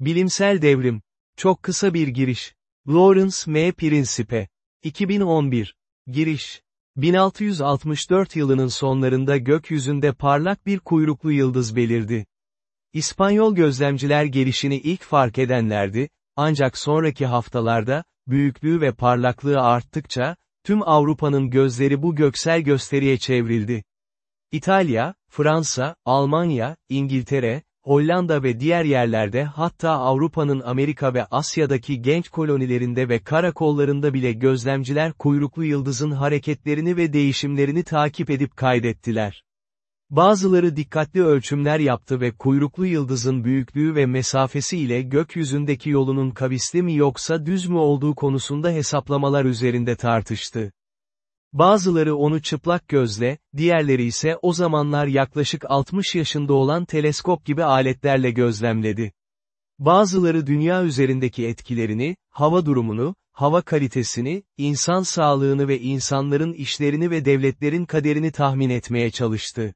Bilimsel devrim. Çok kısa bir giriş. Lawrence M. Principe. 2011. Giriş. 1664 yılının sonlarında gökyüzünde parlak bir kuyruklu yıldız belirdi. İspanyol gözlemciler gelişini ilk fark edenlerdi, ancak sonraki haftalarda, büyüklüğü ve parlaklığı arttıkça, tüm Avrupa'nın gözleri bu göksel gösteriye çevrildi. İtalya, Fransa, Almanya, İngiltere, Hollanda ve diğer yerlerde hatta Avrupa'nın Amerika ve Asya'daki genç kolonilerinde ve karakollarında bile gözlemciler kuyruklu yıldızın hareketlerini ve değişimlerini takip edip kaydettiler. Bazıları dikkatli ölçümler yaptı ve kuyruklu yıldızın büyüklüğü ve mesafesi ile gökyüzündeki yolunun kavisli mi yoksa düz mü olduğu konusunda hesaplamalar üzerinde tartıştı. Bazıları onu çıplak gözle, diğerleri ise o zamanlar yaklaşık 60 yaşında olan teleskop gibi aletlerle gözlemledi. Bazıları dünya üzerindeki etkilerini, hava durumunu, hava kalitesini, insan sağlığını ve insanların işlerini ve devletlerin kaderini tahmin etmeye çalıştı.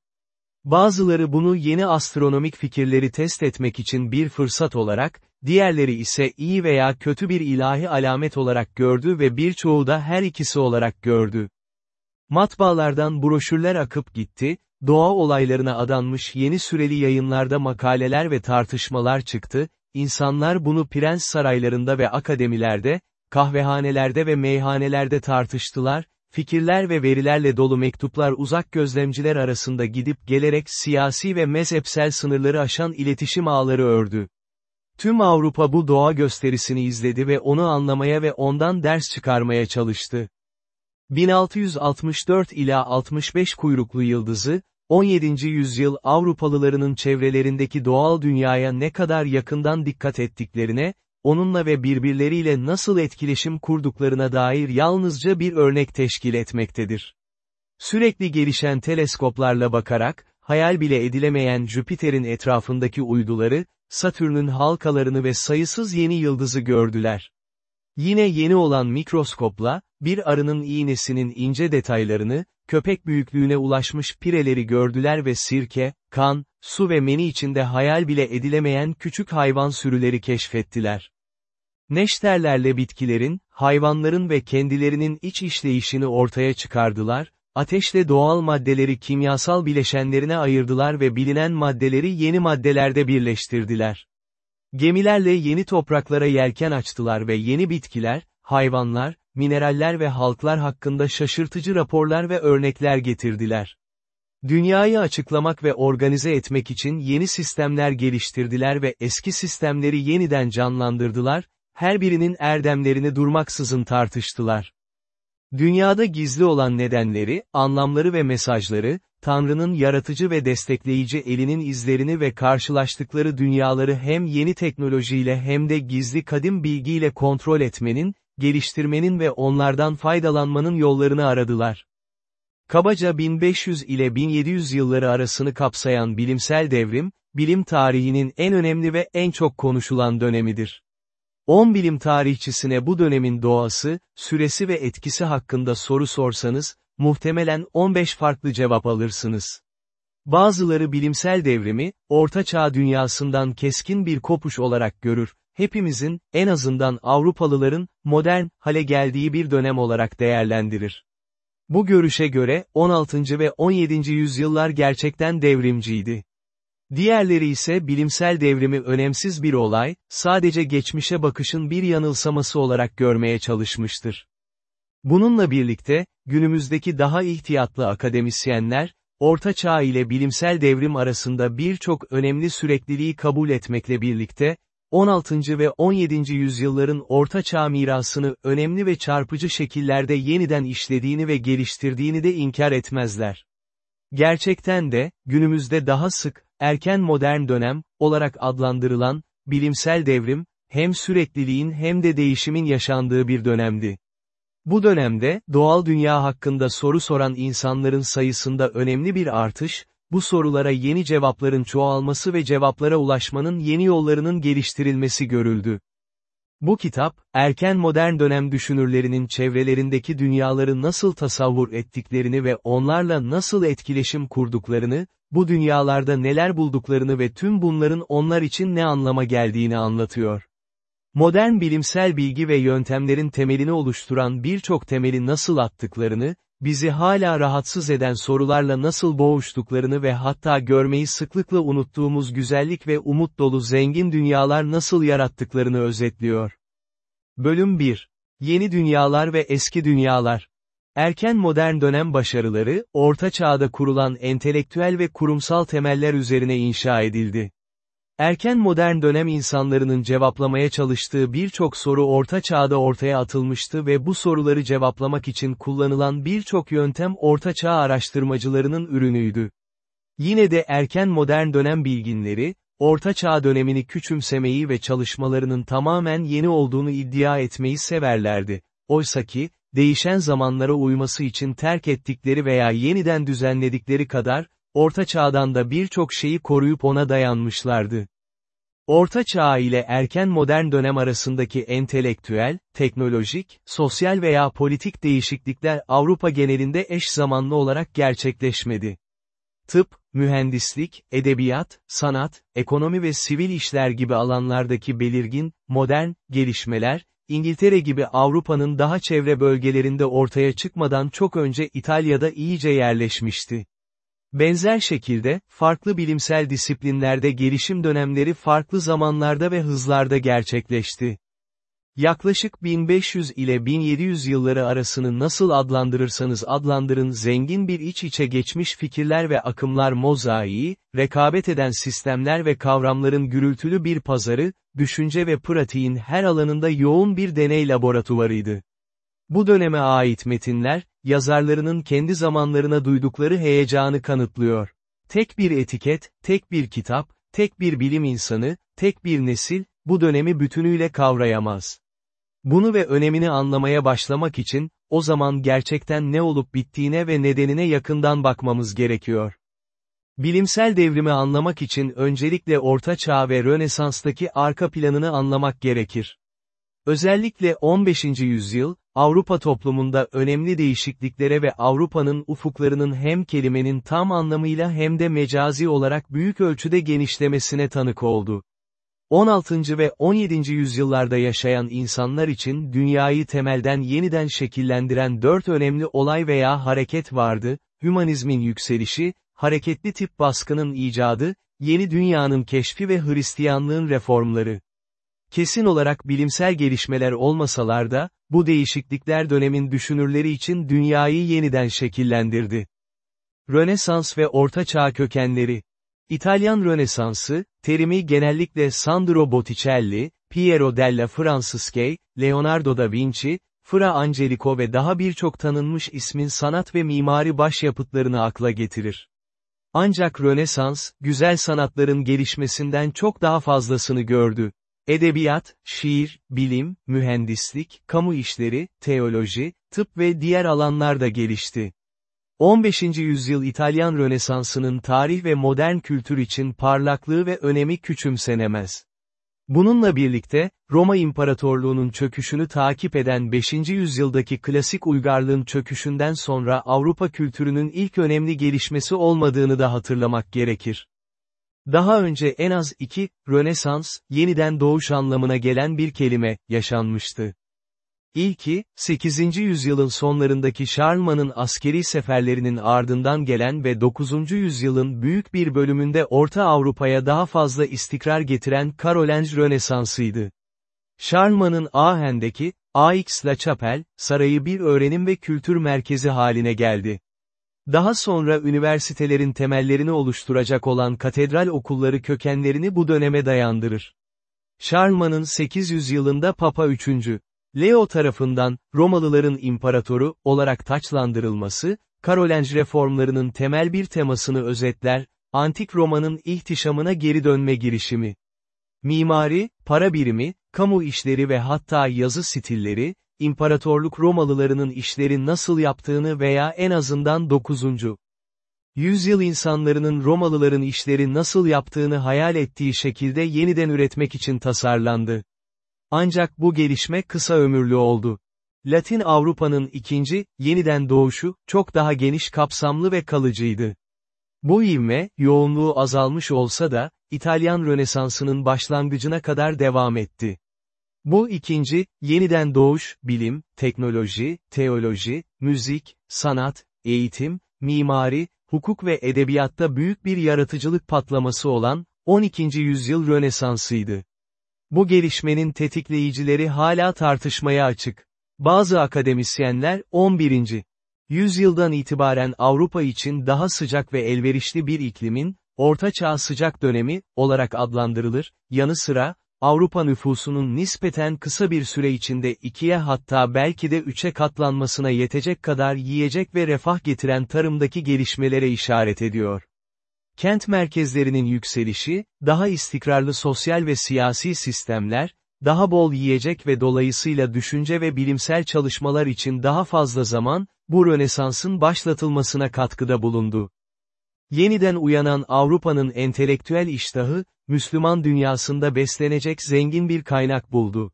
Bazıları bunu yeni astronomik fikirleri test etmek için bir fırsat olarak, diğerleri ise iyi veya kötü bir ilahi alamet olarak gördü ve birçoğu da her ikisi olarak gördü. Matbaalardan broşürler akıp gitti, doğa olaylarına adanmış yeni süreli yayınlarda makaleler ve tartışmalar çıktı, insanlar bunu prens saraylarında ve akademilerde, kahvehanelerde ve meyhanelerde tartıştılar, fikirler ve verilerle dolu mektuplar uzak gözlemciler arasında gidip gelerek siyasi ve mezhepsel sınırları aşan iletişim ağları ördü. Tüm Avrupa bu doğa gösterisini izledi ve onu anlamaya ve ondan ders çıkarmaya çalıştı. 1664 ila 65 kuyruklu yıldızı, 17. yüzyıl Avrupalılarının çevrelerindeki doğal dünyaya ne kadar yakından dikkat ettiklerine, onunla ve birbirleriyle nasıl etkileşim kurduklarına dair yalnızca bir örnek teşkil etmektedir. Sürekli gelişen teleskoplarla bakarak, hayal bile edilemeyen Jüpiter'in etrafındaki uyduları, Satürn'ün halkalarını ve sayısız yeni yıldızı gördüler. Yine yeni olan mikroskopla, bir arının iğnesinin ince detaylarını, köpek büyüklüğüne ulaşmış pireleri gördüler ve sirke, kan, su ve meni içinde hayal bile edilemeyen küçük hayvan sürüleri keşfettiler. Neşterlerle bitkilerin, hayvanların ve kendilerinin iç işleyişini ortaya çıkardılar, ateşle doğal maddeleri kimyasal bileşenlerine ayırdılar ve bilinen maddeleri yeni maddelerde birleştirdiler. Gemilerle yeni topraklara yelken açtılar ve yeni bitkiler, hayvanlar, mineraller ve halklar hakkında şaşırtıcı raporlar ve örnekler getirdiler. Dünyayı açıklamak ve organize etmek için yeni sistemler geliştirdiler ve eski sistemleri yeniden canlandırdılar, her birinin erdemlerini durmaksızın tartıştılar. Dünyada gizli olan nedenleri, anlamları ve mesajları, Tanrı'nın yaratıcı ve destekleyici elinin izlerini ve karşılaştıkları dünyaları hem yeni teknolojiyle hem de gizli kadim bilgiyle kontrol etmenin, geliştirmenin ve onlardan faydalanmanın yollarını aradılar. Kabaca 1500 ile 1700 yılları arasını kapsayan bilimsel devrim, bilim tarihinin en önemli ve en çok konuşulan dönemidir. 10 bilim tarihçisine bu dönemin doğası, süresi ve etkisi hakkında soru sorsanız, muhtemelen 15 farklı cevap alırsınız. Bazıları bilimsel devrimi, Orta Çağ dünyasından keskin bir kopuş olarak görür, hepimizin, en azından Avrupalıların, modern, hale geldiği bir dönem olarak değerlendirir. Bu görüşe göre, 16. ve 17. yüzyıllar gerçekten devrimciydi. Diğerleri ise bilimsel devrimi önemsiz bir olay, sadece geçmişe bakışın bir yanılsaması olarak görmeye çalışmıştır. Bununla birlikte, günümüzdeki daha ihtiyatlı akademisyenler, Orta Çağ ile bilimsel devrim arasında birçok önemli sürekliliği kabul etmekle birlikte, 16. ve 17. yüzyılların Orta Çağ mirasını önemli ve çarpıcı şekillerde yeniden işlediğini ve geliştirdiğini de inkar etmezler. Gerçekten de, günümüzde daha sık, erken modern dönem, olarak adlandırılan, bilimsel devrim, hem sürekliliğin hem de değişimin yaşandığı bir dönemdi. Bu dönemde, doğal dünya hakkında soru soran insanların sayısında önemli bir artış, bu sorulara yeni cevapların çoğalması ve cevaplara ulaşmanın yeni yollarının geliştirilmesi görüldü. Bu kitap, erken modern dönem düşünürlerinin çevrelerindeki dünyaları nasıl tasavvur ettiklerini ve onlarla nasıl etkileşim kurduklarını, bu dünyalarda neler bulduklarını ve tüm bunların onlar için ne anlama geldiğini anlatıyor. Modern bilimsel bilgi ve yöntemlerin temelini oluşturan birçok temeli nasıl attıklarını, bizi hala rahatsız eden sorularla nasıl boğuştuklarını ve hatta görmeyi sıklıkla unuttuğumuz güzellik ve umut dolu zengin dünyalar nasıl yarattıklarını özetliyor. Bölüm 1. Yeni Dünyalar ve Eski Dünyalar Erken modern dönem başarıları, Orta Çağ'da kurulan entelektüel ve kurumsal temeller üzerine inşa edildi. Erken modern dönem insanlarının cevaplamaya çalıştığı birçok soru Orta Çağ'da ortaya atılmıştı ve bu soruları cevaplamak için kullanılan birçok yöntem Orta Çağ araştırmacılarının ürünüydü. Yine de erken modern dönem bilginleri, Orta Çağ dönemini küçümsemeyi ve çalışmalarının tamamen yeni olduğunu iddia etmeyi severlerdi. Oysaki, değişen zamanlara uyması için terk ettikleri veya yeniden düzenledikleri kadar, Orta Çağ'dan da birçok şeyi koruyup ona dayanmışlardı. Orta Çağ ile erken modern dönem arasındaki entelektüel, teknolojik, sosyal veya politik değişiklikler Avrupa genelinde eş zamanlı olarak gerçekleşmedi. Tıp, mühendislik, edebiyat, sanat, ekonomi ve sivil işler gibi alanlardaki belirgin, modern, gelişmeler, İngiltere gibi Avrupa'nın daha çevre bölgelerinde ortaya çıkmadan çok önce İtalya'da iyice yerleşmişti. Benzer şekilde, farklı bilimsel disiplinlerde gelişim dönemleri farklı zamanlarda ve hızlarda gerçekleşti. Yaklaşık 1500 ile 1700 yılları arasını nasıl adlandırırsanız adlandırın zengin bir iç içe geçmiş fikirler ve akımlar mozaiği, rekabet eden sistemler ve kavramların gürültülü bir pazarı, düşünce ve pratiğin her alanında yoğun bir deney laboratuvarıydı. Bu döneme ait metinler, yazarlarının kendi zamanlarına duydukları heyecanı kanıtlıyor. Tek bir etiket, tek bir kitap, tek bir bilim insanı, tek bir nesil, bu dönemi bütünüyle kavrayamaz. Bunu ve önemini anlamaya başlamak için, o zaman gerçekten ne olup bittiğine ve nedenine yakından bakmamız gerekiyor. Bilimsel devrimi anlamak için öncelikle Orta Çağ ve Rönesans'taki arka planını anlamak gerekir. Özellikle 15. yüzyıl, Avrupa toplumunda önemli değişikliklere ve Avrupa'nın ufuklarının hem kelimenin tam anlamıyla hem de mecazi olarak büyük ölçüde genişlemesine tanık oldu. 16. ve 17. yüzyıllarda yaşayan insanlar için dünyayı temelden yeniden şekillendiren dört önemli olay veya hareket vardı, hümanizmin yükselişi, hareketli tip baskının icadı, yeni dünyanın keşfi ve Hristiyanlığın reformları. Kesin olarak bilimsel gelişmeler olmasalar da, bu değişiklikler dönemin düşünürleri için dünyayı yeniden şekillendirdi. Rönesans ve Orta Çağ kökenleri İtalyan Rönesansı, terimi genellikle Sandro Botticelli, Piero della Francesca, Leonardo da Vinci, Fra Angelico ve daha birçok tanınmış ismin sanat ve mimari başyapıtlarını akla getirir. Ancak Rönesans, güzel sanatların gelişmesinden çok daha fazlasını gördü. Edebiyat, şiir, bilim, mühendislik, kamu işleri, teoloji, tıp ve diğer alanlar da gelişti. 15. yüzyıl İtalyan Rönesansı'nın tarih ve modern kültür için parlaklığı ve önemi küçümsenemez. Bununla birlikte, Roma İmparatorluğu'nun çöküşünü takip eden 5. yüzyıldaki klasik uygarlığın çöküşünden sonra Avrupa kültürünün ilk önemli gelişmesi olmadığını da hatırlamak gerekir. Daha önce en az iki, Rönesans, yeniden doğuş anlamına gelen bir kelime, yaşanmıştı. İlki, 8. yüzyılın sonlarındaki Şarlman'ın askeri seferlerinin ardından gelen ve 9. yüzyılın büyük bir bölümünde Orta Avrupa'ya daha fazla istikrar getiren Karolenj Rönesansıydı. Şarlman'ın Ahen'deki, Aix-la Chapelle, sarayı bir öğrenim ve kültür merkezi haline geldi. Daha sonra üniversitelerin temellerini oluşturacak olan katedral okulları kökenlerini bu döneme dayandırır. Şarlman'ın 800 yılında Papa 3. Leo tarafından, Romalıların imparatoru, olarak taçlandırılması, Karolenj reformlarının temel bir temasını özetler, Antik Roma'nın ihtişamına geri dönme girişimi. Mimari, para birimi, kamu işleri ve hatta yazı stilleri, İmparatorluk Romalılarının işleri nasıl yaptığını veya en azından 9. yüzyıl insanlarının Romalıların işleri nasıl yaptığını hayal ettiği şekilde yeniden üretmek için tasarlandı. Ancak bu gelişme kısa ömürlü oldu. Latin Avrupa'nın ikinci, yeniden doğuşu, çok daha geniş kapsamlı ve kalıcıydı. Bu ivme, yoğunluğu azalmış olsa da, İtalyan Rönesansı'nın başlangıcına kadar devam etti. Bu ikinci, yeniden doğuş, bilim, teknoloji, teoloji, müzik, sanat, eğitim, mimari, hukuk ve edebiyatta büyük bir yaratıcılık patlaması olan, 12. yüzyıl Rönesansıydı. Bu gelişmenin tetikleyicileri hala tartışmaya açık. Bazı akademisyenler, 11. yüzyıldan itibaren Avrupa için daha sıcak ve elverişli bir iklimin, Ortaçağ sıcak dönemi, olarak adlandırılır, yanı sıra, Avrupa nüfusunun nispeten kısa bir süre içinde ikiye hatta belki de üçe katlanmasına yetecek kadar yiyecek ve refah getiren tarımdaki gelişmelere işaret ediyor. Kent merkezlerinin yükselişi, daha istikrarlı sosyal ve siyasi sistemler, daha bol yiyecek ve dolayısıyla düşünce ve bilimsel çalışmalar için daha fazla zaman, bu Rönesans'ın başlatılmasına katkıda bulundu. Yeniden uyanan Avrupa'nın entelektüel iştahı, Müslüman dünyasında beslenecek zengin bir kaynak buldu.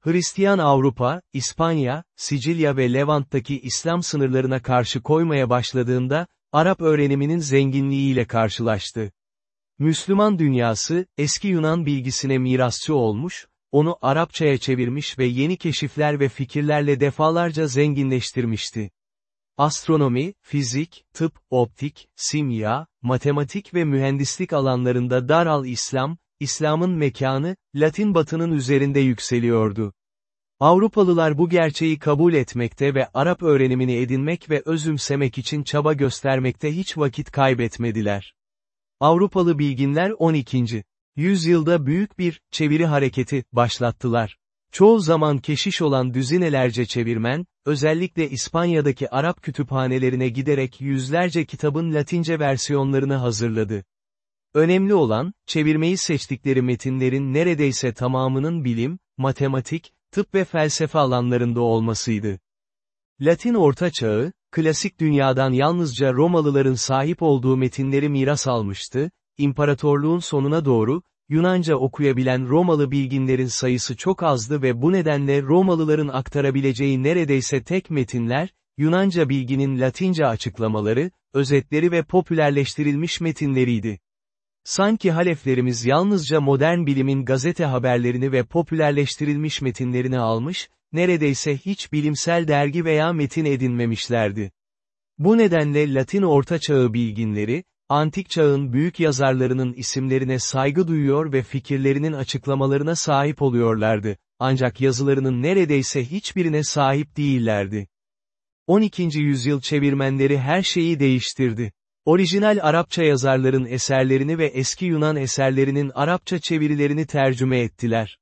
Hristiyan Avrupa, İspanya, Sicilya ve Levant'taki İslam sınırlarına karşı koymaya başladığında, Arap öğreniminin zenginliğiyle karşılaştı. Müslüman dünyası, eski Yunan bilgisine mirasçı olmuş, onu Arapçaya çevirmiş ve yeni keşifler ve fikirlerle defalarca zenginleştirmişti. Astronomi, fizik, tıp, optik, simya, matematik ve mühendislik alanlarında Daral İslam, İslam'ın mekanı, Latin batının üzerinde yükseliyordu. Avrupalılar bu gerçeği kabul etmekte ve Arap öğrenimini edinmek ve özümsemek için çaba göstermekte hiç vakit kaybetmediler. Avrupalı bilginler 12. yüzyılda büyük bir çeviri hareketi başlattılar. Çoğu zaman keşiş olan düzinelerce çevirmen, özellikle İspanya'daki Arap kütüphanelerine giderek yüzlerce kitabın Latince versiyonlarını hazırladı. Önemli olan, çevirmeyi seçtikleri metinlerin neredeyse tamamının bilim, matematik, tıp ve felsefe alanlarında olmasıydı. Latin Orta Çağı, klasik dünyadan yalnızca Romalıların sahip olduğu metinleri miras almıştı, imparatorluğun sonuna doğru, Yunanca okuyabilen Romalı bilginlerin sayısı çok azdı ve bu nedenle Romalıların aktarabileceği neredeyse tek metinler, Yunanca bilginin Latince açıklamaları, özetleri ve popülerleştirilmiş metinleriydi. Sanki haleflerimiz yalnızca modern bilimin gazete haberlerini ve popülerleştirilmiş metinlerini almış, neredeyse hiç bilimsel dergi veya metin edinmemişlerdi. Bu nedenle Latin Orta Çağı bilginleri, antik çağın büyük yazarlarının isimlerine saygı duyuyor ve fikirlerinin açıklamalarına sahip oluyorlardı, ancak yazılarının neredeyse hiçbirine sahip değillerdi. 12. yüzyıl çevirmenleri her şeyi değiştirdi. Orijinal Arapça yazarların eserlerini ve eski Yunan eserlerinin Arapça çevirilerini tercüme ettiler.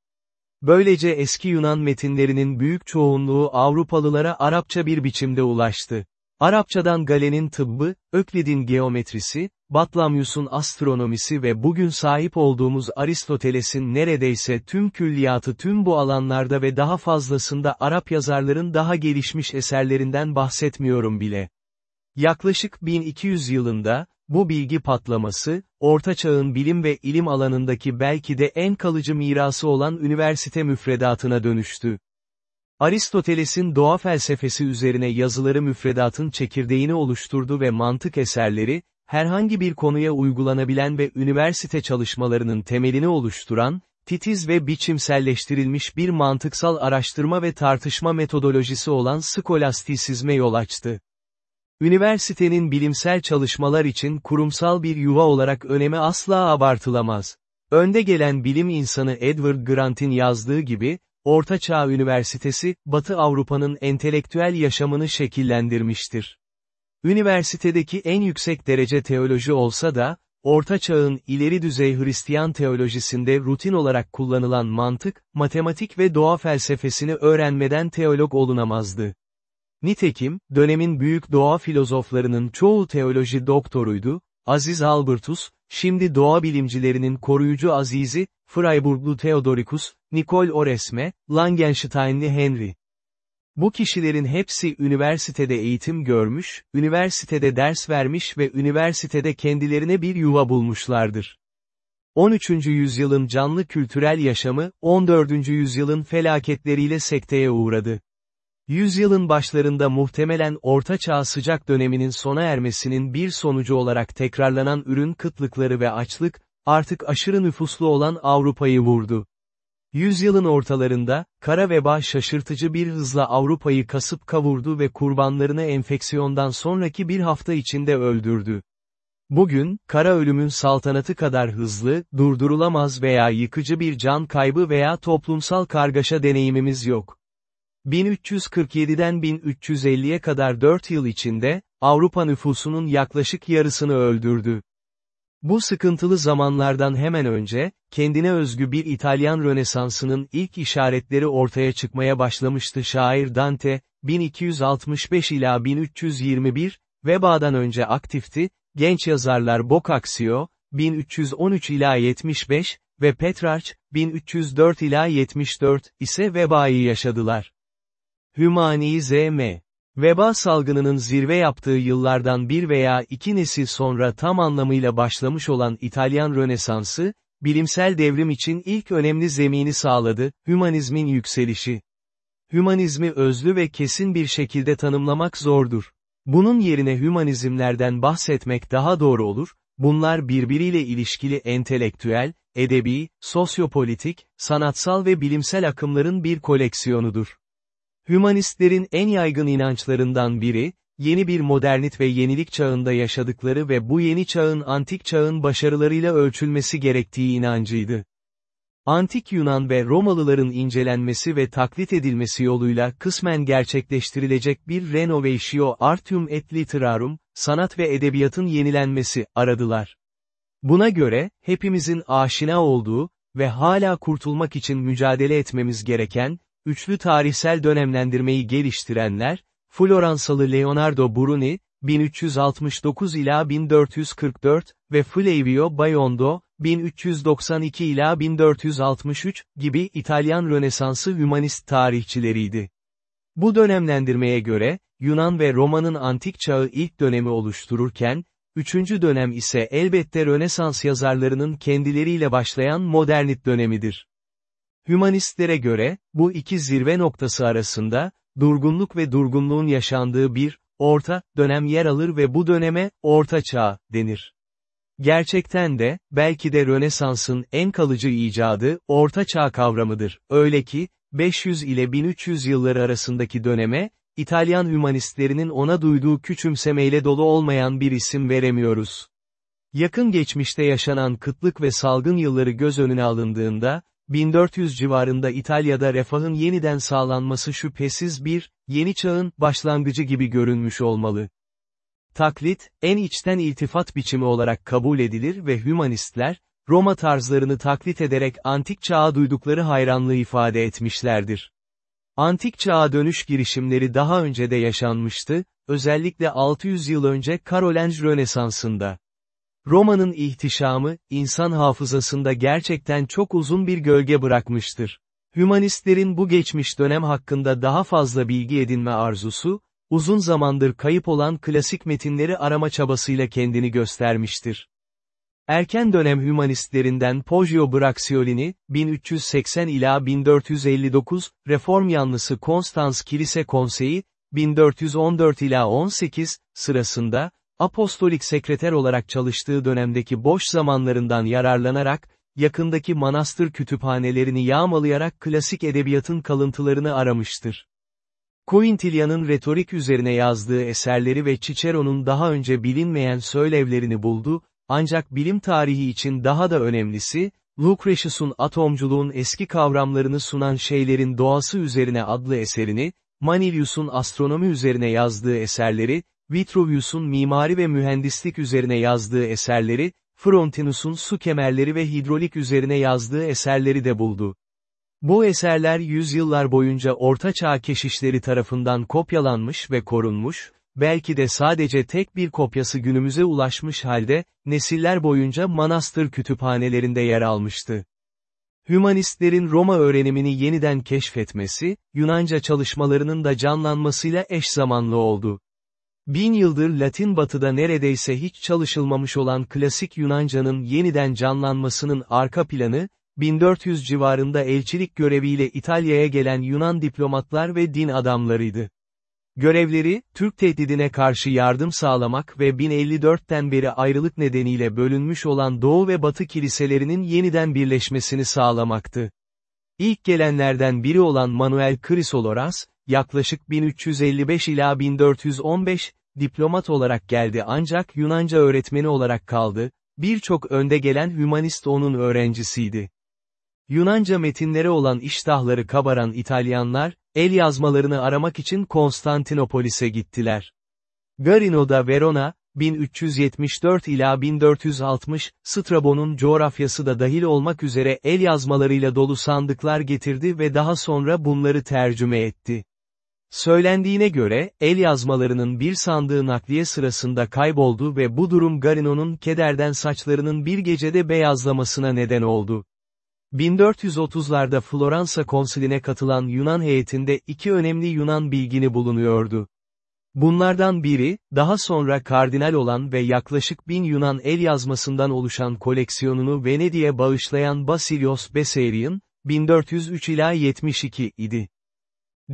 Böylece eski Yunan metinlerinin büyük çoğunluğu Avrupalılara Arapça bir biçimde ulaştı. Arapçadan Galen'in tıbbı, Öklid'in geometrisi, Batlamyus'un astronomisi ve bugün sahip olduğumuz Aristoteles'in neredeyse tüm külliyatı tüm bu alanlarda ve daha fazlasında Arap yazarların daha gelişmiş eserlerinden bahsetmiyorum bile. Yaklaşık 1200 yılında, bu bilgi patlaması, Orta Çağ'ın bilim ve ilim alanındaki belki de en kalıcı mirası olan üniversite müfredatına dönüştü. Aristoteles'in doğa felsefesi üzerine yazıları müfredatın çekirdeğini oluşturdu ve mantık eserleri, herhangi bir konuya uygulanabilen ve üniversite çalışmalarının temelini oluşturan, titiz ve biçimselleştirilmiş bir mantıksal araştırma ve tartışma metodolojisi olan skolastisizme yol açtı. Üniversitenin bilimsel çalışmalar için kurumsal bir yuva olarak önemi asla abartılamaz. Önde gelen bilim insanı Edward Grant'in yazdığı gibi, Orta Çağ Üniversitesi, Batı Avrupa'nın entelektüel yaşamını şekillendirmiştir. Üniversitedeki en yüksek derece teoloji olsa da, Orta Çağ'ın ileri düzey Hristiyan teolojisinde rutin olarak kullanılan mantık, matematik ve doğa felsefesini öğrenmeden teolog olunamazdı. Nitekim, dönemin büyük doğa filozoflarının çoğu teoloji doktoruydu, Aziz Albertus, şimdi doğa bilimcilerinin koruyucu azizi, Freiburglu Theodoricus, Nicol Oresme, Langensteinli Henry. Bu kişilerin hepsi üniversitede eğitim görmüş, üniversitede ders vermiş ve üniversitede kendilerine bir yuva bulmuşlardır. 13. yüzyılın canlı kültürel yaşamı, 14. yüzyılın felaketleriyle sekteye uğradı. Yüzyılın başlarında muhtemelen Orta Çağ sıcak döneminin sona ermesinin bir sonucu olarak tekrarlanan ürün kıtlıkları ve açlık, artık aşırı nüfuslu olan Avrupa'yı vurdu. Yüzyılın ortalarında, kara veba şaşırtıcı bir hızla Avrupa'yı kasıp kavurdu ve kurbanlarını enfeksiyondan sonraki bir hafta içinde öldürdü. Bugün, kara ölümün saltanatı kadar hızlı, durdurulamaz veya yıkıcı bir can kaybı veya toplumsal kargaşa deneyimimiz yok. 1347'den 1350'ye kadar 4 yıl içinde, Avrupa nüfusunun yaklaşık yarısını öldürdü. Bu sıkıntılı zamanlardan hemen önce, kendine özgü bir İtalyan Rönesansı'nın ilk işaretleri ortaya çıkmaya başlamıştı şair Dante, 1265 ila 1321, vebadan önce aktifti, genç yazarlar Boccaccio, 1313 ila 75 ve Petrarch, 1304 ila 74 ise vebayı yaşadılar. Hümani Z.M. Veba salgınının zirve yaptığı yıllardan bir veya iki nesil sonra tam anlamıyla başlamış olan İtalyan Rönesansı, bilimsel devrim için ilk önemli zemini sağladı, hümanizmin yükselişi. Hümanizmi özlü ve kesin bir şekilde tanımlamak zordur. Bunun yerine hümanizmlerden bahsetmek daha doğru olur, bunlar birbiriyle ilişkili entelektüel, edebi, sosyopolitik, sanatsal ve bilimsel akımların bir koleksiyonudur. Hümanistlerin en yaygın inançlarından biri, yeni bir modernit ve yenilik çağında yaşadıkları ve bu yeni çağın antik çağın başarılarıyla ölçülmesi gerektiği inancıydı. Antik Yunan ve Romalıların incelenmesi ve taklit edilmesi yoluyla kısmen gerçekleştirilecek bir renovatio artium et literarum, sanat ve edebiyatın yenilenmesi, aradılar. Buna göre, hepimizin aşina olduğu ve hala kurtulmak için mücadele etmemiz gereken, üçlü tarihsel dönemlendirmeyi geliştirenler, Floransalı Leonardo Bruni, 1369 ila 1444 ve Flavio Bayondo, 1392 ila 1463 gibi İtalyan Rönesansı hümanist tarihçileriydi. Bu dönemlendirmeye göre, Yunan ve Roma'nın antik çağı ilk dönemi oluştururken, üçüncü dönem ise elbette Rönesans yazarlarının kendileriyle başlayan modernit dönemidir. Hümanistlere göre, bu iki zirve noktası arasında, durgunluk ve durgunluğun yaşandığı bir, orta, dönem yer alır ve bu döneme, Orta Çağ, denir. Gerçekten de, belki de Rönesans'ın en kalıcı icadı, Orta Çağ kavramıdır. Öyle ki, 500 ile 1300 yılları arasındaki döneme, İtalyan hümanistlerinin ona duyduğu küçümsemeyle dolu olmayan bir isim veremiyoruz. Yakın geçmişte yaşanan kıtlık ve salgın yılları göz önüne alındığında, 1400 civarında İtalya'da refahın yeniden sağlanması şüphesiz bir, yeni çağın, başlangıcı gibi görünmüş olmalı. Taklit, en içten iltifat biçimi olarak kabul edilir ve hümanistler, Roma tarzlarını taklit ederek antik çağa duydukları hayranlığı ifade etmişlerdir. Antik çağa dönüş girişimleri daha önce de yaşanmıştı, özellikle 600 yıl önce Karolenj Rönesansı'nda. Roma'nın ihtişamı, insan hafızasında gerçekten çok uzun bir gölge bırakmıştır. Hümanistlerin bu geçmiş dönem hakkında daha fazla bilgi edinme arzusu, uzun zamandır kayıp olan klasik metinleri arama çabasıyla kendini göstermiştir. Erken dönem hümanistlerinden Poggio Bracciolini, 1380 ila 1459, reform yanlısı Konstans Kilise Konseyi, 1414 ila 18, sırasında, apostolik sekreter olarak çalıştığı dönemdeki boş zamanlarından yararlanarak, yakındaki manastır kütüphanelerini yağmalayarak klasik edebiyatın kalıntılarını aramıştır. Quintilian'ın retorik üzerine yazdığı eserleri ve Cicero'nun daha önce bilinmeyen söylevlerini buldu, ancak bilim tarihi için daha da önemlisi, Lucretius'un atomculuğun eski kavramlarını sunan şeylerin doğası üzerine adlı eserini, Manilius'un astronomi üzerine yazdığı eserleri, Vitruvius'un mimari ve mühendislik üzerine yazdığı eserleri, Frontinus'un su kemerleri ve hidrolik üzerine yazdığı eserleri de buldu. Bu eserler yüzyıllar boyunca Orta Çağ keşişleri tarafından kopyalanmış ve korunmuş, belki de sadece tek bir kopyası günümüze ulaşmış halde, nesiller boyunca manastır kütüphanelerinde yer almıştı. Hümanistlerin Roma öğrenimini yeniden keşfetmesi, Yunanca çalışmalarının da canlanmasıyla eş zamanlı oldu. Bin yıldır Latin batıda neredeyse hiç çalışılmamış olan klasik Yunanca'nın yeniden canlanmasının arka planı, 1400 civarında elçilik göreviyle İtalya'ya gelen Yunan diplomatlar ve din adamlarıydı. Görevleri, Türk tehdidine karşı yardım sağlamak ve 1054'ten beri ayrılık nedeniyle bölünmüş olan Doğu ve Batı kiliselerinin yeniden birleşmesini sağlamaktı. İlk gelenlerden biri olan Manuel Chrysoloras, yaklaşık 1355 ila 1415, diplomat olarak geldi ancak Yunanca öğretmeni olarak kaldı, birçok önde gelen hümanist onun öğrencisiydi. Yunanca metinlere olan iştahları kabaran İtalyanlar, el yazmalarını aramak için Konstantinopolis'e gittiler. Garino'da Verona, 1374 ila 1460, Strabon'un coğrafyası da dahil olmak üzere el yazmalarıyla dolu sandıklar getirdi ve daha sonra bunları tercüme etti. Söylendiğine göre, el yazmalarının bir sandığı nakliye sırasında kayboldu ve bu durum Garino'nun kederden saçlarının bir gecede beyazlamasına neden oldu. 1430'larda Floransa konsiline katılan Yunan heyetinde iki önemli Yunan bilgini bulunuyordu. Bunlardan biri, daha sonra kardinal olan ve yaklaşık bin Yunan el yazmasından oluşan koleksiyonunu Venedik'e bağışlayan Basilios Beserion, 1403 ila 72 idi.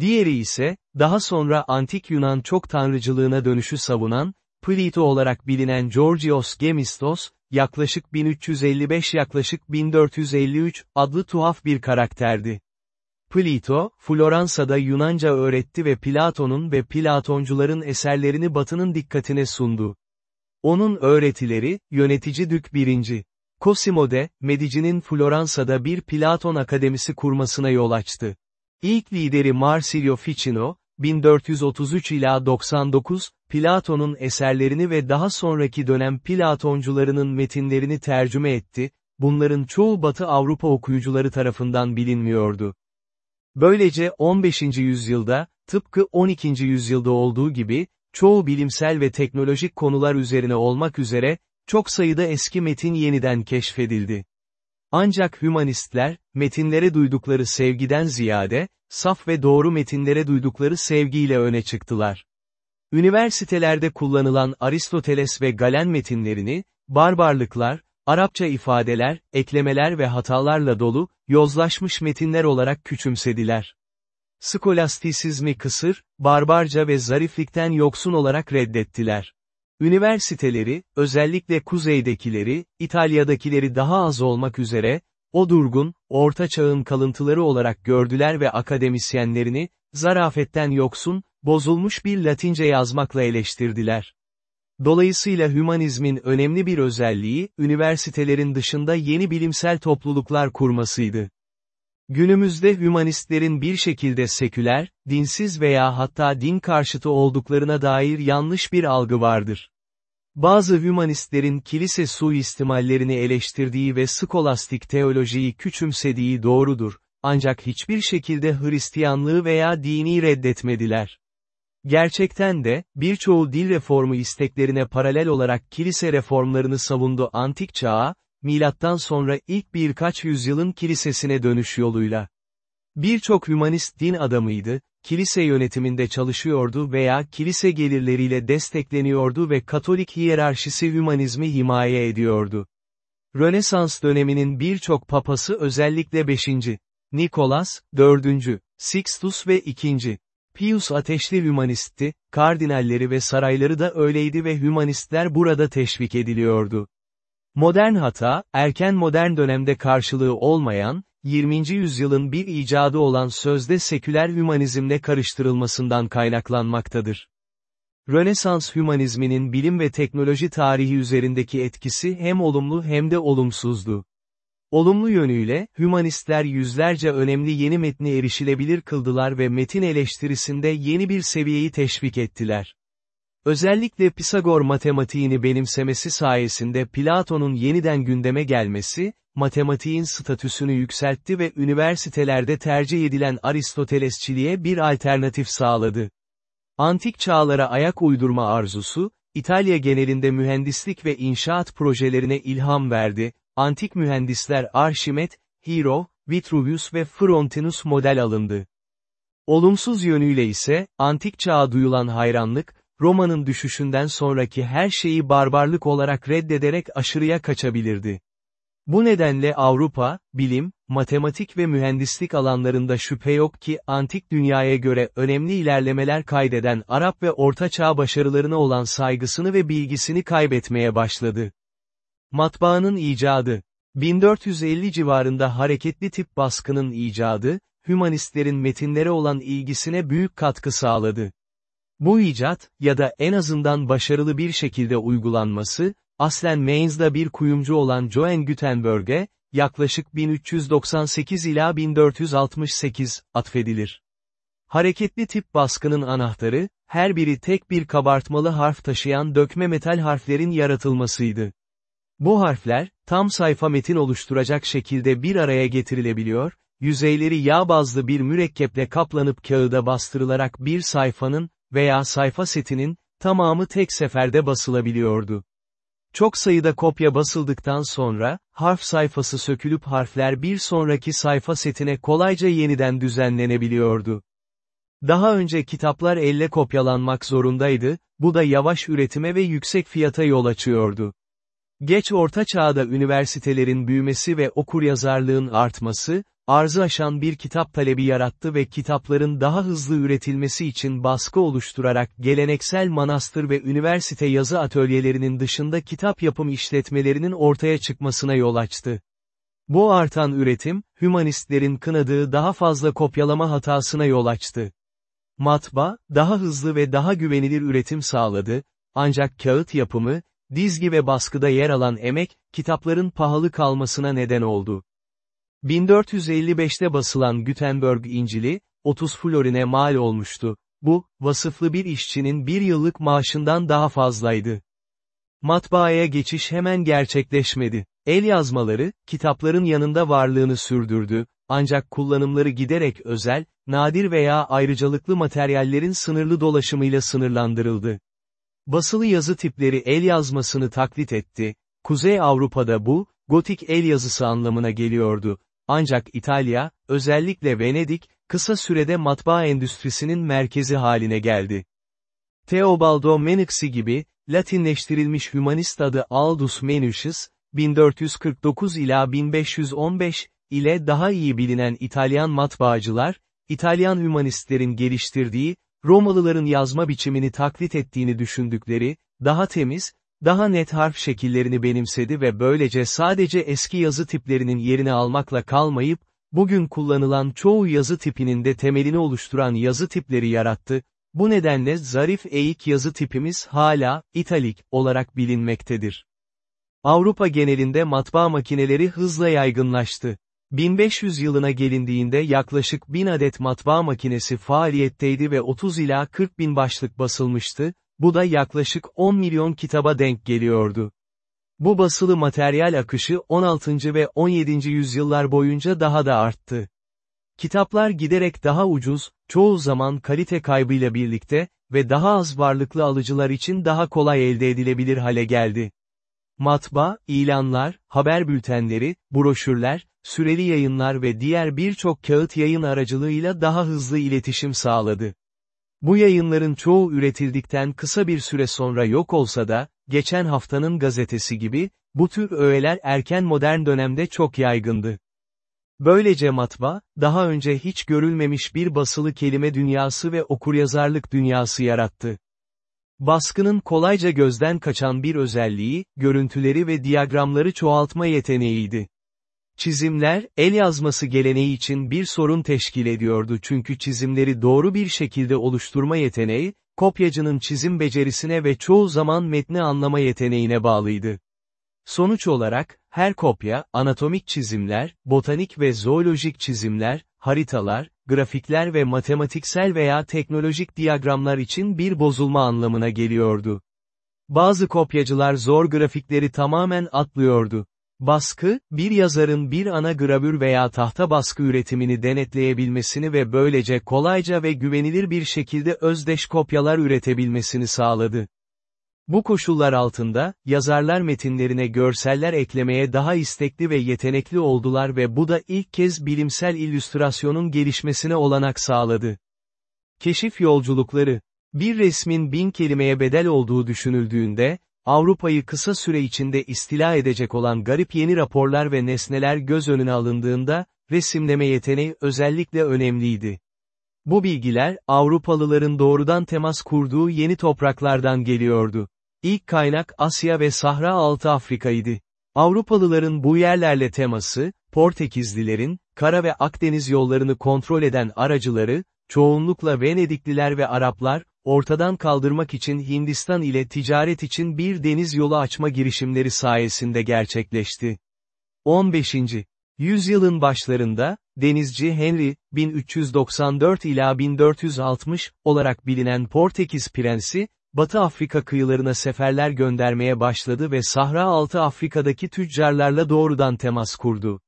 Diğeri ise, daha sonra antik Yunan çok tanrıcılığına dönüşü savunan, Plito olarak bilinen Georgios Gemistos, yaklaşık 1355 yaklaşık 1453, adlı tuhaf bir karakterdi. Plito, Floransa'da Yunanca öğretti ve Platon'un ve Platoncuların eserlerini Batı'nın dikkatine sundu. Onun öğretileri, yönetici Dük 1. Cosimo Medici'nin Floransa'da bir Platon akademisi kurmasına yol açtı. İlk lideri Marsilio Ficino, 1433 ila 99, Platon'un eserlerini ve daha sonraki dönem Platoncularının metinlerini tercüme etti, bunların çoğu Batı Avrupa okuyucuları tarafından bilinmiyordu. Böylece 15. yüzyılda, tıpkı 12. yüzyılda olduğu gibi, çoğu bilimsel ve teknolojik konular üzerine olmak üzere, çok sayıda eski metin yeniden keşfedildi. Ancak hümanistler, metinlere duydukları sevgiden ziyade, saf ve doğru metinlere duydukları sevgiyle öne çıktılar. Üniversitelerde kullanılan Aristoteles ve Galen metinlerini, barbarlıklar, Arapça ifadeler, eklemeler ve hatalarla dolu, yozlaşmış metinler olarak küçümsediler. Skolastisizmi kısır, barbarca ve zariflikten yoksun olarak reddettiler. Üniversiteleri, özellikle kuzeydekileri, İtalya'dakileri daha az olmak üzere, o durgun, orta çağın kalıntıları olarak gördüler ve akademisyenlerini, zarafetten yoksun, bozulmuş bir Latince yazmakla eleştirdiler. Dolayısıyla hümanizmin önemli bir özelliği, üniversitelerin dışında yeni bilimsel topluluklar kurmasıydı. Günümüzde hümanistlerin bir şekilde seküler, dinsiz veya hatta din karşıtı olduklarına dair yanlış bir algı vardır. Bazı hümanistlerin kilise suistimallerini eleştirdiği ve skolastik teolojiyi küçümsediği doğrudur, ancak hiçbir şekilde Hristiyanlığı veya dini reddetmediler. Gerçekten de, birçoğu dil reformu isteklerine paralel olarak kilise reformlarını savundu antik çağa, milattan sonra ilk birkaç yüzyılın kilisesine dönüş yoluyla. Birçok hümanist din adamıydı, kilise yönetiminde çalışıyordu veya kilise gelirleriyle destekleniyordu ve Katolik hiyerarşisi hümanizmi himaye ediyordu. Rönesans döneminin birçok papası özellikle 5. Nikolas, 4. Sixtus ve 2. Pius ateşli hümanistti, kardinalleri ve sarayları da öyleydi ve hümanistler burada teşvik ediliyordu. Modern hata, erken modern dönemde karşılığı olmayan, 20. yüzyılın bir icadı olan sözde seküler hümanizmle karıştırılmasından kaynaklanmaktadır. Rönesans hümanizminin bilim ve teknoloji tarihi üzerindeki etkisi hem olumlu hem de olumsuzdu. Olumlu yönüyle, hümanistler yüzlerce önemli yeni metni erişilebilir kıldılar ve metin eleştirisinde yeni bir seviyeyi teşvik ettiler. Özellikle Pisagor matematiğini benimsemesi sayesinde Platon'un yeniden gündeme gelmesi, matematiğin statüsünü yükseltti ve üniversitelerde tercih edilen Aristotelesçiliğe bir alternatif sağladı. Antik çağlara ayak uydurma arzusu, İtalya genelinde mühendislik ve inşaat projelerine ilham verdi, antik mühendisler Arşimet, Hero, Vitruvius ve Frontinus model alındı. Olumsuz yönüyle ise, antik çağa duyulan hayranlık, Roma'nın düşüşünden sonraki her şeyi barbarlık olarak reddederek aşırıya kaçabilirdi. Bu nedenle Avrupa, bilim, matematik ve mühendislik alanlarında şüphe yok ki antik dünyaya göre önemli ilerlemeler kaydeden Arap ve Orta Çağ başarılarına olan saygısını ve bilgisini kaybetmeye başladı. Matbaanın icadı 1450 civarında hareketli tip baskının icadı, hümanistlerin metinlere olan ilgisine büyük katkı sağladı. Bu icat, ya da en azından başarılı bir şekilde uygulanması, aslen Mainz'da bir kuyumcu olan Johann Gutenberg'e, yaklaşık 1398 ila 1468, atfedilir. Hareketli tip baskının anahtarı, her biri tek bir kabartmalı harf taşıyan dökme metal harflerin yaratılmasıydı. Bu harfler, tam sayfa metin oluşturacak şekilde bir araya getirilebiliyor, yüzeyleri yağ bazlı bir mürekkeple kaplanıp kağıda bastırılarak bir sayfanın, veya sayfa setinin, tamamı tek seferde basılabiliyordu. Çok sayıda kopya basıldıktan sonra, harf sayfası sökülüp harfler bir sonraki sayfa setine kolayca yeniden düzenlenebiliyordu. Daha önce kitaplar elle kopyalanmak zorundaydı, bu da yavaş üretime ve yüksek fiyata yol açıyordu. Geç orta çağda üniversitelerin büyümesi ve okuryazarlığın artması, arzı aşan bir kitap talebi yarattı ve kitapların daha hızlı üretilmesi için baskı oluşturarak geleneksel manastır ve üniversite yazı atölyelerinin dışında kitap yapım işletmelerinin ortaya çıkmasına yol açtı. Bu artan üretim, hümanistlerin kınadığı daha fazla kopyalama hatasına yol açtı. Matba, daha hızlı ve daha güvenilir üretim sağladı, ancak kağıt yapımı, dizgi ve baskıda yer alan emek, kitapların pahalı kalmasına neden oldu. 1455'te basılan Gutenberg İncil'i, 30 florine mal olmuştu. Bu, vasıflı bir işçinin bir yıllık maaşından daha fazlaydı. Matbaaya geçiş hemen gerçekleşmedi. El yazmaları, kitapların yanında varlığını sürdürdü, ancak kullanımları giderek özel, nadir veya ayrıcalıklı materyallerin sınırlı dolaşımıyla sınırlandırıldı. Basılı yazı tipleri el yazmasını taklit etti. Kuzey Avrupa'da bu, gotik el yazısı anlamına geliyordu. Ancak İtalya, özellikle Venedik, kısa sürede matbaa endüstrisinin merkezi haline geldi. Teobaldo Menexi gibi, Latinleştirilmiş hümanist adı Aldus Manutius, 1449 ila 1515, ile daha iyi bilinen İtalyan matbaacılar, İtalyan hümanistlerin geliştirdiği, Romalıların yazma biçimini taklit ettiğini düşündükleri, daha temiz, daha net harf şekillerini benimsedi ve böylece sadece eski yazı tiplerinin yerini almakla kalmayıp, bugün kullanılan çoğu yazı tipinin de temelini oluşturan yazı tipleri yarattı, bu nedenle zarif eğik yazı tipimiz hala, italik, olarak bilinmektedir. Avrupa genelinde matbaa makineleri hızla yaygınlaştı. 1500 yılına gelindiğinde yaklaşık 1000 adet matbaa makinesi faaliyetteydi ve 30 ila 40 bin başlık basılmıştı, bu da yaklaşık 10 milyon kitaba denk geliyordu. Bu basılı materyal akışı 16. ve 17. yüzyıllar boyunca daha da arttı. Kitaplar giderek daha ucuz, çoğu zaman kalite kaybıyla birlikte ve daha az varlıklı alıcılar için daha kolay elde edilebilir hale geldi. Matbaa, ilanlar, haber bültenleri, broşürler, süreli yayınlar ve diğer birçok kağıt yayın aracılığıyla daha hızlı iletişim sağladı. Bu yayınların çoğu üretildikten kısa bir süre sonra yok olsa da, geçen haftanın gazetesi gibi, bu tür öğeler erken modern dönemde çok yaygındı. Böylece matbaa, daha önce hiç görülmemiş bir basılı kelime dünyası ve okuryazarlık dünyası yarattı. Baskının kolayca gözden kaçan bir özelliği, görüntüleri ve diyagramları çoğaltma yeteneğiydi. Çizimler, el yazması geleneği için bir sorun teşkil ediyordu çünkü çizimleri doğru bir şekilde oluşturma yeteneği, kopyacının çizim becerisine ve çoğu zaman metni anlama yeteneğine bağlıydı. Sonuç olarak, her kopya, anatomik çizimler, botanik ve zoolojik çizimler, haritalar, grafikler ve matematiksel veya teknolojik diyagramlar için bir bozulma anlamına geliyordu. Bazı kopyacılar zor grafikleri tamamen atlıyordu. Baskı, bir yazarın bir ana gravür veya tahta baskı üretimini denetleyebilmesini ve böylece kolayca ve güvenilir bir şekilde özdeş kopyalar üretebilmesini sağladı. Bu koşullar altında, yazarlar metinlerine görseller eklemeye daha istekli ve yetenekli oldular ve bu da ilk kez bilimsel illüstrasyonun gelişmesine olanak sağladı. Keşif yolculukları Bir resmin bin kelimeye bedel olduğu düşünüldüğünde, Avrupa'yı kısa süre içinde istila edecek olan garip yeni raporlar ve nesneler göz önüne alındığında, resimleme yeteneği özellikle önemliydi. Bu bilgiler, Avrupalıların doğrudan temas kurduğu yeni topraklardan geliyordu. İlk kaynak Asya ve Sahra Altı Afrika'ydı. Avrupalıların bu yerlerle teması, Portekizlilerin, Kara ve Akdeniz yollarını kontrol eden aracıları, çoğunlukla Venedikliler ve Araplar, ortadan kaldırmak için Hindistan ile ticaret için bir deniz yolu açma girişimleri sayesinde gerçekleşti. 15. Yüzyılın başlarında, denizci Henry, 1394 ila 1460 olarak bilinen Portekiz prensi, Batı Afrika kıyılarına seferler göndermeye başladı ve Sahra Altı Afrika'daki tüccarlarla doğrudan temas kurdu.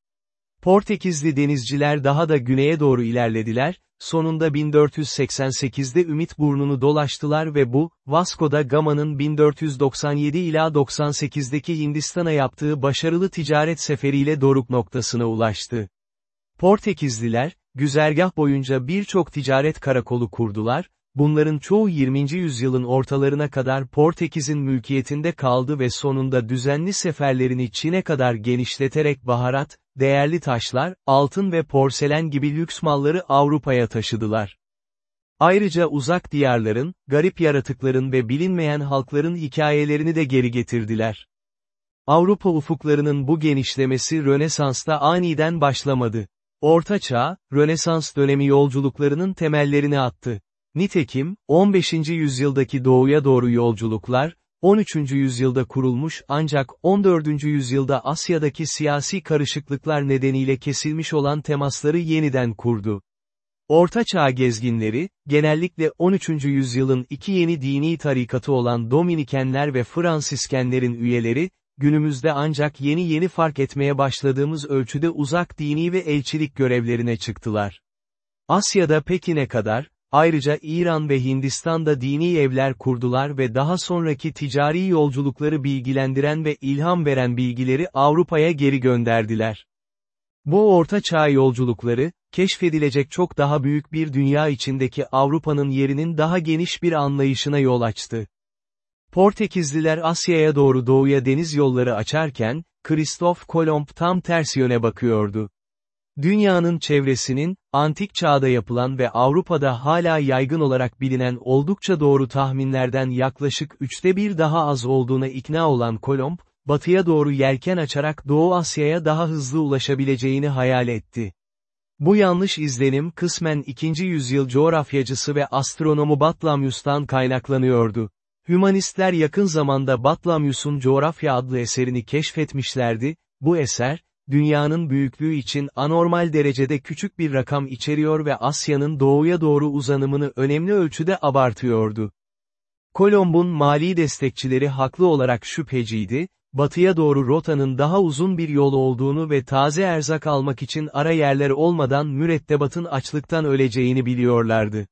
Portekizli denizciler daha da güneye doğru ilerlediler, sonunda 1488'de Ümit Burnu'nu dolaştılar ve bu, Vasco da Gama'nın 1497 ila 98'deki Hindistan'a yaptığı başarılı ticaret seferiyle doruk noktasına ulaştı. Portekizliler, güzergah boyunca birçok ticaret karakolu kurdular, bunların çoğu 20. yüzyılın ortalarına kadar Portekiz'in mülkiyetinde kaldı ve sonunda düzenli seferlerini Çin'e kadar genişleterek baharat, değerli taşlar, altın ve porselen gibi lüks malları Avrupa'ya taşıdılar. Ayrıca uzak diyarların, garip yaratıkların ve bilinmeyen halkların hikayelerini de geri getirdiler. Avrupa ufuklarının bu genişlemesi Rönesans'ta aniden başlamadı. Orta Çağ, Rönesans dönemi yolculuklarının temellerini attı. Nitekim, 15. yüzyıldaki doğuya doğru yolculuklar, 13. yüzyılda kurulmuş ancak 14. yüzyılda Asya'daki siyasi karışıklıklar nedeniyle kesilmiş olan temasları yeniden kurdu. Orta Çağ gezginleri, genellikle 13. yüzyılın iki yeni dini tarikatı olan Dominikenler ve Fransiskenlerin üyeleri, günümüzde ancak yeni yeni fark etmeye başladığımız ölçüde uzak dini ve elçilik görevlerine çıktılar. Asya'da Pekin'e kadar, Ayrıca İran ve Hindistan'da dini evler kurdular ve daha sonraki ticari yolculukları bilgilendiren ve ilham veren bilgileri Avrupa'ya geri gönderdiler. Bu orta çağ yolculukları, keşfedilecek çok daha büyük bir dünya içindeki Avrupa'nın yerinin daha geniş bir anlayışına yol açtı. Portekizliler Asya'ya doğru doğuya deniz yolları açarken, Kristof Kolomb tam ters yöne bakıyordu. Dünyanın çevresinin, antik çağda yapılan ve Avrupa'da hala yaygın olarak bilinen oldukça doğru tahminlerden yaklaşık üçte bir daha az olduğuna ikna olan Kolomb, batıya doğru yelken açarak Doğu Asya'ya daha hızlı ulaşabileceğini hayal etti. Bu yanlış izlenim kısmen 2. yüzyıl coğrafyacısı ve astronomu Batlamyus'tan kaynaklanıyordu. Hümanistler yakın zamanda Batlamyus'un Coğrafya adlı eserini keşfetmişlerdi, bu eser, dünyanın büyüklüğü için anormal derecede küçük bir rakam içeriyor ve Asya'nın doğuya doğru uzanımını önemli ölçüde abartıyordu. Kolomb'un mali destekçileri haklı olarak şüpheciydi, batıya doğru rotanın daha uzun bir yol olduğunu ve taze erzak almak için ara yerler olmadan mürettebatın açlıktan öleceğini biliyorlardı.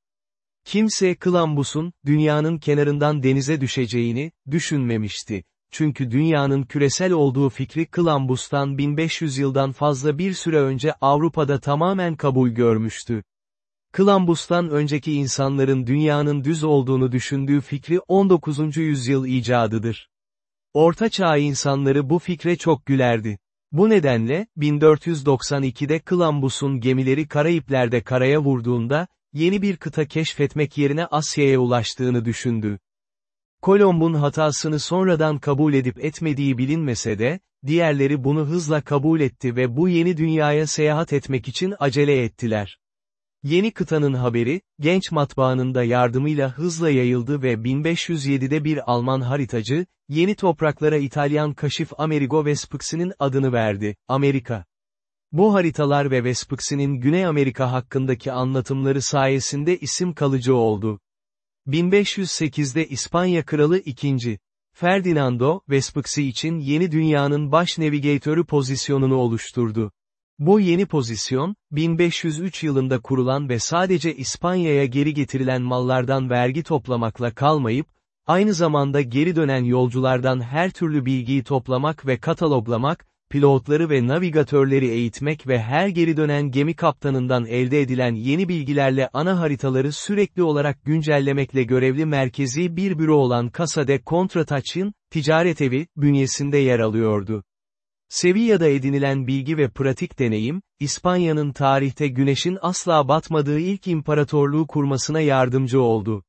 Kimse Columbus'un, dünyanın kenarından denize düşeceğini, düşünmemişti. Çünkü dünyanın küresel olduğu fikri Columbus'tan 1500 yıldan fazla bir süre önce Avrupa'da tamamen kabul görmüştü. Columbus'tan önceki insanların dünyanın düz olduğunu düşündüğü fikri 19. yüzyıl icadıdır. Orta Çağ insanları bu fikre çok gülerdi. Bu nedenle, 1492'de Columbus'un gemileri Karayipler'de karaya vurduğunda, yeni bir kıta keşfetmek yerine Asya'ya ulaştığını düşündü. Kolomb'un hatasını sonradan kabul edip etmediği bilinmese de, diğerleri bunu hızla kabul etti ve bu yeni dünyaya seyahat etmek için acele ettiler. Yeni kıtanın haberi, genç matbaanın da yardımıyla hızla yayıldı ve 1507'de bir Alman haritacı, yeni topraklara İtalyan kaşif Amerigo Vespucci'nin adını verdi, Amerika. Bu haritalar ve Vespucci'nin Güney Amerika hakkındaki anlatımları sayesinde isim kalıcı oldu. 1508'de İspanya Kralı II. Ferdinando, Vespucci için yeni dünyanın baş navigatörü pozisyonunu oluşturdu. Bu yeni pozisyon, 1503 yılında kurulan ve sadece İspanya'ya geri getirilen mallardan vergi toplamakla kalmayıp, aynı zamanda geri dönen yolculardan her türlü bilgiyi toplamak ve kataloglamak, pilotları ve navigatörleri eğitmek ve her geri dönen gemi kaptanından elde edilen yeni bilgilerle ana haritaları sürekli olarak güncellemekle görevli merkezi bir büro olan Casa de Contrataç'ın, ticaret evi, bünyesinde yer alıyordu. Sevilla'da edinilen bilgi ve pratik deneyim, İspanya'nın tarihte güneşin asla batmadığı ilk imparatorluğu kurmasına yardımcı oldu.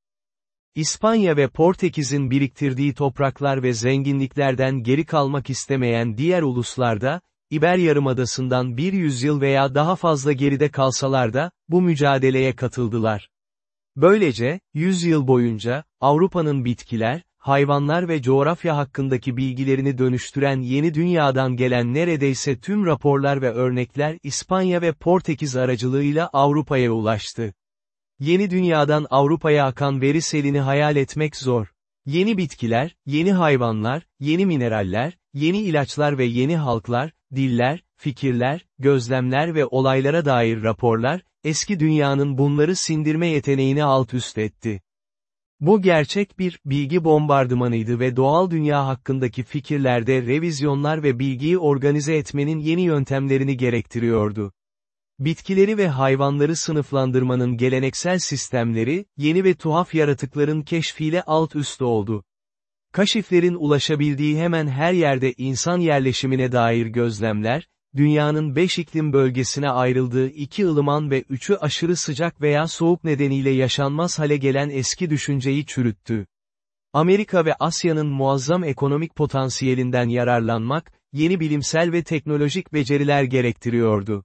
İspanya ve Portekiz'in biriktirdiği topraklar ve zenginliklerden geri kalmak istemeyen diğer uluslarda, İber Yarımadası'ndan bir yüzyıl veya daha fazla geride kalsalar da, bu mücadeleye katıldılar. Böylece, yüzyıl boyunca, Avrupa'nın bitkiler, hayvanlar ve coğrafya hakkındaki bilgilerini dönüştüren yeni dünyadan gelen neredeyse tüm raporlar ve örnekler İspanya ve Portekiz aracılığıyla Avrupa'ya ulaştı. Yeni dünyadan Avrupa'ya akan veri selini hayal etmek zor. Yeni bitkiler, yeni hayvanlar, yeni mineraller, yeni ilaçlar ve yeni halklar, diller, fikirler, gözlemler ve olaylara dair raporlar, eski dünyanın bunları sindirme yeteneğini alt üst etti. Bu gerçek bir bilgi bombardımanıydı ve doğal dünya hakkındaki fikirlerde revizyonlar ve bilgiyi organize etmenin yeni yöntemlerini gerektiriyordu. Bitkileri ve hayvanları sınıflandırmanın geleneksel sistemleri, yeni ve tuhaf yaratıkların keşfiyle alt üst oldu. Kaşiflerin ulaşabildiği hemen her yerde insan yerleşimine dair gözlemler, dünyanın beş iklim bölgesine ayrıldığı iki ılıman ve üçü aşırı sıcak veya soğuk nedeniyle yaşanmaz hale gelen eski düşünceyi çürüttü. Amerika ve Asya'nın muazzam ekonomik potansiyelinden yararlanmak, yeni bilimsel ve teknolojik beceriler gerektiriyordu.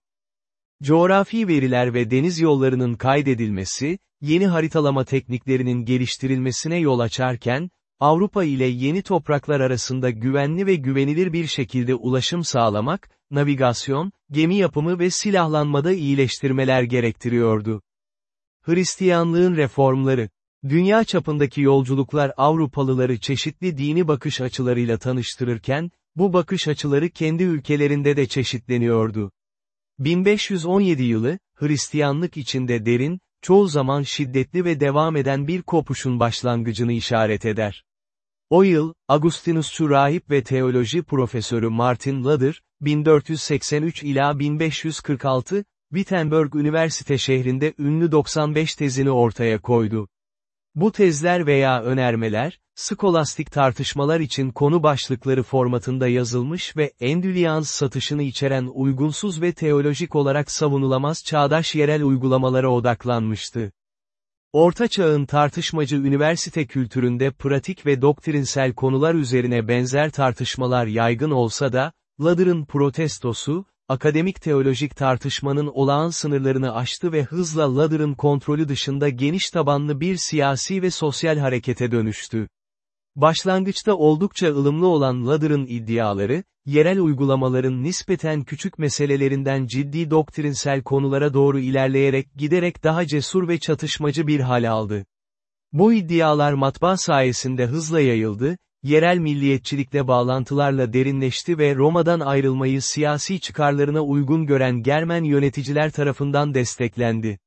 Coğrafi veriler ve deniz yollarının kaydedilmesi, yeni haritalama tekniklerinin geliştirilmesine yol açarken, Avrupa ile yeni topraklar arasında güvenli ve güvenilir bir şekilde ulaşım sağlamak, navigasyon, gemi yapımı ve silahlanmada iyileştirmeler gerektiriyordu. Hristiyanlığın reformları Dünya çapındaki yolculuklar Avrupalıları çeşitli dini bakış açılarıyla tanıştırırken, bu bakış açıları kendi ülkelerinde de çeşitleniyordu. 1517 yılı, Hristiyanlık içinde derin, çoğu zaman şiddetli ve devam eden bir kopuşun başlangıcını işaret eder. O yıl, Agustinusçu rahip ve teoloji profesörü Martin Luther, 1483 ila 1546, Wittenberg Üniversite şehrinde ünlü 95 tezini ortaya koydu. Bu tezler veya önermeler, skolastik tartışmalar için konu başlıkları formatında yazılmış ve endülyans satışını içeren uygunsuz ve teolojik olarak savunulamaz çağdaş yerel uygulamalara odaklanmıştı. Orta Çağ'ın tartışmacı üniversite kültüründe pratik ve doktrinsel konular üzerine benzer tartışmalar yaygın olsa da, Ladder'ın protestosu, akademik teolojik tartışmanın olağan sınırlarını aştı ve hızla Ladder'ın kontrolü dışında geniş tabanlı bir siyasi ve sosyal harekete dönüştü. Başlangıçta oldukça ılımlı olan Ladder'ın iddiaları, yerel uygulamaların nispeten küçük meselelerinden ciddi doktrinsel konulara doğru ilerleyerek giderek daha cesur ve çatışmacı bir hal aldı. Bu iddialar matbaa sayesinde hızla yayıldı, yerel milliyetçilikle bağlantılarla derinleşti ve Roma'dan ayrılmayı siyasi çıkarlarına uygun gören Germen yöneticiler tarafından desteklendi.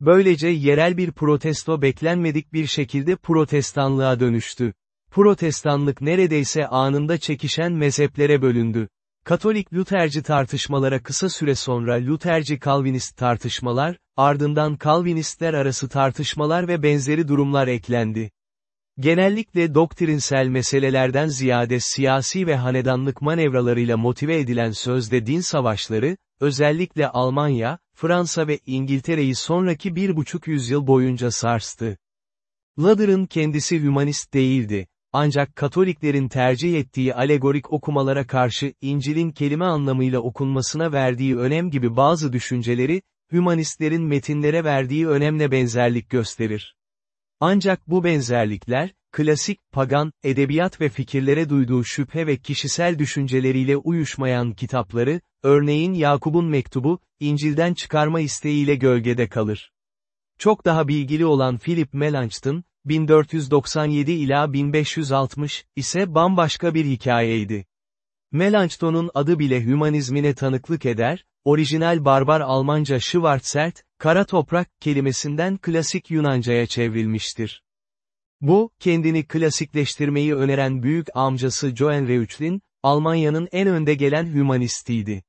Böylece yerel bir protesto beklenmedik bir şekilde protestanlığa dönüştü. Protestanlık neredeyse anında çekişen mezheplere bölündü. Katolik Lutherci tartışmalara kısa süre sonra Lutherci Calvinist tartışmalar, ardından Calvinistler arası tartışmalar ve benzeri durumlar eklendi. Genellikle doktrinsel meselelerden ziyade siyasi ve hanedanlık manevralarıyla motive edilen sözde din savaşları, özellikle Almanya, Fransa ve İngiltere'yi sonraki bir buçuk yüzyıl boyunca sarstı. Ladder'ın kendisi hümanist değildi, ancak Katoliklerin tercih ettiği alegorik okumalara karşı İncil'in kelime anlamıyla okunmasına verdiği önem gibi bazı düşünceleri, hümanistlerin metinlere verdiği önemle benzerlik gösterir. Ancak bu benzerlikler, klasik, pagan, edebiyat ve fikirlere duyduğu şüphe ve kişisel düşünceleriyle uyuşmayan kitapları, örneğin Yakub'un mektubu, İncil'den çıkarma isteğiyle gölgede kalır. Çok daha bilgili olan Philip Melanchthon, 1497 ila 1560, ise bambaşka bir hikayeydi. Melanchthon'un adı bile hümanizmine tanıklık eder, orijinal barbar Almanca Schwarzert, kara toprak kelimesinden klasik Yunanca'ya çevrilmiştir. Bu, kendini klasikleştirmeyi öneren büyük amcası Joan Reuchlin, Almanya'nın en önde gelen hümanistiydi.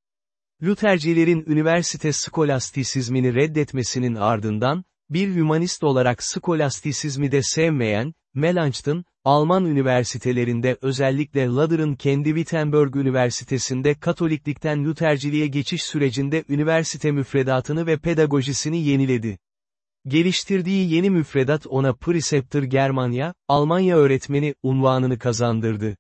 Luthercilerin üniversite skolastisizmini reddetmesinin ardından, bir hümanist olarak skolastisizmi de sevmeyen, Melanchthon, Alman üniversitelerinde özellikle Lader'ın kendi Wittenberg Üniversitesi'nde Katoliklikten Lutherciliğe geçiş sürecinde üniversite müfredatını ve pedagojisini yeniledi. Geliştirdiği yeni müfredat ona Preceptor Germania, Almanya öğretmeni, unvanını kazandırdı.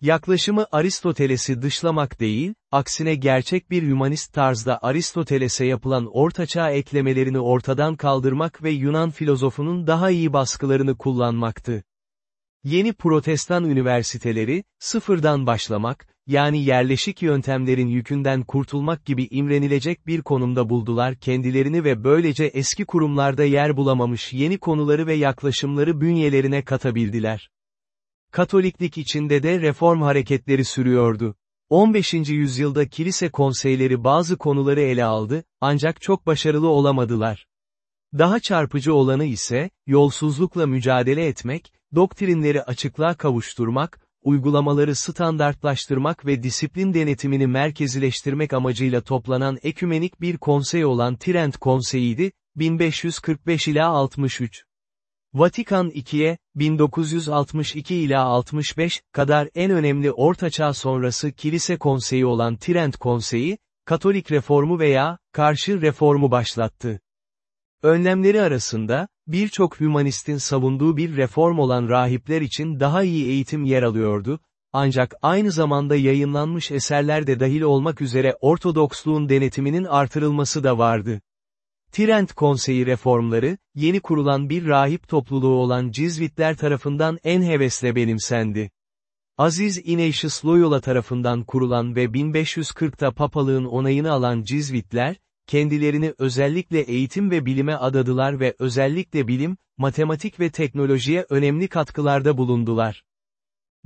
Yaklaşımı Aristoteles'i dışlamak değil, aksine gerçek bir hümanist tarzda Aristoteles'e yapılan ortaçağ eklemelerini ortadan kaldırmak ve Yunan filozofunun daha iyi baskılarını kullanmaktı. Yeni protestan üniversiteleri, sıfırdan başlamak, yani yerleşik yöntemlerin yükünden kurtulmak gibi imrenilecek bir konumda buldular kendilerini ve böylece eski kurumlarda yer bulamamış yeni konuları ve yaklaşımları bünyelerine katabildiler. Katoliklik içinde de reform hareketleri sürüyordu. 15. yüzyılda kilise konseyleri bazı konuları ele aldı, ancak çok başarılı olamadılar. Daha çarpıcı olanı ise, yolsuzlukla mücadele etmek, doktrinleri açıklığa kavuşturmak, uygulamaları standartlaştırmak ve disiplin denetimini merkezileştirmek amacıyla toplanan ekümenik bir konsey olan Trent Konseyi'ydi, 1545 ila 63. Vatikan II'ye, 1962 ila 65 kadar en önemli Ortaçağ sonrası kilise konseyi olan Trent Konseyi, Katolik reformu veya, karşı reformu başlattı. Önlemleri arasında, birçok hümanistin savunduğu bir reform olan rahipler için daha iyi eğitim yer alıyordu, ancak aynı zamanda yayınlanmış eserler de dahil olmak üzere Ortodoksluğun denetiminin artırılması da vardı. Trent Konseyi reformları, yeni kurulan bir rahip topluluğu olan Cizvitler tarafından en hevesle benimsendi. Aziz Ignatius Loyola tarafından kurulan ve 1540'ta papalığın onayını alan Cizvitler, kendilerini özellikle eğitim ve bilime adadılar ve özellikle bilim, matematik ve teknolojiye önemli katkılarda bulundular.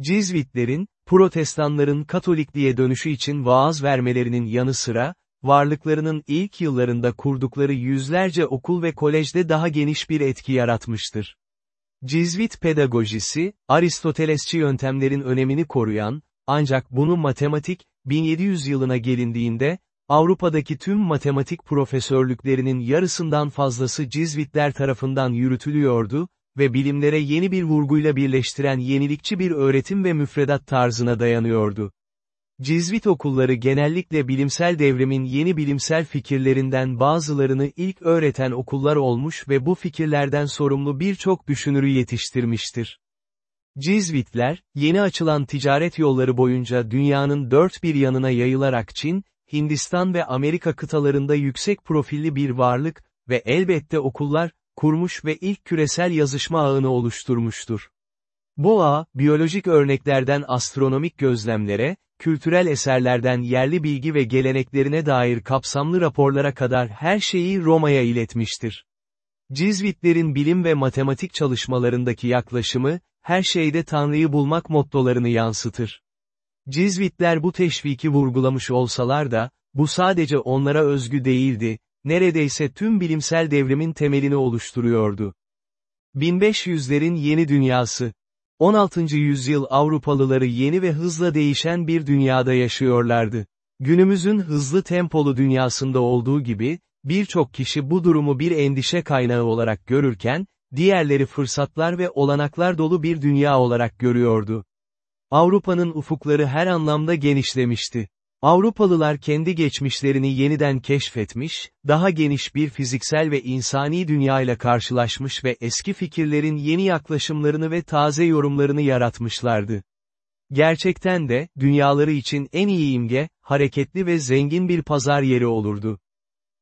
Cizvitlerin, protestanların Katolikliğe dönüşü için vaaz vermelerinin yanı sıra, varlıklarının ilk yıllarında kurdukları yüzlerce okul ve kolejde daha geniş bir etki yaratmıştır. Cizvit pedagojisi, Aristotelesçi yöntemlerin önemini koruyan, ancak bunu matematik, 1700 yılına gelindiğinde, Avrupa'daki tüm matematik profesörlüklerinin yarısından fazlası Cizvitler tarafından yürütülüyordu ve bilimlere yeni bir vurguyla birleştiren yenilikçi bir öğretim ve müfredat tarzına dayanıyordu. Cizvit okulları genellikle bilimsel devrimin yeni bilimsel fikirlerinden bazılarını ilk öğreten okullar olmuş ve bu fikirlerden sorumlu birçok düşünürü yetiştirmiştir. Cizvitler, yeni açılan ticaret yolları boyunca dünyanın dört bir yanına yayılarak Çin, Hindistan ve Amerika kıtalarında yüksek profilli bir varlık ve elbette okullar, kurmuş ve ilk küresel yazışma ağını oluşturmuştur. Bu ağ, biyolojik örneklerden astronomik gözlemlere, kültürel eserlerden yerli bilgi ve geleneklerine dair kapsamlı raporlara kadar her şeyi Roma'ya iletmiştir. Cizvitlerin bilim ve matematik çalışmalarındaki yaklaşımı, her şeyde Tanrı'yı bulmak mottolarını yansıtır. Cizvitler bu teşviki vurgulamış olsalar da, bu sadece onlara özgü değildi, neredeyse tüm bilimsel devrimin temelini oluşturuyordu. 1500'lerin yeni dünyası 16. yüzyıl Avrupalıları yeni ve hızla değişen bir dünyada yaşıyorlardı. Günümüzün hızlı tempolu dünyasında olduğu gibi, birçok kişi bu durumu bir endişe kaynağı olarak görürken, diğerleri fırsatlar ve olanaklar dolu bir dünya olarak görüyordu. Avrupa'nın ufukları her anlamda genişlemişti. Avrupalılar kendi geçmişlerini yeniden keşfetmiş, daha geniş bir fiziksel ve insani dünyayla karşılaşmış ve eski fikirlerin yeni yaklaşımlarını ve taze yorumlarını yaratmışlardı. Gerçekten de, dünyaları için en iyi imge, hareketli ve zengin bir pazar yeri olurdu.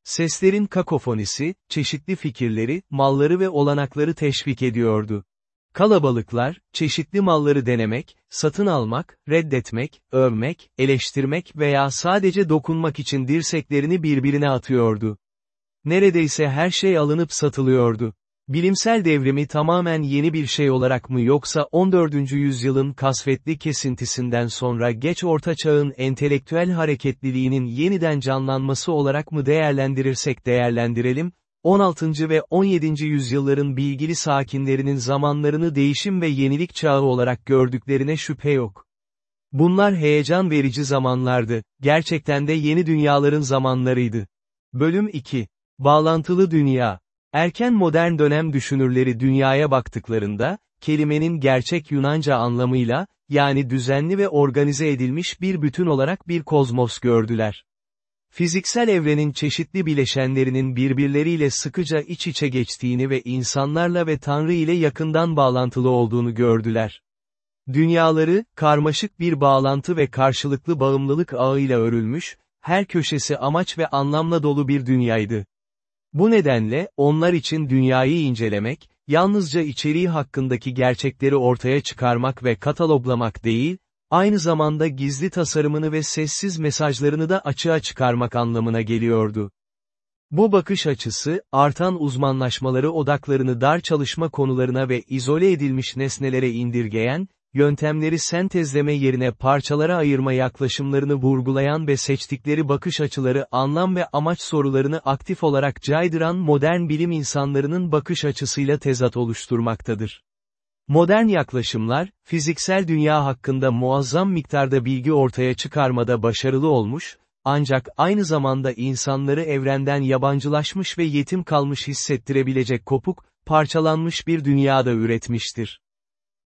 Seslerin kakofonisi, çeşitli fikirleri, malları ve olanakları teşvik ediyordu. Kalabalıklar, çeşitli malları denemek, satın almak, reddetmek, övmek, eleştirmek veya sadece dokunmak için dirseklerini birbirine atıyordu. Neredeyse her şey alınıp satılıyordu. Bilimsel devrimi tamamen yeni bir şey olarak mı yoksa 14. yüzyılın kasvetli kesintisinden sonra geç orta çağın entelektüel hareketliliğinin yeniden canlanması olarak mı değerlendirirsek değerlendirelim, 16. ve 17. yüzyılların bilgili sakinlerinin zamanlarını değişim ve yenilik çağı olarak gördüklerine şüphe yok. Bunlar heyecan verici zamanlardı, gerçekten de yeni dünyaların zamanlarıydı. Bölüm 2. Bağlantılı Dünya. Erken modern dönem düşünürleri dünyaya baktıklarında, kelimenin gerçek Yunanca anlamıyla, yani düzenli ve organize edilmiş bir bütün olarak bir kozmos gördüler. Fiziksel evrenin çeşitli bileşenlerinin birbirleriyle sıkıca iç içe geçtiğini ve insanlarla ve Tanrı ile yakından bağlantılı olduğunu gördüler. Dünyaları, karmaşık bir bağlantı ve karşılıklı bağımlılık ağıyla örülmüş, her köşesi amaç ve anlamla dolu bir dünyaydı. Bu nedenle, onlar için dünyayı incelemek, yalnızca içeriği hakkındaki gerçekleri ortaya çıkarmak ve kataloglamak değil, aynı zamanda gizli tasarımını ve sessiz mesajlarını da açığa çıkarmak anlamına geliyordu. Bu bakış açısı, artan uzmanlaşmaları odaklarını dar çalışma konularına ve izole edilmiş nesnelere indirgeyen, yöntemleri sentezleme yerine parçalara ayırma yaklaşımlarını vurgulayan ve seçtikleri bakış açıları anlam ve amaç sorularını aktif olarak caydıran modern bilim insanlarının bakış açısıyla tezat oluşturmaktadır. Modern yaklaşımlar, fiziksel dünya hakkında muazzam miktarda bilgi ortaya çıkarmada başarılı olmuş, ancak aynı zamanda insanları evrenden yabancılaşmış ve yetim kalmış hissettirebilecek kopuk, parçalanmış bir dünyada üretmiştir.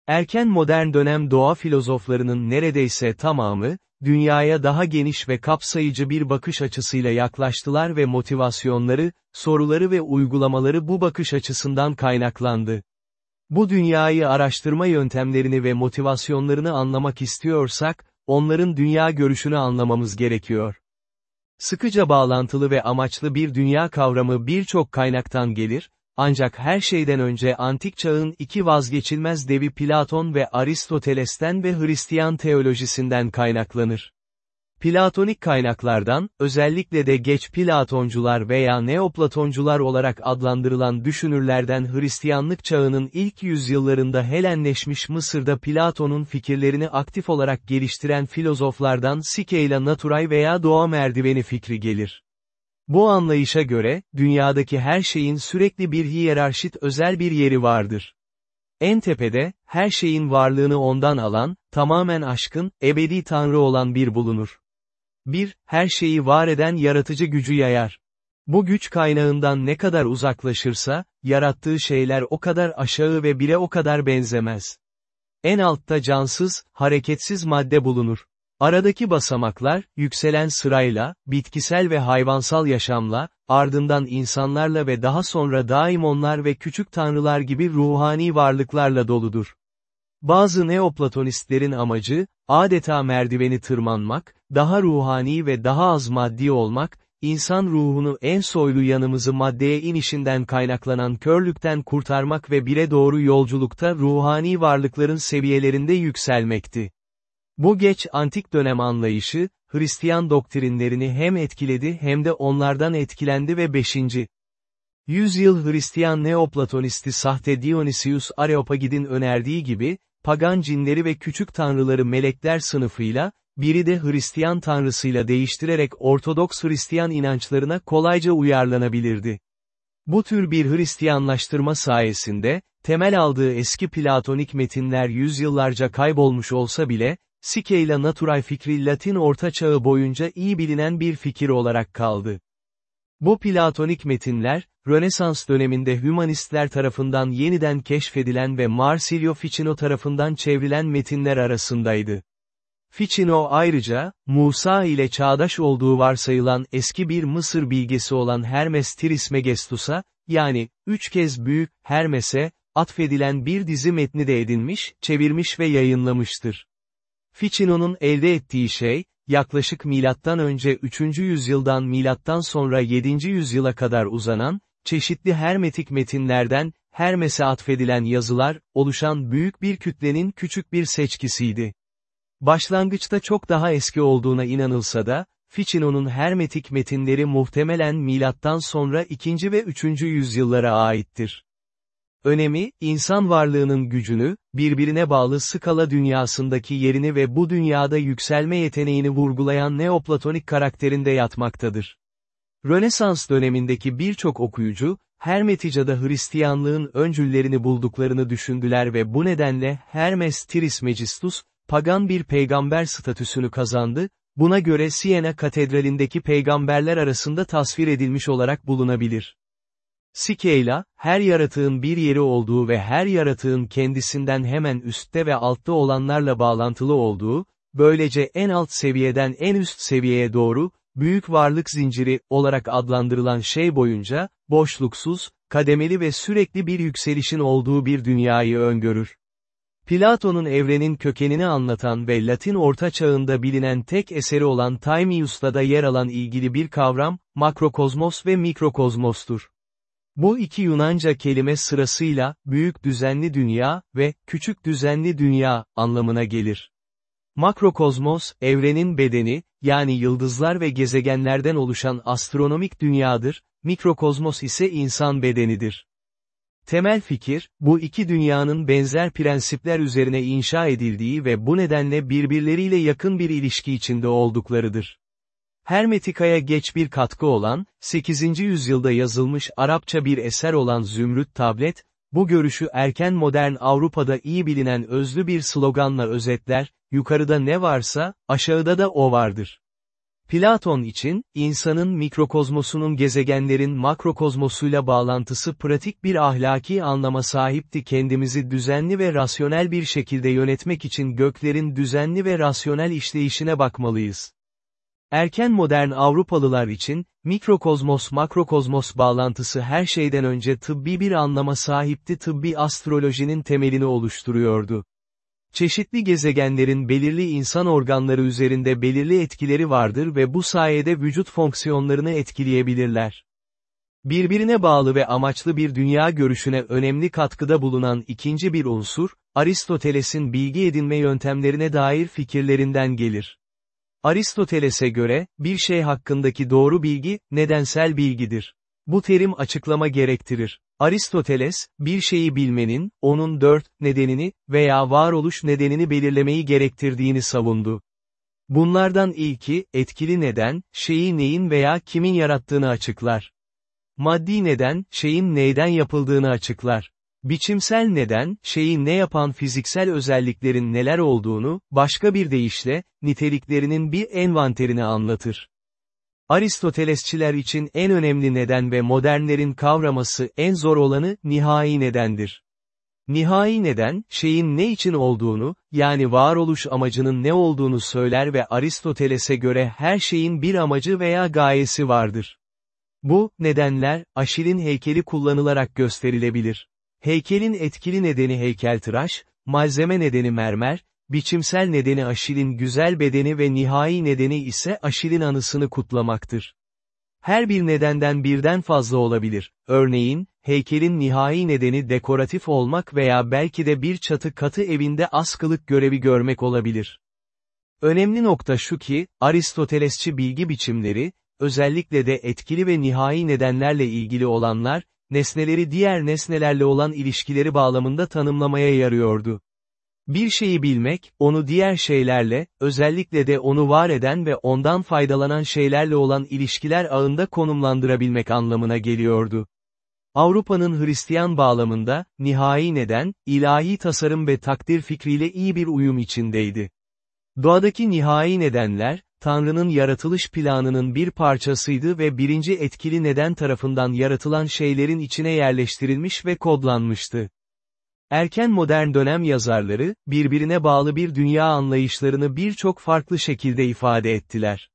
Erken modern dönem doğa filozoflarının neredeyse tamamı, dünyaya daha geniş ve kapsayıcı bir bakış açısıyla yaklaştılar ve motivasyonları, soruları ve uygulamaları bu bakış açısından kaynaklandı. Bu dünyayı araştırma yöntemlerini ve motivasyonlarını anlamak istiyorsak, onların dünya görüşünü anlamamız gerekiyor. Sıkıca bağlantılı ve amaçlı bir dünya kavramı birçok kaynaktan gelir, ancak her şeyden önce antik çağın iki vazgeçilmez devi Platon ve Aristoteles'ten ve Hristiyan teolojisinden kaynaklanır. Platonik kaynaklardan, özellikle de geç Platoncular veya Neoplatoncular olarak adlandırılan düşünürlerden Hristiyanlık çağının ilk yüzyıllarında Helenleşmiş Mısır'da Platon'un fikirlerini aktif olarak geliştiren filozoflardan Sikeila Naturay veya doğa merdiveni fikri gelir. Bu anlayışa göre, dünyadaki her şeyin sürekli bir hiyerarşit özel bir yeri vardır. En tepede, her şeyin varlığını ondan alan, tamamen aşkın, ebedi tanrı olan bir bulunur. 1. Her şeyi var eden yaratıcı gücü yayar. Bu güç kaynağından ne kadar uzaklaşırsa, yarattığı şeyler o kadar aşağı ve bire o kadar benzemez. En altta cansız, hareketsiz madde bulunur. Aradaki basamaklar, yükselen sırayla, bitkisel ve hayvansal yaşamla, ardından insanlarla ve daha sonra daimonlar ve küçük tanrılar gibi ruhani varlıklarla doludur. Bazı neoplatonistlerin amacı, adeta merdiveni tırmanmak, daha ruhani ve daha az maddi olmak, insan ruhunu en soylu yanımızı maddeye inişinden kaynaklanan körlükten kurtarmak ve bire doğru yolculukta ruhani varlıkların seviyelerinde yükselmekti. Bu geç antik dönem anlayışı, Hristiyan doktrinlerini hem etkiledi hem de onlardan etkilendi ve 5. Yüzyıl Hristiyan Neoplatonisti sahte Dionysius Areopagid'in önerdiği gibi, pagan cinleri ve küçük tanrıları melekler sınıfıyla, biri de Hristiyan tanrısıyla değiştirerek Ortodoks Hristiyan inançlarına kolayca uyarlanabilirdi. Bu tür bir Hristiyanlaştırma sayesinde, temel aldığı eski Platonik metinler yüzyıllarca kaybolmuş olsa bile, Sikeila natural fikri Latin Orta Çağı boyunca iyi bilinen bir fikir olarak kaldı. Bu platonik metinler, Rönesans döneminde hümanistler tarafından yeniden keşfedilen ve Marsilio Ficino tarafından çevrilen metinler arasındaydı. Ficino ayrıca, Musa ile çağdaş olduğu varsayılan eski bir Mısır bilgesi olan Hermes Trismegistus'a, yani, üç kez büyük, Hermes'e, atfedilen bir dizi metni de edinmiş, çevirmiş ve yayınlamıştır. Ficino'nun elde ettiği şey, yaklaşık milattan önce 3. yüzyıldan milattan sonra 7. yüzyıla kadar uzanan, çeşitli hermetik metinlerden, Hermes'e atfedilen yazılar, oluşan büyük bir kütlenin küçük bir seçkisiydi. Başlangıçta çok daha eski olduğuna inanılsa da, Ficino'nun hermetik metinleri muhtemelen milattan sonra 2. ve 3. yüzyıllara aittir. Önemi, insan varlığının gücünü, birbirine bağlı skala dünyasındaki yerini ve bu dünyada yükselme yeteneğini vurgulayan neoplatonik karakterinde yatmaktadır. Rönesans dönemindeki birçok okuyucu, Hermetica'da Hristiyanlığın öncüllerini bulduklarını düşündüler ve bu nedenle Hermes Trismegistus, pagan bir peygamber statüsünü kazandı, buna göre Siena katedralindeki peygamberler arasında tasvir edilmiş olarak bulunabilir. Sikeila, her yaratığın bir yeri olduğu ve her yaratığın kendisinden hemen üstte ve altta olanlarla bağlantılı olduğu, böylece en alt seviyeden en üst seviyeye doğru, büyük varlık zinciri olarak adlandırılan şey boyunca, boşluksuz, kademeli ve sürekli bir yükselişin olduğu bir dünyayı öngörür. Platon'un evrenin kökenini anlatan ve Latin Orta Çağında bilinen tek eseri olan Timaeus'ta da yer alan ilgili bir kavram, makrokozmos ve mikrokozmostur. Bu iki Yunanca kelime sırasıyla, büyük düzenli dünya ve küçük düzenli dünya anlamına gelir. Makrokozmos, evrenin bedeni, yani yıldızlar ve gezegenlerden oluşan astronomik dünyadır, mikrokozmos ise insan bedenidir. Temel fikir, bu iki dünyanın benzer prensipler üzerine inşa edildiği ve bu nedenle birbirleriyle yakın bir ilişki içinde olduklarıdır. Hermetika'ya geç bir katkı olan, 8. yüzyılda yazılmış Arapça bir eser olan Zümrüt Tablet, bu görüşü erken modern Avrupa'da iyi bilinen özlü bir sloganla özetler, yukarıda ne varsa, aşağıda da o vardır. Platon için, insanın mikrokozmosunun gezegenlerin makrokozmosuyla bağlantısı pratik bir ahlaki anlama sahipti kendimizi düzenli ve rasyonel bir şekilde yönetmek için göklerin düzenli ve rasyonel işleyişine bakmalıyız. Erken modern Avrupalılar için, mikrokozmos makrokozmos bağlantısı her şeyden önce tıbbi bir anlama sahipti tıbbi astrolojinin temelini oluşturuyordu. Çeşitli gezegenlerin belirli insan organları üzerinde belirli etkileri vardır ve bu sayede vücut fonksiyonlarını etkileyebilirler. Birbirine bağlı ve amaçlı bir dünya görüşüne önemli katkıda bulunan ikinci bir unsur, Aristoteles'in bilgi edinme yöntemlerine dair fikirlerinden gelir. Aristoteles'e göre, bir şey hakkındaki doğru bilgi, nedensel bilgidir. Bu terim açıklama gerektirir. Aristoteles, bir şeyi bilmenin, onun dört, nedenini, veya varoluş nedenini belirlemeyi gerektirdiğini savundu. Bunlardan ilki, etkili neden, şeyi neyin veya kimin yarattığını açıklar. Maddi neden, şeyin neyden yapıldığını açıklar. Biçimsel neden, şeyi ne yapan fiziksel özelliklerin neler olduğunu, başka bir deyişle, niteliklerinin bir envanterini anlatır. Aristotelesçiler için en önemli neden ve modernlerin kavraması en zor olanı, nihai nedendir. Nihai neden, şeyin ne için olduğunu, yani varoluş amacının ne olduğunu söyler ve Aristoteles'e göre her şeyin bir amacı veya gayesi vardır. Bu, nedenler, Aşil'in heykeli kullanılarak gösterilebilir. Heykelin etkili nedeni heykeltıraş, malzeme nedeni mermer, biçimsel nedeni Aşil'in güzel bedeni ve nihai nedeni ise Aşil'in anısını kutlamaktır. Her bir nedenden birden fazla olabilir. Örneğin, heykelin nihai nedeni dekoratif olmak veya belki de bir çatı katı evinde askılık görevi görmek olabilir. Önemli nokta şu ki, Aristotelesçi bilgi biçimleri, özellikle de etkili ve nihai nedenlerle ilgili olanlar, nesneleri diğer nesnelerle olan ilişkileri bağlamında tanımlamaya yarıyordu. Bir şeyi bilmek, onu diğer şeylerle, özellikle de onu var eden ve ondan faydalanan şeylerle olan ilişkiler ağında konumlandırabilmek anlamına geliyordu. Avrupa'nın Hristiyan bağlamında, nihai neden, ilahi tasarım ve takdir fikriyle iyi bir uyum içindeydi. Doğadaki nihai nedenler, Tanrı'nın yaratılış planının bir parçasıydı ve birinci etkili neden tarafından yaratılan şeylerin içine yerleştirilmiş ve kodlanmıştı. Erken modern dönem yazarları, birbirine bağlı bir dünya anlayışlarını birçok farklı şekilde ifade ettiler.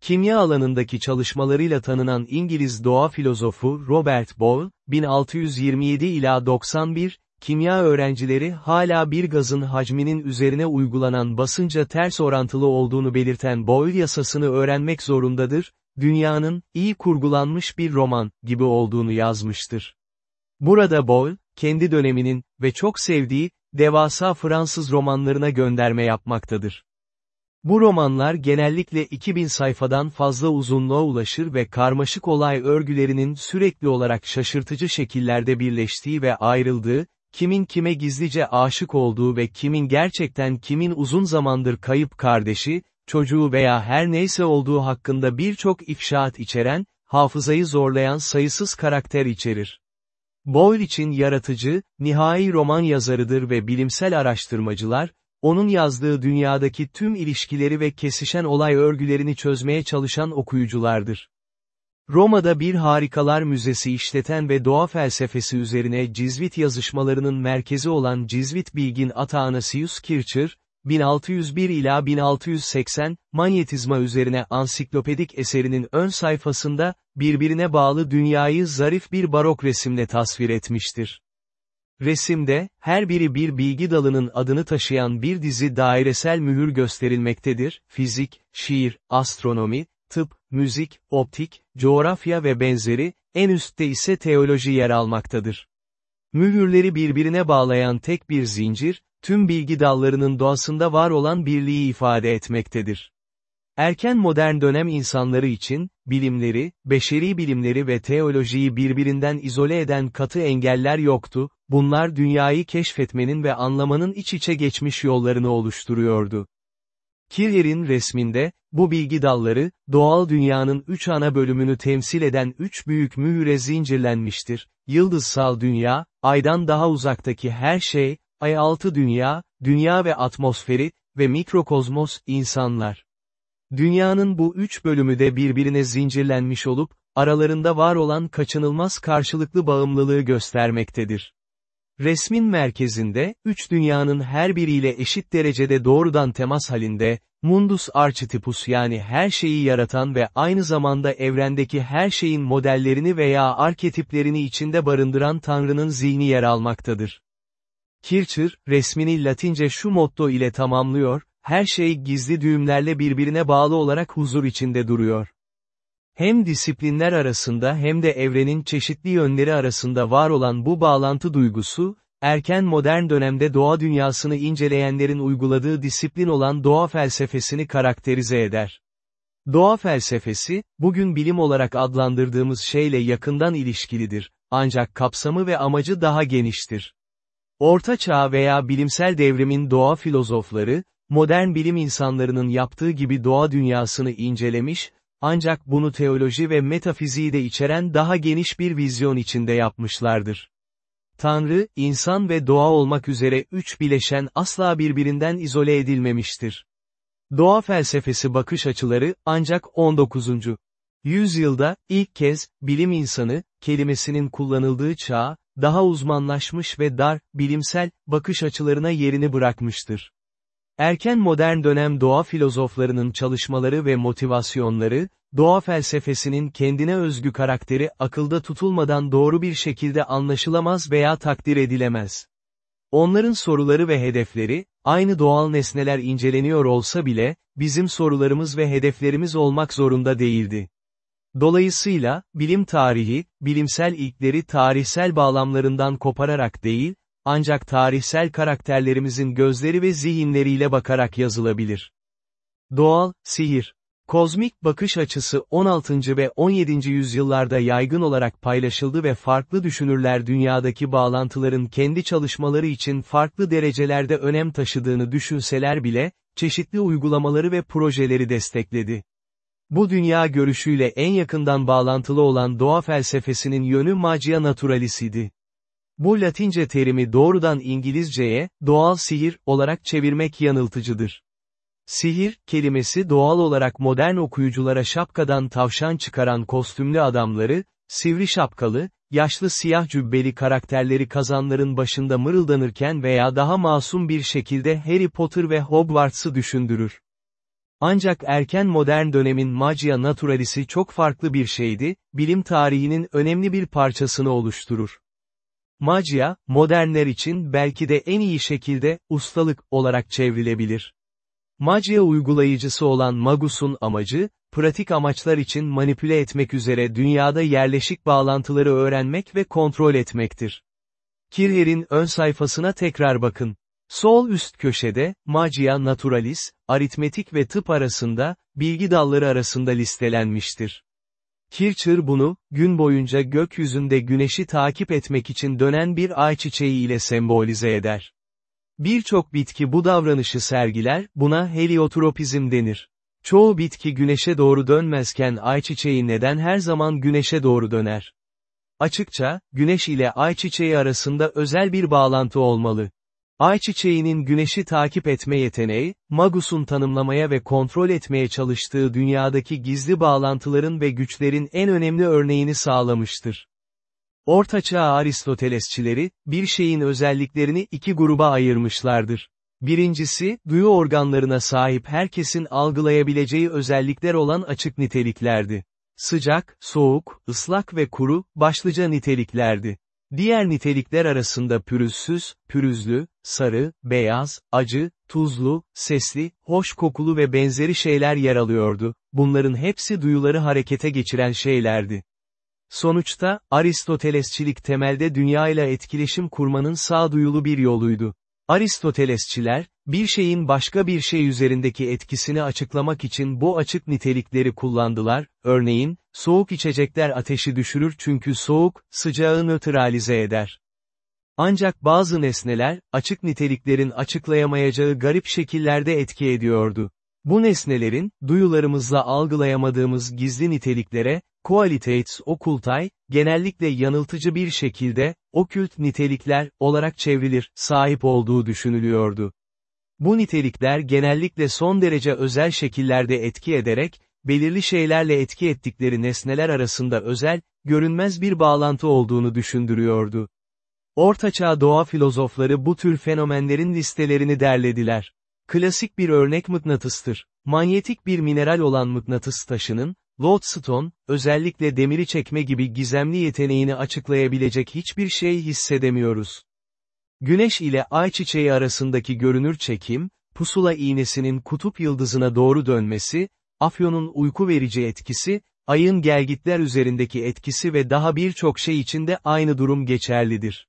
Kimya alanındaki çalışmalarıyla tanınan İngiliz doğa filozofu Robert Boyle, 1627 ila 91, kimya öğrencileri hala bir gazın hacminin üzerine uygulanan basınca ters orantılı olduğunu belirten Boyle yasasını öğrenmek zorundadır, dünyanın, iyi kurgulanmış bir roman, gibi olduğunu yazmıştır. Burada Boyle, kendi döneminin, ve çok sevdiği, devasa Fransız romanlarına gönderme yapmaktadır. Bu romanlar genellikle 2000 sayfadan fazla uzunluğa ulaşır ve karmaşık olay örgülerinin sürekli olarak şaşırtıcı şekillerde birleştiği ve ayrıldığı, kimin kime gizlice aşık olduğu ve kimin gerçekten kimin uzun zamandır kayıp kardeşi, çocuğu veya her neyse olduğu hakkında birçok ifşaat içeren, hafızayı zorlayan sayısız karakter içerir. Boyle için yaratıcı, nihai roman yazarıdır ve bilimsel araştırmacılar, onun yazdığı dünyadaki tüm ilişkileri ve kesişen olay örgülerini çözmeye çalışan okuyuculardır. Roma'da bir harikalar müzesi işleten ve doğa felsefesi üzerine Cizvit yazışmalarının merkezi olan Cizvit bilgin Athanasius Kircher, 1601 ila 1680, manyetizma üzerine ansiklopedik eserinin ön sayfasında, birbirine bağlı dünyayı zarif bir barok resimle tasvir etmiştir. Resimde, her biri bir bilgi dalının adını taşıyan bir dizi dairesel mühür gösterilmektedir, fizik, şiir, astronomi, tıp, müzik, optik, coğrafya ve benzeri, en üstte ise teoloji yer almaktadır. Mühürleri birbirine bağlayan tek bir zincir, tüm bilgi dallarının doğasında var olan birliği ifade etmektedir. Erken modern dönem insanları için, bilimleri, beşeri bilimleri ve teolojiyi birbirinden izole eden katı engeller yoktu, bunlar dünyayı keşfetmenin ve anlamanın iç içe geçmiş yollarını oluşturuyordu. Kircher'in resminde, bu bilgi dalları, doğal dünyanın üç ana bölümünü temsil eden üç büyük mühüre zincirlenmiştir. Yıldızsal dünya, aydan daha uzaktaki her şey, ay altı dünya, dünya ve atmosferi, ve mikrokozmos, insanlar. Dünyanın bu üç bölümü de birbirine zincirlenmiş olup, aralarında var olan kaçınılmaz karşılıklı bağımlılığı göstermektedir. Resmin merkezinde, üç dünyanın her biriyle eşit derecede doğrudan temas halinde, Mundus Archetypus yani her şeyi yaratan ve aynı zamanda evrendeki her şeyin modellerini veya arketiplerini içinde barındıran Tanrı'nın zihni yer almaktadır. Kircher, resmini Latince şu motto ile tamamlıyor, her şey gizli düğümlerle birbirine bağlı olarak huzur içinde duruyor. Hem disiplinler arasında hem de evrenin çeşitli yönleri arasında var olan bu bağlantı duygusu, erken modern dönemde doğa dünyasını inceleyenlerin uyguladığı disiplin olan doğa felsefesini karakterize eder. Doğa felsefesi, bugün bilim olarak adlandırdığımız şeyle yakından ilişkilidir, ancak kapsamı ve amacı daha geniştir. Orta Çağ veya bilimsel devrimin doğa filozofları, modern bilim insanlarının yaptığı gibi doğa dünyasını incelemiş, ancak bunu teoloji ve metafiziği de içeren daha geniş bir vizyon içinde yapmışlardır. Tanrı, insan ve doğa olmak üzere üç bileşen asla birbirinden izole edilmemiştir. Doğa felsefesi bakış açıları, ancak 19. yüzyılda, ilk kez, bilim insanı, kelimesinin kullanıldığı çağ, daha uzmanlaşmış ve dar, bilimsel, bakış açılarına yerini bırakmıştır. Erken modern dönem doğa filozoflarının çalışmaları ve motivasyonları, doğa felsefesinin kendine özgü karakteri akılda tutulmadan doğru bir şekilde anlaşılamaz veya takdir edilemez. Onların soruları ve hedefleri, aynı doğal nesneler inceleniyor olsa bile, bizim sorularımız ve hedeflerimiz olmak zorunda değildi. Dolayısıyla, bilim tarihi, bilimsel ilkleri tarihsel bağlamlarından kopararak değil, ancak tarihsel karakterlerimizin gözleri ve zihinleriyle bakarak yazılabilir. Doğal, sihir. Kozmik bakış açısı 16. ve 17. yüzyıllarda yaygın olarak paylaşıldı ve farklı düşünürler dünyadaki bağlantıların kendi çalışmaları için farklı derecelerde önem taşıdığını düşünseler bile, çeşitli uygulamaları ve projeleri destekledi. Bu dünya görüşüyle en yakından bağlantılı olan doğa felsefesinin yönü magia naturalisiydi. Bu Latince terimi doğrudan İngilizceye, doğal sihir, olarak çevirmek yanıltıcıdır. Sihir, kelimesi doğal olarak modern okuyuculara şapkadan tavşan çıkaran kostümlü adamları, sivri şapkalı, yaşlı siyah cübbeli karakterleri kazanların başında mırıldanırken veya daha masum bir şekilde Harry Potter ve Hogwarts'ı düşündürür. Ancak erken modern dönemin magia naturalisi çok farklı bir şeydi, bilim tarihinin önemli bir parçasını oluşturur. Magia, modernler için belki de en iyi şekilde, ustalık, olarak çevrilebilir. Magia uygulayıcısı olan Magus'un amacı, pratik amaçlar için manipüle etmek üzere dünyada yerleşik bağlantıları öğrenmek ve kontrol etmektir. Kirher'in ön sayfasına tekrar bakın. Sol üst köşede, Magia Naturalis, aritmetik ve tıp arasında, bilgi dalları arasında listelenmiştir. Kircher bunu, gün boyunca gökyüzünde güneşi takip etmek için dönen bir ayçiçeği ile sembolize eder. Birçok bitki bu davranışı sergiler, buna heliotropizm denir. Çoğu bitki güneşe doğru dönmezken ayçiçeği neden her zaman güneşe doğru döner? Açıkça, güneş ile ayçiçeği arasında özel bir bağlantı olmalı. Ayçiçeğinin güneşi takip etme yeteneği, Magus'un tanımlamaya ve kontrol etmeye çalıştığı dünyadaki gizli bağlantıların ve güçlerin en önemli örneğini sağlamıştır. Ortaçağ Aristotelesçileri, bir şeyin özelliklerini iki gruba ayırmışlardır. Birincisi, duyu organlarına sahip herkesin algılayabileceği özellikler olan açık niteliklerdi. Sıcak, soğuk, ıslak ve kuru, başlıca niteliklerdi. Diğer nitelikler arasında pürüzsüz, pürüzlü, sarı, beyaz, acı, tuzlu, sesli, hoş kokulu ve benzeri şeyler yer alıyordu. Bunların hepsi duyuları harekete geçiren şeylerdi. Sonuçta, Aristotelesçilik temelde dünya ile etkileşim kurmanın sağduyulu bir yoluydu. Aristotelesçiler, bir şeyin başka bir şey üzerindeki etkisini açıklamak için bu açık nitelikleri kullandılar, örneğin, soğuk içecekler ateşi düşürür çünkü soğuk, sıcağı nötralize eder. Ancak bazı nesneler, açık niteliklerin açıklayamayacağı garip şekillerde etki ediyordu. Bu nesnelerin, duyularımızla algılayamadığımız gizli niteliklere, qualitates occultae, genellikle yanıltıcı bir şekilde, okült nitelikler, olarak çevrilir, sahip olduğu düşünülüyordu. Bu nitelikler genellikle son derece özel şekillerde etki ederek, belirli şeylerle etki ettikleri nesneler arasında özel, görünmez bir bağlantı olduğunu düşündürüyordu. Ortaçağ doğa filozofları bu tür fenomenlerin listelerini derlediler. Klasik bir örnek mıknatıstır. Manyetik bir mineral olan mıknatıs taşının, lodestone, özellikle demiri çekme gibi gizemli yeteneğini açıklayabilecek hiçbir şey hissedemiyoruz. Güneş ile ay çiçeği arasındaki görünür çekim, pusula iğnesinin kutup yıldızına doğru dönmesi, afyonun uyku verici etkisi, ayın gelgitler üzerindeki etkisi ve daha birçok şey için de aynı durum geçerlidir.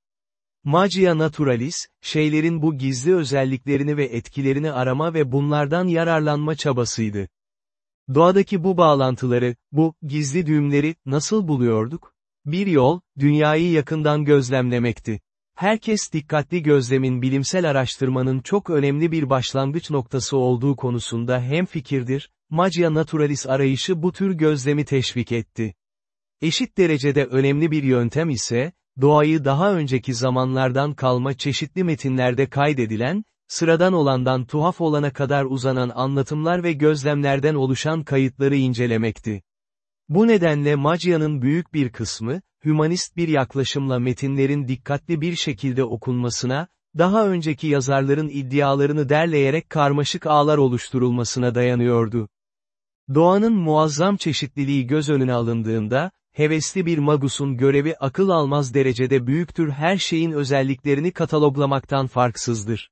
Magia Naturalis, şeylerin bu gizli özelliklerini ve etkilerini arama ve bunlardan yararlanma çabasıydı. Doğadaki bu bağlantıları, bu gizli düğümleri nasıl buluyorduk? Bir yol, dünyayı yakından gözlemlemekti. Herkes dikkatli gözlemin bilimsel araştırmanın çok önemli bir başlangıç noktası olduğu konusunda hem fikirdir, Magia Naturalis arayışı bu tür gözlemi teşvik etti. Eşit derecede önemli bir yöntem ise, doğayı daha önceki zamanlardan kalma çeşitli metinlerde kaydedilen, sıradan olandan tuhaf olana kadar uzanan anlatımlar ve gözlemlerden oluşan kayıtları incelemekti. Bu nedenle Magia'nın büyük bir kısmı, hümanist bir yaklaşımla metinlerin dikkatli bir şekilde okunmasına, daha önceki yazarların iddialarını derleyerek karmaşık ağlar oluşturulmasına dayanıyordu. Doğanın muazzam çeşitliliği göz önüne alındığında, hevesli bir magusun görevi akıl almaz derecede büyüktür her şeyin özelliklerini kataloglamaktan farksızdır.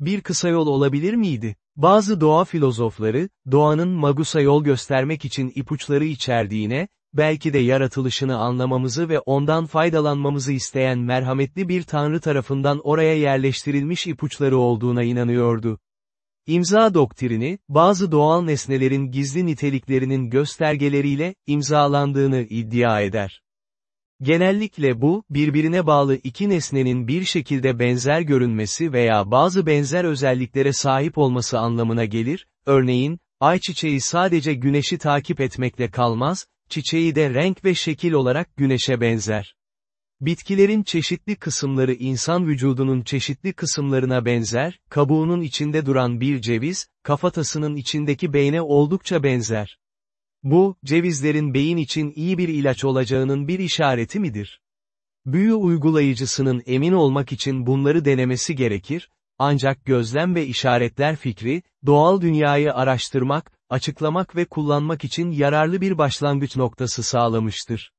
Bir kısa yol olabilir miydi? Bazı doğa filozofları, doğanın magusa yol göstermek için ipuçları içerdiğine, belki de yaratılışını anlamamızı ve ondan faydalanmamızı isteyen merhametli bir tanrı tarafından oraya yerleştirilmiş ipuçları olduğuna inanıyordu. İmza doktrini, bazı doğal nesnelerin gizli niteliklerinin göstergeleriyle, imzalandığını iddia eder. Genellikle bu, birbirine bağlı iki nesnenin bir şekilde benzer görünmesi veya bazı benzer özelliklere sahip olması anlamına gelir, örneğin, ayçiçeği sadece güneşi takip etmekle kalmaz, çiçeği de renk ve şekil olarak güneşe benzer. Bitkilerin çeşitli kısımları insan vücudunun çeşitli kısımlarına benzer, kabuğunun içinde duran bir ceviz, kafatasının içindeki beyne oldukça benzer. Bu, cevizlerin beyin için iyi bir ilaç olacağının bir işareti midir? Büyü uygulayıcısının emin olmak için bunları denemesi gerekir, ancak gözlem ve işaretler fikri, doğal dünyayı araştırmak, açıklamak ve kullanmak için yararlı bir başlangıç noktası sağlamıştır.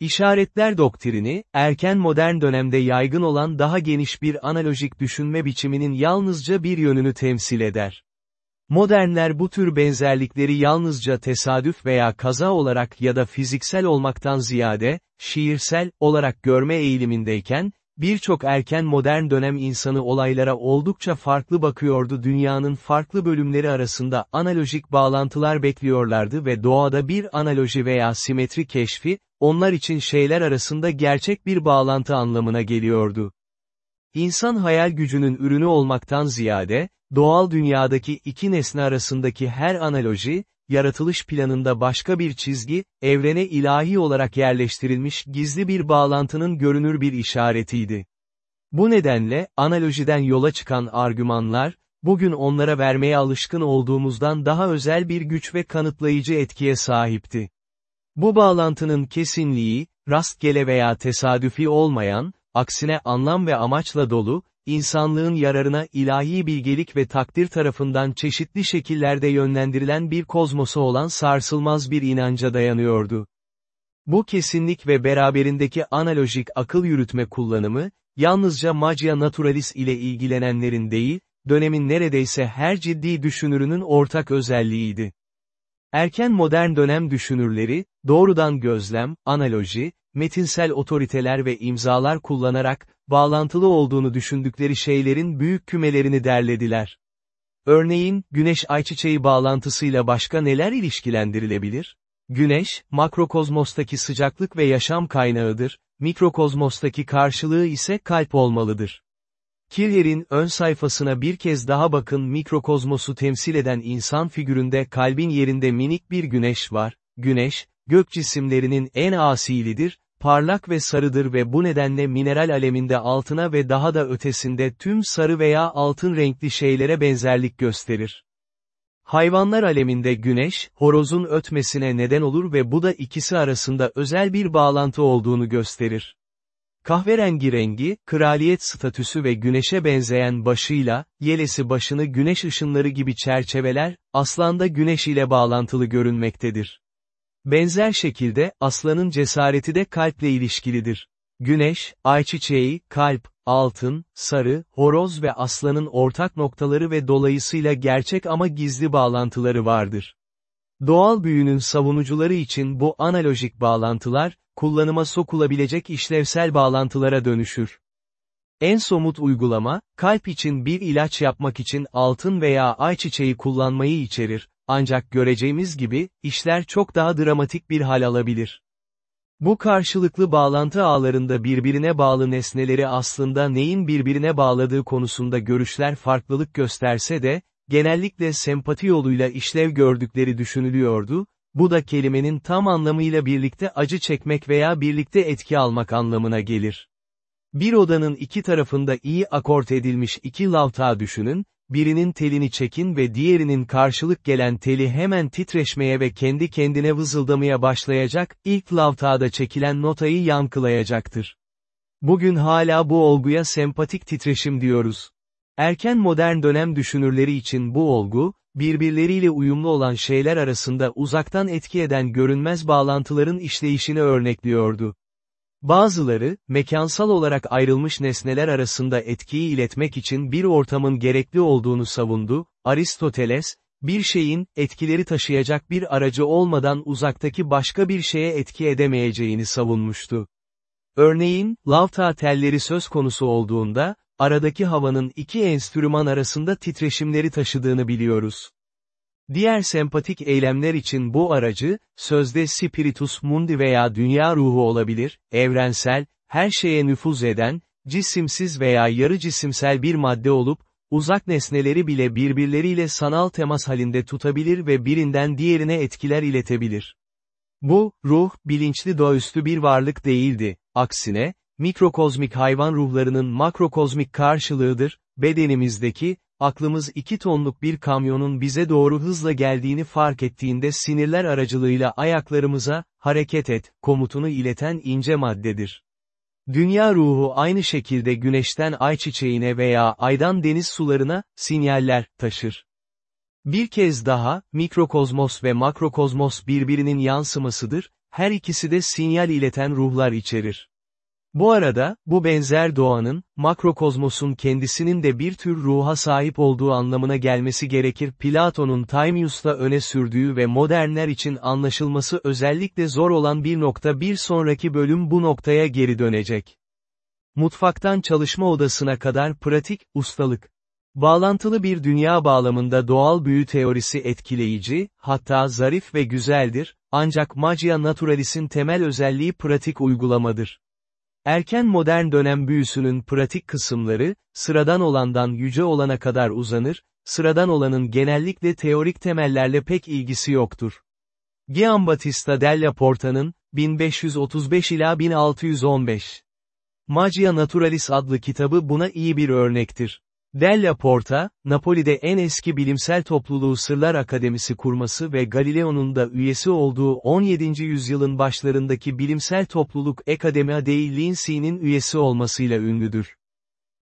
İşaretler doktrini, erken modern dönemde yaygın olan daha geniş bir analojik düşünme biçiminin yalnızca bir yönünü temsil eder. Modernler bu tür benzerlikleri yalnızca tesadüf veya kaza olarak ya da fiziksel olmaktan ziyade, şiirsel, olarak görme eğilimindeyken, birçok erken modern dönem insanı olaylara oldukça farklı bakıyordu dünyanın farklı bölümleri arasında analojik bağlantılar bekliyorlardı ve doğada bir analoji veya simetri keşfi, onlar için şeyler arasında gerçek bir bağlantı anlamına geliyordu. İnsan hayal gücünün ürünü olmaktan ziyade, doğal dünyadaki iki nesne arasındaki her analoji, yaratılış planında başka bir çizgi, evrene ilahi olarak yerleştirilmiş gizli bir bağlantının görünür bir işaretiydi. Bu nedenle, analojiden yola çıkan argümanlar, bugün onlara vermeye alışkın olduğumuzdan daha özel bir güç ve kanıtlayıcı etkiye sahipti. Bu bağlantının kesinliği, rastgele veya tesadüfi olmayan, aksine anlam ve amaçla dolu, insanlığın yararına ilahi bilgelik ve takdir tarafından çeşitli şekillerde yönlendirilen bir kozmosa olan sarsılmaz bir inanca dayanıyordu. Bu kesinlik ve beraberindeki analojik akıl yürütme kullanımı, yalnızca magia naturalis ile ilgilenenlerin değil, dönemin neredeyse her ciddi düşünürünün ortak özelliğiydi. Erken modern dönem düşünürleri, doğrudan gözlem, analoji, metinsel otoriteler ve imzalar kullanarak, bağlantılı olduğunu düşündükleri şeylerin büyük kümelerini derlediler. Örneğin, güneş ayçiçeği bağlantısıyla başka neler ilişkilendirilebilir? Güneş, makrokozmostaki sıcaklık ve yaşam kaynağıdır, mikrokozmostaki karşılığı ise kalp olmalıdır. Killer'in ön sayfasına bir kez daha bakın mikrokozmosu temsil eden insan figüründe kalbin yerinde minik bir güneş var, güneş, gök cisimlerinin en asilidir, parlak ve sarıdır ve bu nedenle mineral aleminde altına ve daha da ötesinde tüm sarı veya altın renkli şeylere benzerlik gösterir. Hayvanlar aleminde güneş, horozun ötmesine neden olur ve bu da ikisi arasında özel bir bağlantı olduğunu gösterir. Kahverengi rengi, kraliyet statüsü ve güneşe benzeyen başıyla, yelesi başını güneş ışınları gibi çerçeveler, aslanda güneş ile bağlantılı görünmektedir. Benzer şekilde, aslanın cesareti de kalple ilişkilidir. Güneş, ayçiçeği, kalp, altın, sarı, horoz ve aslanın ortak noktaları ve dolayısıyla gerçek ama gizli bağlantıları vardır. Doğal büyünün savunucuları için bu analojik bağlantılar, kullanıma sokulabilecek işlevsel bağlantılara dönüşür. En somut uygulama, kalp için bir ilaç yapmak için altın veya ayçiçeği kullanmayı içerir, ancak göreceğimiz gibi, işler çok daha dramatik bir hal alabilir. Bu karşılıklı bağlantı ağlarında birbirine bağlı nesneleri aslında neyin birbirine bağladığı konusunda görüşler farklılık gösterse de, genellikle sempati yoluyla işlev gördükleri düşünülüyordu, bu da kelimenin tam anlamıyla birlikte acı çekmek veya birlikte etki almak anlamına gelir. Bir odanın iki tarafında iyi akort edilmiş iki lavta düşünün, birinin telini çekin ve diğerinin karşılık gelen teli hemen titreşmeye ve kendi kendine vızıldamaya başlayacak, ilk lavtada çekilen notayı yankılayacaktır. Bugün hala bu olguya sempatik titreşim diyoruz. Erken modern dönem düşünürleri için bu olgu, birbirleriyle uyumlu olan şeyler arasında uzaktan etki eden görünmez bağlantıların işleyişini örnekliyordu. Bazıları, mekansal olarak ayrılmış nesneler arasında etkiyi iletmek için bir ortamın gerekli olduğunu savundu, Aristoteles, bir şeyin, etkileri taşıyacak bir aracı olmadan uzaktaki başka bir şeye etki edemeyeceğini savunmuştu. Örneğin, lavta telleri söz konusu olduğunda, aradaki havanın iki enstrüman arasında titreşimleri taşıdığını biliyoruz. Diğer sempatik eylemler için bu aracı, sözde spiritus mundi veya dünya ruhu olabilir, evrensel, her şeye nüfuz eden, cisimsiz veya yarı cisimsel bir madde olup, uzak nesneleri bile birbirleriyle sanal temas halinde tutabilir ve birinden diğerine etkiler iletebilir. Bu, ruh, bilinçli doğaüstü bir varlık değildi, aksine, mikrokozmik hayvan ruhlarının makrokozmik karşılığıdır, bedenimizdeki, aklımız iki tonluk bir kamyonun bize doğru hızla geldiğini fark ettiğinde sinirler aracılığıyla ayaklarımıza, hareket et, komutunu ileten ince maddedir. Dünya ruhu aynı şekilde güneşten ay çiçeğine veya aydan deniz sularına, sinyaller, taşır. Bir kez daha, mikrokozmos ve makrokozmos birbirinin yansımasıdır, her ikisi de sinyal ileten ruhlar içerir. Bu arada, bu benzer doğanın, makrokozmosun kendisinin de bir tür ruha sahip olduğu anlamına gelmesi gerekir. Platon'un Timaeus'ta öne sürdüğü ve modernler için anlaşılması özellikle zor olan bir nokta bir sonraki bölüm bu noktaya geri dönecek. Mutfaktan çalışma odasına kadar pratik, ustalık. Bağlantılı bir dünya bağlamında doğal büyü teorisi etkileyici, hatta zarif ve güzeldir, ancak magia naturalis'in temel özelliği pratik uygulamadır. Erken modern dönem büyüsünün pratik kısımları, sıradan olandan yüce olana kadar uzanır, sıradan olanın genellikle teorik temellerle pek ilgisi yoktur. Giambattista della Porta'nın, 1535 ila 1615 Magia Naturalis adlı kitabı buna iyi bir örnektir. Della Porta, Napoli'de en eski bilimsel topluluğu Sırlar Akademisi kurması ve Galileo'nun da üyesi olduğu 17. yüzyılın başlarındaki bilimsel topluluk Academia dei Lincei'nin üyesi olmasıyla ünlüdür.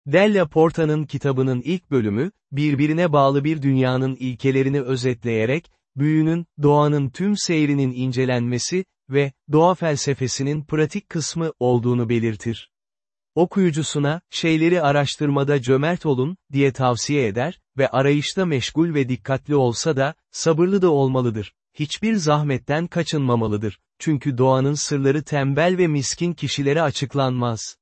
Della Porta'nın kitabının ilk bölümü, birbirine bağlı bir dünyanın ilkelerini özetleyerek, büyünün, doğanın tüm seyrinin incelenmesi ve doğa felsefesinin pratik kısmı olduğunu belirtir. Okuyucusuna, şeyleri araştırmada cömert olun, diye tavsiye eder ve arayışta meşgul ve dikkatli olsa da, sabırlı da olmalıdır. Hiçbir zahmetten kaçınmamalıdır. Çünkü doğanın sırları tembel ve miskin kişilere açıklanmaz.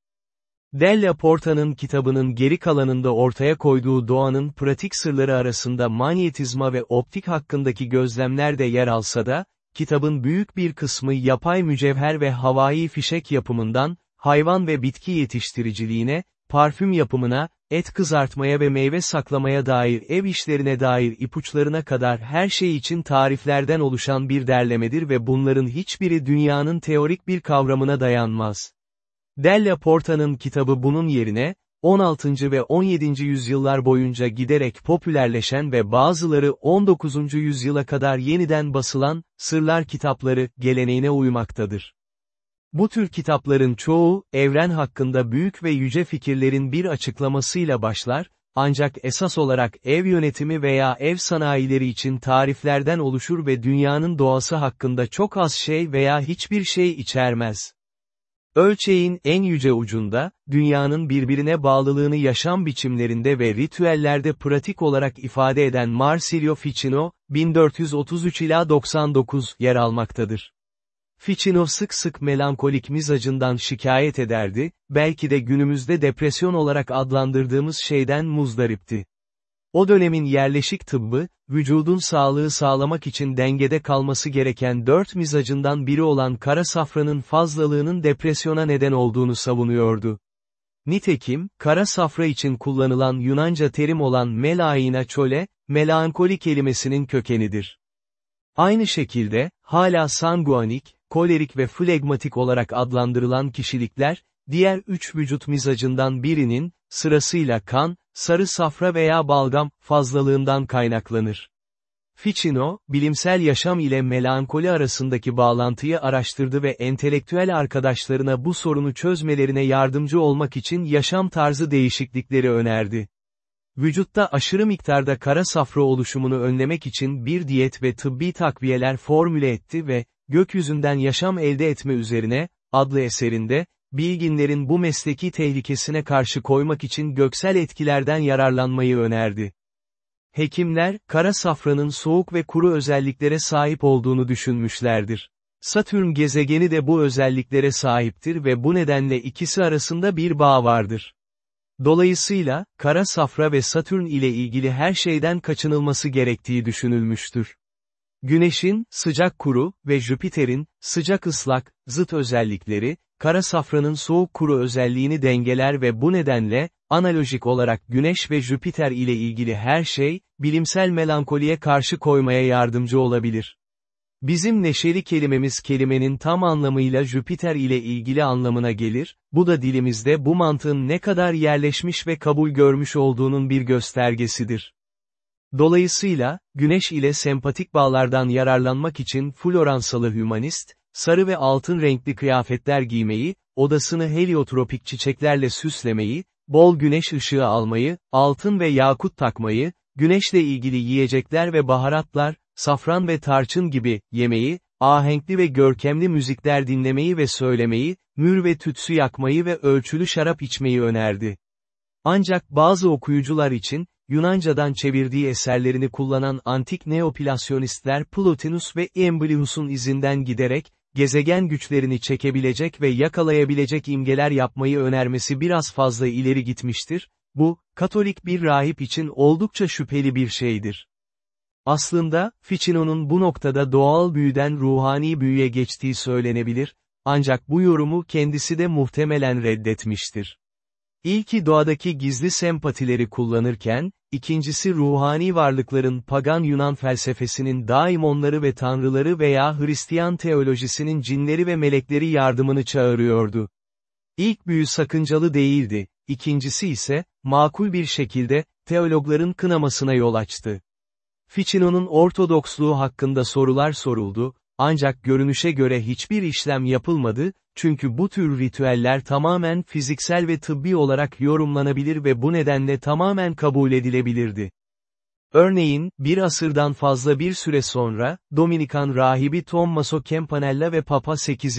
Della Porta'nın kitabının geri kalanında ortaya koyduğu doğanın pratik sırları arasında manyetizma ve optik hakkındaki gözlemler de yer alsa da, kitabın büyük bir kısmı yapay mücevher ve havai fişek yapımından, hayvan ve bitki yetiştiriciliğine, parfüm yapımına, et kızartmaya ve meyve saklamaya dair ev işlerine dair ipuçlarına kadar her şey için tariflerden oluşan bir derlemedir ve bunların hiçbiri dünyanın teorik bir kavramına dayanmaz. Della Porta'nın kitabı bunun yerine, 16. ve 17. yüzyıllar boyunca giderek popülerleşen ve bazıları 19. yüzyıla kadar yeniden basılan, sırlar kitapları, geleneğine uymaktadır. Bu tür kitapların çoğu, evren hakkında büyük ve yüce fikirlerin bir açıklamasıyla başlar, ancak esas olarak ev yönetimi veya ev sanayileri için tariflerden oluşur ve dünyanın doğası hakkında çok az şey veya hiçbir şey içermez. Ölçeğin en yüce ucunda, dünyanın birbirine bağlılığını yaşam biçimlerinde ve ritüellerde pratik olarak ifade eden Marsilio Ficino, 1433 ila 99 yer almaktadır. Ficino sık sık melankolik mizacından şikayet ederdi, belki de günümüzde depresyon olarak adlandırdığımız şeyden muzdaripti. O dönemin yerleşik tıbbı, vücudun sağlığı sağlamak için dengede kalması gereken dört mizacından biri olan kara safranın fazlalığının depresyona neden olduğunu savunuyordu. Nitekim, kara safra için kullanılan Yunanca terim olan melaina çole, melankoli kelimesinin kökenidir. Aynı şekilde, hala sanguanik, kolerik ve flegmatik olarak adlandırılan kişilikler, diğer üç vücut mizacından birinin, sırasıyla kan, sarı safra veya balgam, fazlalığından kaynaklanır. Ficino, bilimsel yaşam ile melankoli arasındaki bağlantıyı araştırdı ve entelektüel arkadaşlarına bu sorunu çözmelerine yardımcı olmak için yaşam tarzı değişiklikleri önerdi. Vücutta aşırı miktarda kara safra oluşumunu önlemek için bir diyet ve tıbbi takviyeler formüle etti ve, gökyüzünden yaşam elde etme üzerine, adlı eserinde, bilginlerin bu mesleki tehlikesine karşı koymak için göksel etkilerden yararlanmayı önerdi. Hekimler, kara safranın soğuk ve kuru özelliklere sahip olduğunu düşünmüşlerdir. Satürn gezegeni de bu özelliklere sahiptir ve bu nedenle ikisi arasında bir bağ vardır. Dolayısıyla, kara safra ve Satürn ile ilgili her şeyden kaçınılması gerektiği düşünülmüştür. Güneşin, sıcak kuru ve Jüpiter'in, sıcak ıslak, zıt özellikleri, kara safranın soğuk kuru özelliğini dengeler ve bu nedenle, analojik olarak Güneş ve Jüpiter ile ilgili her şey, bilimsel melankoliye karşı koymaya yardımcı olabilir. Bizim neşeli kelimemiz kelimenin tam anlamıyla Jüpiter ile ilgili anlamına gelir, bu da dilimizde bu mantığın ne kadar yerleşmiş ve kabul görmüş olduğunun bir göstergesidir. Dolayısıyla, güneş ile sempatik bağlardan yararlanmak için floransalı hümanist, sarı ve altın renkli kıyafetler giymeyi, odasını heliotropik çiçeklerle süslemeyi, bol güneş ışığı almayı, altın ve yakut takmayı, güneşle ilgili yiyecekler ve baharatlar, safran ve tarçın gibi, yemeği, ahenkli ve görkemli müzikler dinlemeyi ve söylemeyi, mür ve tütsü yakmayı ve ölçülü şarap içmeyi önerdi. Ancak bazı okuyucular için, Yunanca'dan çevirdiği eserlerini kullanan antik neoplasyonistler Plotinus ve Iamblius'un izinden giderek, gezegen güçlerini çekebilecek ve yakalayabilecek imgeler yapmayı önermesi biraz fazla ileri gitmiştir, bu, Katolik bir rahip için oldukça şüpheli bir şeydir. Aslında, Ficino'nun bu noktada doğal büyüden ruhani büyüye geçtiği söylenebilir, ancak bu yorumu kendisi de muhtemelen reddetmiştir. İlki doğadaki gizli sempatileri kullanırken, ikincisi ruhani varlıkların pagan Yunan felsefesinin daimonları ve tanrıları veya Hristiyan teolojisinin cinleri ve melekleri yardımını çağırıyordu. İlk büyü sakıncalı değildi, ikincisi ise, makul bir şekilde, teologların kınamasına yol açtı. Ficino'nun ortodoksluğu hakkında sorular soruldu, ancak görünüşe göre hiçbir işlem yapılmadı, çünkü bu tür ritüeller tamamen fiziksel ve tıbbi olarak yorumlanabilir ve bu nedenle tamamen kabul edilebilirdi. Örneğin, bir asırdan fazla bir süre sonra, Dominikan rahibi Tommaso Campanella ve Papa 8.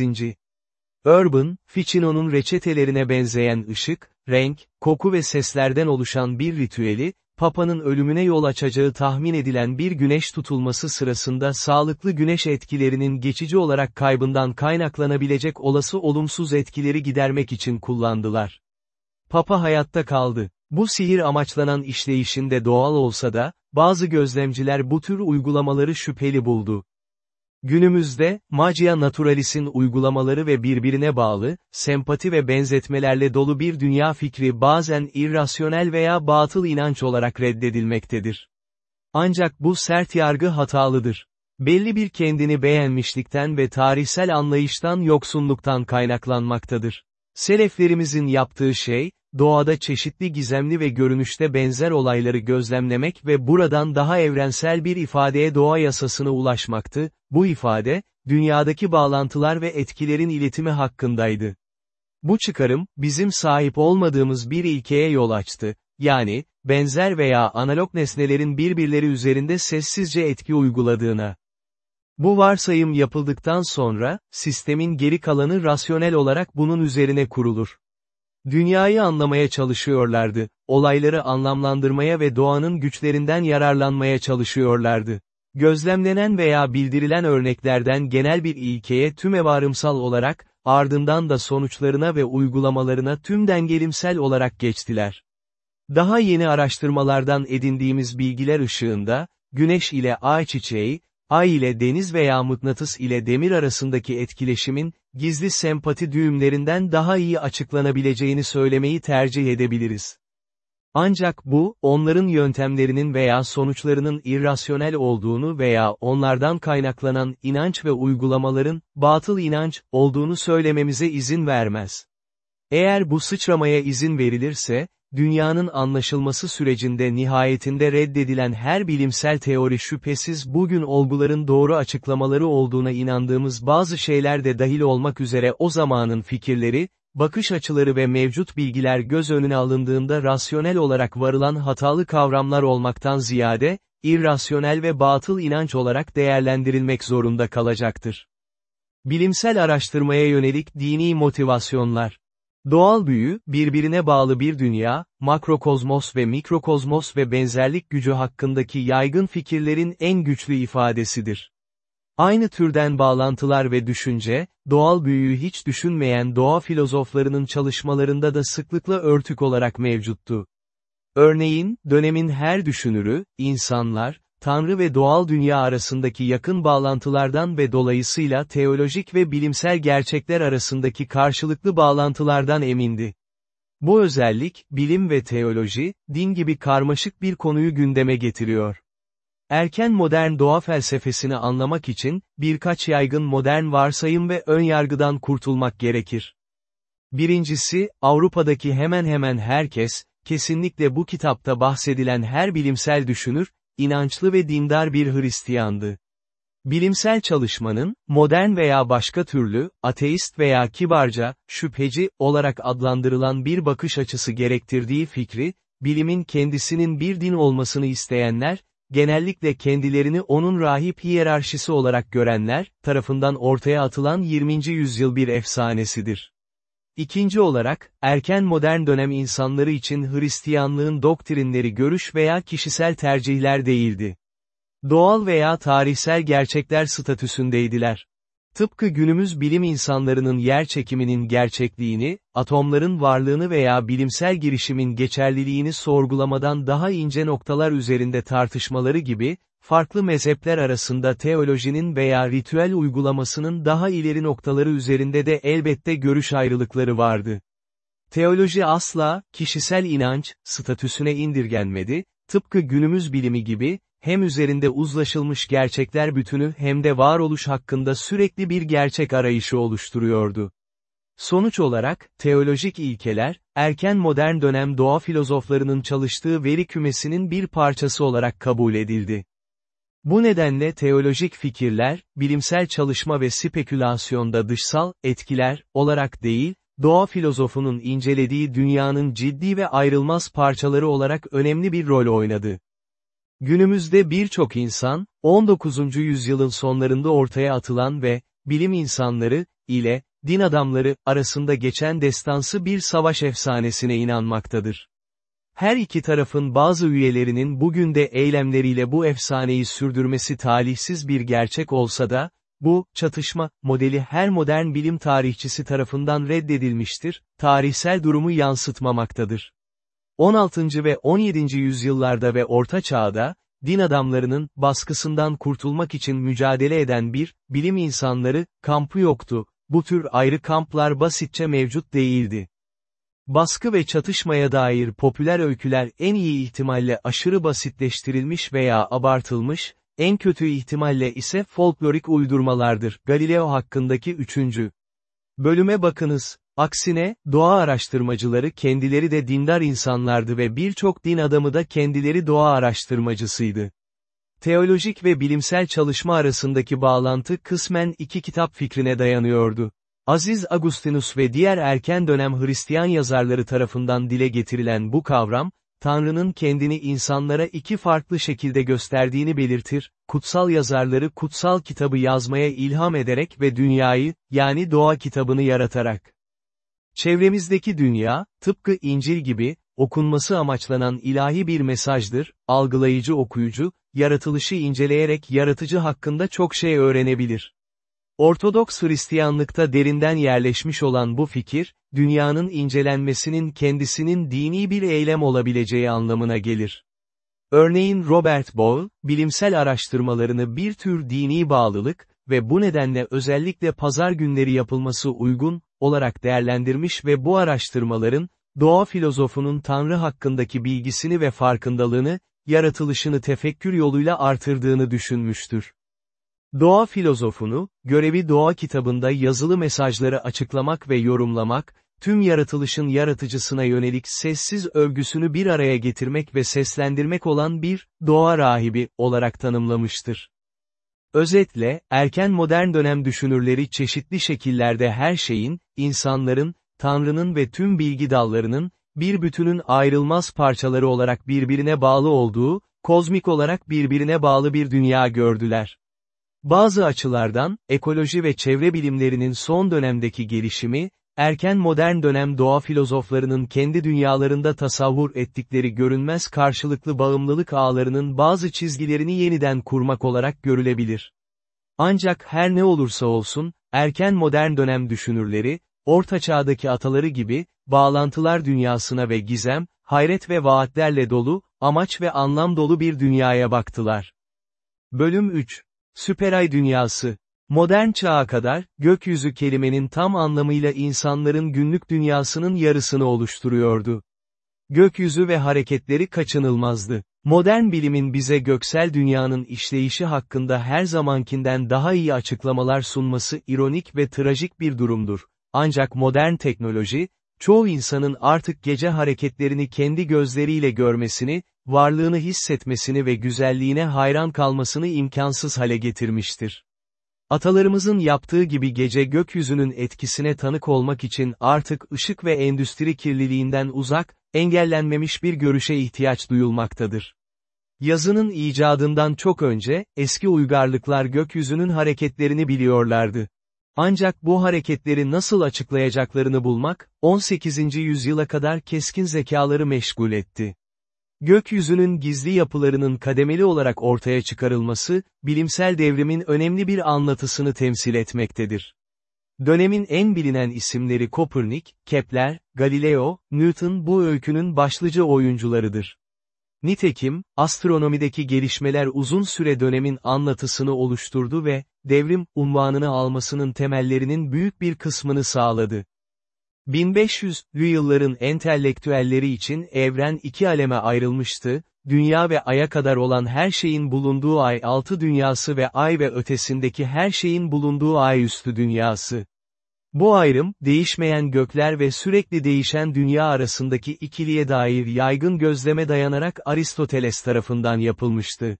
Urban, Ficino'nun reçetelerine benzeyen ışık, renk, koku ve seslerden oluşan bir ritüeli, Papa'nın ölümüne yol açacağı tahmin edilen bir güneş tutulması sırasında sağlıklı güneş etkilerinin geçici olarak kaybından kaynaklanabilecek olası olumsuz etkileri gidermek için kullandılar. Papa hayatta kaldı. Bu sihir amaçlanan işleyişinde doğal olsa da, bazı gözlemciler bu tür uygulamaları şüpheli buldu. Günümüzde, Magia Naturalis'in uygulamaları ve birbirine bağlı, sempati ve benzetmelerle dolu bir dünya fikri bazen irrasyonel veya batıl inanç olarak reddedilmektedir. Ancak bu sert yargı hatalıdır. Belli bir kendini beğenmişlikten ve tarihsel anlayıştan yoksunluktan kaynaklanmaktadır. Seleflerimizin yaptığı şey, doğada çeşitli gizemli ve görünüşte benzer olayları gözlemlemek ve buradan daha evrensel bir ifadeye doğa yasasına ulaşmaktı, bu ifade, dünyadaki bağlantılar ve etkilerin iletimi hakkındaydı. Bu çıkarım, bizim sahip olmadığımız bir ilkeye yol açtı, yani, benzer veya analog nesnelerin birbirleri üzerinde sessizce etki uyguladığına. Bu varsayım yapıldıktan sonra, sistemin geri kalanı rasyonel olarak bunun üzerine kurulur. Dünyayı anlamaya çalışıyorlardı, olayları anlamlandırmaya ve doğanın güçlerinden yararlanmaya çalışıyorlardı. Gözlemlenen veya bildirilen örneklerden genel bir ilkeye tümevarımsal olarak, ardından da sonuçlarına ve uygulamalarına tüm dengelimsel olarak geçtiler. Daha yeni araştırmalardan edindiğimiz bilgiler ışığında, güneş ile ay çiçeği, ay ile deniz veya mıknatıs ile demir arasındaki etkileşimin, gizli sempati düğümlerinden daha iyi açıklanabileceğini söylemeyi tercih edebiliriz. Ancak bu, onların yöntemlerinin veya sonuçlarının irrasyonel olduğunu veya onlardan kaynaklanan inanç ve uygulamaların, batıl inanç, olduğunu söylememize izin vermez. Eğer bu sıçramaya izin verilirse, dünyanın anlaşılması sürecinde nihayetinde reddedilen her bilimsel teori şüphesiz bugün olguların doğru açıklamaları olduğuna inandığımız bazı şeyler de dahil olmak üzere o zamanın fikirleri, bakış açıları ve mevcut bilgiler göz önüne alındığında rasyonel olarak varılan hatalı kavramlar olmaktan ziyade, irrasyonel ve batıl inanç olarak değerlendirilmek zorunda kalacaktır. Bilimsel araştırmaya yönelik dini motivasyonlar Doğal büyü, birbirine bağlı bir dünya, makrokozmos ve mikrokozmos ve benzerlik gücü hakkındaki yaygın fikirlerin en güçlü ifadesidir. Aynı türden bağlantılar ve düşünce, doğal büyüyü hiç düşünmeyen doğa filozoflarının çalışmalarında da sıklıkla örtük olarak mevcuttu. Örneğin, dönemin her düşünürü, insanlar, Tanrı ve doğal dünya arasındaki yakın bağlantılardan ve dolayısıyla teolojik ve bilimsel gerçekler arasındaki karşılıklı bağlantılardan emindi. Bu özellik, bilim ve teoloji, din gibi karmaşık bir konuyu gündeme getiriyor. Erken modern doğa felsefesini anlamak için, birkaç yaygın modern varsayım ve önyargıdan kurtulmak gerekir. Birincisi, Avrupa'daki hemen hemen herkes, kesinlikle bu kitapta bahsedilen her bilimsel düşünür, inançlı ve dindar bir Hristiyandı. Bilimsel çalışmanın, modern veya başka türlü, ateist veya kibarca, şüpheci, olarak adlandırılan bir bakış açısı gerektirdiği fikri, bilimin kendisinin bir din olmasını isteyenler, genellikle kendilerini onun rahip hiyerarşisi olarak görenler, tarafından ortaya atılan 20. yüzyıl bir efsanesidir. İkinci olarak, erken modern dönem insanları için Hristiyanlığın doktrinleri görüş veya kişisel tercihler değildi. Doğal veya tarihsel gerçekler statüsündeydiler. Tıpkı günümüz bilim insanlarının yer çekiminin gerçekliğini, atomların varlığını veya bilimsel girişimin geçerliliğini sorgulamadan daha ince noktalar üzerinde tartışmaları gibi, farklı mezhepler arasında teolojinin veya ritüel uygulamasının daha ileri noktaları üzerinde de elbette görüş ayrılıkları vardı. Teoloji asla, kişisel inanç, statüsüne indirgenmedi, tıpkı günümüz bilimi gibi, hem üzerinde uzlaşılmış gerçekler bütünü hem de varoluş hakkında sürekli bir gerçek arayışı oluşturuyordu. Sonuç olarak, teolojik ilkeler, erken modern dönem doğa filozoflarının çalıştığı veri kümesinin bir parçası olarak kabul edildi. Bu nedenle teolojik fikirler, bilimsel çalışma ve spekülasyonda dışsal, etkiler, olarak değil, doğa filozofunun incelediği dünyanın ciddi ve ayrılmaz parçaları olarak önemli bir rol oynadı. Günümüzde birçok insan, 19. yüzyılın sonlarında ortaya atılan ve, bilim insanları, ile, din adamları, arasında geçen destansı bir savaş efsanesine inanmaktadır. Her iki tarafın bazı üyelerinin bugün de eylemleriyle bu efsaneyi sürdürmesi talihsiz bir gerçek olsa da, bu, çatışma, modeli her modern bilim tarihçisi tarafından reddedilmiştir, tarihsel durumu yansıtmamaktadır. 16. ve 17. yüzyıllarda ve Orta Çağ'da, din adamlarının, baskısından kurtulmak için mücadele eden bir, bilim insanları, kampı yoktu, bu tür ayrı kamplar basitçe mevcut değildi. Baskı ve çatışmaya dair popüler öyküler en iyi ihtimalle aşırı basitleştirilmiş veya abartılmış, en kötü ihtimalle ise folklorik uydurmalardır. Galileo hakkındaki üçüncü bölüme bakınız. Aksine, doğa araştırmacıları kendileri de dindar insanlardı ve birçok din adamı da kendileri doğa araştırmacısıydı. Teolojik ve bilimsel çalışma arasındaki bağlantı kısmen iki kitap fikrine dayanıyordu. Aziz Agustinus ve diğer erken dönem Hristiyan yazarları tarafından dile getirilen bu kavram, Tanrı'nın kendini insanlara iki farklı şekilde gösterdiğini belirtir, kutsal yazarları kutsal kitabı yazmaya ilham ederek ve dünyayı, yani doğa kitabını yaratarak. Çevremizdeki dünya, tıpkı İncil gibi, okunması amaçlanan ilahi bir mesajdır, algılayıcı okuyucu, yaratılışı inceleyerek yaratıcı hakkında çok şey öğrenebilir. Ortodoks Hristiyanlıkta derinden yerleşmiş olan bu fikir, dünyanın incelenmesinin kendisinin dini bir eylem olabileceği anlamına gelir. Örneğin Robert Boyle, bilimsel araştırmalarını bir tür dini bağlılık ve bu nedenle özellikle pazar günleri yapılması uygun, olarak değerlendirmiş ve bu araştırmaların, doğa filozofunun Tanrı hakkındaki bilgisini ve farkındalığını, yaratılışını tefekkür yoluyla artırdığını düşünmüştür. Doğa filozofunu, görevi doğa kitabında yazılı mesajları açıklamak ve yorumlamak, tüm yaratılışın yaratıcısına yönelik sessiz övgüsünü bir araya getirmek ve seslendirmek olan bir, doğa rahibi, olarak tanımlamıştır. Özetle, erken modern dönem düşünürleri çeşitli şekillerde her şeyin, insanların, Tanrı'nın ve tüm bilgi dallarının, bir bütünün ayrılmaz parçaları olarak birbirine bağlı olduğu, kozmik olarak birbirine bağlı bir dünya gördüler. Bazı açılardan, ekoloji ve çevre bilimlerinin son dönemdeki gelişimi, erken modern dönem doğa filozoflarının kendi dünyalarında tasavvur ettikleri görünmez karşılıklı bağımlılık ağlarının bazı çizgilerini yeniden kurmak olarak görülebilir. Ancak her ne olursa olsun, erken modern dönem düşünürleri, Orta Çağ'daki ataları gibi, bağlantılar dünyasına ve gizem, hayret ve vaatlerle dolu, amaç ve anlam dolu bir dünyaya baktılar. Bölüm 3 Süperay Dünyası Modern çağa kadar, gökyüzü kelimenin tam anlamıyla insanların günlük dünyasının yarısını oluşturuyordu. Gökyüzü ve hareketleri kaçınılmazdı. Modern bilimin bize göksel dünyanın işleyişi hakkında her zamankinden daha iyi açıklamalar sunması ironik ve trajik bir durumdur. Ancak modern teknoloji, çoğu insanın artık gece hareketlerini kendi gözleriyle görmesini, varlığını hissetmesini ve güzelliğine hayran kalmasını imkansız hale getirmiştir. Atalarımızın yaptığı gibi gece gökyüzünün etkisine tanık olmak için artık ışık ve endüstri kirliliğinden uzak, engellenmemiş bir görüşe ihtiyaç duyulmaktadır. Yazının icadından çok önce, eski uygarlıklar gökyüzünün hareketlerini biliyorlardı. Ancak bu hareketleri nasıl açıklayacaklarını bulmak, 18. yüzyıla kadar keskin zekaları meşgul etti. Gökyüzünün gizli yapılarının kademeli olarak ortaya çıkarılması, bilimsel devrimin önemli bir anlatısını temsil etmektedir. Dönemin en bilinen isimleri Kopernik, Kepler, Galileo, Newton bu öykünün başlıca oyuncularıdır. Nitekim, astronomideki gelişmeler uzun süre dönemin anlatısını oluşturdu ve, devrim, unvanını almasının temellerinin büyük bir kısmını sağladı. 1500'lü yılların entelektüelleri için evren iki aleme ayrılmıştı, dünya ve aya kadar olan her şeyin bulunduğu ay altı dünyası ve ay ve ötesindeki her şeyin bulunduğu ay üstü dünyası. Bu ayrım, değişmeyen gökler ve sürekli değişen dünya arasındaki ikiliye dair yaygın gözleme dayanarak Aristoteles tarafından yapılmıştı.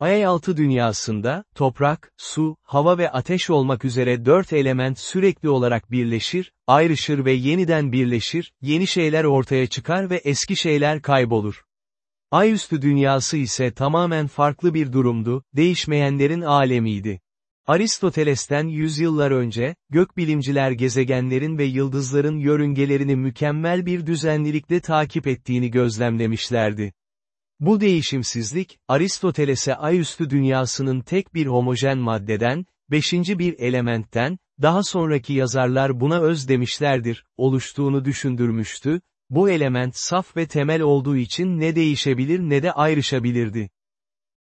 Ayaltı dünyasında, toprak, su, hava ve ateş olmak üzere dört element sürekli olarak birleşir, ayrışır ve yeniden birleşir, yeni şeyler ortaya çıkar ve eski şeyler kaybolur. Ayüstü dünyası ise tamamen farklı bir durumdu, değişmeyenlerin alemiydi. Aristoteles'ten yüzyıllar önce, gökbilimciler gezegenlerin ve yıldızların yörüngelerini mükemmel bir düzenlilikle takip ettiğini gözlemlemişlerdi. Bu değişimsizlik, Aristoteles'e ayüstü dünyasının tek bir homojen maddeden, beşinci bir elementten, daha sonraki yazarlar buna öz demişlerdir, oluştuğunu düşündürmüştü, bu element saf ve temel olduğu için ne değişebilir ne de ayrışabilirdi.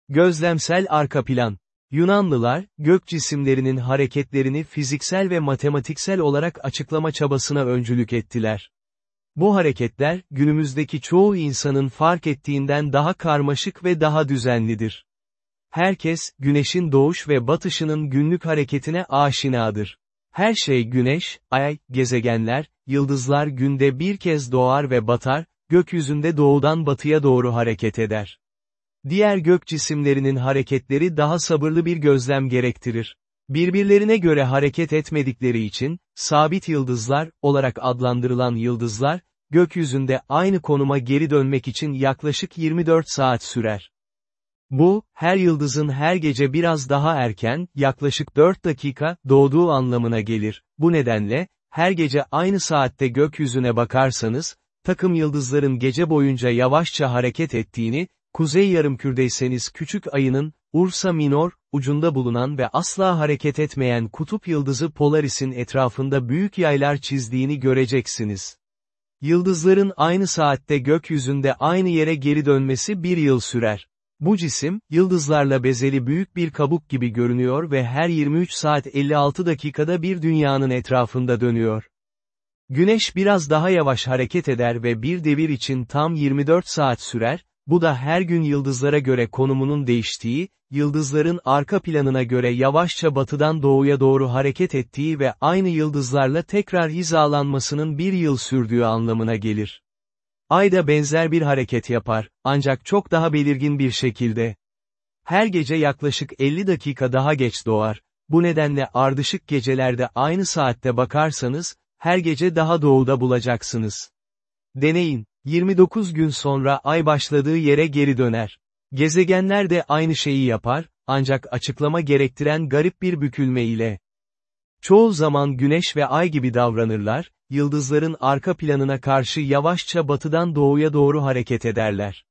Gözlemsel arka plan Yunanlılar, gök cisimlerinin hareketlerini fiziksel ve matematiksel olarak açıklama çabasına öncülük ettiler. Bu hareketler, günümüzdeki çoğu insanın fark ettiğinden daha karmaşık ve daha düzenlidir. Herkes, güneşin doğuş ve batışının günlük hareketine aşinadır. Her şey güneş, ay, gezegenler, yıldızlar günde bir kez doğar ve batar, gökyüzünde doğudan batıya doğru hareket eder. Diğer gök cisimlerinin hareketleri daha sabırlı bir gözlem gerektirir. Birbirlerine göre hareket etmedikleri için, sabit yıldızlar, olarak adlandırılan yıldızlar, gökyüzünde aynı konuma geri dönmek için yaklaşık 24 saat sürer. Bu, her yıldızın her gece biraz daha erken, yaklaşık 4 dakika, doğduğu anlamına gelir. Bu nedenle, her gece aynı saatte gökyüzüne bakarsanız, takım yıldızların gece boyunca yavaşça hareket ettiğini, kuzey yarımkürdeyseniz küçük ayının, Ursa Minor, ucunda bulunan ve asla hareket etmeyen kutup yıldızı Polaris'in etrafında büyük yaylar çizdiğini göreceksiniz. Yıldızların aynı saatte gökyüzünde aynı yere geri dönmesi bir yıl sürer. Bu cisim, yıldızlarla bezeli büyük bir kabuk gibi görünüyor ve her 23 saat 56 dakikada bir dünyanın etrafında dönüyor. Güneş biraz daha yavaş hareket eder ve bir devir için tam 24 saat sürer, bu da her gün yıldızlara göre konumunun değiştiği, yıldızların arka planına göre yavaşça batıdan doğuya doğru hareket ettiği ve aynı yıldızlarla tekrar hizalanmasının bir yıl sürdüğü anlamına gelir. Ay da benzer bir hareket yapar, ancak çok daha belirgin bir şekilde. Her gece yaklaşık 50 dakika daha geç doğar. Bu nedenle ardışık gecelerde aynı saatte bakarsanız, her gece daha doğuda bulacaksınız. Deneyin. 29 gün sonra ay başladığı yere geri döner. Gezegenler de aynı şeyi yapar, ancak açıklama gerektiren garip bir bükülme ile. Çoğu zaman güneş ve ay gibi davranırlar, yıldızların arka planına karşı yavaşça batıdan doğuya doğru hareket ederler.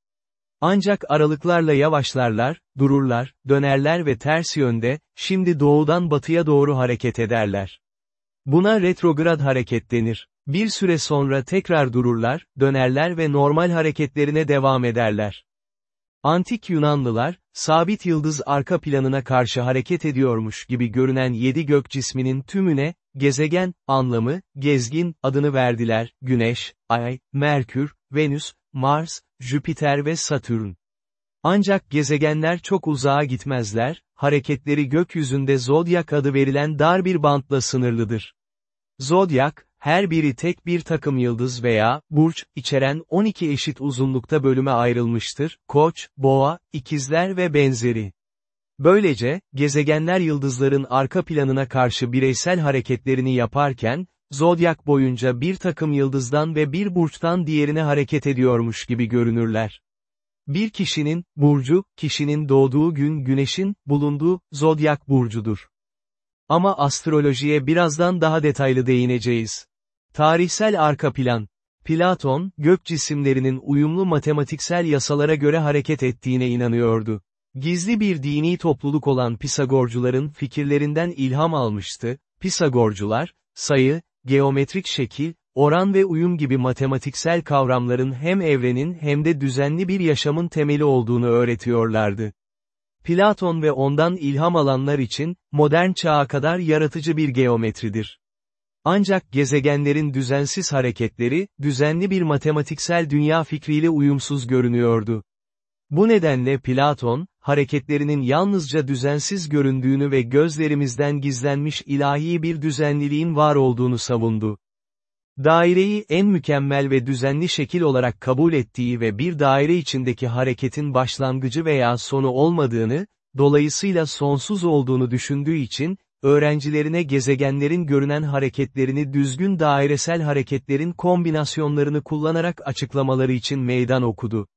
Ancak aralıklarla yavaşlarlar, dururlar, dönerler ve ters yönde, şimdi doğudan batıya doğru hareket ederler. Buna retrograd hareket denir. Bir süre sonra tekrar dururlar, dönerler ve normal hareketlerine devam ederler. Antik Yunanlılar, sabit yıldız arka planına karşı hareket ediyormuş gibi görünen yedi gök cisminin tümüne, gezegen, anlamı, gezgin, adını verdiler, Güneş, Ay, Merkür, Venüs, Mars, Jüpiter ve Satürn. Ancak gezegenler çok uzağa gitmezler, hareketleri gökyüzünde zodyak adı verilen dar bir bantla sınırlıdır. Zodyak, her biri tek bir takım yıldız veya, burç, içeren 12 eşit uzunlukta bölüme ayrılmıştır, koç, boğa, ikizler ve benzeri. Böylece, gezegenler yıldızların arka planına karşı bireysel hareketlerini yaparken, zodyak boyunca bir takım yıldızdan ve bir burçtan diğerine hareket ediyormuş gibi görünürler. Bir kişinin, burcu, kişinin doğduğu gün güneşin, bulunduğu, zodyak burcudur. Ama astrolojiye birazdan daha detaylı değineceğiz. Tarihsel arka plan. Platon, gök cisimlerinin uyumlu matematiksel yasalara göre hareket ettiğine inanıyordu. Gizli bir dini topluluk olan Pisagorcuların fikirlerinden ilham almıştı, Pisagorcular, sayı, geometrik şekil, oran ve uyum gibi matematiksel kavramların hem evrenin hem de düzenli bir yaşamın temeli olduğunu öğretiyorlardı. Platon ve ondan ilham alanlar için, modern çağa kadar yaratıcı bir geometridir. Ancak gezegenlerin düzensiz hareketleri, düzenli bir matematiksel dünya fikriyle uyumsuz görünüyordu. Bu nedenle Platon, hareketlerinin yalnızca düzensiz göründüğünü ve gözlerimizden gizlenmiş ilahi bir düzenliliğin var olduğunu savundu. Daireyi en mükemmel ve düzenli şekil olarak kabul ettiği ve bir daire içindeki hareketin başlangıcı veya sonu olmadığını, dolayısıyla sonsuz olduğunu düşündüğü için, öğrencilerine gezegenlerin görünen hareketlerini düzgün dairesel hareketlerin kombinasyonlarını kullanarak açıklamaları için meydan okudu.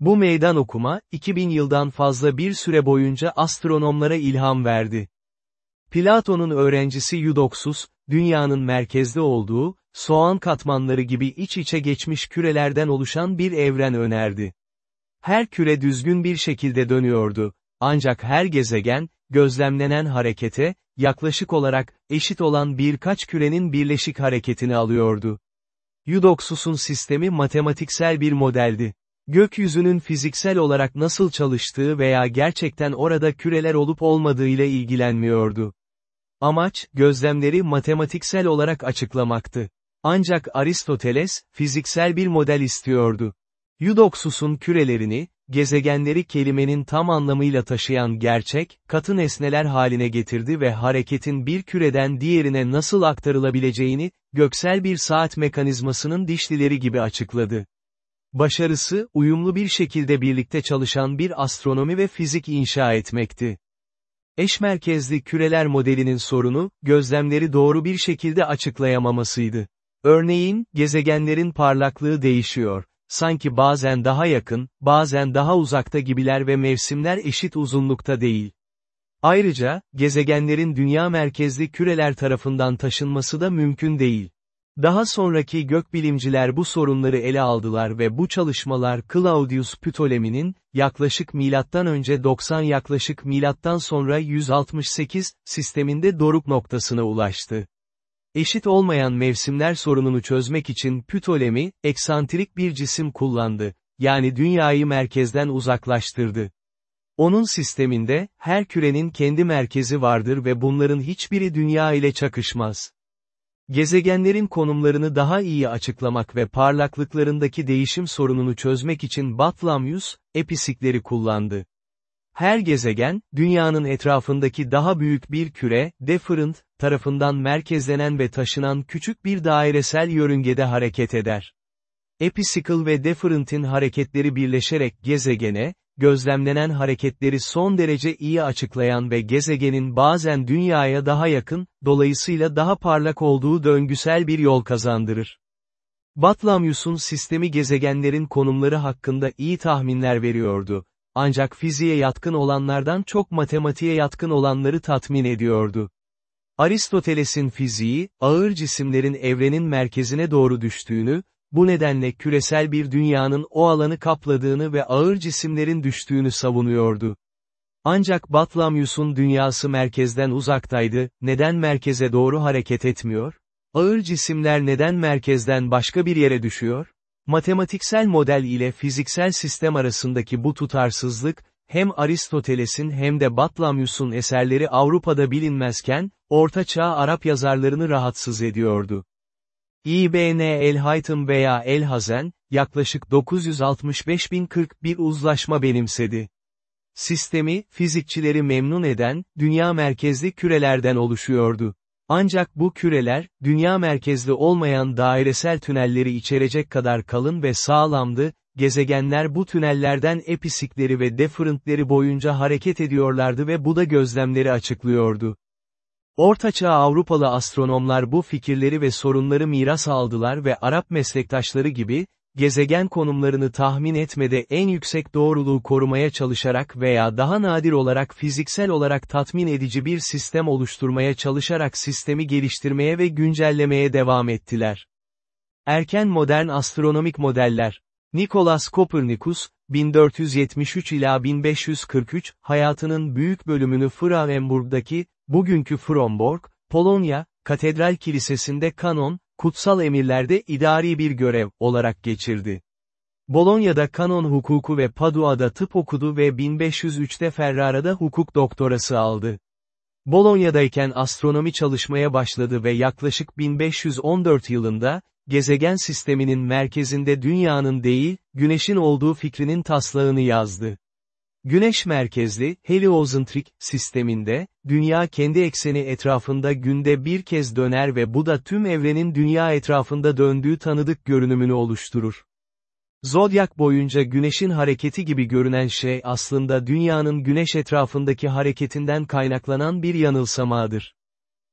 Bu meydan okuma, 2000 yıldan fazla bir süre boyunca astronomlara ilham verdi. Platon'un öğrencisi Eudoxus, dünyanın merkezde olduğu, soğan katmanları gibi iç içe geçmiş kürelerden oluşan bir evren önerdi. Her küre düzgün bir şekilde dönüyordu. Ancak her gezegen, gözlemlenen harekete, yaklaşık olarak, eşit olan birkaç kürenin birleşik hareketini alıyordu. Eudoxus'un sistemi matematiksel bir modeldi. Gökyüzünün fiziksel olarak nasıl çalıştığı veya gerçekten orada küreler olup olmadığıyla ilgilenmiyordu. Amaç, gözlemleri matematiksel olarak açıklamaktı. Ancak Aristoteles, fiziksel bir model istiyordu. Eudoxus'un kürelerini, gezegenleri kelimenin tam anlamıyla taşıyan gerçek, katı nesneler haline getirdi ve hareketin bir küreden diğerine nasıl aktarılabileceğini, göksel bir saat mekanizmasının dişlileri gibi açıkladı. Başarısı, uyumlu bir şekilde birlikte çalışan bir astronomi ve fizik inşa etmekti. Eşmerkezli küreler modelinin sorunu, gözlemleri doğru bir şekilde açıklayamamasıydı. Örneğin, gezegenlerin parlaklığı değişiyor. Sanki bazen daha yakın, bazen daha uzakta gibiler ve mevsimler eşit uzunlukta değil. Ayrıca, gezegenlerin dünya merkezli küreler tarafından taşınması da mümkün değil. Daha sonraki gökbilimciler bu sorunları ele aldılar ve bu çalışmalar Claudius Ptolemy'nin, yaklaşık milattan önce 90 yaklaşık milattan sonra 168, sisteminde doruk noktasına ulaştı. Eşit olmayan mevsimler sorununu çözmek için Ptolemy, eksantrik bir cisim kullandı, yani dünyayı merkezden uzaklaştırdı. Onun sisteminde, her kürenin kendi merkezi vardır ve bunların hiçbiri dünya ile çakışmaz. Gezegenlerin konumlarını daha iyi açıklamak ve parlaklıklarındaki değişim sorununu çözmek için Batlamyus, episikleri kullandı. Her gezegen, dünyanın etrafındaki daha büyük bir küre, deferent, tarafından merkezlenen ve taşınan küçük bir dairesel yörüngede hareket eder. Epicycle ve deferent'in hareketleri birleşerek gezegene, gözlemlenen hareketleri son derece iyi açıklayan ve gezegenin bazen dünyaya daha yakın, dolayısıyla daha parlak olduğu döngüsel bir yol kazandırır. Batlamyus'un sistemi gezegenlerin konumları hakkında iyi tahminler veriyordu. Ancak fiziğe yatkın olanlardan çok matematiğe yatkın olanları tatmin ediyordu. Aristoteles'in fiziği, ağır cisimlerin evrenin merkezine doğru düştüğünü, bu nedenle küresel bir dünyanın o alanı kapladığını ve ağır cisimlerin düştüğünü savunuyordu. Ancak Batlamyus'un dünyası merkezden uzaktaydı, neden merkeze doğru hareket etmiyor? Ağır cisimler neden merkezden başka bir yere düşüyor? Matematiksel model ile fiziksel sistem arasındaki bu tutarsızlık, hem Aristoteles'in hem de Batlamyus'un eserleri Avrupa'da bilinmezken, Orta Çağ Arap yazarlarını rahatsız ediyordu. İbn el-Haytım veya el-Hazen, yaklaşık 965.040 bir uzlaşma benimsedi. Sistemi, fizikçileri memnun eden, dünya merkezli kürelerden oluşuyordu. Ancak bu küreler, dünya merkezli olmayan dairesel tünelleri içerecek kadar kalın ve sağlamdı, gezegenler bu tünellerden episikleri ve deferentleri boyunca hareket ediyorlardı ve bu da gözlemleri açıklıyordu. Ortaçağ Avrupalı astronomlar bu fikirleri ve sorunları miras aldılar ve Arap meslektaşları gibi, gezegen konumlarını tahmin etmede en yüksek doğruluğu korumaya çalışarak veya daha nadir olarak fiziksel olarak tatmin edici bir sistem oluşturmaya çalışarak sistemi geliştirmeye ve güncellemeye devam ettiler. Erken modern astronomik modeller Nikolaus Kopernikus, 1473 ila 1543, hayatının büyük bölümünü Frauenburg'daki, bugünkü Fromborg, Polonya, Katedral Kilisesi'nde kanon, kutsal emirlerde idari bir görev olarak geçirdi. Bolonya'da kanon hukuku ve Padua'da tıp okudu ve 1503'te Ferrara'da hukuk doktorası aldı. Bolonya'dayken astronomi çalışmaya başladı ve yaklaşık 1514 yılında, gezegen sisteminin merkezinde dünyanın değil, güneşin olduğu fikrinin taslağını yazdı. Güneş merkezli, heliozentrik, sisteminde, dünya kendi ekseni etrafında günde bir kez döner ve bu da tüm evrenin dünya etrafında döndüğü tanıdık görünümünü oluşturur. Zodyak boyunca güneşin hareketi gibi görünen şey aslında dünyanın güneş etrafındaki hareketinden kaynaklanan bir yanılsamadır.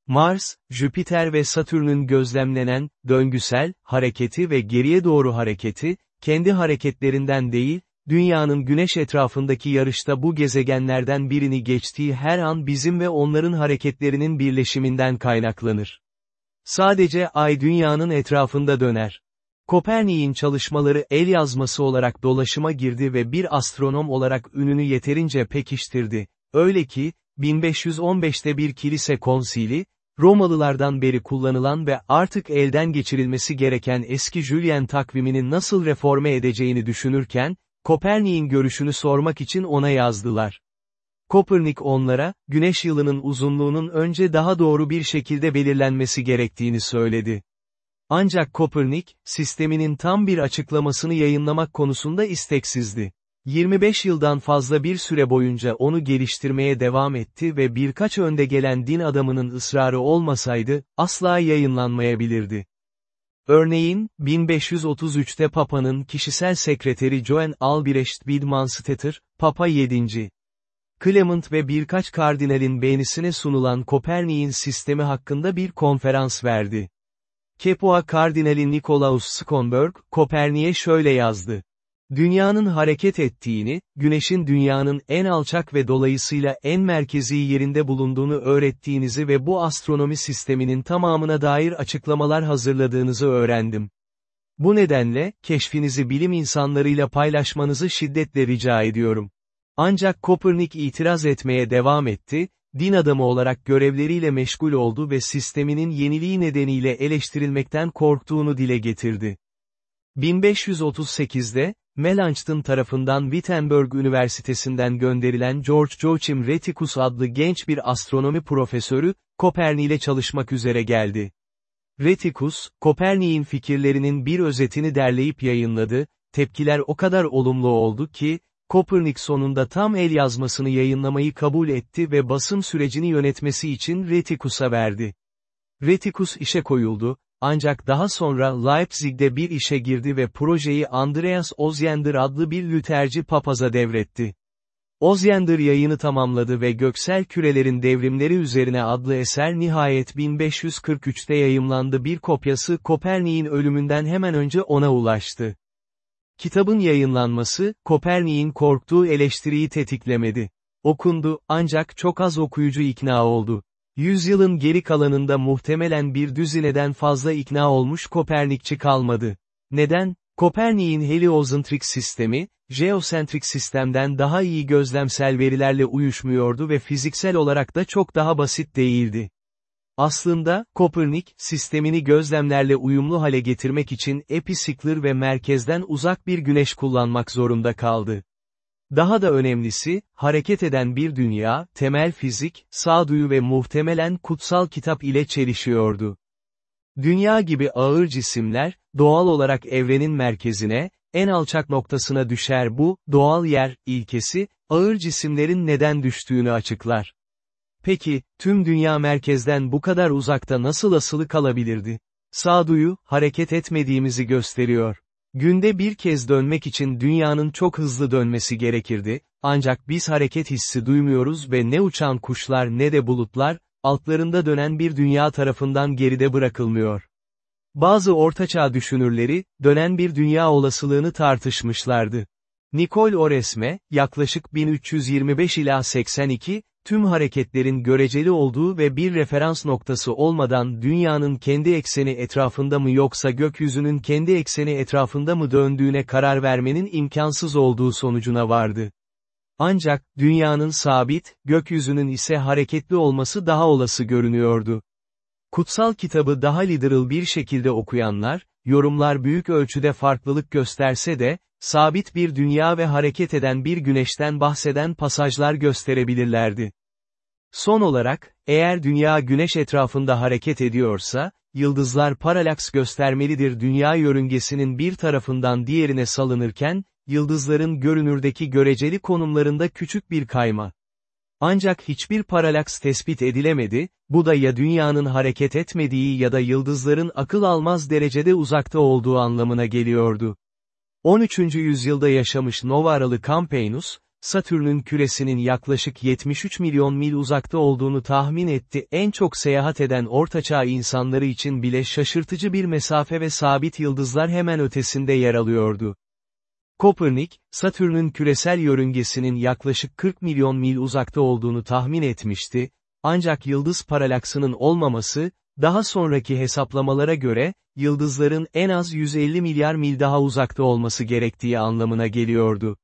Mars, Jüpiter ve Satürn'ün gözlemlenen, döngüsel, hareketi ve geriye doğru hareketi, kendi hareketlerinden değil, dünyanın güneş etrafındaki yarışta bu gezegenlerden birini geçtiği her an bizim ve onların hareketlerinin birleşiminden kaynaklanır. Sadece ay dünyanın etrafında döner. Kopernik'in çalışmaları el yazması olarak dolaşıma girdi ve bir astronom olarak ününü yeterince pekiştirdi. Öyle ki, 1515'te bir kilise konsili, Romalılardan beri kullanılan ve artık elden geçirilmesi gereken eski Julian takvimini nasıl reforme edeceğini düşünürken, Kopernik'in görüşünü sormak için ona yazdılar. Kopernik onlara, güneş yılının uzunluğunun önce daha doğru bir şekilde belirlenmesi gerektiğini söyledi. Ancak Kopernik, sisteminin tam bir açıklamasını yayınlamak konusunda isteksizdi. 25 yıldan fazla bir süre boyunca onu geliştirmeye devam etti ve birkaç önde gelen din adamının ısrarı olmasaydı, asla yayınlanmayabilirdi. Örneğin, 1533'te Papa'nın kişisel sekreteri Joan Albrecht Widmanstetter, Papa 7. Clement ve birkaç kardinalin beğenisine sunulan Kopernik'in sistemi hakkında bir konferans verdi. Kepua Kardinali Nikolaus Skonberg, Kopernik'e şöyle yazdı. Dünyanın hareket ettiğini, güneşin dünyanın en alçak ve dolayısıyla en merkezi yerinde bulunduğunu öğrettiğinizi ve bu astronomi sisteminin tamamına dair açıklamalar hazırladığınızı öğrendim. Bu nedenle, keşfinizi bilim insanlarıyla paylaşmanızı şiddetle rica ediyorum. Ancak Kopernik itiraz etmeye devam etti, din adamı olarak görevleriyle meşgul oldu ve sisteminin yeniliği nedeniyle eleştirilmekten korktuğunu dile getirdi. 1538'de, Melanchthon tarafından Wittenberg Üniversitesi'nden gönderilen George Joachim Reticus adlı genç bir astronomi profesörü, Kopernik'le çalışmak üzere geldi. Reticus, Kopernik'in fikirlerinin bir özetini derleyip yayınladı, tepkiler o kadar olumlu oldu ki, Kopernik sonunda tam el yazmasını yayınlamayı kabul etti ve basım sürecini yönetmesi için Reticus'a verdi. Reticus işe koyuldu, ancak daha sonra Leipzig'de bir işe girdi ve projeyi Andreas Osiander adlı bir Lüterci papaza devretti. Osiander yayını tamamladı ve Göksel Kürelerin Devrimleri Üzerine adlı eser nihayet 1543'te yayımlandı bir kopyası Kopernik'in ölümünden hemen önce ona ulaştı. Kitabın yayınlanması, Kopernik'in korktuğu eleştiriyi tetiklemedi. Okundu, ancak çok az okuyucu ikna oldu. Yüzyılın geri kalanında muhtemelen bir düzineden fazla ikna olmuş Kopernikçi kalmadı. Neden? Kopernik'in heliozentrik sistemi, jeosentrik sistemden daha iyi gözlemsel verilerle uyuşmuyordu ve fiziksel olarak da çok daha basit değildi. Aslında, Kopernik, sistemini gözlemlerle uyumlu hale getirmek için episiklir ve merkezden uzak bir güneş kullanmak zorunda kaldı. Daha da önemlisi, hareket eden bir dünya, temel fizik, sağduyu ve muhtemelen kutsal kitap ile çelişiyordu. Dünya gibi ağır cisimler, doğal olarak evrenin merkezine, en alçak noktasına düşer bu, doğal yer, ilkesi, ağır cisimlerin neden düştüğünü açıklar. Peki, tüm dünya merkezden bu kadar uzakta nasıl asılı kalabilirdi? Sağduyu, hareket etmediğimizi gösteriyor. Günde bir kez dönmek için dünyanın çok hızlı dönmesi gerekirdi, ancak biz hareket hissi duymuyoruz ve ne uçan kuşlar ne de bulutlar, altlarında dönen bir dünya tarafından geride bırakılmıyor. Bazı ortaçağ düşünürleri, dönen bir dünya olasılığını tartışmışlardı. Nicole Oresme, yaklaşık 1325 ila 82, tüm hareketlerin göreceli olduğu ve bir referans noktası olmadan dünyanın kendi ekseni etrafında mı yoksa gökyüzünün kendi ekseni etrafında mı döndüğüne karar vermenin imkansız olduğu sonucuna vardı. Ancak, dünyanın sabit, gökyüzünün ise hareketli olması daha olası görünüyordu. Kutsal kitabı daha literal bir şekilde okuyanlar, yorumlar büyük ölçüde farklılık gösterse de, sabit bir dünya ve hareket eden bir güneşten bahseden pasajlar gösterebilirlerdi. Son olarak, eğer dünya güneş etrafında hareket ediyorsa, yıldızlar paralaks göstermelidir dünya yörüngesinin bir tarafından diğerine salınırken, yıldızların görünürdeki göreceli konumlarında küçük bir kayma. Ancak hiçbir paralaks tespit edilemedi, bu da ya dünyanın hareket etmediği ya da yıldızların akıl almaz derecede uzakta olduğu anlamına geliyordu. 13. yüzyılda yaşamış Novaralı Campanus, Satürn'ün küresinin yaklaşık 73 milyon mil uzakta olduğunu tahmin etti. En çok seyahat eden ortaçağ insanları için bile şaşırtıcı bir mesafe ve sabit yıldızlar hemen ötesinde yer alıyordu. Kopernik, Satürn'ün küresel yörüngesinin yaklaşık 40 milyon mil uzakta olduğunu tahmin etmişti, ancak yıldız paralaksının olmaması, daha sonraki hesaplamalara göre, yıldızların en az 150 milyar mil daha uzakta olması gerektiği anlamına geliyordu.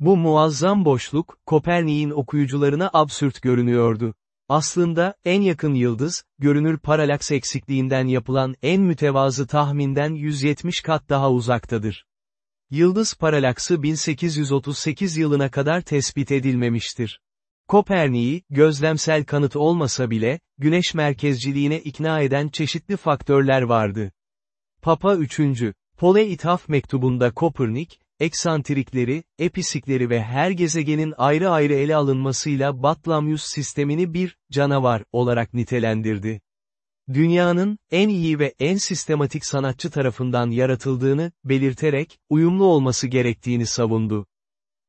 Bu muazzam boşluk, Kopernik'in okuyucularına absürt görünüyordu. Aslında, en yakın yıldız, görünür paralaks eksikliğinden yapılan en mütevazı tahminden 170 kat daha uzaktadır. Yıldız paralaksı 1838 yılına kadar tespit edilmemiştir. Kopernik'i, gözlemsel kanıt olmasa bile, güneş merkezciliğine ikna eden çeşitli faktörler vardı. Papa 3. Pole İthaf mektubunda Kopernik, eksantrikleri, episikleri ve her gezegenin ayrı ayrı ele alınmasıyla Batlamyus sistemini bir, canavar, olarak nitelendirdi. Dünyanın, en iyi ve en sistematik sanatçı tarafından yaratıldığını, belirterek, uyumlu olması gerektiğini savundu.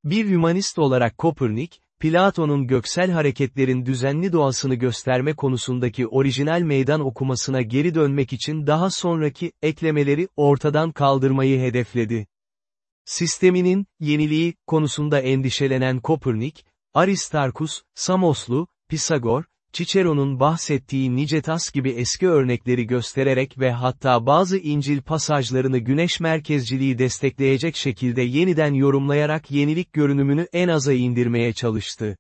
Bir hümanist olarak Kopernik, Platon'un göksel hareketlerin düzenli doğasını gösterme konusundaki orijinal meydan okumasına geri dönmek için daha sonraki eklemeleri ortadan kaldırmayı hedefledi. Sisteminin, yeniliği, konusunda endişelenen Kopernik, Aristarkus, Samoslu, Pisagor, Cicero'nun bahsettiği Nicetas gibi eski örnekleri göstererek ve hatta bazı İncil pasajlarını güneş merkezciliği destekleyecek şekilde yeniden yorumlayarak yenilik görünümünü en aza indirmeye çalıştı.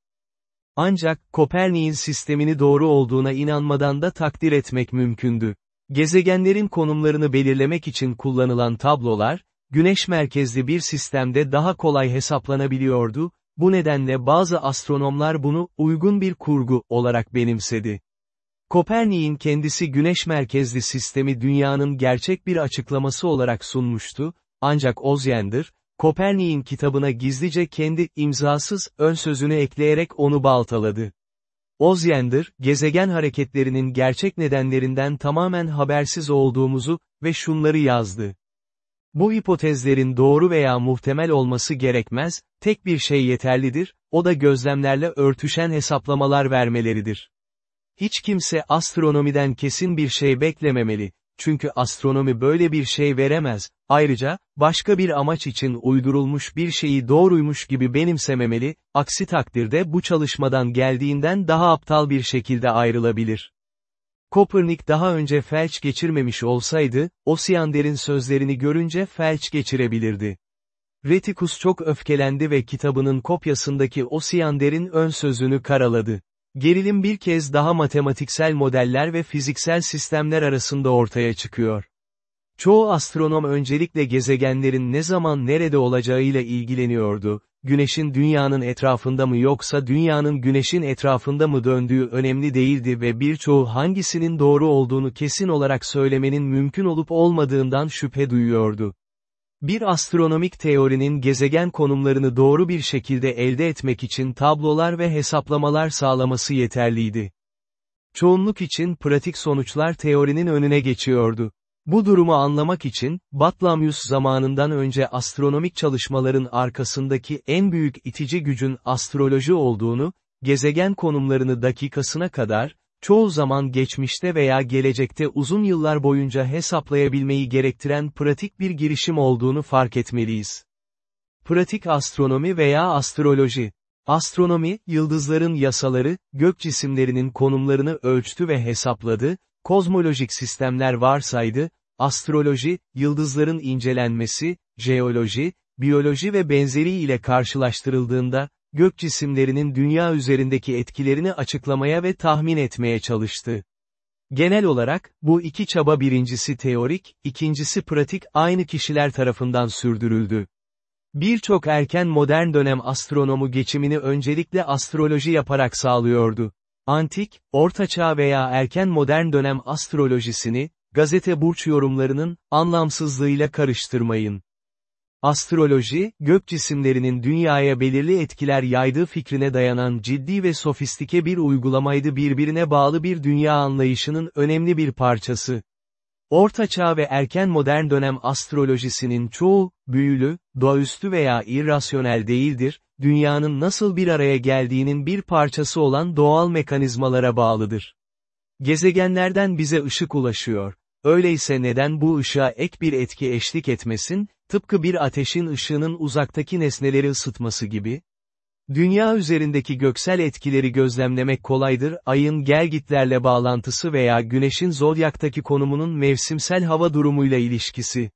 Ancak, Kopernik'in sistemini doğru olduğuna inanmadan da takdir etmek mümkündü. Gezegenlerin konumlarını belirlemek için kullanılan tablolar, güneş merkezli bir sistemde daha kolay hesaplanabiliyordu, bu nedenle bazı astronomlar bunu, uygun bir kurgu, olarak benimsedi. Kopernik'in kendisi güneş merkezli sistemi dünyanın gerçek bir açıklaması olarak sunmuştu, ancak Ozyander, Kopernik'in kitabına gizlice kendi imzasız ön sözünü ekleyerek onu baltaladı. Ozyander, gezegen hareketlerinin gerçek nedenlerinden tamamen habersiz olduğumuzu ve şunları yazdı. Bu hipotezlerin doğru veya muhtemel olması gerekmez, tek bir şey yeterlidir, o da gözlemlerle örtüşen hesaplamalar vermeleridir. Hiç kimse astronomiden kesin bir şey beklememeli, çünkü astronomi böyle bir şey veremez, ayrıca, başka bir amaç için uydurulmuş bir şeyi doğruymuş gibi benimsememeli, aksi takdirde bu çalışmadan geldiğinden daha aptal bir şekilde ayrılabilir. Kopernik daha önce felç geçirmemiş olsaydı, Osiander'in sözlerini görünce felç geçirebilirdi. Retikus çok öfkelendi ve kitabının kopyasındaki Osiander'in ön sözünü karaladı. Gerilim bir kez daha matematiksel modeller ve fiziksel sistemler arasında ortaya çıkıyor. Çoğu astronom öncelikle gezegenlerin ne zaman nerede olacağıyla ilgileniyordu, güneşin dünyanın etrafında mı yoksa dünyanın güneşin etrafında mı döndüğü önemli değildi ve birçoğu hangisinin doğru olduğunu kesin olarak söylemenin mümkün olup olmadığından şüphe duyuyordu. Bir astronomik teorinin gezegen konumlarını doğru bir şekilde elde etmek için tablolar ve hesaplamalar sağlaması yeterliydi. Çoğunluk için pratik sonuçlar teorinin önüne geçiyordu. Bu durumu anlamak için, Batlamyus zamanından önce astronomik çalışmaların arkasındaki en büyük itici gücün astroloji olduğunu, gezegen konumlarını dakikasına kadar, çoğu zaman geçmişte veya gelecekte uzun yıllar boyunca hesaplayabilmeyi gerektiren pratik bir girişim olduğunu fark etmeliyiz. Pratik astronomi veya astroloji Astronomi, yıldızların yasaları, gök cisimlerinin konumlarını ölçtü ve hesapladı, kozmolojik sistemler varsaydı, astroloji, yıldızların incelenmesi, jeoloji, biyoloji ve benzeri ile karşılaştırıldığında, gök cisimlerinin dünya üzerindeki etkilerini açıklamaya ve tahmin etmeye çalıştı. Genel olarak, bu iki çaba birincisi teorik, ikincisi pratik aynı kişiler tarafından sürdürüldü. Birçok erken modern dönem astronomu geçimini öncelikle astroloji yaparak sağlıyordu. Antik, ortaçağ veya erken modern dönem astrolojisini, gazete burç yorumlarının, anlamsızlığıyla karıştırmayın. Astroloji, gök cisimlerinin dünyaya belirli etkiler yaydığı fikrine dayanan ciddi ve sofistike bir uygulamaydı birbirine bağlı bir dünya anlayışının önemli bir parçası. Ortaçağ ve erken modern dönem astrolojisinin çoğu, büyülü, doğaüstü veya irrasyonel değildir, dünyanın nasıl bir araya geldiğinin bir parçası olan doğal mekanizmalara bağlıdır. Gezegenlerden bize ışık ulaşıyor. Öyleyse neden bu ışığa ek bir etki eşlik etmesin, tıpkı bir ateşin ışığının uzaktaki nesneleri ısıtması gibi? Dünya üzerindeki göksel etkileri gözlemlemek kolaydır, ayın gelgitlerle bağlantısı veya güneşin zodyaktaki konumunun mevsimsel hava durumuyla ilişkisi.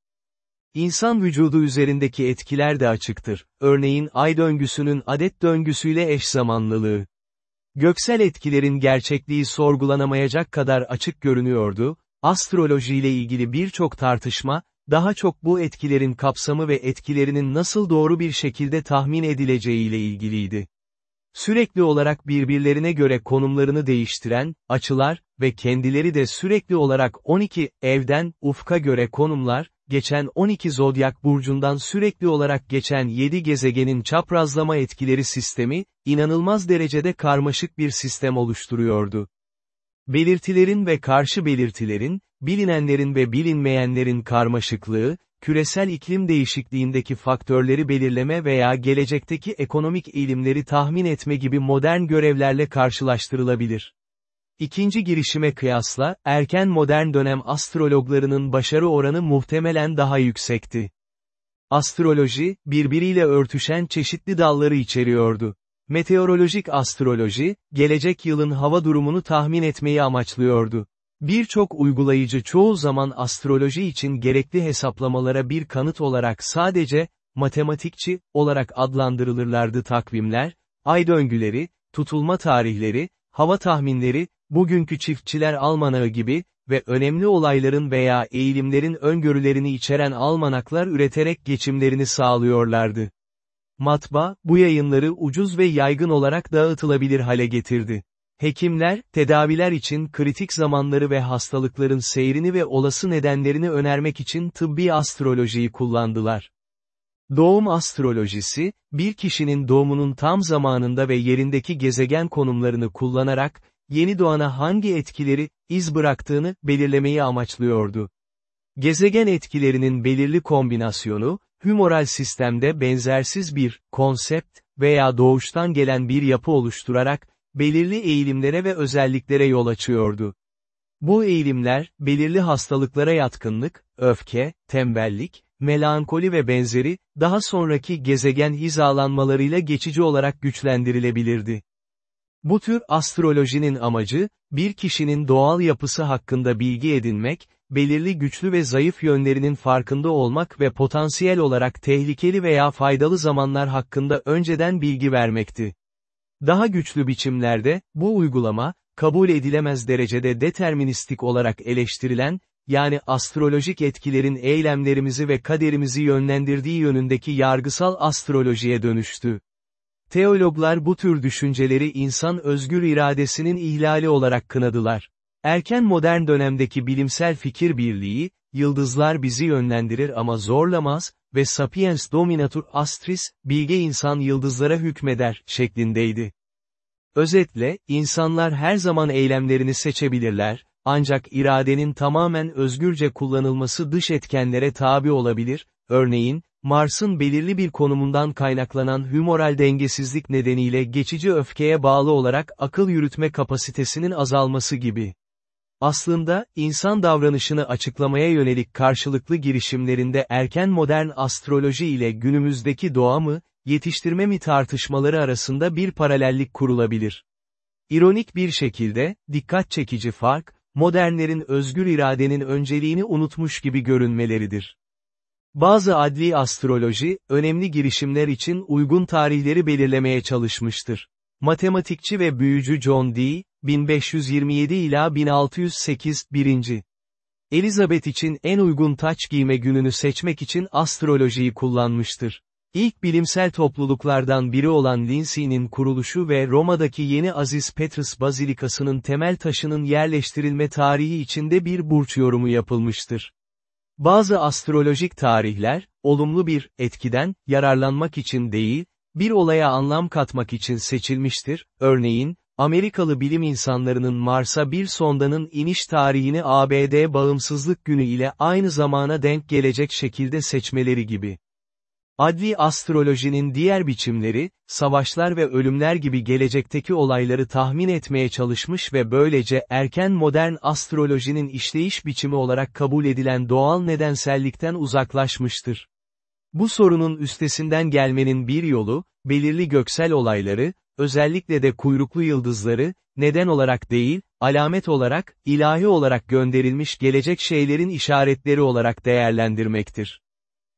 İnsan vücudu üzerindeki etkiler de açıktır, örneğin ay döngüsünün adet döngüsüyle eş zamanlılığı. Göksel etkilerin gerçekliği sorgulanamayacak kadar açık görünüyordu, astrolojiyle ilgili birçok tartışma, daha çok bu etkilerin kapsamı ve etkilerinin nasıl doğru bir şekilde tahmin edileceğiyle ilgiliydi. Sürekli olarak birbirlerine göre konumlarını değiştiren, açılar ve kendileri de sürekli olarak 12 evden ufka göre konumlar, geçen 12 zodyak burcundan sürekli olarak geçen 7 gezegenin çaprazlama etkileri sistemi, inanılmaz derecede karmaşık bir sistem oluşturuyordu. Belirtilerin ve karşı belirtilerin, bilinenlerin ve bilinmeyenlerin karmaşıklığı, küresel iklim değişikliğindeki faktörleri belirleme veya gelecekteki ekonomik eğilimleri tahmin etme gibi modern görevlerle karşılaştırılabilir. İkinci girişime kıyasla, erken modern dönem astrologlarının başarı oranı muhtemelen daha yüksekti. Astroloji, birbiriyle örtüşen çeşitli dalları içeriyordu. Meteorolojik astroloji, gelecek yılın hava durumunu tahmin etmeyi amaçlıyordu. Birçok uygulayıcı çoğu zaman astroloji için gerekli hesaplamalara bir kanıt olarak sadece, matematikçi, olarak adlandırılırlardı takvimler, ay döngüleri, tutulma tarihleri, hava tahminleri, bugünkü çiftçiler almanağı gibi, ve önemli olayların veya eğilimlerin öngörülerini içeren almanaklar üreterek geçimlerini sağlıyorlardı. Matba, bu yayınları ucuz ve yaygın olarak dağıtılabilir hale getirdi. Hekimler, tedaviler için kritik zamanları ve hastalıkların seyrini ve olası nedenlerini önermek için tıbbi astrolojiyi kullandılar. Doğum astrolojisi, bir kişinin doğumunun tam zamanında ve yerindeki gezegen konumlarını kullanarak, yeni doğana hangi etkileri, iz bıraktığını, belirlemeyi amaçlıyordu. Gezegen etkilerinin belirli kombinasyonu, humoral sistemde benzersiz bir, konsept, veya doğuştan gelen bir yapı oluşturarak, belirli eğilimlere ve özelliklere yol açıyordu. Bu eğilimler, belirli hastalıklara yatkınlık, öfke, tembellik, melankoli ve benzeri, daha sonraki gezegen hizalanmalarıyla geçici olarak güçlendirilebilirdi. Bu tür astrolojinin amacı, bir kişinin doğal yapısı hakkında bilgi edinmek, belirli güçlü ve zayıf yönlerinin farkında olmak ve potansiyel olarak tehlikeli veya faydalı zamanlar hakkında önceden bilgi vermekti. Daha güçlü biçimlerde, bu uygulama, kabul edilemez derecede deterministik olarak eleştirilen, yani astrolojik etkilerin eylemlerimizi ve kaderimizi yönlendirdiği yönündeki yargısal astrolojiye dönüştü. Teologlar bu tür düşünceleri insan özgür iradesinin ihlali olarak kınadılar. Erken modern dönemdeki bilimsel fikir birliği, yıldızlar bizi yönlendirir ama zorlamaz ve sapiens dominatur astris, bilge insan yıldızlara hükmeder, şeklindeydi. Özetle, insanlar her zaman eylemlerini seçebilirler, ancak iradenin tamamen özgürce kullanılması dış etkenlere tabi olabilir, örneğin, Mars'ın belirli bir konumundan kaynaklanan humoral dengesizlik nedeniyle geçici öfkeye bağlı olarak akıl yürütme kapasitesinin azalması gibi. Aslında, insan davranışını açıklamaya yönelik karşılıklı girişimlerinde erken modern astroloji ile günümüzdeki doğa mı, yetiştirme mi tartışmaları arasında bir paralellik kurulabilir. İronik bir şekilde, dikkat çekici fark, modernlerin özgür iradenin önceliğini unutmuş gibi görünmeleridir. Bazı adli astroloji, önemli girişimler için uygun tarihleri belirlemeye çalışmıştır. Matematikçi ve büyücü John Dee, 1527 ila 1608, 1. Elizabeth için en uygun taç giyme gününü seçmek için astrolojiyi kullanmıştır. İlk bilimsel topluluklardan biri olan Lindsay'nin kuruluşu ve Roma'daki yeni Aziz Petrus Bazilikası'nın temel taşının yerleştirilme tarihi içinde bir burç yorumu yapılmıştır. Bazı astrolojik tarihler, olumlu bir etkiden, yararlanmak için değil, bir olaya anlam katmak için seçilmiştir, örneğin, Amerikalı bilim insanlarının Mars'a bir sondanın iniş tarihini ABD bağımsızlık günü ile aynı zamana denk gelecek şekilde seçmeleri gibi. Adli astrolojinin diğer biçimleri, savaşlar ve ölümler gibi gelecekteki olayları tahmin etmeye çalışmış ve böylece erken modern astrolojinin işleyiş biçimi olarak kabul edilen doğal nedensellikten uzaklaşmıştır. Bu sorunun üstesinden gelmenin bir yolu, belirli göksel olayları, özellikle de kuyruklu yıldızları, neden olarak değil, alamet olarak, ilahi olarak gönderilmiş gelecek şeylerin işaretleri olarak değerlendirmektir.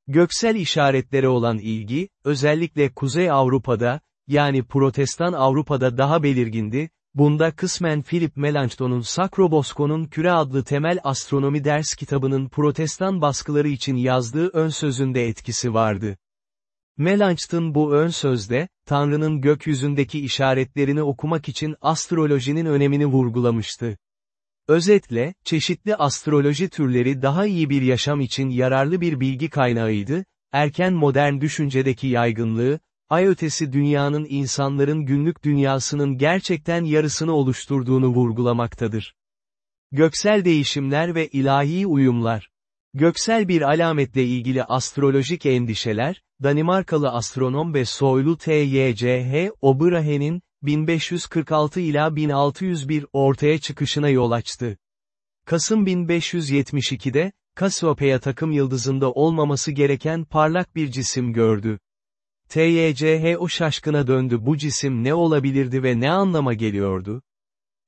Göksel işaretlere olan ilgi, özellikle Kuzey Avrupa'da, yani Protestan Avrupa'da daha belirgindi, bunda kısmen Philip Melanchthon'un Sacrobosco'nun Küre adlı temel astronomi ders kitabının Protestan baskıları için yazdığı ön sözünde etkisi vardı. Melanchthon bu ön sözde, Tanrı'nın gökyüzündeki işaretlerini okumak için astrolojinin önemini vurgulamıştı. Özetle, çeşitli astroloji türleri daha iyi bir yaşam için yararlı bir bilgi kaynağıydı, erken modern düşüncedeki yaygınlığı, ay ötesi dünyanın insanların günlük dünyasının gerçekten yarısını oluşturduğunu vurgulamaktadır. Göksel değişimler ve ilahi uyumlar Göksel bir alametle ilgili astrolojik endişeler, Danimarkalı astronom ve soylu T.Y.C.H. Obrahe'nin, 1546 ila 1601 ortaya çıkışına yol açtı. Kasım 1572'de, Cassiopeia takım yıldızında olmaması gereken parlak bir cisim gördü. TYCH o şaşkına döndü bu cisim ne olabilirdi ve ne anlama geliyordu?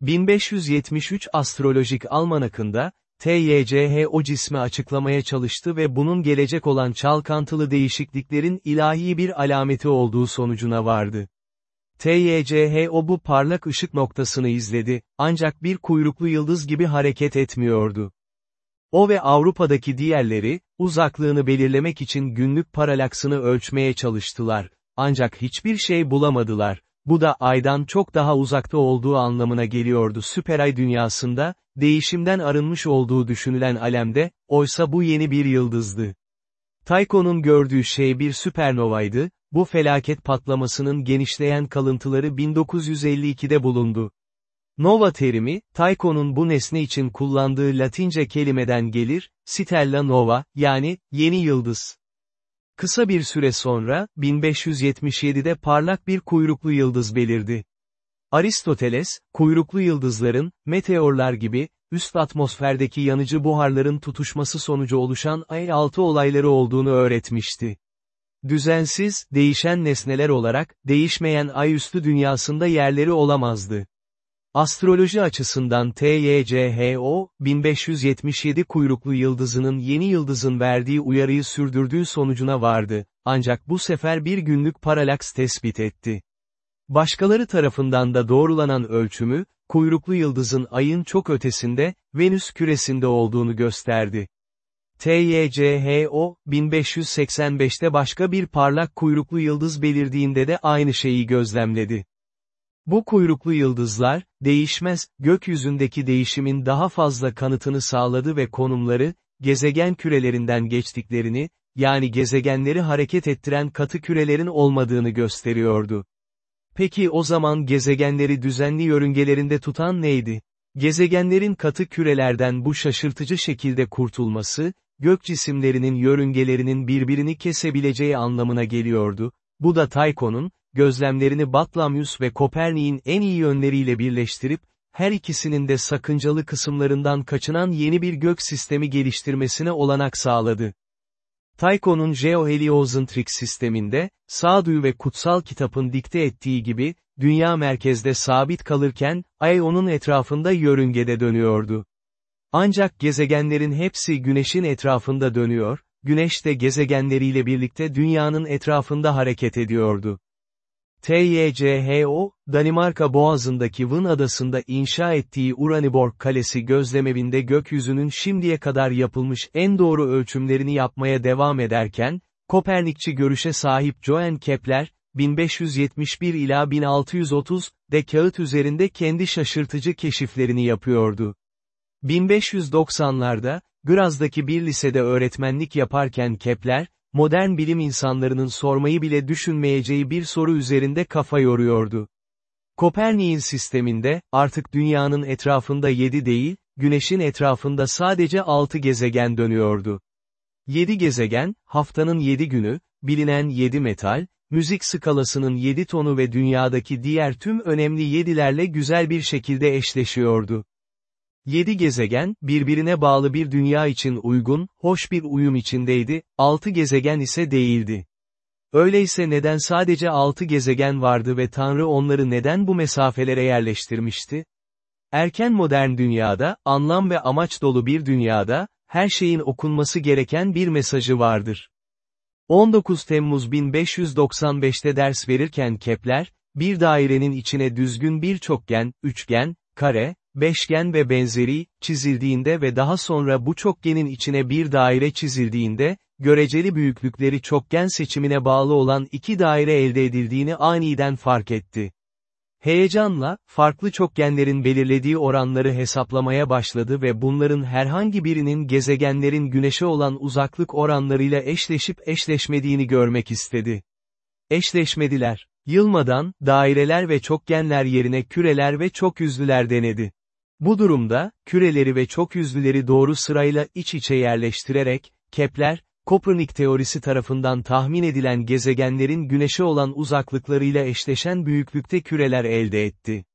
1573 astrolojik almanakında, TYCH o cismi açıklamaya çalıştı ve bunun gelecek olan çalkantılı değişikliklerin ilahi bir alameti olduğu sonucuna vardı. TYCH o bu parlak ışık noktasını izledi, ancak bir kuyruklu yıldız gibi hareket etmiyordu. O ve Avrupa'daki diğerleri, uzaklığını belirlemek için günlük paralaksını ölçmeye çalıştılar, ancak hiçbir şey bulamadılar. Bu da aydan çok daha uzakta olduğu anlamına geliyordu süperay dünyasında, değişimden arınmış olduğu düşünülen alemde, oysa bu yeni bir yıldızdı. Tycho'nun gördüğü şey bir süpernovaydı, bu felaket patlamasının genişleyen kalıntıları 1952'de bulundu. Nova terimi, Tycho'nun bu nesne için kullandığı Latince kelimeden gelir, stella nova, yani, yeni yıldız. Kısa bir süre sonra, 1577'de parlak bir kuyruklu yıldız belirdi. Aristoteles, kuyruklu yıldızların, meteorlar gibi, üst atmosferdeki yanıcı buharların tutuşması sonucu oluşan ay altı olayları olduğunu öğretmişti. Düzensiz, değişen nesneler olarak, değişmeyen ay üstü dünyasında yerleri olamazdı. Astroloji açısından TYCHO, 1577 kuyruklu yıldızının yeni yıldızın verdiği uyarıyı sürdürdüğü sonucuna vardı, ancak bu sefer bir günlük paralaks tespit etti. Başkaları tarafından da doğrulanan ölçümü, kuyruklu yıldızın ayın çok ötesinde, Venüs küresinde olduğunu gösterdi. TYCHO, 1585'te başka bir parlak kuyruklu yıldız belirdiğinde de aynı şeyi gözlemledi. Bu kuyruklu yıldızlar, değişmez, gökyüzündeki değişimin daha fazla kanıtını sağladı ve konumları, gezegen kürelerinden geçtiklerini, yani gezegenleri hareket ettiren katı kürelerin olmadığını gösteriyordu. Peki o zaman gezegenleri düzenli yörüngelerinde tutan neydi? Gezegenlerin katı kürelerden bu şaşırtıcı şekilde kurtulması, gök cisimlerinin yörüngelerinin birbirini kesebileceği anlamına geliyordu. Bu da Tycho'nun, gözlemlerini Batlamyus ve Kopernik'in en iyi yönleriyle birleştirip, her ikisinin de sakıncalı kısımlarından kaçınan yeni bir gök sistemi geliştirmesine olanak sağladı. Tycho'nun geoheliozentrik sisteminde, sağduyu ve kutsal kitabın dikte ettiği gibi, dünya merkezde sabit kalırken, ay onun etrafında yörüngede dönüyordu. Ancak gezegenlerin hepsi güneşin etrafında dönüyor, güneş de gezegenleriyle birlikte dünyanın etrafında hareket ediyordu. TYCHO, Danimarka boğazındaki Vın adasında inşa ettiği Uraniborg Kalesi gözlemevinde gökyüzünün şimdiye kadar yapılmış en doğru ölçümlerini yapmaya devam ederken, Kopernikçi görüşe sahip Johann Kepler, 1571 ila 1630, de kağıt üzerinde kendi şaşırtıcı keşiflerini yapıyordu. 1590'larda, Graz'daki bir lisede öğretmenlik yaparken Kepler, modern bilim insanlarının sormayı bile düşünmeyeceği bir soru üzerinde kafa yoruyordu. Kopernik'in sisteminde, artık dünyanın etrafında 7 değil, güneşin etrafında sadece 6 gezegen dönüyordu. 7 gezegen, haftanın 7 günü, bilinen 7 metal, müzik skalasının 7 tonu ve dünyadaki diğer tüm önemli 7'lerle güzel bir şekilde eşleşiyordu. 7 gezegen, birbirine bağlı bir dünya için uygun, hoş bir uyum içindeydi, 6 gezegen ise değildi. Öyleyse neden sadece 6 gezegen vardı ve Tanrı onları neden bu mesafelere yerleştirmişti? Erken modern dünyada, anlam ve amaç dolu bir dünyada, her şeyin okunması gereken bir mesajı vardır. 19 Temmuz 1595'te ders verirken Kepler, bir dairenin içine düzgün bir çokgen, üçgen, kare, beşgen ve benzeri, çizildiğinde ve daha sonra bu çokgenin içine bir daire çizildiğinde, göreceli büyüklükleri çokgen seçimine bağlı olan iki daire elde edildiğini aniden fark etti. Heyecanla, farklı çokgenlerin belirlediği oranları hesaplamaya başladı ve bunların herhangi birinin gezegenlerin güneşe olan uzaklık oranlarıyla eşleşip eşleşmediğini görmek istedi. Eşleşmediler. Yılmadan, daireler ve çokgenler yerine küreler ve çokyüzlüler denedi. Bu durumda, küreleri ve çokyüzlüleri doğru sırayla iç içe yerleştirerek, Kepler, Kopernik teorisi tarafından tahmin edilen gezegenlerin güneşe olan uzaklıklarıyla eşleşen büyüklükte küreler elde etti.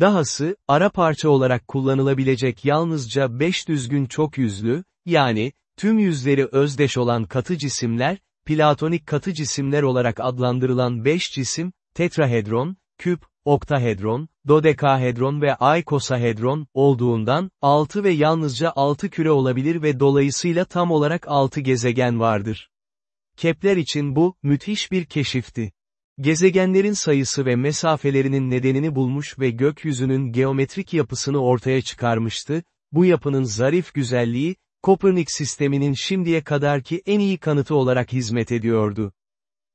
Dahası, ara parça olarak kullanılabilecek yalnızca 5 düzgün çok yüzlü, yani, tüm yüzleri özdeş olan katı cisimler, platonik katı cisimler olarak adlandırılan 5 cisim, tetrahedron, küp, oktahedron, dodekahedron ve aikosahedron olduğundan, 6 ve yalnızca 6 küre olabilir ve dolayısıyla tam olarak 6 gezegen vardır. Kepler için bu, müthiş bir keşifti. Gezegenlerin sayısı ve mesafelerinin nedenini bulmuş ve gökyüzünün geometrik yapısını ortaya çıkarmıştı, bu yapının zarif güzelliği, Kopernik sisteminin şimdiye kadarki en iyi kanıtı olarak hizmet ediyordu.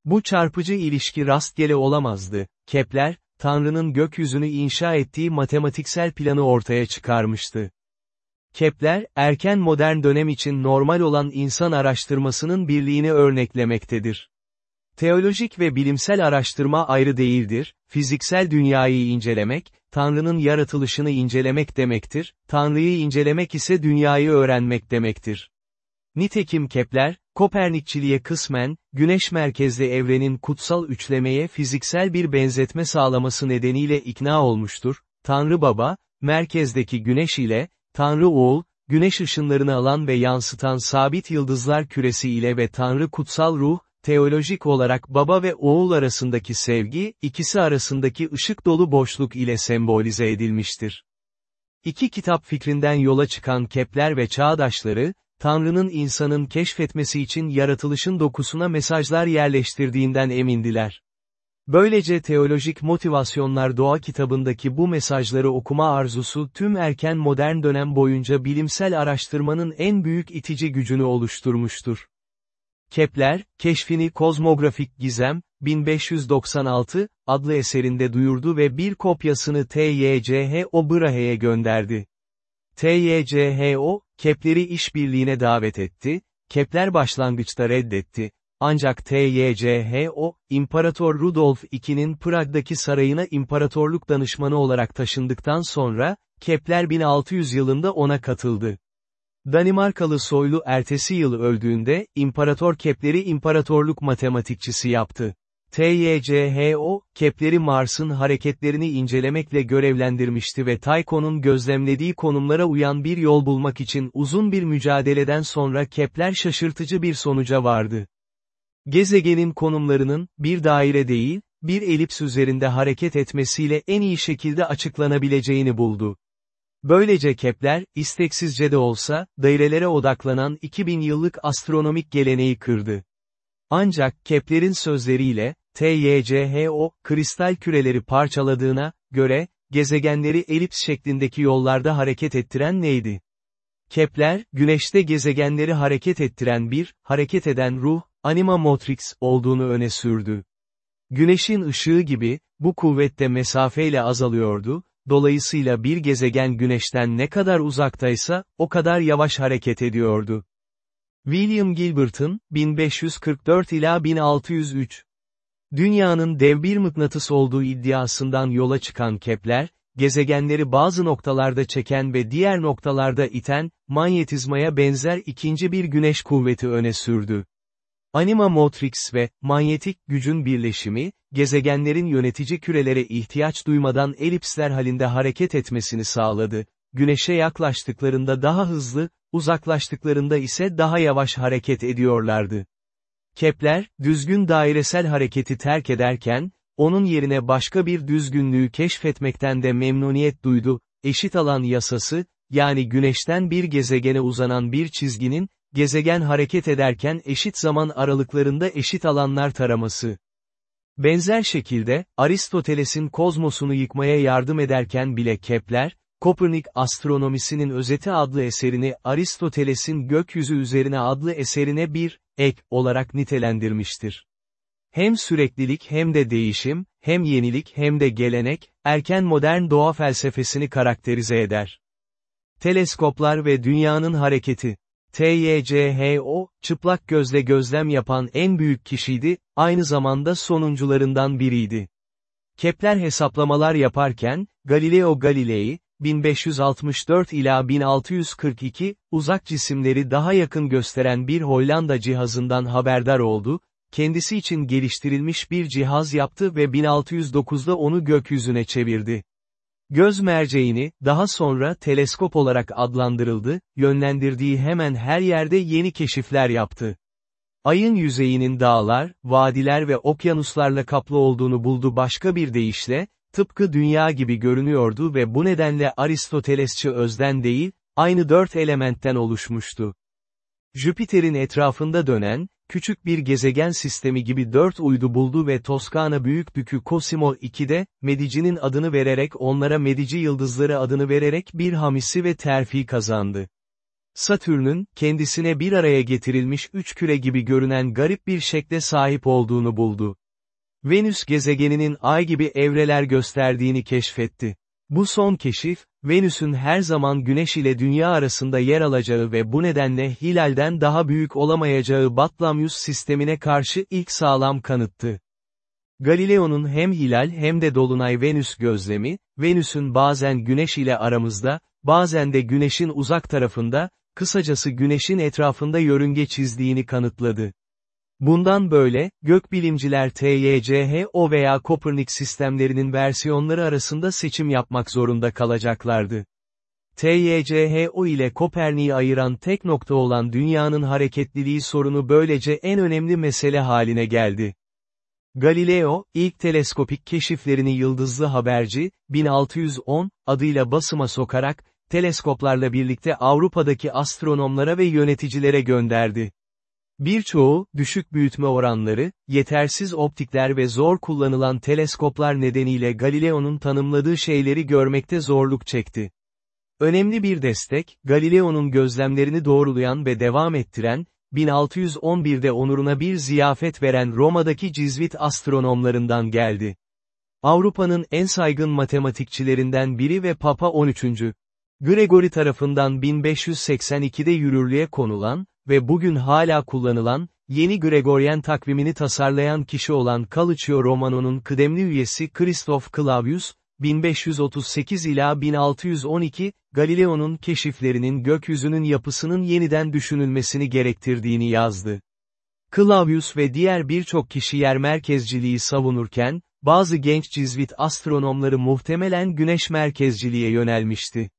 Bu çarpıcı ilişki rastgele olamazdı. Kepler, Tanrı'nın gökyüzünü inşa ettiği matematiksel planı ortaya çıkarmıştı. Kepler, erken modern dönem için normal olan insan araştırmasının birliğini örneklemektedir. Teolojik ve bilimsel araştırma ayrı değildir, fiziksel dünyayı incelemek, Tanrı'nın yaratılışını incelemek demektir, Tanrı'yı incelemek ise dünyayı öğrenmek demektir. Nitekim Kepler, Kopernikçiliğe kısmen, güneş merkezli evrenin kutsal üçlemeye fiziksel bir benzetme sağlaması nedeniyle ikna olmuştur, Tanrı Baba, merkezdeki güneş ile, Tanrı Oğul, güneş ışınlarını alan ve yansıtan sabit yıldızlar küresi ile ve Tanrı Kutsal Ruh, teolojik olarak baba ve oğul arasındaki sevgi, ikisi arasındaki ışık dolu boşluk ile sembolize edilmiştir. İki kitap fikrinden yola çıkan Kepler ve çağdaşları, Tanrı'nın insanın keşfetmesi için yaratılışın dokusuna mesajlar yerleştirdiğinden emindiler. Böylece teolojik motivasyonlar doğa kitabındaki bu mesajları okuma arzusu tüm erken modern dönem boyunca bilimsel araştırmanın en büyük itici gücünü oluşturmuştur. Kepler, keşfini Kozmografik Gizem, 1596, adlı eserinde duyurdu ve bir kopyasını TYCH Brahe'ye gönderdi. TYCHO, Kepler'i işbirliğine davet etti, Kepler başlangıçta reddetti, ancak TYCHO, İmparator Rudolf II'nin Prag'daki sarayına imparatorluk danışmanı olarak taşındıktan sonra, Kepler 1600 yılında ona katıldı. Danimarkalı soylu ertesi yıl öldüğünde, İmparator Kepler'i imparatorluk matematikçisi yaptı. TYCHO, Kepler'i Mars'ın hareketlerini incelemekle görevlendirmişti ve Tycho'nun gözlemlediği konumlara uyan bir yol bulmak için uzun bir mücadeleden sonra Kepler şaşırtıcı bir sonuca vardı. Gezegenin konumlarının, bir daire değil, bir elips üzerinde hareket etmesiyle en iyi şekilde açıklanabileceğini buldu. Böylece Kepler, isteksizce de olsa, dairelere odaklanan 2000 yıllık astronomik geleneği kırdı. Ancak Kepler'in sözleriyle, TYCHO, kristal küreleri parçaladığına göre, gezegenleri elips şeklindeki yollarda hareket ettiren neydi? Kepler, güneşte gezegenleri hareket ettiren bir, hareket eden ruh, anima motrix, olduğunu öne sürdü. Güneşin ışığı gibi, bu kuvvette mesafeyle azalıyordu, dolayısıyla bir gezegen güneşten ne kadar uzaktaysa, o kadar yavaş hareket ediyordu. William Gilbert'ın, 1544 ila 1603. Dünyanın dev bir mıknatıs olduğu iddiasından yola çıkan Kepler, gezegenleri bazı noktalarda çeken ve diğer noktalarda iten, manyetizmaya benzer ikinci bir güneş kuvveti öne sürdü. Anima Motrix ve, manyetik gücün birleşimi, gezegenlerin yönetici kürelere ihtiyaç duymadan elipsler halinde hareket etmesini sağladı. Güneşe yaklaştıklarında daha hızlı, uzaklaştıklarında ise daha yavaş hareket ediyorlardı. Kepler, düzgün dairesel hareketi terk ederken, onun yerine başka bir düzgünlüğü keşfetmekten de memnuniyet duydu, eşit alan yasası, yani güneşten bir gezegene uzanan bir çizginin, gezegen hareket ederken eşit zaman aralıklarında eşit alanlar taraması. Benzer şekilde, Aristoteles'in kozmosunu yıkmaya yardım ederken bile Kepler, Kopernik Astronomisinin Özeti adlı eserini Aristoteles'in Gökyüzü Üzerine adlı eserine bir, ek, olarak nitelendirmiştir. Hem süreklilik hem de değişim, hem yenilik hem de gelenek, erken modern doğa felsefesini karakterize eder. Teleskoplar ve dünyanın hareketi. TYCHO, çıplak gözle gözlem yapan en büyük kişiydi, aynı zamanda sonuncularından biriydi. Kepler hesaplamalar yaparken, Galileo Galilei, 1564 ila 1642, uzak cisimleri daha yakın gösteren bir Hollanda cihazından haberdar oldu, kendisi için geliştirilmiş bir cihaz yaptı ve 1609'da onu gökyüzüne çevirdi. Göz merceğini, daha sonra teleskop olarak adlandırıldı, yönlendirdiği hemen her yerde yeni keşifler yaptı. Ayın yüzeyinin dağlar, vadiler ve okyanuslarla kaplı olduğunu buldu başka bir deyişle, tıpkı dünya gibi görünüyordu ve bu nedenle Aristotelesçi özden değil, aynı dört elementten oluşmuştu. Jüpiter'in etrafında dönen, küçük bir gezegen sistemi gibi dört uydu buldu ve Toskana Büyükdükü Cosimo II'de, Medici'nin adını vererek onlara Medici yıldızları adını vererek bir hamisi ve terfi kazandı. Satürn'ün, kendisine bir araya getirilmiş üç küre gibi görünen garip bir şekle sahip olduğunu buldu. Venüs gezegeninin ay gibi evreler gösterdiğini keşfetti. Bu son keşif, Venüs'ün her zaman Güneş ile Dünya arasında yer alacağı ve bu nedenle Hilal'den daha büyük olamayacağı Batlamyus sistemine karşı ilk sağlam kanıttı. Galileo'nun hem hilal hem de dolunay Venüs gözlemi, Venüs'ün bazen Güneş ile aramızda, bazen de Güneş'in uzak tarafında, kısacası Güneş'in etrafında yörünge çizdiğini kanıtladı. Bundan böyle, gökbilimciler TYCHO veya Kopernik sistemlerinin versiyonları arasında seçim yapmak zorunda kalacaklardı. TYCHO ile Kopernik'i ayıran tek nokta olan dünyanın hareketliliği sorunu böylece en önemli mesele haline geldi. Galileo, ilk teleskopik keşiflerini yıldızlı haberci, 1610, adıyla basıma sokarak, teleskoplarla birlikte Avrupa'daki astronomlara ve yöneticilere gönderdi. Birçoğu, düşük büyütme oranları, yetersiz optikler ve zor kullanılan teleskoplar nedeniyle Galileo'nun tanımladığı şeyleri görmekte zorluk çekti. Önemli bir destek, Galileo'nun gözlemlerini doğrulayan ve devam ettiren, 1611'de onuruna bir ziyafet veren Roma'daki Cizvit astronomlarından geldi. Avrupa'nın en saygın matematikçilerinden biri ve Papa 13. Gregory tarafından 1582'de yürürlüğe konulan, ve bugün hala kullanılan, yeni Gregorian takvimini tasarlayan kişi olan Caluccio Romano'nun kıdemli üyesi Christoph Clavius, 1538 ila 1612, Galileo'nun keşiflerinin gökyüzünün yapısının yeniden düşünülmesini gerektirdiğini yazdı. Clavius ve diğer birçok kişi yer merkezciliği savunurken, bazı genç cizvit astronomları muhtemelen güneş merkezciliğe yönelmişti.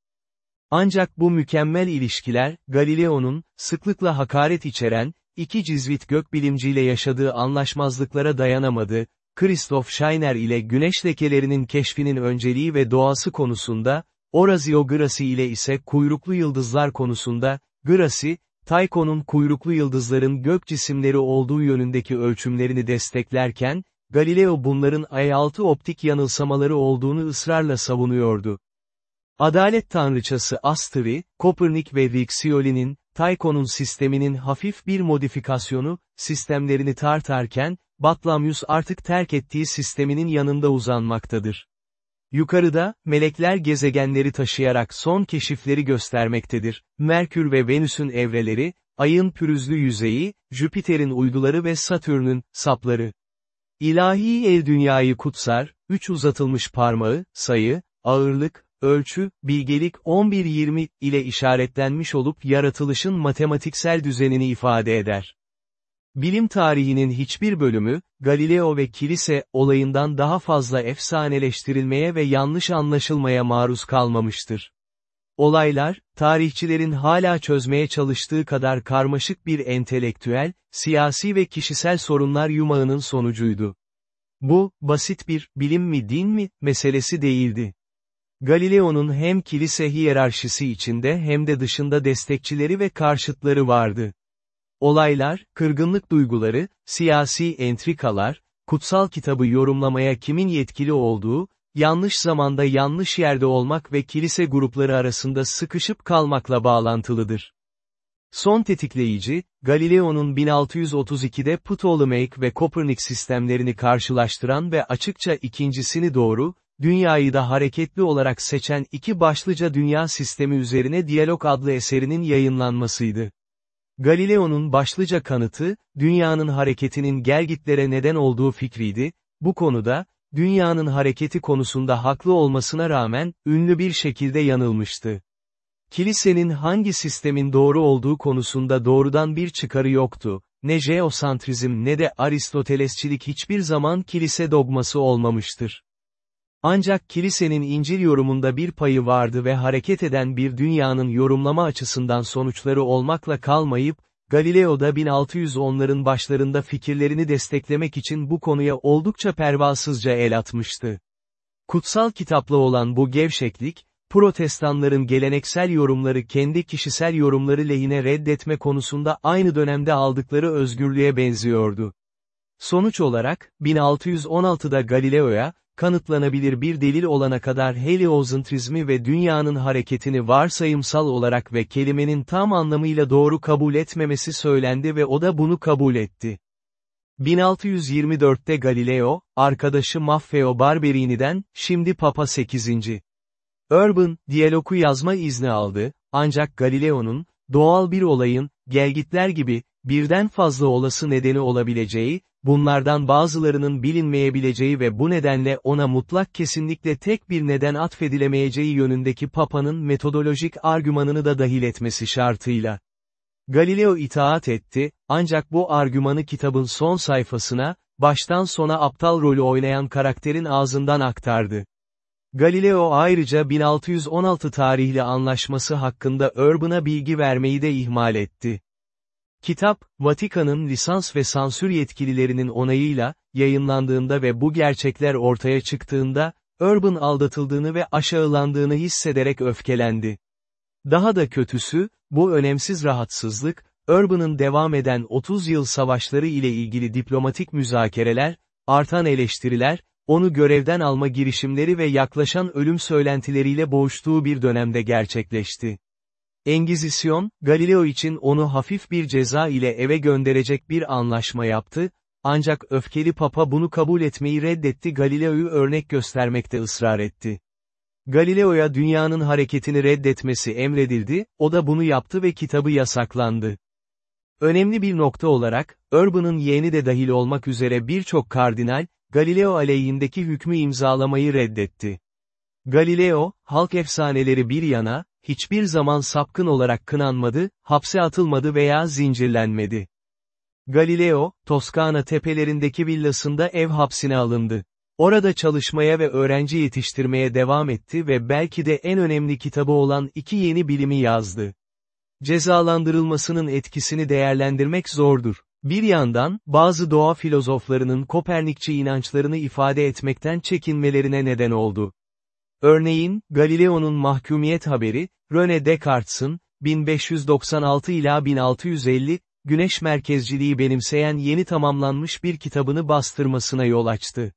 Ancak bu mükemmel ilişkiler, Galileo'nun, sıklıkla hakaret içeren, iki cizvit gökbilimciyle yaşadığı anlaşmazlıklara dayanamadı, Christoph Scheiner ile güneş lekelerinin keşfinin önceliği ve doğası konusunda, Orazio Grassi ile ise kuyruklu yıldızlar konusunda, Grassi, Tycho'nun kuyruklu yıldızların gök cisimleri olduğu yönündeki ölçümlerini desteklerken, Galileo bunların ay-altı optik yanılsamaları olduğunu ısrarla savunuyordu. Adalet tanrıçası Astri, Kopernik ve Vixiolin'in, Tycho'nun sisteminin hafif bir modifikasyonu, sistemlerini tartarken, Batlamyus artık terk ettiği sisteminin yanında uzanmaktadır. Yukarıda, melekler gezegenleri taşıyarak son keşifleri göstermektedir. Merkür ve Venüs'ün evreleri, Ay'ın pürüzlü yüzeyi, Jüpiter'in uyduları ve Satürn'ün, sapları. İlahi el dünyayı kutsar, üç uzatılmış parmağı, sayı, ağırlık, ölçü, bilgelik 11-20 ile işaretlenmiş olup yaratılışın matematiksel düzenini ifade eder. Bilim tarihinin hiçbir bölümü, Galileo ve kilise, olayından daha fazla efsaneleştirilmeye ve yanlış anlaşılmaya maruz kalmamıştır. Olaylar, tarihçilerin hala çözmeye çalıştığı kadar karmaşık bir entelektüel, siyasi ve kişisel sorunlar yumağının sonucuydu. Bu, basit bir, bilim mi din mi, meselesi değildi. Galileo'nun hem kilise hiyerarşisi içinde hem de dışında destekçileri ve karşıtları vardı. Olaylar, kırgınlık duyguları, siyasi entrikalar, kutsal kitabı yorumlamaya kimin yetkili olduğu, yanlış zamanda yanlış yerde olmak ve kilise grupları arasında sıkışıp kalmakla bağlantılıdır. Son tetikleyici, Galileo'nun 1632'de Ptolemaic ve Kopernik sistemlerini karşılaştıran ve açıkça ikincisini doğru, dünyayı da hareketli olarak seçen iki başlıca dünya sistemi üzerine Diyalog adlı eserinin yayınlanmasıydı. Galileo'nun başlıca kanıtı, dünyanın hareketinin gelgitlere neden olduğu fikriydi, bu konuda, dünyanın hareketi konusunda haklı olmasına rağmen, ünlü bir şekilde yanılmıştı. Kilisenin hangi sistemin doğru olduğu konusunda doğrudan bir çıkarı yoktu, ne jeosantrizm ne de Aristotelesçilik hiçbir zaman kilise dogması olmamıştır. Ancak kilisenin İncil yorumunda bir payı vardı ve hareket eden bir dünyanın yorumlama açısından sonuçları olmakla kalmayıp, Galileo da 1610'ların başlarında fikirlerini desteklemek için bu konuya oldukça pervasızca el atmıştı. Kutsal kitapla olan bu gevşeklik, protestanların geleneksel yorumları kendi kişisel yorumları lehine reddetme konusunda aynı dönemde aldıkları özgürlüğe benziyordu. Sonuç olarak, 1616'da Galileo'ya, kanıtlanabilir bir delil olana kadar heliozentrizmi ve dünyanın hareketini varsayımsal olarak ve kelimenin tam anlamıyla doğru kabul etmemesi söylendi ve o da bunu kabul etti. 1624'te Galileo, arkadaşı Maffeo Barberini'den, şimdi Papa 8. Urban, diyalogu yazma izni aldı, ancak Galileo'nun, doğal bir olayın, gelgitler gibi, birden fazla olası nedeni olabileceği, bunlardan bazılarının bilinmeyebileceği ve bu nedenle ona mutlak kesinlikle tek bir neden atfedilemeyeceği yönündeki Papa'nın metodolojik argümanını da dahil etmesi şartıyla. Galileo itaat etti, ancak bu argümanı kitabın son sayfasına, baştan sona aptal rolü oynayan karakterin ağzından aktardı. Galileo ayrıca 1616 tarihli anlaşması hakkında Urban'a bilgi vermeyi de ihmal etti. Kitap, Vatikan'ın lisans ve sansür yetkililerinin onayıyla, yayınlandığında ve bu gerçekler ortaya çıktığında, Urban aldatıldığını ve aşağılandığını hissederek öfkelendi. Daha da kötüsü, bu önemsiz rahatsızlık, Urban'ın devam eden 30 yıl savaşları ile ilgili diplomatik müzakereler, artan eleştiriler, onu görevden alma girişimleri ve yaklaşan ölüm söylentileriyle boğuştuğu bir dönemde gerçekleşti. Engizisyon, Galileo için onu hafif bir ceza ile eve gönderecek bir anlaşma yaptı, ancak öfkeli papa bunu kabul etmeyi reddetti Galileo'yu örnek göstermekte ısrar etti. Galileo'ya dünyanın hareketini reddetmesi emredildi, o da bunu yaptı ve kitabı yasaklandı. Önemli bir nokta olarak, Urban'ın yeğeni de dahil olmak üzere birçok kardinal, Galileo aleyhindeki hükmü imzalamayı reddetti. Galileo, halk efsaneleri bir yana, hiçbir zaman sapkın olarak kınanmadı, hapse atılmadı veya zincirlenmedi. Galileo, Toskana tepelerindeki villasında ev hapsine alındı. Orada çalışmaya ve öğrenci yetiştirmeye devam etti ve belki de en önemli kitabı olan iki yeni bilimi yazdı. Cezalandırılmasının etkisini değerlendirmek zordur. Bir yandan, bazı doğa filozoflarının Kopernikçi inançlarını ifade etmekten çekinmelerine neden oldu. Örneğin, Galileo'nun mahkumiyet haberi, René Descartes'in, 1596 ila 1650, güneş merkezciliği benimseyen yeni tamamlanmış bir kitabını bastırmasına yol açtı.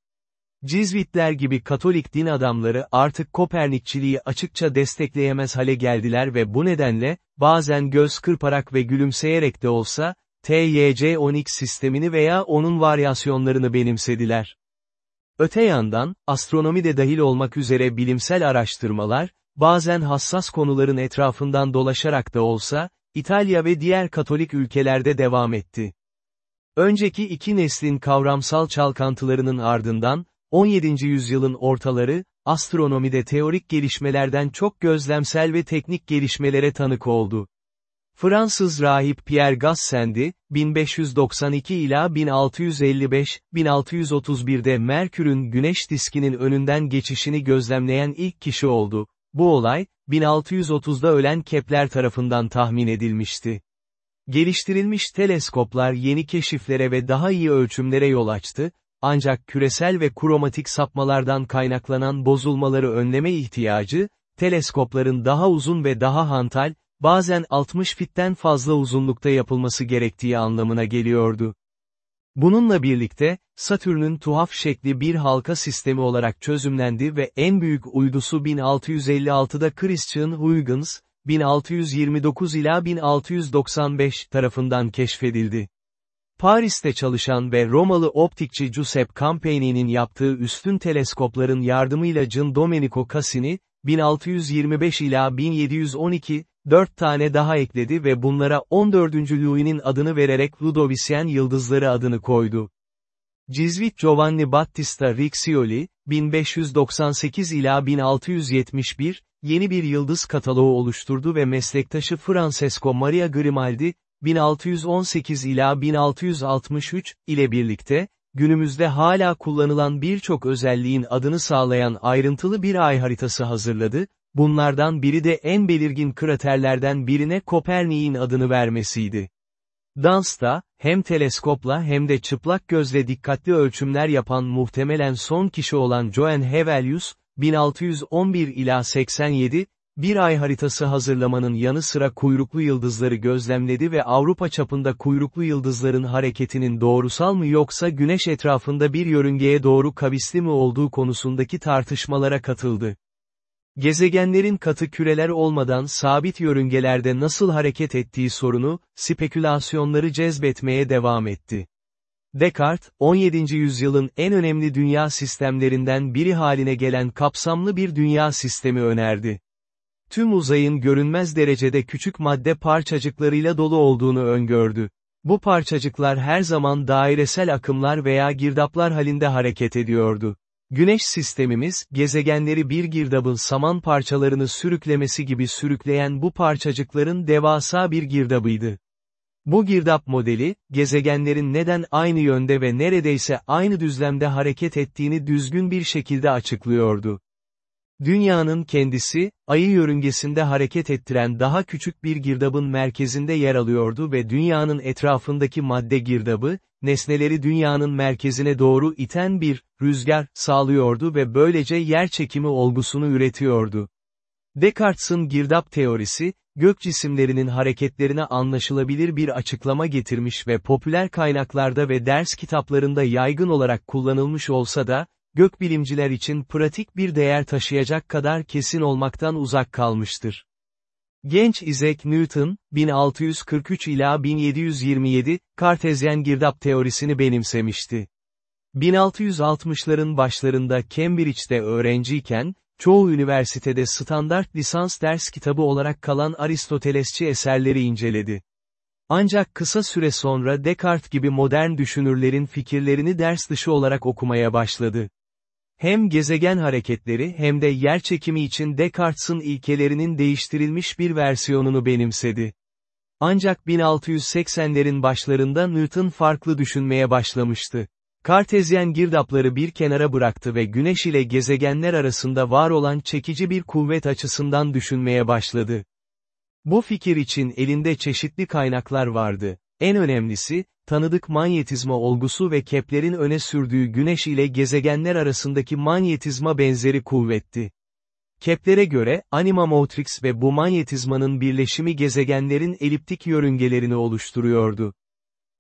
Cizvitler gibi Katolik din adamları artık Kopernikçiliği açıkça destekleyemez hale geldiler ve bu nedenle, bazen göz kırparak ve gülümseyerek de olsa, TYC-10X sistemini veya onun varyasyonlarını benimsediler. Öte yandan, astronomi de dahil olmak üzere bilimsel araştırmalar, bazen hassas konuların etrafından dolaşarak da olsa, İtalya ve diğer Katolik ülkelerde devam etti. Önceki iki neslin kavramsal çalkantılarının ardından, 17. yüzyılın ortaları, astronomide teorik gelişmelerden çok gözlemsel ve teknik gelişmelere tanık oldu. Fransız rahip Pierre Gassendi, 1592 ila 1655, 1631'de Merkür'ün güneş diskinin önünden geçişini gözlemleyen ilk kişi oldu. Bu olay, 1630'da ölen Kepler tarafından tahmin edilmişti. Geliştirilmiş teleskoplar yeni keşiflere ve daha iyi ölçümlere yol açtı, ancak küresel ve kromatik sapmalardan kaynaklanan bozulmaları önleme ihtiyacı, teleskopların daha uzun ve daha hantal, bazen 60 fitten fazla uzunlukta yapılması gerektiği anlamına geliyordu. Bununla birlikte, Satürn'ün tuhaf şekli bir halka sistemi olarak çözümlendi ve en büyük uydusu 1656'da Christian Huygens, 1629 ila 1695 tarafından keşfedildi. Paris'te çalışan ve Romalı optikçi Giuseppe Campani'nin yaptığı üstün teleskopların yardımıyla Gian Domenico Cassini, 1625 ila 1712, 4 tane daha ekledi ve bunlara 14. Louis'nin adını vererek Ludovisian yıldızları adını koydu. Cizvit Giovanni Battista Riccioli, 1598 ila 1671, yeni bir yıldız kataloğu oluşturdu ve meslektaşı Francesco Maria Grimaldi, 1618 ila 1663, ile birlikte, günümüzde hala kullanılan birçok özelliğin adını sağlayan ayrıntılı bir ay haritası hazırladı, bunlardan biri de en belirgin kraterlerden birine Kopernik'in adını vermesiydi. Dansta, hem teleskopla hem de çıplak gözle dikkatli ölçümler yapan muhtemelen son kişi olan Joan Hevelius, 1611 ila 87, bir ay haritası hazırlamanın yanı sıra kuyruklu yıldızları gözlemledi ve Avrupa çapında kuyruklu yıldızların hareketinin doğrusal mı yoksa güneş etrafında bir yörüngeye doğru kavisli mi olduğu konusundaki tartışmalara katıldı. Gezegenlerin katı küreler olmadan sabit yörüngelerde nasıl hareket ettiği sorunu, spekülasyonları cezbetmeye devam etti. Descartes, 17. yüzyılın en önemli dünya sistemlerinden biri haline gelen kapsamlı bir dünya sistemi önerdi. Tüm uzayın görünmez derecede küçük madde parçacıklarıyla dolu olduğunu öngördü. Bu parçacıklar her zaman dairesel akımlar veya girdaplar halinde hareket ediyordu. Güneş sistemimiz, gezegenleri bir girdabın saman parçalarını sürüklemesi gibi sürükleyen bu parçacıkların devasa bir girdabıydı. Bu girdap modeli, gezegenlerin neden aynı yönde ve neredeyse aynı düzlemde hareket ettiğini düzgün bir şekilde açıklıyordu. Dünyanın kendisi, ayı yörüngesinde hareket ettiren daha küçük bir girdabın merkezinde yer alıyordu ve dünyanın etrafındaki madde girdabı, nesneleri dünyanın merkezine doğru iten bir, rüzgar, sağlıyordu ve böylece yer çekimi olgusunu üretiyordu. Descartes'in girdap teorisi, gök cisimlerinin hareketlerine anlaşılabilir bir açıklama getirmiş ve popüler kaynaklarda ve ders kitaplarında yaygın olarak kullanılmış olsa da, gökbilimciler için pratik bir değer taşıyacak kadar kesin olmaktan uzak kalmıştır. Genç Isaac Newton, 1643 ila 1727, Kartezyen girdap teorisini benimsemişti. 1660'ların başlarında Cambridge'de öğrenciyken, çoğu üniversitede standart lisans ders kitabı olarak kalan Aristotelesçi eserleri inceledi. Ancak kısa süre sonra Descartes gibi modern düşünürlerin fikirlerini ders dışı olarak okumaya başladı. Hem gezegen hareketleri hem de yer çekimi için Descartes'in ilkelerinin değiştirilmiş bir versiyonunu benimsedi. Ancak 1680'lerin başlarında Newton farklı düşünmeye başlamıştı. Kartezyen girdapları bir kenara bıraktı ve güneş ile gezegenler arasında var olan çekici bir kuvvet açısından düşünmeye başladı. Bu fikir için elinde çeşitli kaynaklar vardı. En önemlisi, tanıdık manyetizma olgusu ve Kepler'in öne sürdüğü güneş ile gezegenler arasındaki manyetizma benzeri kuvvetti. Kepler'e göre, anima motrix ve bu manyetizmanın birleşimi gezegenlerin eliptik yörüngelerini oluşturuyordu.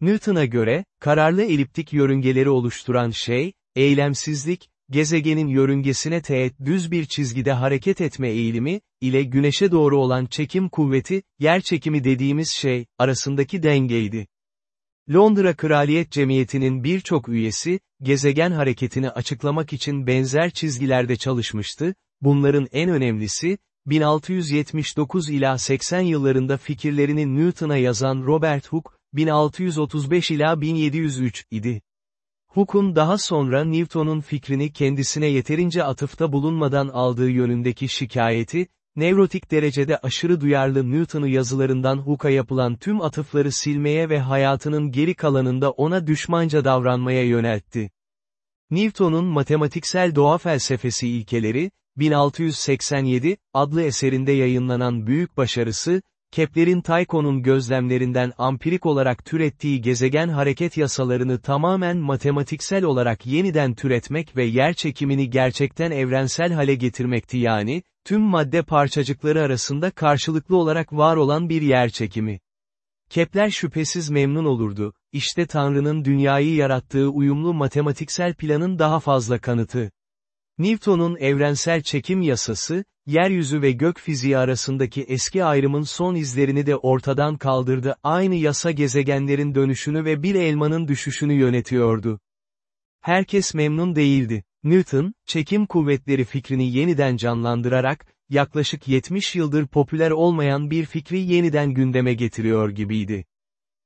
Newton'a göre, kararlı eliptik yörüngeleri oluşturan şey, eylemsizlik, gezegenin yörüngesine teğet düz bir çizgide hareket etme eğilimi, ile güneşe doğru olan çekim kuvveti, yer çekimi dediğimiz şey, arasındaki dengeydi. Londra Kraliyet Cemiyeti'nin birçok üyesi, gezegen hareketini açıklamak için benzer çizgilerde çalışmıştı, bunların en önemlisi, 1679 ila 80 yıllarında fikirlerini Newton'a yazan Robert Hooke, 1635 ila 1703 idi. Hooke'un daha sonra Newton'un fikrini kendisine yeterince atıfta bulunmadan aldığı yönündeki şikayeti, nevrotik derecede aşırı duyarlı Newton'u yazılarından Hooke'a yapılan tüm atıfları silmeye ve hayatının geri kalanında ona düşmanca davranmaya yöneltti. Newton'un matematiksel doğa felsefesi ilkeleri, 1687, adlı eserinde yayınlanan büyük başarısı, Kepler'in Tycho'nun gözlemlerinden ampirik olarak türettiği gezegen hareket yasalarını tamamen matematiksel olarak yeniden türetmek ve yer çekimini gerçekten evrensel hale getirmekti yani, tüm madde parçacıkları arasında karşılıklı olarak var olan bir yer çekimi. Kepler şüphesiz memnun olurdu, işte Tanrı'nın dünyayı yarattığı uyumlu matematiksel planın daha fazla kanıtı. Newton'un evrensel çekim yasası, yeryüzü ve gök fiziği arasındaki eski ayrımın son izlerini de ortadan kaldırdı, aynı yasa gezegenlerin dönüşünü ve bir elmanın düşüşünü yönetiyordu. Herkes memnun değildi. Newton, çekim kuvvetleri fikrini yeniden canlandırarak, yaklaşık 70 yıldır popüler olmayan bir fikri yeniden gündeme getiriyor gibiydi.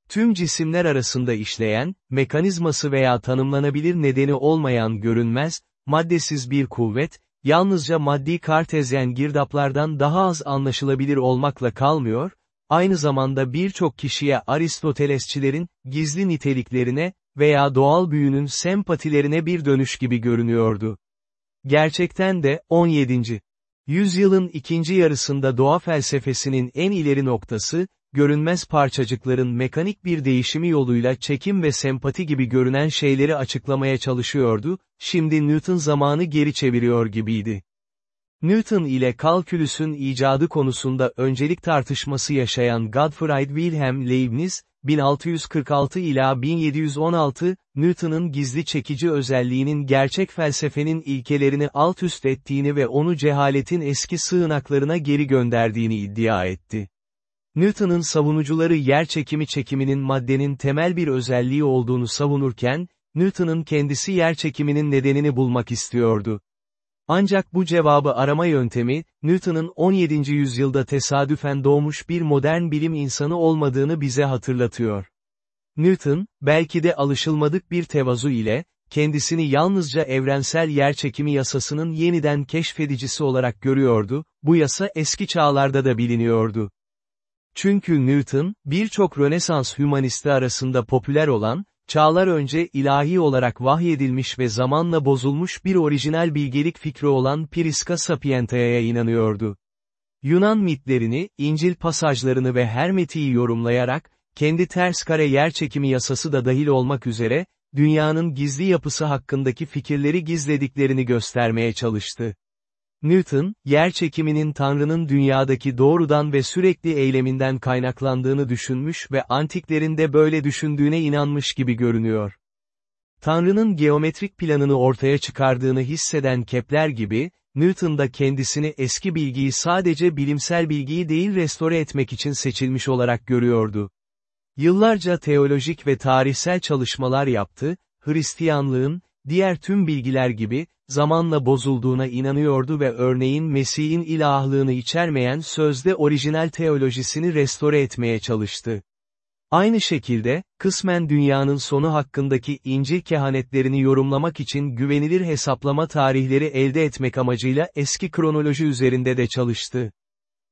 Tüm cisimler arasında işleyen, mekanizması veya tanımlanabilir nedeni olmayan görünmez, maddesiz bir kuvvet, yalnızca maddi kartezyen girdaplardan daha az anlaşılabilir olmakla kalmıyor, aynı zamanda birçok kişiye Aristotelesçilerin, gizli niteliklerine veya doğal büyünün sempatilerine bir dönüş gibi görünüyordu. Gerçekten de, 17. Yüzyılın ikinci yarısında doğa felsefesinin en ileri noktası, görünmez parçacıkların mekanik bir değişimi yoluyla çekim ve sempati gibi görünen şeyleri açıklamaya çalışıyordu, şimdi Newton zamanı geri çeviriyor gibiydi. Newton ile kalkülüsün icadı konusunda öncelik tartışması yaşayan Gottfried Wilhelm Leibniz, 1646 ila 1716, Newton'un gizli çekici özelliğinin gerçek felsefenin ilkelerini alt üst ettiğini ve onu cehaletin eski sığınaklarına geri gönderdiğini iddia etti. Newton'un savunucuları yer çekimi çekiminin maddenin temel bir özelliği olduğunu savunurken, Newton'un kendisi yer çekiminin nedenini bulmak istiyordu. Ancak bu cevabı arama yöntemi, Newton'un 17. yüzyılda tesadüfen doğmuş bir modern bilim insanı olmadığını bize hatırlatıyor. Newton, belki de alışılmadık bir tevazu ile, kendisini yalnızca evrensel yerçekimi yasasının yeniden keşfedicisi olarak görüyordu, bu yasa eski çağlarda da biliniyordu. Çünkü Newton, birçok Rönesans hümanisti arasında popüler olan, çağlar önce ilahi olarak vahyedilmiş ve zamanla bozulmuş bir orijinal bilgelik fikri olan Priska Sapientia'ya inanıyordu. Yunan mitlerini, İncil pasajlarını ve Hermeti'yi yorumlayarak, kendi ters kare yerçekimi yasası da dahil olmak üzere, dünyanın gizli yapısı hakkındaki fikirleri gizlediklerini göstermeye çalıştı. Newton, yer çekiminin Tanrı'nın dünyadaki doğrudan ve sürekli eyleminden kaynaklandığını düşünmüş ve antiklerin de böyle düşündüğüne inanmış gibi görünüyor. Tanrı'nın geometrik planını ortaya çıkardığını hisseden Kepler gibi, Newton da kendisini eski bilgiyi sadece bilimsel bilgiyi değil restore etmek için seçilmiş olarak görüyordu. Yıllarca teolojik ve tarihsel çalışmalar yaptı, Hristiyanlığın, diğer tüm bilgiler gibi, zamanla bozulduğuna inanıyordu ve örneğin Mesih'in ilahlığını içermeyen sözde orijinal teolojisini restore etmeye çalıştı. Aynı şekilde, kısmen dünyanın sonu hakkındaki İncil kehanetlerini yorumlamak için güvenilir hesaplama tarihleri elde etmek amacıyla eski kronoloji üzerinde de çalıştı.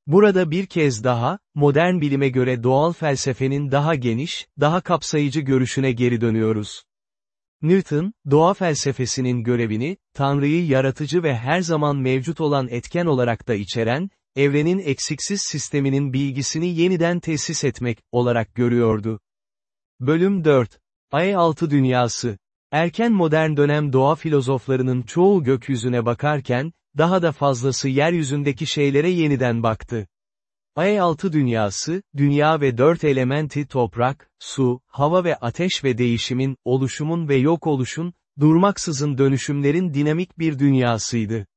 Burada bir kez daha, modern bilime göre doğal felsefenin daha geniş, daha kapsayıcı görüşüne geri dönüyoruz. Newton, doğa felsefesinin görevini, Tanrı'yı yaratıcı ve her zaman mevcut olan etken olarak da içeren, evrenin eksiksiz sisteminin bilgisini yeniden tesis etmek, olarak görüyordu. Bölüm 4. Ay altı dünyası. Erken modern dönem doğa filozoflarının çoğu gökyüzüne bakarken, daha da fazlası yeryüzündeki şeylere yeniden baktı. Ay altı dünyası, dünya ve dört elementi toprak, su, hava ve ateş ve değişimin, oluşumun ve yok oluşun, durmaksızın dönüşümlerin dinamik bir dünyasıydı.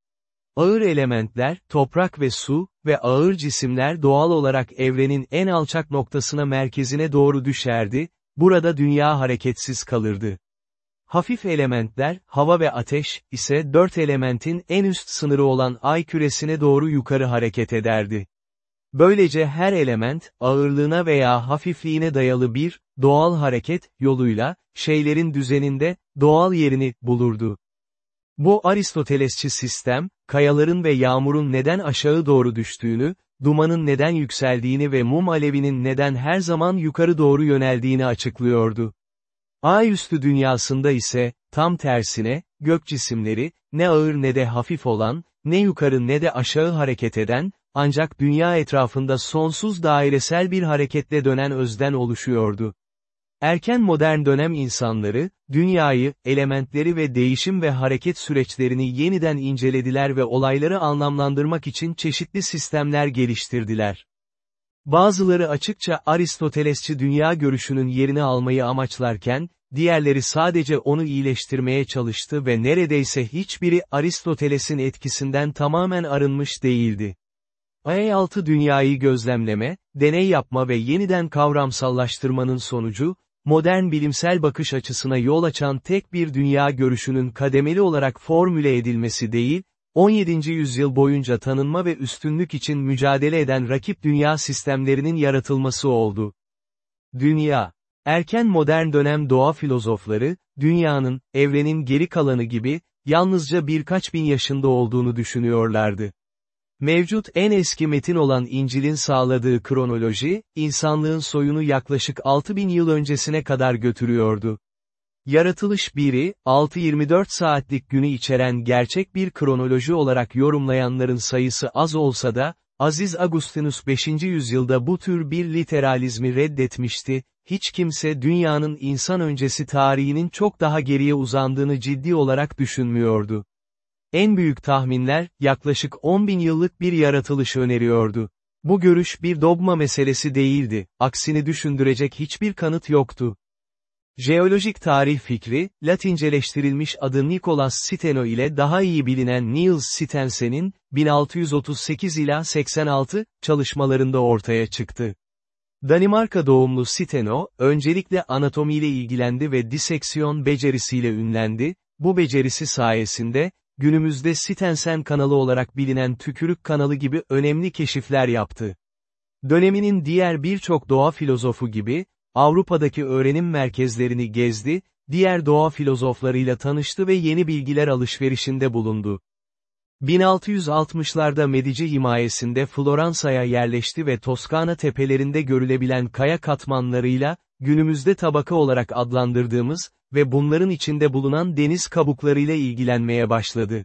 Ağır elementler, toprak ve su ve ağır cisimler doğal olarak evrenin en alçak noktasına merkezine doğru düşerdi, burada dünya hareketsiz kalırdı. Hafif elementler, hava ve ateş, ise dört elementin en üst sınırı olan ay küresine doğru yukarı hareket ederdi. Böylece her element, ağırlığına veya hafifliğine dayalı bir, doğal hareket, yoluyla, şeylerin düzeninde, doğal yerini, bulurdu. Bu Aristotelesçi sistem, kayaların ve yağmurun neden aşağı doğru düştüğünü, dumanın neden yükseldiğini ve mum alevinin neden her zaman yukarı doğru yöneldiğini açıklıyordu. Ay üstü dünyasında ise, tam tersine, gök cisimleri, ne ağır ne de hafif olan, ne yukarı ne de aşağı hareket eden, ancak dünya etrafında sonsuz dairesel bir hareketle dönen özden oluşuyordu. Erken modern dönem insanları, dünyayı, elementleri ve değişim ve hareket süreçlerini yeniden incelediler ve olayları anlamlandırmak için çeşitli sistemler geliştirdiler. Bazıları açıkça Aristotelesçi dünya görüşünün yerini almayı amaçlarken, diğerleri sadece onu iyileştirmeye çalıştı ve neredeyse hiçbiri Aristoteles'in etkisinden tamamen arınmış değildi. Ay-altı dünyayı gözlemleme, deney yapma ve yeniden kavramsallaştırmanın sonucu, modern bilimsel bakış açısına yol açan tek bir dünya görüşünün kademeli olarak formüle edilmesi değil, 17. yüzyıl boyunca tanınma ve üstünlük için mücadele eden rakip dünya sistemlerinin yaratılması oldu. Dünya Erken modern dönem doğa filozofları, dünyanın, evrenin geri kalanı gibi, yalnızca birkaç bin yaşında olduğunu düşünüyorlardı. Mevcut en eski metin olan İncil'in sağladığı kronoloji, insanlığın soyunu yaklaşık 6000 yıl öncesine kadar götürüyordu. Yaratılış 1'i, 6-24 saatlik günü içeren gerçek bir kronoloji olarak yorumlayanların sayısı az olsa da, Aziz Agustinus 5. yüzyılda bu tür bir literalizmi reddetmişti, hiç kimse dünyanın insan öncesi tarihinin çok daha geriye uzandığını ciddi olarak düşünmüyordu. En büyük tahminler, yaklaşık 10 bin yıllık bir yaratılış öneriyordu. Bu görüş bir dogma meselesi değildi, aksini düşündürecek hiçbir kanıt yoktu. Jeolojik tarih fikri, Latinceleştirilmiş adı Nicolas Steno ile daha iyi bilinen Niels Stensen'in, 1638 ila 86, çalışmalarında ortaya çıktı. Danimarka doğumlu Steno, öncelikle anatomiyle ilgilendi ve diseksiyon becerisiyle ünlendi, bu becerisi sayesinde, günümüzde Stensen kanalı olarak bilinen tükürük kanalı gibi önemli keşifler yaptı. Döneminin diğer birçok doğa filozofu gibi, Avrupa'daki öğrenim merkezlerini gezdi, diğer doğa filozoflarıyla tanıştı ve yeni bilgiler alışverişinde bulundu. 1660'larda Medici himayesinde Floransa'ya yerleşti ve Toskana tepelerinde görülebilen kaya katmanlarıyla, günümüzde tabaka olarak adlandırdığımız ve bunların içinde bulunan deniz kabuklarıyla ilgilenmeye başladı.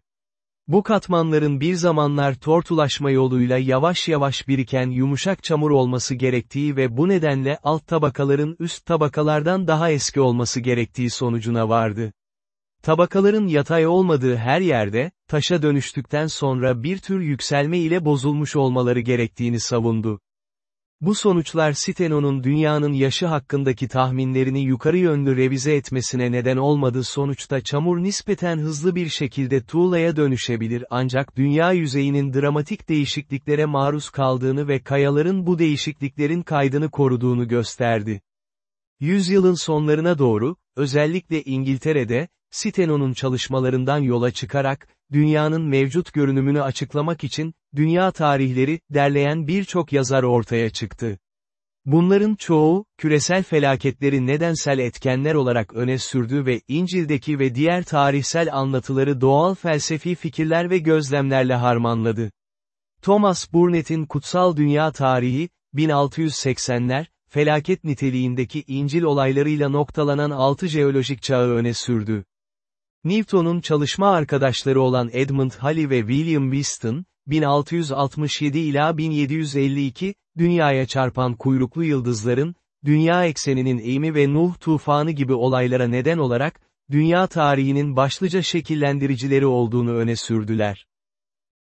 Bu katmanların bir zamanlar tortulaşma yoluyla yavaş yavaş biriken yumuşak çamur olması gerektiği ve bu nedenle alt tabakaların üst tabakalardan daha eski olması gerektiği sonucuna vardı. Tabakaların yatay olmadığı her yerde, taşa dönüştükten sonra bir tür yükselme ile bozulmuş olmaları gerektiğini savundu. Bu sonuçlar Steno'nun dünyanın yaşı hakkındaki tahminlerini yukarı yönlü revize etmesine neden olmadı sonuçta çamur nispeten hızlı bir şekilde tuğlaya dönüşebilir ancak dünya yüzeyinin dramatik değişikliklere maruz kaldığını ve kayaların bu değişikliklerin kaydını koruduğunu gösterdi. Yüzyılın sonlarına doğru, özellikle İngiltere'de, Steno'nun çalışmalarından yola çıkarak, dünyanın mevcut görünümünü açıklamak için, dünya tarihleri, derleyen birçok yazar ortaya çıktı. Bunların çoğu, küresel felaketleri nedensel etkenler olarak öne sürdü ve İncil'deki ve diğer tarihsel anlatıları doğal felsefi fikirler ve gözlemlerle harmanladı. Thomas Burnett'in Kutsal Dünya Tarihi, 1680'ler, felaket niteliğindeki İncil olaylarıyla noktalanan altı jeolojik çağı öne sürdü. Newton'un çalışma arkadaşları olan Edmund Halley ve William Whiston, 1667 ila 1752, dünyaya çarpan kuyruklu yıldızların, dünya ekseninin eğimi ve Nuh tufanı gibi olaylara neden olarak, dünya tarihinin başlıca şekillendiricileri olduğunu öne sürdüler.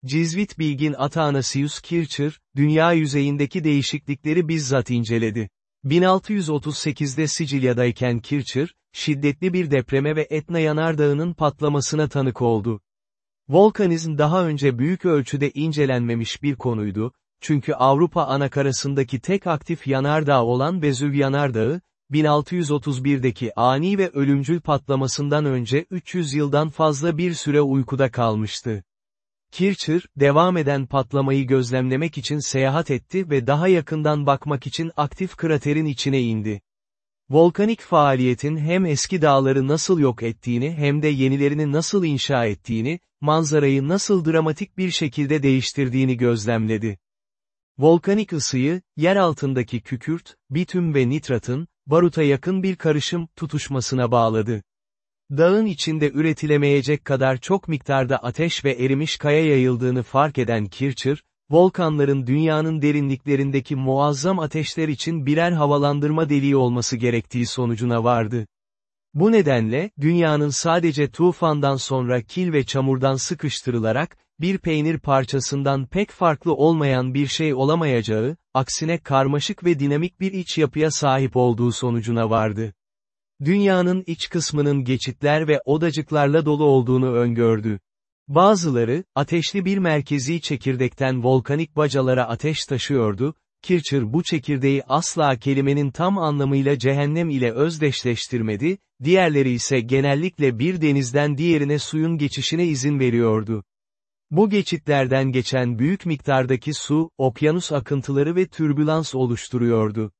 Cizvit bilgin Athanasius Kircher, dünya yüzeyindeki değişiklikleri bizzat inceledi. 1638'de Sicilya'dayken Kircher, şiddetli bir depreme ve Etna yanardağının patlamasına tanık oldu. Volkanizm daha önce büyük ölçüde incelenmemiş bir konuydu, çünkü Avrupa anakarasındaki tek aktif yanardağ olan Vezüv yanardağı, 1631'deki ani ve ölümcül patlamasından önce 300 yıldan fazla bir süre uykuda kalmıştı. Kircher, devam eden patlamayı gözlemlemek için seyahat etti ve daha yakından bakmak için aktif kraterin içine indi. Volkanik faaliyetin hem eski dağları nasıl yok ettiğini hem de yenilerini nasıl inşa ettiğini, manzarayı nasıl dramatik bir şekilde değiştirdiğini gözlemledi. Volkanik ısıyı, yer altındaki kükürt, bitüm ve nitratın, baruta yakın bir karışım, tutuşmasına bağladı. Dağın içinde üretilemeyecek kadar çok miktarda ateş ve erimiş kaya yayıldığını fark eden Kircher, volkanların dünyanın derinliklerindeki muazzam ateşler için birer havalandırma deliği olması gerektiği sonucuna vardı. Bu nedenle, dünyanın sadece tufandan sonra kil ve çamurdan sıkıştırılarak, bir peynir parçasından pek farklı olmayan bir şey olamayacağı, aksine karmaşık ve dinamik bir iç yapıya sahip olduğu sonucuna vardı. Dünyanın iç kısmının geçitler ve odacıklarla dolu olduğunu öngördü. Bazıları, ateşli bir merkezi çekirdekten volkanik bacalara ateş taşıyordu, Kircher bu çekirdeği asla kelimenin tam anlamıyla cehennem ile özdeşleştirmedi, diğerleri ise genellikle bir denizden diğerine suyun geçişine izin veriyordu. Bu geçitlerden geçen büyük miktardaki su, okyanus akıntıları ve türbülans oluşturuyordu.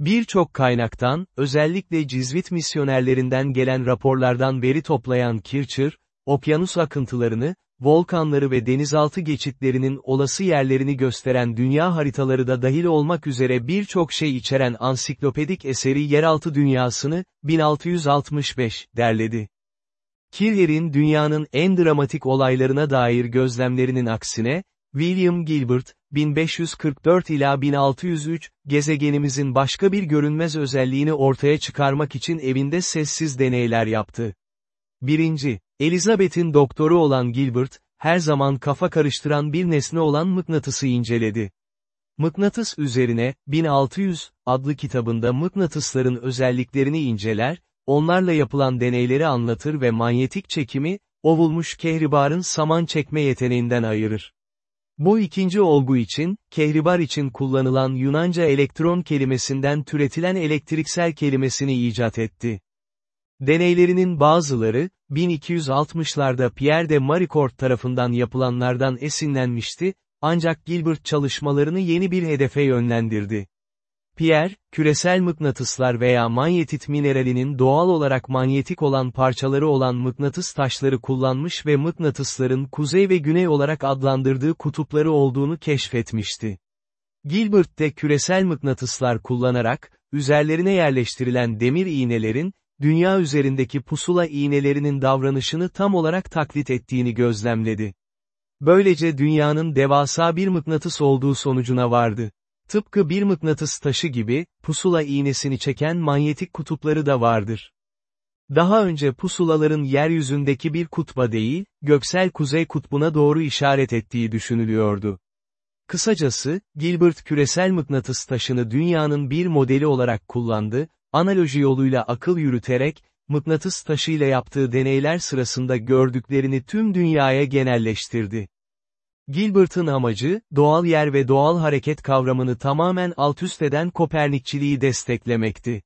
Birçok kaynaktan, özellikle Cizvit misyonerlerinden gelen raporlardan veri toplayan Kircher, okyanus akıntılarını, volkanları ve denizaltı geçitlerinin olası yerlerini gösteren dünya haritaları da dahil olmak üzere birçok şey içeren ansiklopedik eseri Yeraltı Dünyasını, 1665, derledi. Killer'in dünyanın en dramatik olaylarına dair gözlemlerinin aksine, William Gilbert, 1544 ila 1603, gezegenimizin başka bir görünmez özelliğini ortaya çıkarmak için evinde sessiz deneyler yaptı. 1. Elizabeth'in doktoru olan Gilbert, her zaman kafa karıştıran bir nesne olan mıknatısı inceledi. Mıknatıs üzerine, 1600, adlı kitabında mıknatısların özelliklerini inceler, onlarla yapılan deneyleri anlatır ve manyetik çekimi, ovulmuş kehribarın saman çekme yeteneğinden ayırır. Bu ikinci olgu için, kehribar için kullanılan Yunanca elektron kelimesinden türetilen elektriksel kelimesini icat etti. Deneylerinin bazıları, 1260'larda Pierre de Maricourt tarafından yapılanlardan esinlenmişti, ancak Gilbert çalışmalarını yeni bir hedefe yönlendirdi. Pierre, küresel mıknatıslar veya manyetit mineralinin doğal olarak manyetik olan parçaları olan mıknatıs taşları kullanmış ve mıknatısların kuzey ve güney olarak adlandırdığı kutupları olduğunu keşfetmişti. Gilbert de küresel mıknatıslar kullanarak, üzerlerine yerleştirilen demir iğnelerin, dünya üzerindeki pusula iğnelerinin davranışını tam olarak taklit ettiğini gözlemledi. Böylece dünyanın devasa bir mıknatıs olduğu sonucuna vardı. Tıpkı bir mıknatıs taşı gibi, pusula iğnesini çeken manyetik kutupları da vardır. Daha önce pusulaların yeryüzündeki bir kutba değil, göksel kuzey kutbuna doğru işaret ettiği düşünülüyordu. Kısacası, Gilbert küresel mıknatıs taşını dünyanın bir modeli olarak kullandı, analoji yoluyla akıl yürüterek, mıknatıs taşıyla yaptığı deneyler sırasında gördüklerini tüm dünyaya genelleştirdi. Gilbert'ın amacı, doğal yer ve doğal hareket kavramını tamamen altüst eden Kopernikçiliği desteklemekti.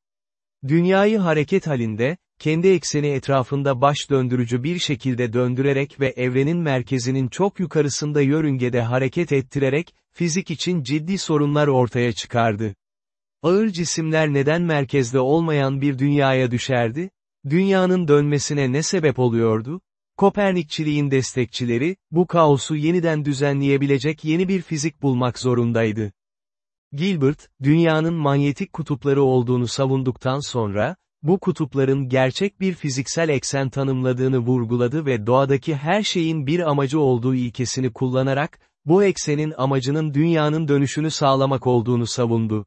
Dünyayı hareket halinde, kendi ekseni etrafında baş döndürücü bir şekilde döndürerek ve evrenin merkezinin çok yukarısında yörüngede hareket ettirerek, fizik için ciddi sorunlar ortaya çıkardı. Ağır cisimler neden merkezde olmayan bir dünyaya düşerdi? Dünyanın dönmesine ne sebep oluyordu? Kopernikçiliğin destekçileri, bu kaosu yeniden düzenleyebilecek yeni bir fizik bulmak zorundaydı. Gilbert, dünyanın manyetik kutupları olduğunu savunduktan sonra, bu kutupların gerçek bir fiziksel eksen tanımladığını vurguladı ve doğadaki her şeyin bir amacı olduğu ilkesini kullanarak, bu eksenin amacının dünyanın dönüşünü sağlamak olduğunu savundu.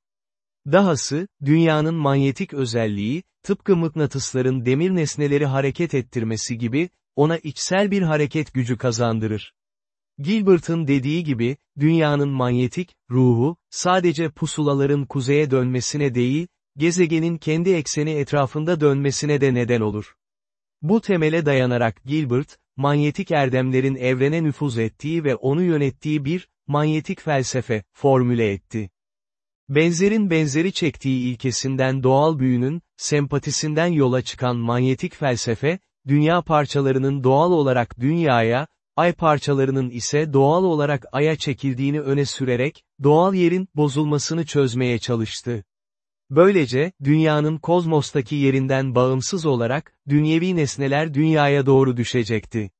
Dahası, dünyanın manyetik özelliği, tıpkı mıknatısların demir nesneleri hareket ettirmesi gibi, ona içsel bir hareket gücü kazandırır. Gilbert'ın dediği gibi, dünyanın manyetik, ruhu, sadece pusulaların kuzeye dönmesine değil, gezegenin kendi ekseni etrafında dönmesine de neden olur. Bu temele dayanarak Gilbert, manyetik erdemlerin evrene nüfuz ettiği ve onu yönettiği bir, manyetik felsefe, formüle etti. Benzerin benzeri çektiği ilkesinden doğal büyünün, sempatisinden yola çıkan manyetik felsefe, dünya parçalarının doğal olarak dünyaya, ay parçalarının ise doğal olarak aya çekildiğini öne sürerek, doğal yerin bozulmasını çözmeye çalıştı. Böylece, dünyanın kozmostaki yerinden bağımsız olarak, dünyevi nesneler dünyaya doğru düşecekti.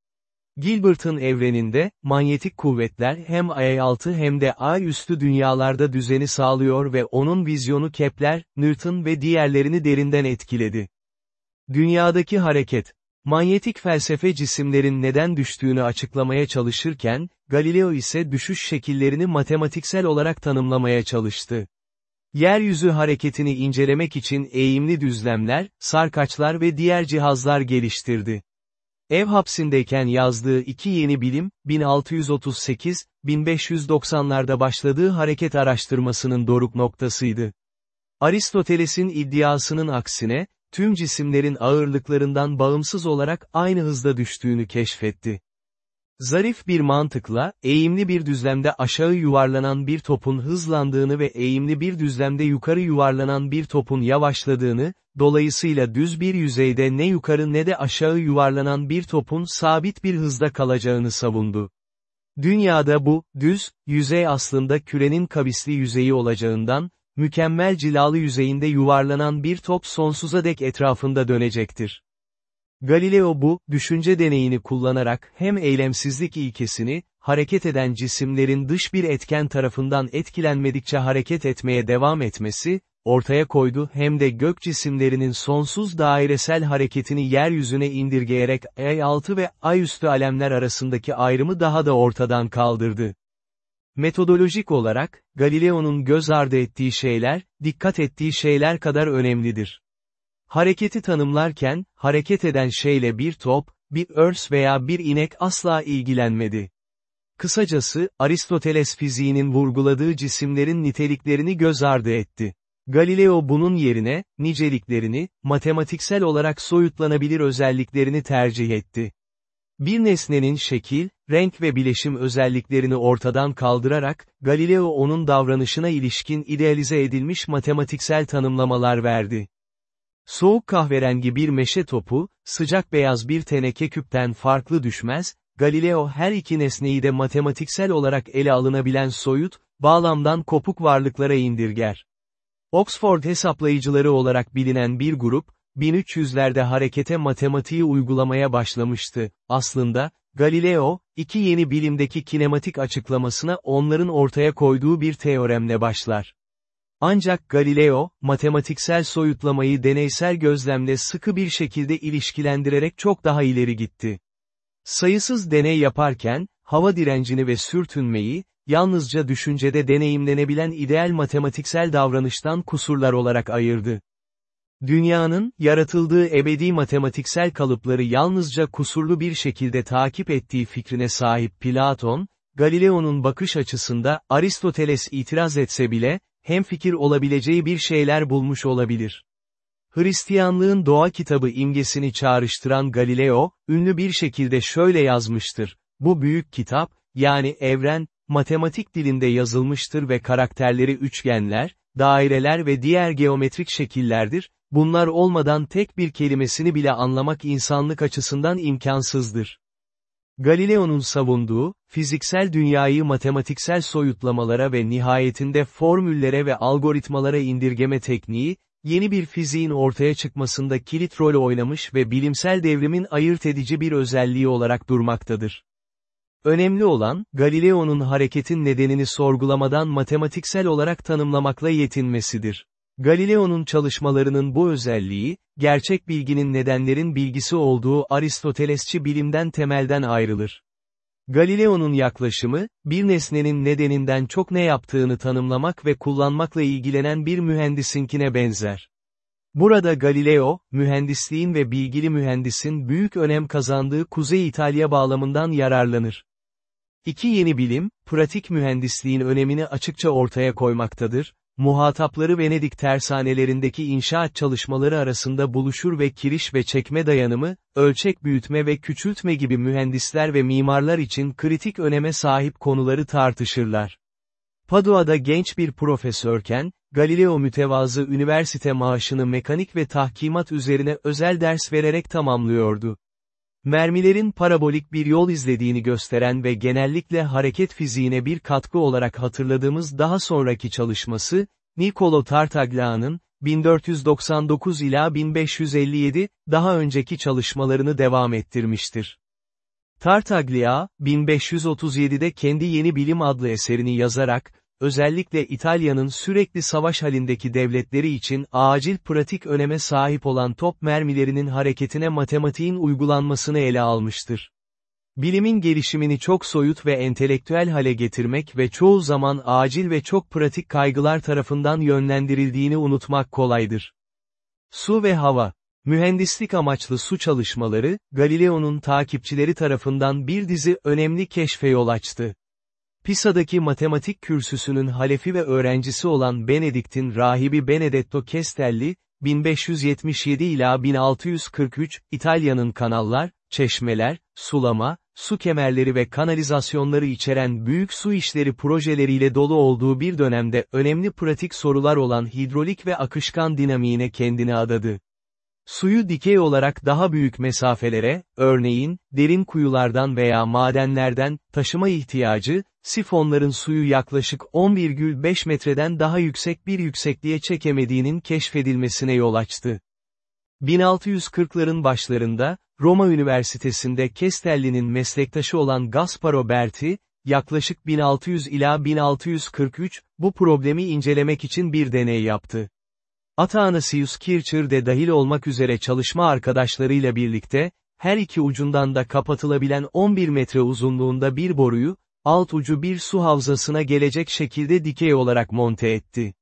Gilbert'ın evreninde, manyetik kuvvetler hem ay altı hem de ay üstü dünyalarda düzeni sağlıyor ve onun vizyonu Kepler, Newton ve diğerlerini derinden etkiledi. Dünyadaki hareket, Manyetik felsefe cisimlerin neden düştüğünü açıklamaya çalışırken, Galileo ise düşüş şekillerini matematiksel olarak tanımlamaya çalıştı. Yeryüzü hareketini incelemek için eğimli düzlemler, sarkaçlar ve diğer cihazlar geliştirdi. Ev hapsindeyken yazdığı iki yeni bilim, 1638-1590'larda başladığı hareket araştırmasının doruk noktasıydı. Aristoteles'in iddiasının aksine, tüm cisimlerin ağırlıklarından bağımsız olarak aynı hızda düştüğünü keşfetti. Zarif bir mantıkla, eğimli bir düzlemde aşağı yuvarlanan bir topun hızlandığını ve eğimli bir düzlemde yukarı yuvarlanan bir topun yavaşladığını, dolayısıyla düz bir yüzeyde ne yukarı ne de aşağı yuvarlanan bir topun sabit bir hızda kalacağını savundu. Dünyada bu, düz, yüzey aslında kürenin kavisli yüzeyi olacağından, mükemmel cilalı yüzeyinde yuvarlanan bir top sonsuza dek etrafında dönecektir. Galileo bu, düşünce deneyini kullanarak hem eylemsizlik ilkesini, hareket eden cisimlerin dış bir etken tarafından etkilenmedikçe hareket etmeye devam etmesi, ortaya koydu hem de gök cisimlerinin sonsuz dairesel hareketini yeryüzüne indirgeyerek ay altı ve ay üstü alemler arasındaki ayrımı daha da ortadan kaldırdı. Metodolojik olarak, Galileo'nun göz ardı ettiği şeyler, dikkat ettiği şeyler kadar önemlidir. Hareketi tanımlarken, hareket eden şeyle bir top, bir örs veya bir inek asla ilgilenmedi. Kısacası, Aristoteles fiziğinin vurguladığı cisimlerin niteliklerini göz ardı etti. Galileo bunun yerine, niceliklerini, matematiksel olarak soyutlanabilir özelliklerini tercih etti. Bir nesnenin şekil, renk ve bileşim özelliklerini ortadan kaldırarak, Galileo onun davranışına ilişkin idealize edilmiş matematiksel tanımlamalar verdi. Soğuk kahverengi bir meşe topu, sıcak beyaz bir teneke küpten farklı düşmez, Galileo her iki nesneyi de matematiksel olarak ele alınabilen soyut, bağlamdan kopuk varlıklara indirger. Oxford hesaplayıcıları olarak bilinen bir grup, 1300'lerde harekete matematiği uygulamaya başlamıştı. Aslında, Galileo, iki yeni bilimdeki kinematik açıklamasına onların ortaya koyduğu bir teoremle başlar. Ancak Galileo, matematiksel soyutlamayı deneysel gözlemle sıkı bir şekilde ilişkilendirerek çok daha ileri gitti. Sayısız deney yaparken, hava direncini ve sürtünmeyi, yalnızca düşüncede deneyimlenebilen ideal matematiksel davranıştan kusurlar olarak ayırdı. Dünyanın, yaratıldığı ebedi matematiksel kalıpları yalnızca kusurlu bir şekilde takip ettiği fikrine sahip Platon, Galileo'nun bakış açısında Aristoteles itiraz etse bile, hem fikir olabileceği bir şeyler bulmuş olabilir. Hristiyanlığın doğa kitabı imgesini çağrıştıran Galileo, ünlü bir şekilde şöyle yazmıştır. Bu büyük kitap, yani evren, matematik dilinde yazılmıştır ve karakterleri üçgenler, daireler ve diğer geometrik şekillerdir, bunlar olmadan tek bir kelimesini bile anlamak insanlık açısından imkansızdır. Galileo'nun savunduğu, fiziksel dünyayı matematiksel soyutlamalara ve nihayetinde formüllere ve algoritmalara indirgeme tekniği, yeni bir fiziğin ortaya çıkmasında kilit rol oynamış ve bilimsel devrimin ayırt edici bir özelliği olarak durmaktadır. Önemli olan, Galileo'nun hareketin nedenini sorgulamadan matematiksel olarak tanımlamakla yetinmesidir. Galileo'nun çalışmalarının bu özelliği, gerçek bilginin nedenlerin bilgisi olduğu Aristotelesçi bilimden temelden ayrılır. Galileo'nun yaklaşımı, bir nesnenin nedeninden çok ne yaptığını tanımlamak ve kullanmakla ilgilenen bir mühendisinkine benzer. Burada Galileo, mühendisliğin ve bilgili mühendisin büyük önem kazandığı Kuzey İtalya bağlamından yararlanır. İki yeni bilim, pratik mühendisliğin önemini açıkça ortaya koymaktadır, muhatapları Venedik tersanelerindeki inşaat çalışmaları arasında buluşur ve kiriş ve çekme dayanımı, ölçek büyütme ve küçültme gibi mühendisler ve mimarlar için kritik öneme sahip konuları tartışırlar. Padua'da genç bir profesörken, Galileo mütevazı üniversite maaşını mekanik ve tahkimat üzerine özel ders vererek tamamlıyordu. Mermilerin parabolik bir yol izlediğini gösteren ve genellikle hareket fiziğine bir katkı olarak hatırladığımız daha sonraki çalışması, Niccolo Tartaglia'nın, 1499 ila 1557, daha önceki çalışmalarını devam ettirmiştir. Tartaglia, 1537'de kendi Yeni Bilim adlı eserini yazarak, özellikle İtalya'nın sürekli savaş halindeki devletleri için acil pratik öneme sahip olan top mermilerinin hareketine matematiğin uygulanmasını ele almıştır. Bilimin gelişimini çok soyut ve entelektüel hale getirmek ve çoğu zaman acil ve çok pratik kaygılar tarafından yönlendirildiğini unutmak kolaydır. Su ve hava Mühendislik amaçlı su çalışmaları, Galileo'nun takipçileri tarafından bir dizi önemli keşfe yol açtı. Pisa'daki matematik kürsüsünün halefi ve öğrencisi olan Benedikt'in rahibi Benedetto Castelli, 1577 ila 1643, İtalya'nın kanallar, çeşmeler, sulama, su kemerleri ve kanalizasyonları içeren büyük su işleri projeleriyle dolu olduğu bir dönemde önemli pratik sorular olan hidrolik ve akışkan dinamiğine kendini adadı. Suyu dikey olarak daha büyük mesafelere, örneğin, derin kuyulardan veya madenlerden, taşıma ihtiyacı, sifonların suyu yaklaşık 11,5 metreden daha yüksek bir yüksekliğe çekemediğinin keşfedilmesine yol açtı. 1640'ların başlarında, Roma Üniversitesi'nde Castelli'nin meslektaşı olan Gasparo Berti, yaklaşık 1600 ila 1643, bu problemi incelemek için bir deney yaptı. Athanasius Kircher de dahil olmak üzere çalışma arkadaşlarıyla birlikte, her iki ucundan da kapatılabilen 11 metre uzunluğunda bir boruyu, alt ucu bir su havzasına gelecek şekilde dikey olarak monte etti.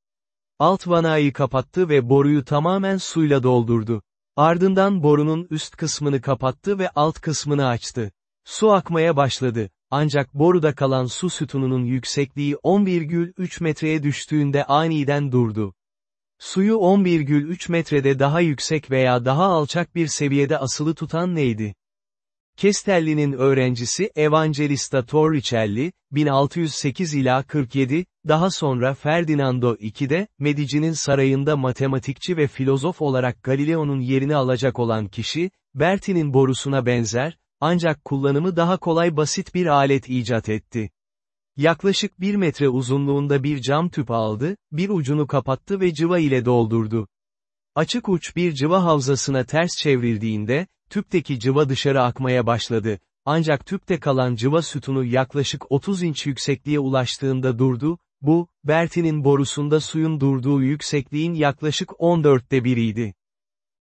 Alt vanayı kapattı ve boruyu tamamen suyla doldurdu. Ardından borunun üst kısmını kapattı ve alt kısmını açtı. Su akmaya başladı. Ancak boruda kalan su sütununun yüksekliği 11,3 metreye düştüğünde aniden durdu. Suyu 11,3 metrede daha yüksek veya daha alçak bir seviyede asılı tutan neydi? Kestelli'nin öğrencisi Evangelista Torricelli, 1608 ila 47, daha sonra Ferdinando II'de, Medici'nin sarayında matematikçi ve filozof olarak Galileo'nun yerini alacak olan kişi, Berti'nin borusuna benzer, ancak kullanımı daha kolay basit bir alet icat etti. Yaklaşık bir metre uzunluğunda bir cam tüp aldı, bir ucunu kapattı ve cıva ile doldurdu. Açık uç bir cıva havzasına ters çevrildiğinde, tüpteki cıva dışarı akmaya başladı, ancak tüpte kalan cıva sütunu yaklaşık 30 inç yüksekliğe ulaştığında durdu, bu, Berti'nin borusunda suyun durduğu yüksekliğin yaklaşık 14'te biriydi.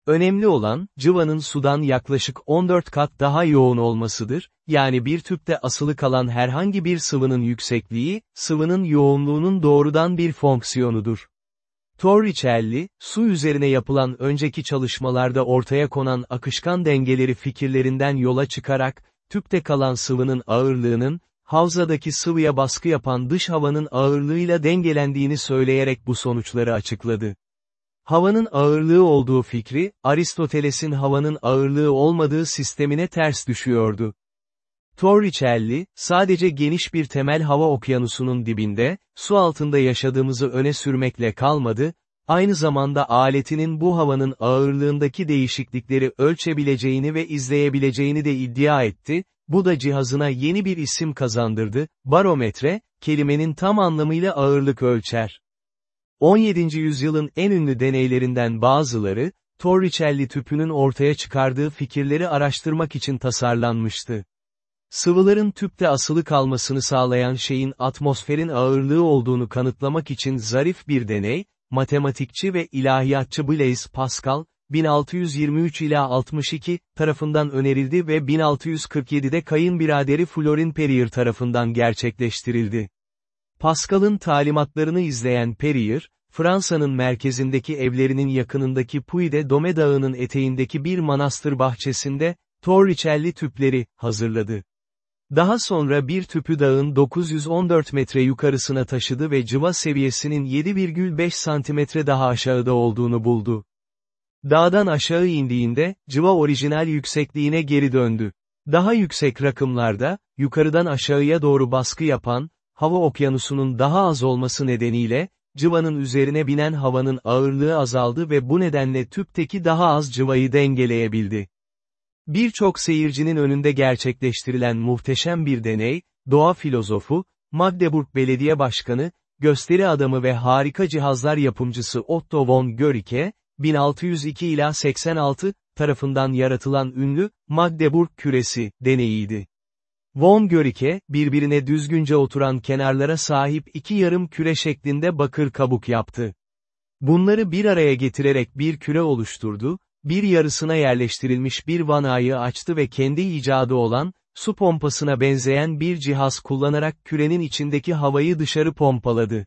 Önemli olan, cıvanın sudan yaklaşık 14 kat daha yoğun olmasıdır, yani bir tüpte asılı kalan herhangi bir sıvının yüksekliği, sıvının yoğunluğunun doğrudan bir fonksiyonudur. Torricelli, su üzerine yapılan önceki çalışmalarda ortaya konan akışkan dengeleri fikirlerinden yola çıkarak, tüpte kalan sıvının ağırlığının, havzadaki sıvıya baskı yapan dış havanın ağırlığıyla dengelendiğini söyleyerek bu sonuçları açıkladı. Havanın ağırlığı olduğu fikri, Aristoteles'in havanın ağırlığı olmadığı sistemine ters düşüyordu. Torricelli, sadece geniş bir temel hava okyanusunun dibinde, su altında yaşadığımızı öne sürmekle kalmadı, aynı zamanda aletinin bu havanın ağırlığındaki değişiklikleri ölçebileceğini ve izleyebileceğini de iddia etti, bu da cihazına yeni bir isim kazandırdı, barometre, kelimenin tam anlamıyla ağırlık ölçer. 17. yüzyılın en ünlü deneylerinden bazıları, Torricelli tüpünün ortaya çıkardığı fikirleri araştırmak için tasarlanmıştı. Sıvıların tüpte asılı kalmasını sağlayan şeyin atmosferin ağırlığı olduğunu kanıtlamak için zarif bir deney, matematikçi ve ilahiyatçı Blaise Pascal, 1623 ila 62 tarafından önerildi ve 1647'de kayınbiraderi Florin Perrier tarafından gerçekleştirildi. Pascal'ın talimatlarını izleyen Perrier, Fransa'nın merkezindeki evlerinin yakınındaki Puy de Dome Dağı'nın eteğindeki bir manastır bahçesinde, Torricelli tüpleri, hazırladı. Daha sonra bir tüpü dağın 914 metre yukarısına taşıdı ve cıva seviyesinin 7,5 santimetre daha aşağıda olduğunu buldu. Dağdan aşağı indiğinde, cıva orijinal yüksekliğine geri döndü. Daha yüksek rakımlarda, yukarıdan aşağıya doğru baskı yapan, hava okyanusunun daha az olması nedeniyle, cıvanın üzerine binen havanın ağırlığı azaldı ve bu nedenle tüpteki daha az cıvayı dengeleyebildi. Birçok seyircinin önünde gerçekleştirilen muhteşem bir deney, doğa filozofu, Magdeburg Belediye Başkanı, gösteri adamı ve harika cihazlar yapımcısı Otto von Guericke, 1602 ila 86 tarafından yaratılan ünlü Magdeburg küresi deneyiydi. Von Guericke, birbirine düzgünce oturan kenarlara sahip iki yarım küre şeklinde bakır kabuk yaptı. Bunları bir araya getirerek bir küre oluşturdu, bir yarısına yerleştirilmiş bir vanayı açtı ve kendi icadı olan, su pompasına benzeyen bir cihaz kullanarak kürenin içindeki havayı dışarı pompaladı.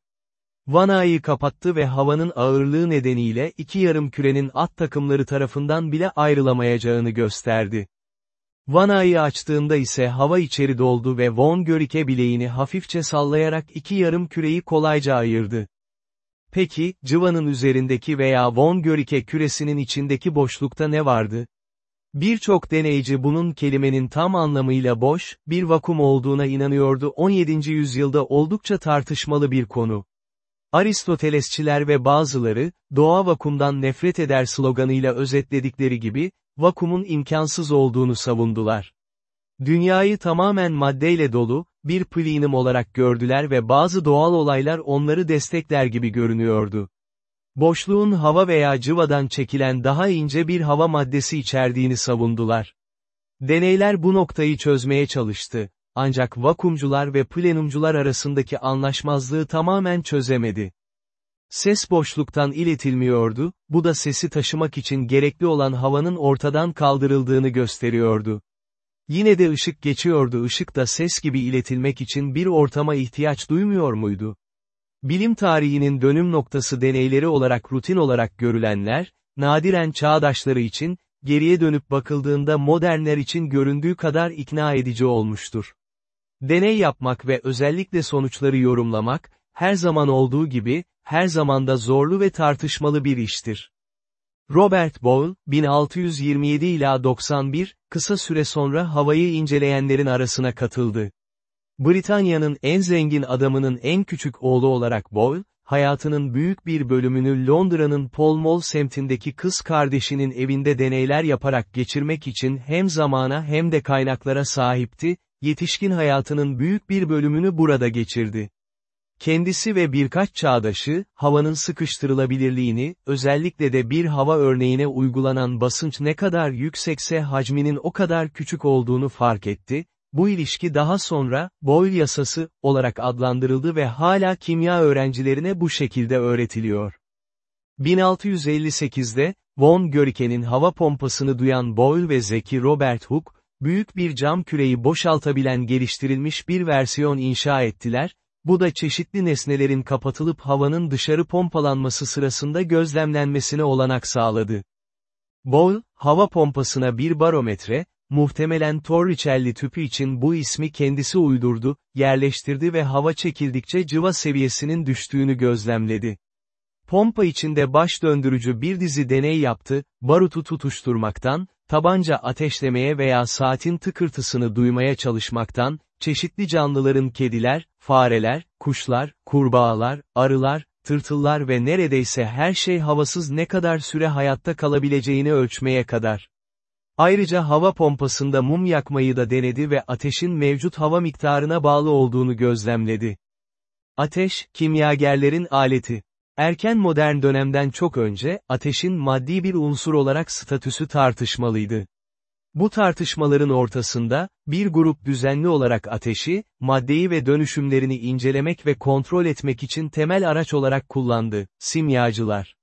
Vanayı kapattı ve havanın ağırlığı nedeniyle iki yarım kürenin at takımları tarafından bile ayrılamayacağını gösterdi. Vanayı açtığında ise hava içeri doldu ve Von Guericke bileğini hafifçe sallayarak iki yarım küreyi kolayca ayırdı. Peki, cıvanın üzerindeki veya Von Guericke küresinin içindeki boşlukta ne vardı? Birçok deneyci bunun kelimenin tam anlamıyla boş, bir vakum olduğuna inanıyordu 17. yüzyılda oldukça tartışmalı bir konu. Aristotelesçiler ve bazıları, doğa vakumdan nefret eder sloganıyla özetledikleri gibi, vakumun imkansız olduğunu savundular. Dünyayı tamamen maddeyle dolu, bir plinim olarak gördüler ve bazı doğal olaylar onları destekler gibi görünüyordu. Boşluğun hava veya cıvadan çekilen daha ince bir hava maddesi içerdiğini savundular. Deneyler bu noktayı çözmeye çalıştı, ancak vakumcular ve plenumcular arasındaki anlaşmazlığı tamamen çözemedi. Ses boşluktan iletilmiyordu, bu da sesi taşımak için gerekli olan havanın ortadan kaldırıldığını gösteriyordu. Yine de ışık geçiyordu ışık da ses gibi iletilmek için bir ortama ihtiyaç duymuyor muydu? Bilim tarihinin dönüm noktası deneyleri olarak rutin olarak görülenler, nadiren çağdaşları için, geriye dönüp bakıldığında modernler için göründüğü kadar ikna edici olmuştur. Deney yapmak ve özellikle sonuçları yorumlamak, her zaman olduğu gibi, her zamanda zorlu ve tartışmalı bir iştir. Robert Boyle, 1627 ila 91, kısa süre sonra havayı inceleyenlerin arasına katıldı. Britanya'nın en zengin adamının en küçük oğlu olarak Boyle, hayatının büyük bir bölümünü Londra'nın Pall Mall semtindeki kız kardeşinin evinde deneyler yaparak geçirmek için hem zamana hem de kaynaklara sahipti, yetişkin hayatının büyük bir bölümünü burada geçirdi. Kendisi ve birkaç çağdaşı, havanın sıkıştırılabilirliğini, özellikle de bir hava örneğine uygulanan basınç ne kadar yüksekse hacminin o kadar küçük olduğunu fark etti, bu ilişki daha sonra, Boyle yasası, olarak adlandırıldı ve hala kimya öğrencilerine bu şekilde öğretiliyor. 1658'de, Von Guericke'nin hava pompasını duyan Boyle ve zeki Robert Hooke, büyük bir cam küreyi boşaltabilen geliştirilmiş bir versiyon inşa ettiler, bu da çeşitli nesnelerin kapatılıp havanın dışarı pompalanması sırasında gözlemlenmesine olanak sağladı. Boyle, hava pompasına bir barometre, muhtemelen Torricelli tüpü için bu ismi kendisi uydurdu, yerleştirdi ve hava çekildikçe cıva seviyesinin düştüğünü gözlemledi. Pompa içinde baş döndürücü bir dizi deney yaptı, barutu tutuşturmaktan, tabanca ateşlemeye veya saatin tıkırtısını duymaya çalışmaktan, çeşitli canlıların kediler, fareler, kuşlar, kurbağalar, arılar, tırtıllar ve neredeyse her şey havasız ne kadar süre hayatta kalabileceğini ölçmeye kadar. Ayrıca hava pompasında mum yakmayı da denedi ve ateşin mevcut hava miktarına bağlı olduğunu gözlemledi. Ateş, kimyagerlerin aleti. Erken modern dönemden çok önce, ateşin maddi bir unsur olarak statüsü tartışmalıydı. Bu tartışmaların ortasında, bir grup düzenli olarak ateşi, maddeyi ve dönüşümlerini incelemek ve kontrol etmek için temel araç olarak kullandı, simyacılar.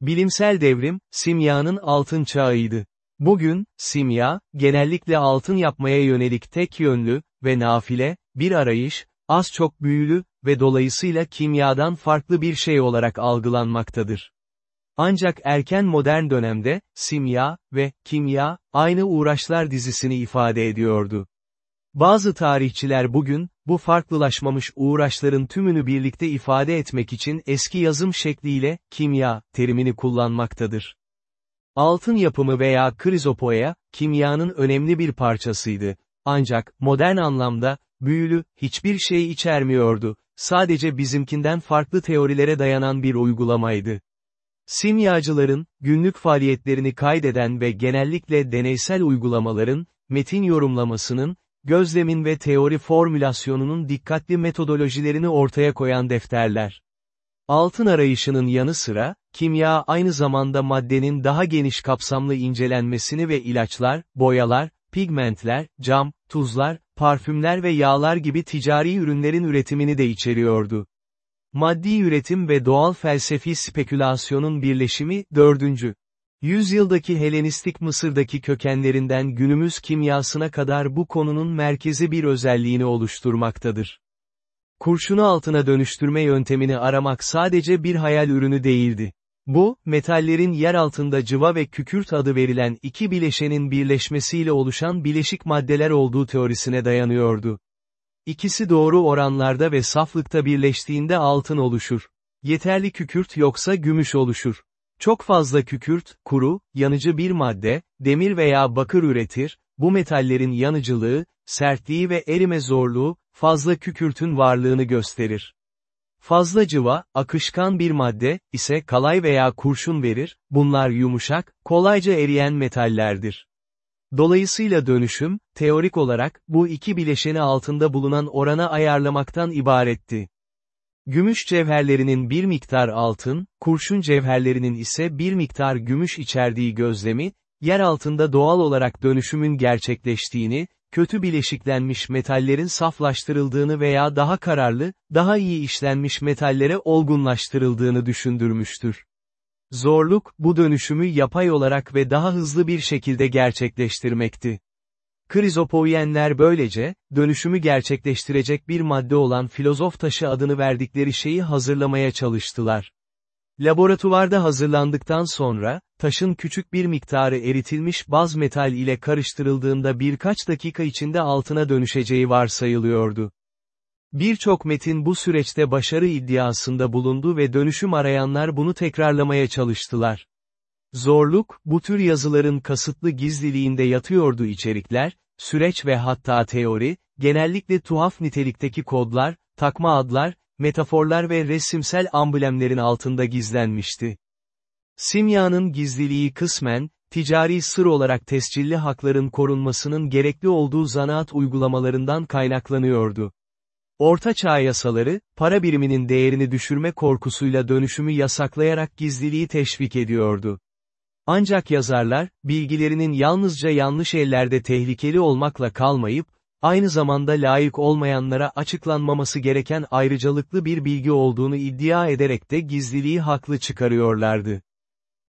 Bilimsel devrim, simyanın altın çağıydı. Bugün, simya, genellikle altın yapmaya yönelik tek yönlü ve nafile, bir arayış, az çok büyülü ve dolayısıyla kimyadan farklı bir şey olarak algılanmaktadır. Ancak erken modern dönemde, simya ve kimya, aynı uğraşlar dizisini ifade ediyordu. Bazı tarihçiler bugün, bu farklılaşmamış uğraşların tümünü birlikte ifade etmek için eski yazım şekliyle, kimya, terimini kullanmaktadır. Altın yapımı veya krizopoya, kimyanın önemli bir parçasıydı. Ancak, modern anlamda, büyülü, hiçbir şey içermiyordu, sadece bizimkinden farklı teorilere dayanan bir uygulamaydı. Simyacıların, günlük faaliyetlerini kaydeden ve genellikle deneysel uygulamaların, metin yorumlamasının, gözlemin ve teori formülasyonunun dikkatli metodolojilerini ortaya koyan defterler. Altın arayışının yanı sıra, kimya aynı zamanda maddenin daha geniş kapsamlı incelenmesini ve ilaçlar, boyalar, pigmentler, cam, tuzlar, parfümler ve yağlar gibi ticari ürünlerin üretimini de içeriyordu. Maddi üretim ve doğal felsefi spekülasyonun birleşimi, 4. Yüzyıldaki Helenistik Mısır'daki kökenlerinden günümüz kimyasına kadar bu konunun merkezi bir özelliğini oluşturmaktadır. Kurşunu altına dönüştürme yöntemini aramak sadece bir hayal ürünü değildi. Bu, metallerin yer altında cıva ve kükürt adı verilen iki bileşenin birleşmesiyle oluşan bileşik maddeler olduğu teorisine dayanıyordu. İkisi doğru oranlarda ve saflıkta birleştiğinde altın oluşur. Yeterli kükürt yoksa gümüş oluşur. Çok fazla kükürt, kuru, yanıcı bir madde, demir veya bakır üretir, bu metallerin yanıcılığı, sertliği ve erime zorluğu, fazla kükürtün varlığını gösterir. Fazla cıva, akışkan bir madde, ise kalay veya kurşun verir, bunlar yumuşak, kolayca eriyen metallerdir. Dolayısıyla dönüşüm, teorik olarak, bu iki bileşeni altında bulunan orana ayarlamaktan ibaretti. Gümüş cevherlerinin bir miktar altın, kurşun cevherlerinin ise bir miktar gümüş içerdiği gözlemi, yer altında doğal olarak dönüşümün gerçekleştiğini, kötü bileşiklenmiş metallerin saflaştırıldığını veya daha kararlı, daha iyi işlenmiş metallere olgunlaştırıldığını düşündürmüştür. Zorluk, bu dönüşümü yapay olarak ve daha hızlı bir şekilde gerçekleştirmekti. Krizopoyenler böylece, dönüşümü gerçekleştirecek bir madde olan filozof taşı adını verdikleri şeyi hazırlamaya çalıştılar. Laboratuvarda hazırlandıktan sonra, taşın küçük bir miktarı eritilmiş baz metal ile karıştırıldığında birkaç dakika içinde altına dönüşeceği varsayılıyordu. Birçok metin bu süreçte başarı iddiasında bulundu ve dönüşüm arayanlar bunu tekrarlamaya çalıştılar. Zorluk, bu tür yazıların kasıtlı gizliliğinde yatıyordu içerikler, süreç ve hatta teori, genellikle tuhaf nitelikteki kodlar, takma adlar, metaforlar ve resimsel amblemlerin altında gizlenmişti. Simyanın gizliliği kısmen, ticari sır olarak tescilli hakların korunmasının gerekli olduğu zanaat uygulamalarından kaynaklanıyordu. Orta Çağ yasaları, para biriminin değerini düşürme korkusuyla dönüşümü yasaklayarak gizliliği teşvik ediyordu. Ancak yazarlar, bilgilerinin yalnızca yanlış ellerde tehlikeli olmakla kalmayıp, aynı zamanda layık olmayanlara açıklanmaması gereken ayrıcalıklı bir bilgi olduğunu iddia ederek de gizliliği haklı çıkarıyorlardı.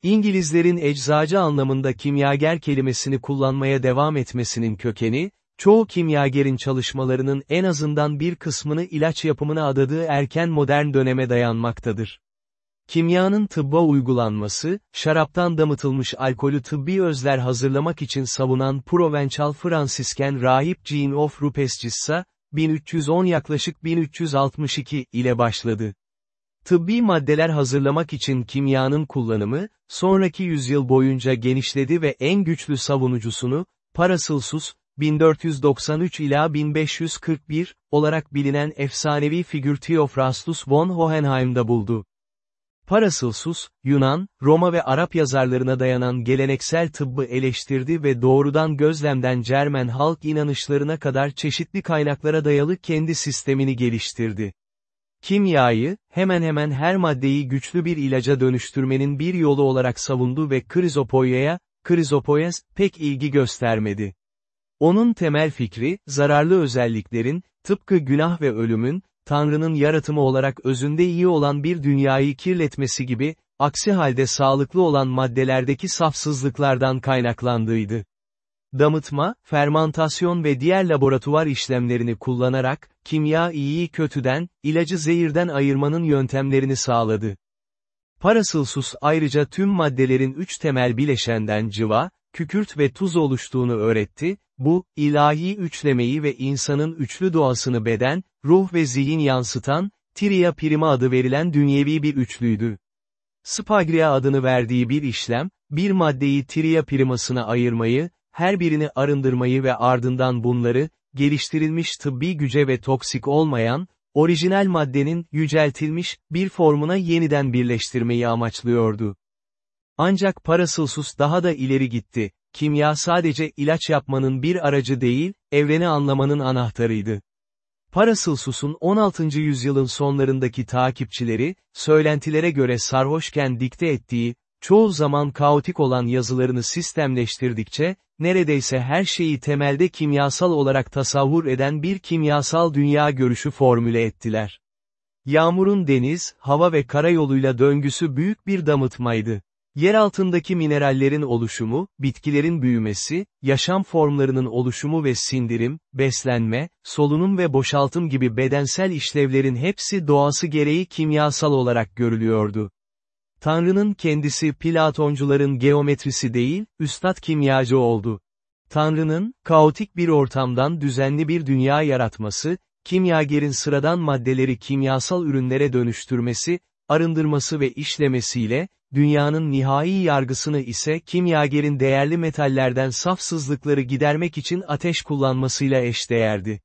İngilizlerin eczacı anlamında kimyager kelimesini kullanmaya devam etmesinin kökeni, çoğu kimyagerin çalışmalarının en azından bir kısmını ilaç yapımına adadığı erken modern döneme dayanmaktadır. Kimyanın tıbba uygulanması, şaraptan damıtılmış alkolü tıbbi özler hazırlamak için savunan Provençal Fransisken rahip Jean of Rupescissa, 1310 yaklaşık 1362 ile başladı. Tıbbi maddeler hazırlamak için kimyanın kullanımı, sonraki yüzyıl boyunca genişledi ve en güçlü savunucusunu, Paracelsus, 1493 ila 1541, olarak bilinen efsanevi figür Theophrastus von Hohenheim'da buldu. Paracelsus, Yunan, Roma ve Arap yazarlarına dayanan geleneksel tıbbı eleştirdi ve doğrudan gözlemden Cermen halk inanışlarına kadar çeşitli kaynaklara dayalı kendi sistemini geliştirdi. Kimyayı, hemen hemen her maddeyi güçlü bir ilaca dönüştürmenin bir yolu olarak savundu ve Krizopoya'ya, Krizopoyas, pek ilgi göstermedi. Onun temel fikri, zararlı özelliklerin, tıpkı günah ve ölümün, Tanrı'nın yaratımı olarak özünde iyi olan bir dünyayı kirletmesi gibi, aksi halde sağlıklı olan maddelerdeki safsızlıklardan kaynaklandığıydı. Damıtma, fermantasyon ve diğer laboratuvar işlemlerini kullanarak, kimya iyiyi kötüden, ilacı zehirden ayırmanın yöntemlerini sağladı. Paracelsus ayrıca tüm maddelerin üç temel bileşenden cıva, kükürt ve tuz oluştuğunu öğretti, bu, ilahi üçlemeyi ve insanın üçlü doğasını beden, ruh ve zihin yansıtan, Triya Prima adı verilen dünyevi bir üçlüydü. Spagria adını verdiği bir işlem, bir maddeyi Triya Primasına ayırmayı, her birini arındırmayı ve ardından bunları, geliştirilmiş tıbbi güce ve toksik olmayan, orijinal maddenin yüceltilmiş bir formuna yeniden birleştirmeyi amaçlıyordu. Ancak Paracelsus daha da ileri gitti, kimya sadece ilaç yapmanın bir aracı değil, evreni anlamanın anahtarıydı. Paracelsus'un 16. yüzyılın sonlarındaki takipçileri, söylentilere göre sarhoşken dikte ettiği, çoğu zaman kaotik olan yazılarını sistemleştirdikçe, neredeyse her şeyi temelde kimyasal olarak tasavvur eden bir kimyasal dünya görüşü formüle ettiler. Yağmurun deniz, hava ve karayoluyla döngüsü büyük bir damıtmaydı. Yer altındaki minerallerin oluşumu, bitkilerin büyümesi, yaşam formlarının oluşumu ve sindirim, beslenme, solunum ve boşaltım gibi bedensel işlevlerin hepsi doğası gereği kimyasal olarak görülüyordu. Tanrı'nın kendisi Platoncuların geometrisi değil, üstad kimyacı oldu. Tanrı'nın, kaotik bir ortamdan düzenli bir dünya yaratması, kimyagerin sıradan maddeleri kimyasal ürünlere dönüştürmesi, arındırması ve işlemesiyle, dünyanın nihai yargısını ise kimyagerin değerli metallerden safsızlıkları gidermek için ateş kullanmasıyla eşdeğerdi.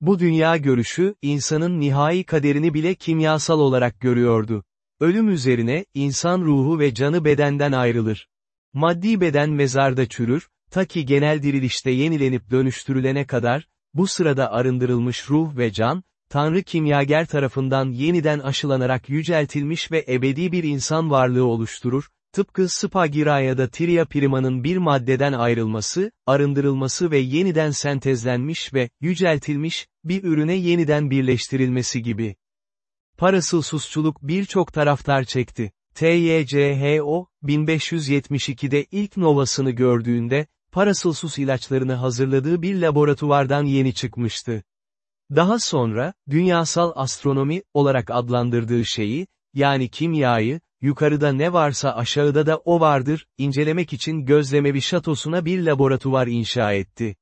Bu dünya görüşü, insanın nihai kaderini bile kimyasal olarak görüyordu. Ölüm üzerine, insan ruhu ve canı bedenden ayrılır. Maddi beden mezarda çürür, ta ki genel dirilişte yenilenip dönüştürülene kadar, bu sırada arındırılmış ruh ve can, Tanrı kimyager tarafından yeniden aşılanarak yüceltilmiş ve ebedi bir insan varlığı oluşturur, tıpkı Spagiraya'da Triya Prima'nın bir maddeden ayrılması, arındırılması ve yeniden sentezlenmiş ve yüceltilmiş, bir ürüne yeniden birleştirilmesi gibi. Parasılsusçuluk birçok taraftar çekti. TYCHO, 1572'de ilk novasını gördüğünde, Paracelsus ilaçlarını hazırladığı bir laboratuvardan yeni çıkmıştı. Daha sonra, dünyasal astronomi olarak adlandırdığı şeyi, yani kimyayı, yukarıda ne varsa aşağıda da o vardır, incelemek için gözlemevi şatosuna bir laboratuvar inşa etti.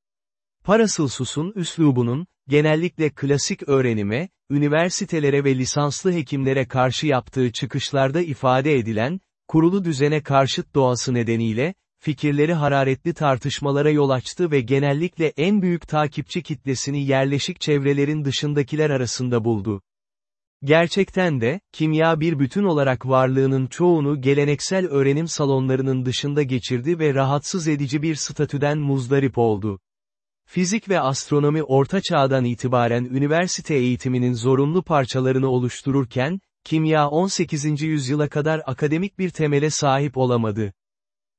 Paracelsus'un üslubunun, genellikle klasik öğrenime, üniversitelere ve lisanslı hekimlere karşı yaptığı çıkışlarda ifade edilen, kurulu düzene karşıt doğası nedeniyle, fikirleri hararetli tartışmalara yol açtı ve genellikle en büyük takipçi kitlesini yerleşik çevrelerin dışındakiler arasında buldu. Gerçekten de, kimya bir bütün olarak varlığının çoğunu geleneksel öğrenim salonlarının dışında geçirdi ve rahatsız edici bir statüden muzdarip oldu. Fizik ve astronomi orta çağdan itibaren üniversite eğitiminin zorunlu parçalarını oluştururken, kimya 18. yüzyıla kadar akademik bir temele sahip olamadı.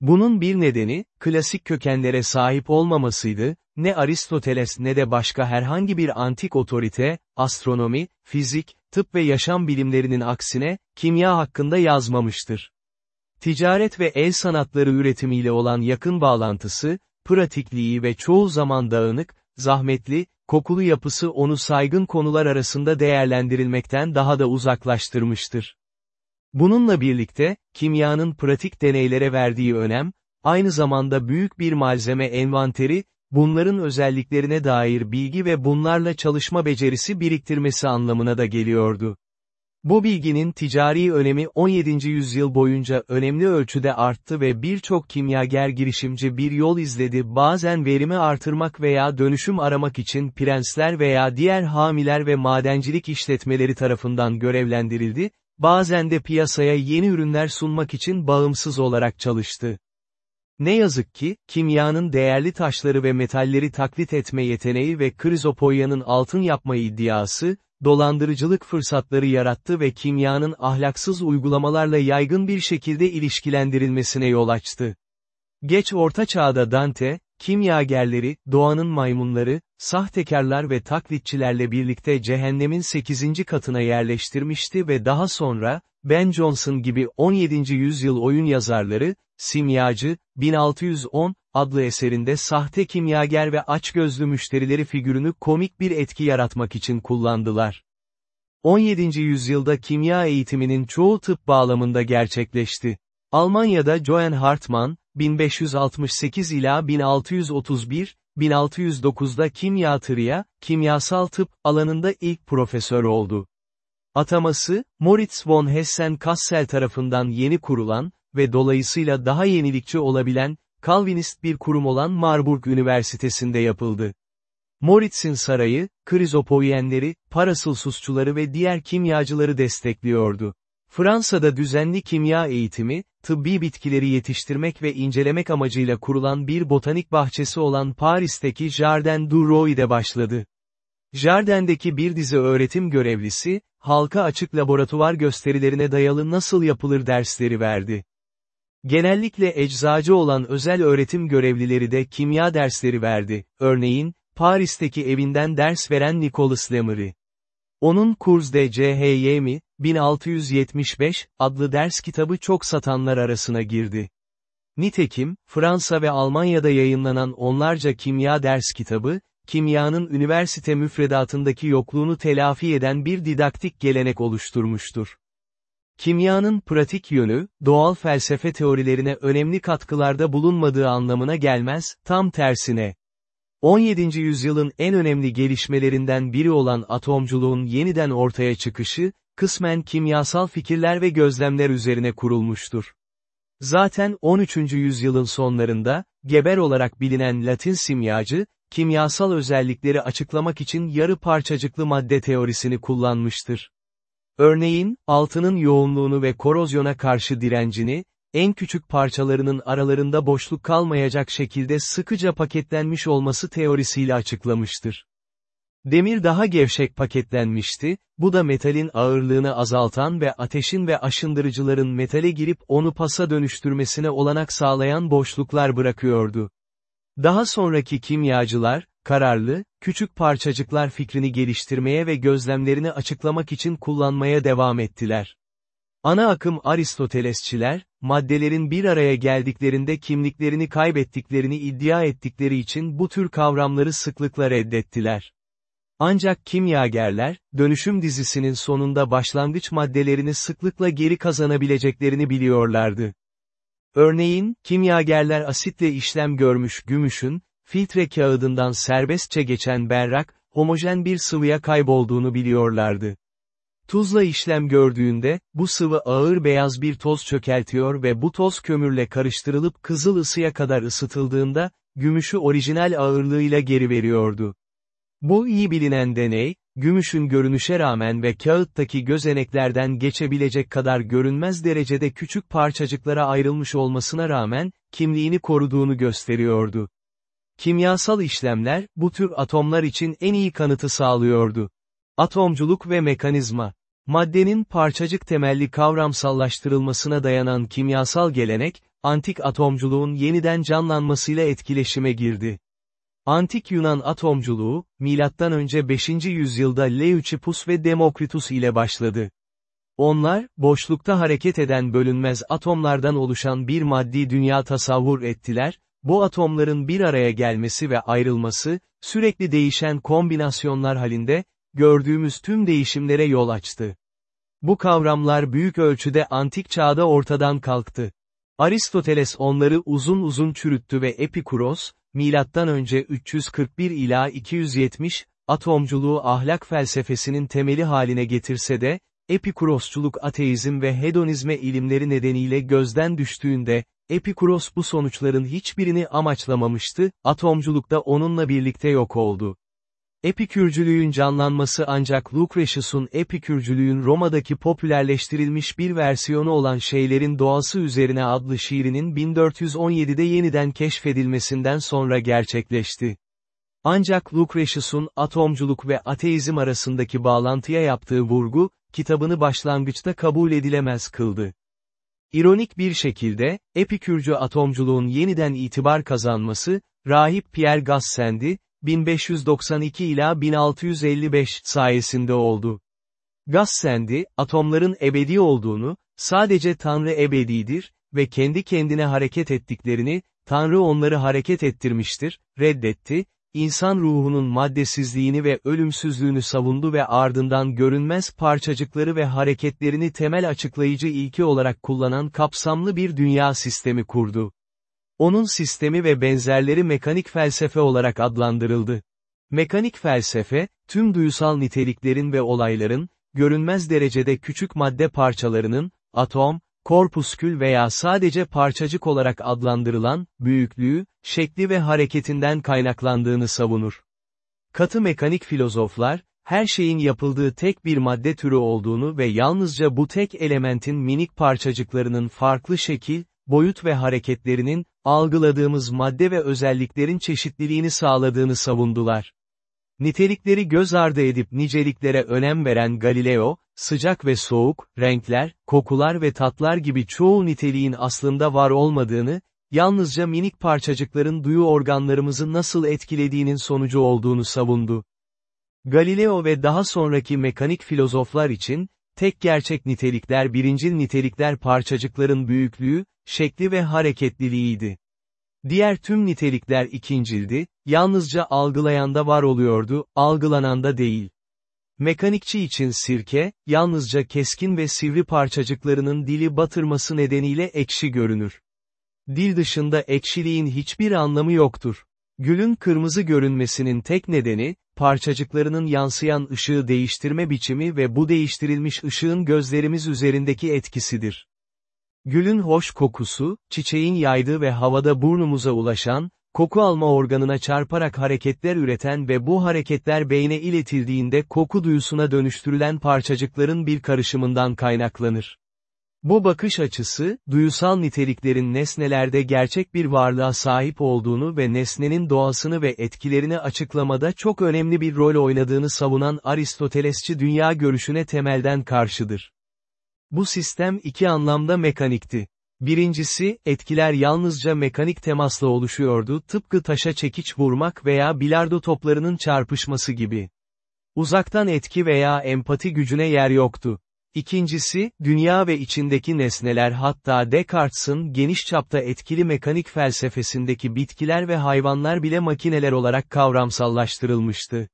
Bunun bir nedeni, klasik kökenlere sahip olmamasıydı, ne Aristoteles ne de başka herhangi bir antik otorite, astronomi, fizik, tıp ve yaşam bilimlerinin aksine, kimya hakkında yazmamıştır. Ticaret ve el sanatları üretimiyle olan yakın bağlantısı, pratikliği ve çoğu zaman dağınık, zahmetli, kokulu yapısı onu saygın konular arasında değerlendirilmekten daha da uzaklaştırmıştır. Bununla birlikte, kimyanın pratik deneylere verdiği önem, aynı zamanda büyük bir malzeme envanteri, bunların özelliklerine dair bilgi ve bunlarla çalışma becerisi biriktirmesi anlamına da geliyordu. Bu bilginin ticari önemi 17. yüzyıl boyunca önemli ölçüde arttı ve birçok kimyager girişimci bir yol izledi bazen verimi artırmak veya dönüşüm aramak için prensler veya diğer hamiler ve madencilik işletmeleri tarafından görevlendirildi, bazen de piyasaya yeni ürünler sunmak için bağımsız olarak çalıştı. Ne yazık ki, kimyanın değerli taşları ve metalleri taklit etme yeteneği ve Krizopoya'nın altın yapma iddiası, dolandırıcılık fırsatları yarattı ve kimyanın ahlaksız uygulamalarla yaygın bir şekilde ilişkilendirilmesine yol açtı. Geç Orta Çağ'da Dante, kimyagerleri, doğanın maymunları, sahtekarlar ve taklitçilerle birlikte cehennemin 8. katına yerleştirmişti ve daha sonra, Ben Jonson gibi 17. yüzyıl oyun yazarları, Simyacı, 1610, adlı eserinde sahte kimyager ve açgözlü müşterileri figürünü komik bir etki yaratmak için kullandılar. 17. yüzyılda kimya eğitiminin çoğu tıp bağlamında gerçekleşti. Almanya'da Johann Hartmann, 1568 ila 1631, 1609'da kimyatırya, kimyasal tıp alanında ilk profesör oldu. Ataması, Moritz von Hessen-Kassel tarafından yeni kurulan ve dolayısıyla daha yenilikçi olabilen, Calvinist bir kurum olan Marburg Üniversitesi'nde yapıldı. Moritz'in sarayı, krizopoyenleri, parasılsusçuları ve diğer kimyacıları destekliyordu. Fransa'da düzenli kimya eğitimi, tıbbi bitkileri yetiştirmek ve incelemek amacıyla kurulan bir botanik bahçesi olan Paris'teki Jardin du Roy'de başladı. Jardin'deki bir dizi öğretim görevlisi, halka açık laboratuvar gösterilerine dayalı nasıl yapılır dersleri verdi. Genellikle eczacı olan özel öğretim görevlileri de kimya dersleri verdi, örneğin, Paris'teki evinden ders veren Nicolas Lemery. Onun Kurs de CHY 1675 adlı ders kitabı çok satanlar arasına girdi. Nitekim, Fransa ve Almanya'da yayınlanan onlarca kimya ders kitabı, kimyanın üniversite müfredatındaki yokluğunu telafi eden bir didaktik gelenek oluşturmuştur. Kimyanın pratik yönü, doğal felsefe teorilerine önemli katkılarda bulunmadığı anlamına gelmez, tam tersine. 17. yüzyılın en önemli gelişmelerinden biri olan atomculuğun yeniden ortaya çıkışı, kısmen kimyasal fikirler ve gözlemler üzerine kurulmuştur. Zaten 13. yüzyılın sonlarında, Geber olarak bilinen Latin simyacı, kimyasal özellikleri açıklamak için yarı parçacıklı madde teorisini kullanmıştır. Örneğin, altının yoğunluğunu ve korozyona karşı direncini, en küçük parçalarının aralarında boşluk kalmayacak şekilde sıkıca paketlenmiş olması teorisiyle açıklamıştır. Demir daha gevşek paketlenmişti, bu da metalin ağırlığını azaltan ve ateşin ve aşındırıcıların metale girip onu pasa dönüştürmesine olanak sağlayan boşluklar bırakıyordu. Daha sonraki kimyacılar, kararlı, küçük parçacıklar fikrini geliştirmeye ve gözlemlerini açıklamak için kullanmaya devam ettiler. Ana akım Aristotelesçiler, maddelerin bir araya geldiklerinde kimliklerini kaybettiklerini iddia ettikleri için bu tür kavramları sıklıkla reddettiler. Ancak kimyagerler, dönüşüm dizisinin sonunda başlangıç maddelerini sıklıkla geri kazanabileceklerini biliyorlardı. Örneğin, kimyagerler asitle işlem görmüş gümüşün, filtre kağıdından serbestçe geçen berrak, homojen bir sıvıya kaybolduğunu biliyorlardı. Tuzla işlem gördüğünde, bu sıvı ağır beyaz bir toz çökeltiyor ve bu toz kömürle karıştırılıp kızıl ısıya kadar ısıtıldığında, gümüşü orijinal ağırlığıyla geri veriyordu. Bu iyi bilinen deney, gümüşün görünüşe rağmen ve kağıttaki gözeneklerden geçebilecek kadar görünmez derecede küçük parçacıklara ayrılmış olmasına rağmen, kimliğini koruduğunu gösteriyordu. Kimyasal işlemler, bu tür atomlar için en iyi kanıtı sağlıyordu. Atomculuk ve mekanizma Maddenin parçacık temelli kavramsallaştırılmasına dayanan kimyasal gelenek, antik atomculuğun yeniden canlanmasıyla etkileşime girdi. Antik Yunan atomculuğu, M.Ö. 5. yüzyılda Leucippus ve Demokritus ile başladı. Onlar, boşlukta hareket eden bölünmez atomlardan oluşan bir maddi dünya tasavvur ettiler, bu atomların bir araya gelmesi ve ayrılması, sürekli değişen kombinasyonlar halinde, gördüğümüz tüm değişimlere yol açtı. Bu kavramlar büyük ölçüde antik çağda ortadan kalktı. Aristoteles onları uzun uzun çürüttü ve Epikuros, önce 341 ila 270, atomculuğu ahlak felsefesinin temeli haline getirse de, Epikurosçuluk ateizm ve hedonizme ilimleri nedeniyle gözden düştüğünde, Epikuros bu sonuçların hiçbirini amaçlamamıştı, atomculuk da onunla birlikte yok oldu. Epikürcülüğün canlanması ancak Lucretius'un epikürcülüğün Roma'daki popülerleştirilmiş bir versiyonu olan Şeylerin Doğası Üzerine adlı şiirinin 1417'de yeniden keşfedilmesinden sonra gerçekleşti. Ancak Lucretius'un atomculuk ve ateizm arasındaki bağlantıya yaptığı vurgu, kitabını başlangıçta kabul edilemez kıldı. İronik bir şekilde, epikürcü atomculuğun yeniden itibar kazanması, rahip Pierre Gassendi, 1592 ila 1655 sayesinde oldu. Gassendi, atomların ebedi olduğunu, sadece Tanrı ebedidir ve kendi kendine hareket ettiklerini, Tanrı onları hareket ettirmiştir, reddetti, insan ruhunun maddesizliğini ve ölümsüzlüğünü savundu ve ardından görünmez parçacıkları ve hareketlerini temel açıklayıcı ilki olarak kullanan kapsamlı bir dünya sistemi kurdu. Onun sistemi ve benzerleri mekanik felsefe olarak adlandırıldı. Mekanik felsefe, tüm duysal niteliklerin ve olayların, görünmez derecede küçük madde parçalarının, atom, korpuskül veya sadece parçacık olarak adlandırılan, büyüklüğü, şekli ve hareketinden kaynaklandığını savunur. Katı mekanik filozoflar, her şeyin yapıldığı tek bir madde türü olduğunu ve yalnızca bu tek elementin minik parçacıklarının farklı şekil, boyut ve hareketlerinin, algıladığımız madde ve özelliklerin çeşitliliğini sağladığını savundular. Nitelikleri göz ardı edip niceliklere önem veren Galileo, sıcak ve soğuk, renkler, kokular ve tatlar gibi çoğu niteliğin aslında var olmadığını, yalnızca minik parçacıkların duyu organlarımızı nasıl etkilediğinin sonucu olduğunu savundu. Galileo ve daha sonraki mekanik filozoflar için, tek gerçek nitelikler birincil nitelikler parçacıkların büyüklüğü, şekli ve hareketliliğiydi. Diğer tüm nitelikler ikincildi, yalnızca algılayanda var oluyordu, algılananda değil. Mekanikçi için sirke, yalnızca keskin ve sivri parçacıklarının dili batırması nedeniyle ekşi görünür. Dil dışında ekşiliğin hiçbir anlamı yoktur. Gülün kırmızı görünmesinin tek nedeni, parçacıklarının yansıyan ışığı değiştirme biçimi ve bu değiştirilmiş ışığın gözlerimiz üzerindeki etkisidir. Gülün hoş kokusu, çiçeğin yaydığı ve havada burnumuza ulaşan, koku alma organına çarparak hareketler üreten ve bu hareketler beyne iletildiğinde koku duyusuna dönüştürülen parçacıkların bir karışımından kaynaklanır. Bu bakış açısı, duyusal niteliklerin nesnelerde gerçek bir varlığa sahip olduğunu ve nesnenin doğasını ve etkilerini açıklamada çok önemli bir rol oynadığını savunan Aristotelesçi dünya görüşüne temelden karşıdır. Bu sistem iki anlamda mekanikti. Birincisi, etkiler yalnızca mekanik temasla oluşuyordu tıpkı taşa çekiç vurmak veya bilardo toplarının çarpışması gibi. Uzaktan etki veya empati gücüne yer yoktu. İkincisi, dünya ve içindeki nesneler hatta Descartes'in geniş çapta etkili mekanik felsefesindeki bitkiler ve hayvanlar bile makineler olarak kavramsallaştırılmıştı.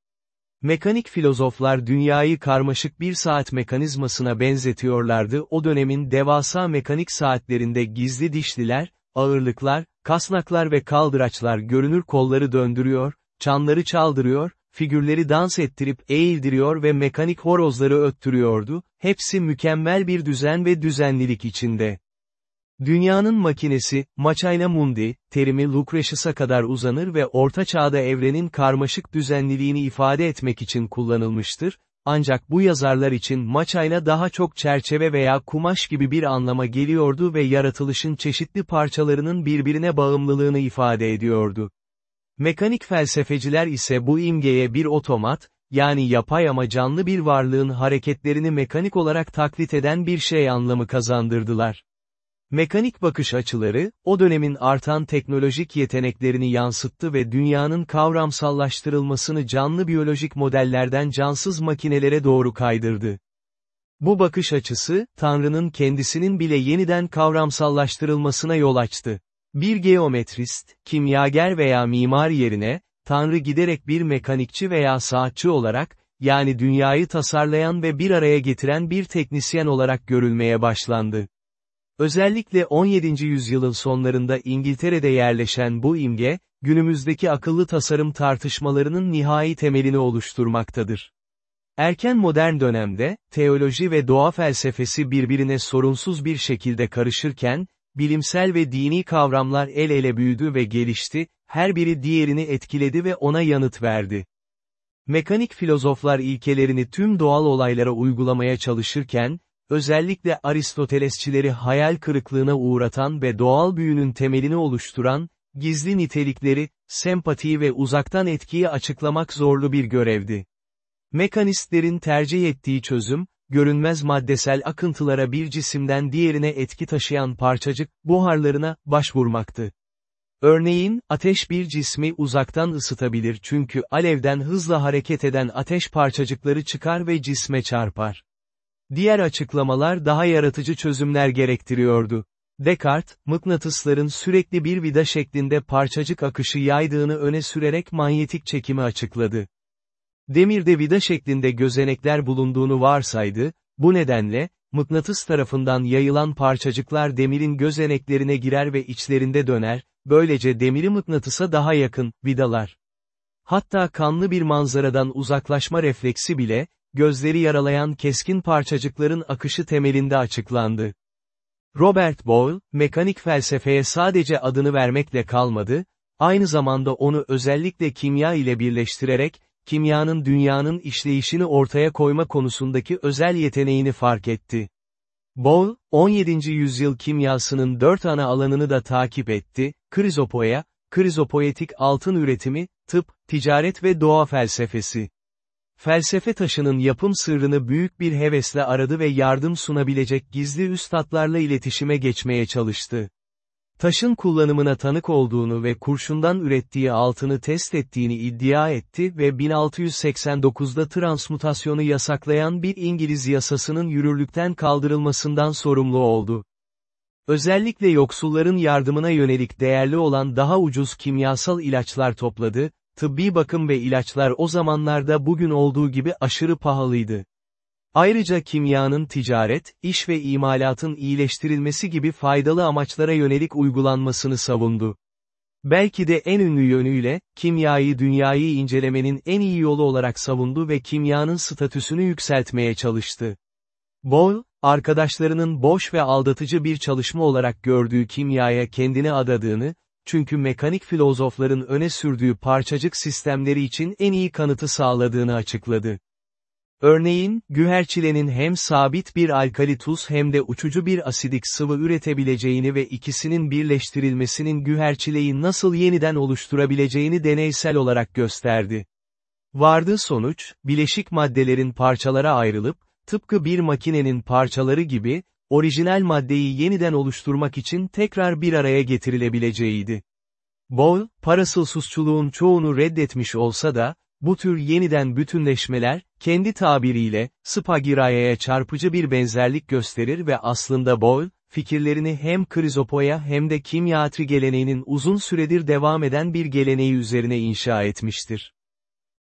Mekanik filozoflar dünyayı karmaşık bir saat mekanizmasına benzetiyorlardı o dönemin devasa mekanik saatlerinde gizli dişliler, ağırlıklar, kasnaklar ve kaldıraçlar görünür kolları döndürüyor, çanları çaldırıyor, figürleri dans ettirip eğildiriyor ve mekanik horozları öttürüyordu, hepsi mükemmel bir düzen ve düzenlilik içinde. Dünyanın makinesi, Machina Mundi, terimi Lucretius'a kadar uzanır ve Orta Çağ'da evrenin karmaşık düzenliliğini ifade etmek için kullanılmıştır, ancak bu yazarlar için Machina daha çok çerçeve veya kumaş gibi bir anlama geliyordu ve yaratılışın çeşitli parçalarının birbirine bağımlılığını ifade ediyordu. Mekanik felsefeciler ise bu imgeye bir otomat, yani yapay ama canlı bir varlığın hareketlerini mekanik olarak taklit eden bir şey anlamı kazandırdılar. Mekanik bakış açıları, o dönemin artan teknolojik yeteneklerini yansıttı ve dünyanın kavramsallaştırılmasını canlı biyolojik modellerden cansız makinelere doğru kaydırdı. Bu bakış açısı, Tanrı'nın kendisinin bile yeniden kavramsallaştırılmasına yol açtı. Bir geometrist, kimyager veya mimar yerine, Tanrı giderek bir mekanikçi veya saatçi olarak, yani dünyayı tasarlayan ve bir araya getiren bir teknisyen olarak görülmeye başlandı. Özellikle 17. yüzyılın sonlarında İngiltere'de yerleşen bu imge, günümüzdeki akıllı tasarım tartışmalarının nihai temelini oluşturmaktadır. Erken modern dönemde, teoloji ve doğa felsefesi birbirine sorunsuz bir şekilde karışırken, bilimsel ve dini kavramlar el ele büyüdü ve gelişti, her biri diğerini etkiledi ve ona yanıt verdi. Mekanik filozoflar ilkelerini tüm doğal olaylara uygulamaya çalışırken, özellikle Aristotelesçileri hayal kırıklığına uğratan ve doğal büyünün temelini oluşturan, gizli nitelikleri, sempatiyi ve uzaktan etkiyi açıklamak zorlu bir görevdi. Mekanistlerin tercih ettiği çözüm, görünmez maddesel akıntılara bir cisimden diğerine etki taşıyan parçacık, buharlarına, başvurmaktı. Örneğin, ateş bir cismi uzaktan ısıtabilir çünkü alevden hızla hareket eden ateş parçacıkları çıkar ve cisme çarpar. Diğer açıklamalar daha yaratıcı çözümler gerektiriyordu. Descartes, mıknatısların sürekli bir vida şeklinde parçacık akışı yaydığını öne sürerek manyetik çekimi açıkladı. Demirde vida şeklinde gözenekler bulunduğunu varsaydı, bu nedenle, mıknatıs tarafından yayılan parçacıklar demirin gözeneklerine girer ve içlerinde döner, böylece demiri mıknatısa daha yakın, vidalar. Hatta kanlı bir manzaradan uzaklaşma refleksi bile, gözleri yaralayan keskin parçacıkların akışı temelinde açıklandı. Robert Boyle, mekanik felsefeye sadece adını vermekle kalmadı, aynı zamanda onu özellikle kimya ile birleştirerek, kimyanın dünyanın işleyişini ortaya koyma konusundaki özel yeteneğini fark etti. Boyle, 17. yüzyıl kimyasının dört ana alanını da takip etti, krizopoya, krizopoetik altın üretimi, tıp, ticaret ve doğa felsefesi. Felsefe taşının yapım sırrını büyük bir hevesle aradı ve yardım sunabilecek gizli üstadlarla iletişime geçmeye çalıştı. Taşın kullanımına tanık olduğunu ve kurşundan ürettiği altını test ettiğini iddia etti ve 1689'da transmutasyonu yasaklayan bir İngiliz yasasının yürürlükten kaldırılmasından sorumlu oldu. Özellikle yoksulların yardımına yönelik değerli olan daha ucuz kimyasal ilaçlar topladı, tıbbi bakım ve ilaçlar o zamanlarda bugün olduğu gibi aşırı pahalıydı. Ayrıca kimyanın ticaret, iş ve imalatın iyileştirilmesi gibi faydalı amaçlara yönelik uygulanmasını savundu. Belki de en ünlü yönüyle, kimyayı dünyayı incelemenin en iyi yolu olarak savundu ve kimyanın statüsünü yükseltmeye çalıştı. Boyle, arkadaşlarının boş ve aldatıcı bir çalışma olarak gördüğü kimyaya kendini adadığını, çünkü mekanik filozofların öne sürdüğü parçacık sistemleri için en iyi kanıtı sağladığını açıkladı. Örneğin, güherçilenin hem sabit bir alkali tuz hem de uçucu bir asidik sıvı üretebileceğini ve ikisinin birleştirilmesinin güherçileyi nasıl yeniden oluşturabileceğini deneysel olarak gösterdi. Vardığı sonuç, bileşik maddelerin parçalara ayrılıp, tıpkı bir makinenin parçaları gibi, orijinal maddeyi yeniden oluşturmak için tekrar bir araya getirilebileceğiydi. Boyle, parasılsuzçuluğun çoğunu reddetmiş olsa da, bu tür yeniden bütünleşmeler, kendi tabiriyle, Spagiraya'ya çarpıcı bir benzerlik gösterir ve aslında Boyle, fikirlerini hem krizopoya hem de kimyatri geleneğinin uzun süredir devam eden bir geleneği üzerine inşa etmiştir.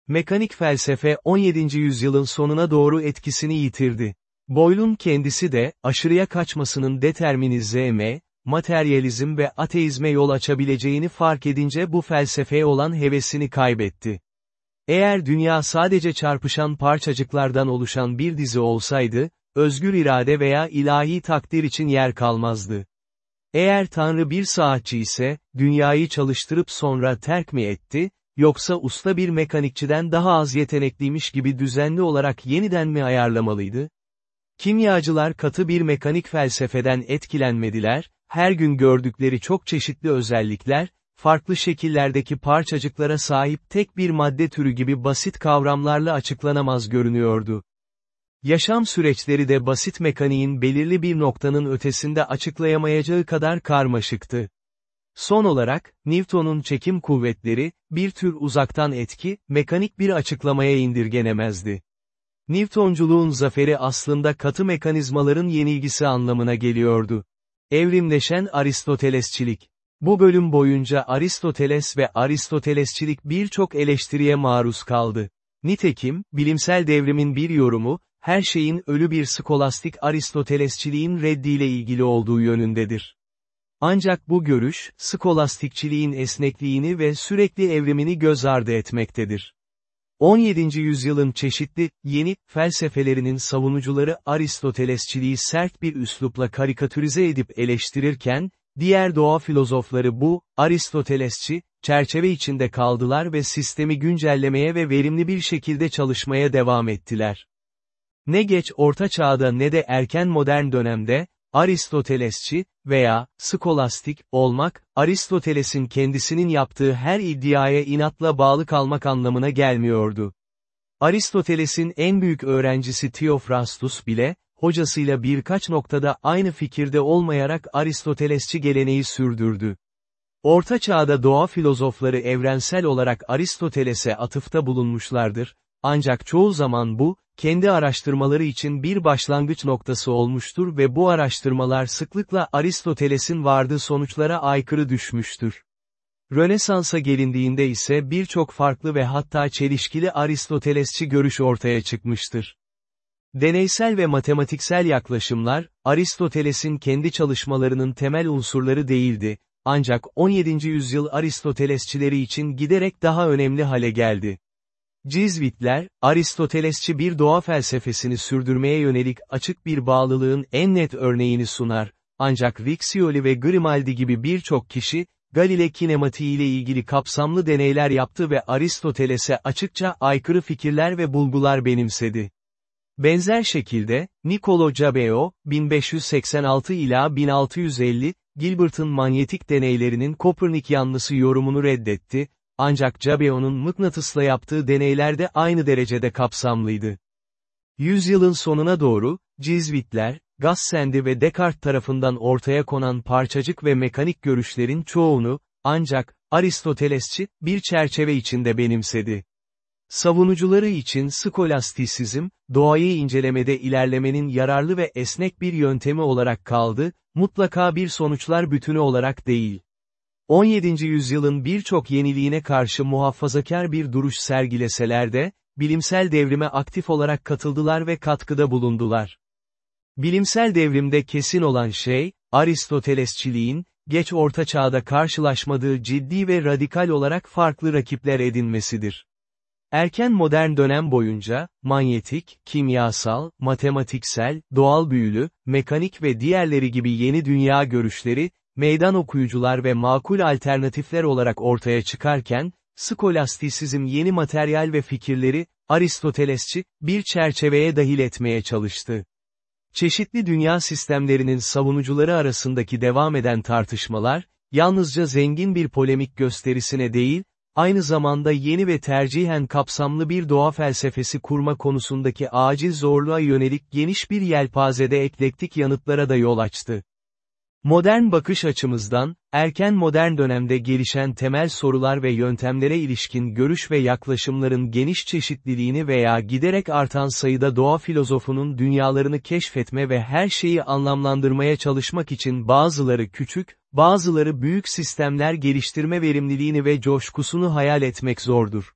Mekanik felsefe 17. yüzyılın sonuna doğru etkisini yitirdi. Boyle'un kendisi de, aşırıya kaçmasının determinizme, materyalizm ve ateizme yol açabileceğini fark edince bu felsefeye olan hevesini kaybetti. Eğer dünya sadece çarpışan parçacıklardan oluşan bir dizi olsaydı, özgür irade veya ilahi takdir için yer kalmazdı. Eğer Tanrı bir saatçi ise, dünyayı çalıştırıp sonra terk mi etti, yoksa usta bir mekanikçiden daha az yetenekliymiş gibi düzenli olarak yeniden mi ayarlamalıydı? Kimyacılar katı bir mekanik felsefeden etkilenmediler, her gün gördükleri çok çeşitli özellikler, farklı şekillerdeki parçacıklara sahip tek bir madde türü gibi basit kavramlarla açıklanamaz görünüyordu. Yaşam süreçleri de basit mekaniğin belirli bir noktanın ötesinde açıklayamayacağı kadar karmaşıktı. Son olarak, Newton'un çekim kuvvetleri, bir tür uzaktan etki, mekanik bir açıklamaya indirgenemezdi. Newtonculuğun zaferi aslında katı mekanizmaların yenilgisi anlamına geliyordu. Evrimleşen Aristotelesçilik Bu bölüm boyunca Aristoteles ve Aristotelesçilik birçok eleştiriye maruz kaldı. Nitekim, bilimsel devrimin bir yorumu, her şeyin ölü bir skolastik Aristotelesçiliğin reddiyle ilgili olduğu yönündedir. Ancak bu görüş, skolastikçiliğin esnekliğini ve sürekli evrimini göz ardı etmektedir. 17. yüzyılın çeşitli, yeni, felsefelerinin savunucuları Aristotelesçiliği sert bir üslupla karikatürize edip eleştirirken, diğer doğa filozofları bu, Aristotelesçi, çerçeve içinde kaldılar ve sistemi güncellemeye ve verimli bir şekilde çalışmaya devam ettiler. Ne geç Orta Çağ'da ne de erken modern dönemde, Aristotelesçi veya skolastik olmak, Aristoteles'in kendisinin yaptığı her iddiaya inatla bağlı kalmak anlamına gelmiyordu. Aristoteles'in en büyük öğrencisi Theophrastus bile, hocasıyla birkaç noktada aynı fikirde olmayarak Aristotelesçi geleneği sürdürdü. Orta Çağ'da doğa filozofları evrensel olarak Aristoteles'e atıfta bulunmuşlardır, ancak çoğu zaman bu, kendi araştırmaları için bir başlangıç noktası olmuştur ve bu araştırmalar sıklıkla Aristoteles'in vardığı sonuçlara aykırı düşmüştür. Rönesans'a gelindiğinde ise birçok farklı ve hatta çelişkili Aristotelesçi görüş ortaya çıkmıştır. Deneysel ve matematiksel yaklaşımlar, Aristoteles'in kendi çalışmalarının temel unsurları değildi, ancak 17. yüzyıl Aristotelesçileri için giderek daha önemli hale geldi. Cizvitler, Aristotelesçi bir doğa felsefesini sürdürmeye yönelik açık bir bağlılığın en net örneğini sunar, ancak Vixioli ve Grimaldi gibi birçok kişi, Galile kinematiği ile ilgili kapsamlı deneyler yaptı ve Aristoteles'e açıkça aykırı fikirler ve bulgular benimsedi. Benzer şekilde, Niccolo Jabeo, 1586 ila 1650, Gilbert'ın manyetik deneylerinin Kopernik yanlısı yorumunu reddetti, ancak Jabeo'nun mıknatısla yaptığı deneyler de aynı derecede kapsamlıydı. Yüzyılın sonuna doğru, Cizvitler, Gassendi ve Descartes tarafından ortaya konan parçacık ve mekanik görüşlerin çoğunu, ancak, Aristotelesçi, bir çerçeve içinde benimsedi. Savunucuları için skolastisizm, doğayı incelemede ilerlemenin yararlı ve esnek bir yöntemi olarak kaldı, mutlaka bir sonuçlar bütünü olarak değil. 17. yüzyılın birçok yeniliğine karşı muhafazakar bir duruş sergileseler de, bilimsel devrime aktif olarak katıldılar ve katkıda bulundular. Bilimsel devrimde kesin olan şey, Aristotelesçiliğin, geç orta çağda karşılaşmadığı ciddi ve radikal olarak farklı rakipler edinmesidir. Erken modern dönem boyunca, manyetik, kimyasal, matematiksel, doğal büyülü, mekanik ve diğerleri gibi yeni dünya görüşleri, meydan okuyucular ve makul alternatifler olarak ortaya çıkarken, skolastisizm yeni materyal ve fikirleri, Aristotelesçi, bir çerçeveye dahil etmeye çalıştı. Çeşitli dünya sistemlerinin savunucuları arasındaki devam eden tartışmalar, yalnızca zengin bir polemik gösterisine değil, aynı zamanda yeni ve tercihen kapsamlı bir doğa felsefesi kurma konusundaki acil zorluğa yönelik geniş bir yelpazede eklektik yanıtlara da yol açtı. Modern bakış açımızdan, erken modern dönemde gelişen temel sorular ve yöntemlere ilişkin görüş ve yaklaşımların geniş çeşitliliğini veya giderek artan sayıda doğa filozofunun dünyalarını keşfetme ve her şeyi anlamlandırmaya çalışmak için bazıları küçük, bazıları büyük sistemler geliştirme verimliliğini ve coşkusunu hayal etmek zordur.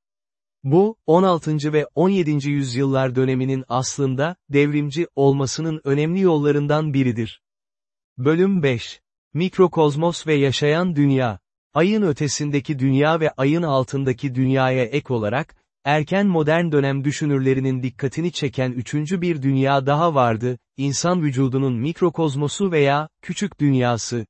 Bu, 16. ve 17. yüzyıllar döneminin aslında, devrimci olmasının önemli yollarından biridir. Bölüm 5. Mikrokozmos ve yaşayan dünya. Ayın ötesindeki dünya ve ayın altındaki dünyaya ek olarak, erken modern dönem düşünürlerinin dikkatini çeken üçüncü bir dünya daha vardı, insan vücudunun mikrokozmosu veya, küçük dünyası.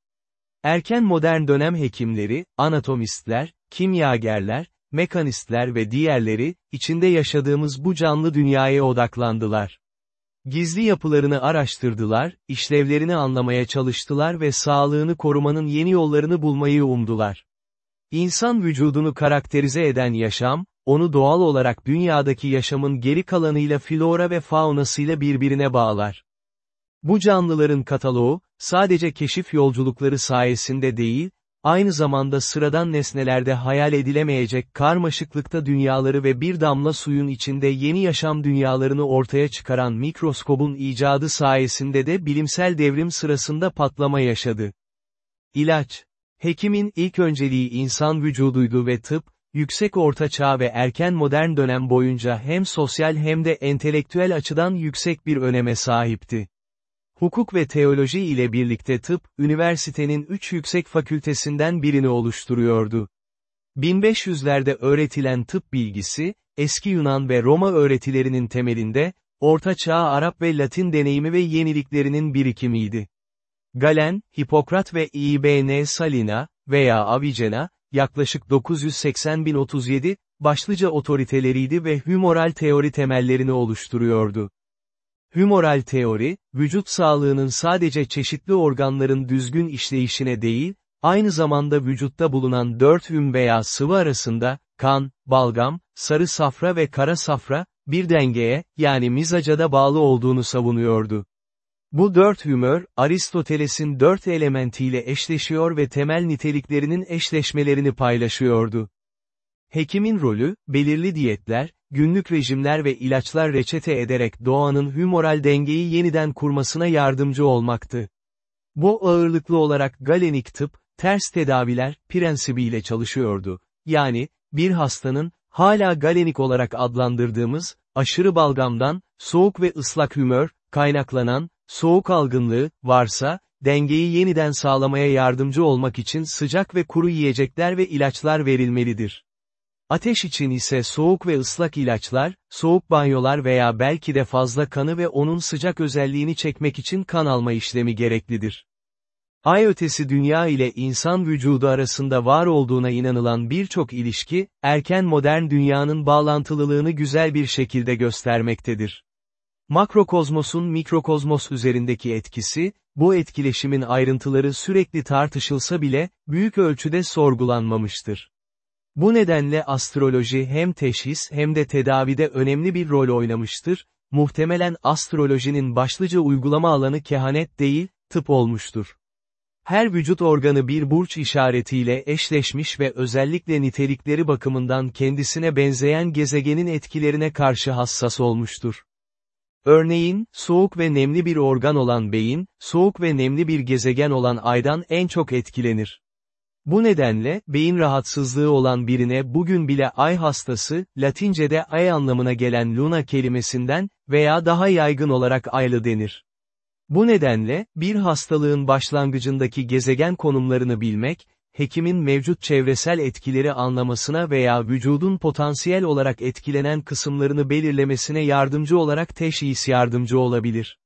Erken modern dönem hekimleri, anatomistler, kimyagerler, mekanistler ve diğerleri, içinde yaşadığımız bu canlı dünyaya odaklandılar. Gizli yapılarını araştırdılar, işlevlerini anlamaya çalıştılar ve sağlığını korumanın yeni yollarını bulmayı umdular. İnsan vücudunu karakterize eden yaşam, onu doğal olarak dünyadaki yaşamın geri kalanıyla flora ve faunasıyla birbirine bağlar. Bu canlıların kataloğu, sadece keşif yolculukları sayesinde değil, aynı zamanda sıradan nesnelerde hayal edilemeyecek karmaşıklıkta dünyaları ve bir damla suyun içinde yeni yaşam dünyalarını ortaya çıkaran mikroskobun icadı sayesinde de bilimsel devrim sırasında patlama yaşadı. İlaç Hekimin ilk önceliği insan vücuduydu ve tıp, yüksek orta çağ ve erken modern dönem boyunca hem sosyal hem de entelektüel açıdan yüksek bir öneme sahipti. Hukuk ve teoloji ile birlikte tıp, üniversitenin üç yüksek fakültesinden birini oluşturuyordu. 1500'lerde öğretilen tıp bilgisi, eski Yunan ve Roma öğretilerinin temelinde, Orta Çağ Arap ve Latin deneyimi ve yeniliklerinin birikimiydi. Galen, Hipokrat ve İbn Salina, veya Avicena, yaklaşık 980-1037, başlıca otoriteleriydi ve hümoral teori temellerini oluşturuyordu. Hümoral teori, vücut sağlığının sadece çeşitli organların düzgün işleyişine değil, aynı zamanda vücutta bulunan dört hüm veya sıvı arasında, kan, balgam, sarı safra ve kara safra, bir dengeye, yani mizacada bağlı olduğunu savunuyordu. Bu dört hümör, Aristoteles'in dört elementiyle eşleşiyor ve temel niteliklerinin eşleşmelerini paylaşıyordu. Hekimin rolü, belirli diyetler, günlük rejimler ve ilaçlar reçete ederek doğanın hümoral dengeyi yeniden kurmasına yardımcı olmaktı. Bu ağırlıklı olarak galenik tıp, ters tedaviler, prensibiyle çalışıyordu. Yani, bir hastanın, hala galenik olarak adlandırdığımız, aşırı balgamdan, soğuk ve ıslak hümör, kaynaklanan, soğuk algınlığı, varsa, dengeyi yeniden sağlamaya yardımcı olmak için sıcak ve kuru yiyecekler ve ilaçlar verilmelidir. Ateş için ise soğuk ve ıslak ilaçlar, soğuk banyolar veya belki de fazla kanı ve onun sıcak özelliğini çekmek için kan alma işlemi gereklidir. Ay ötesi dünya ile insan vücudu arasında var olduğuna inanılan birçok ilişki, erken modern dünyanın bağlantılılığını güzel bir şekilde göstermektedir. Makrokozmosun mikrokozmos üzerindeki etkisi, bu etkileşimin ayrıntıları sürekli tartışılsa bile, büyük ölçüde sorgulanmamıştır. Bu nedenle astroloji hem teşhis hem de tedavide önemli bir rol oynamıştır, muhtemelen astrolojinin başlıca uygulama alanı kehanet değil, tıp olmuştur. Her vücut organı bir burç işaretiyle eşleşmiş ve özellikle nitelikleri bakımından kendisine benzeyen gezegenin etkilerine karşı hassas olmuştur. Örneğin, soğuk ve nemli bir organ olan beyin, soğuk ve nemli bir gezegen olan aydan en çok etkilenir. Bu nedenle, beyin rahatsızlığı olan birine bugün bile ay hastası, Latince'de ay anlamına gelen luna kelimesinden, veya daha yaygın olarak aylı denir. Bu nedenle, bir hastalığın başlangıcındaki gezegen konumlarını bilmek, hekimin mevcut çevresel etkileri anlamasına veya vücudun potansiyel olarak etkilenen kısımlarını belirlemesine yardımcı olarak teşhis yardımcı olabilir.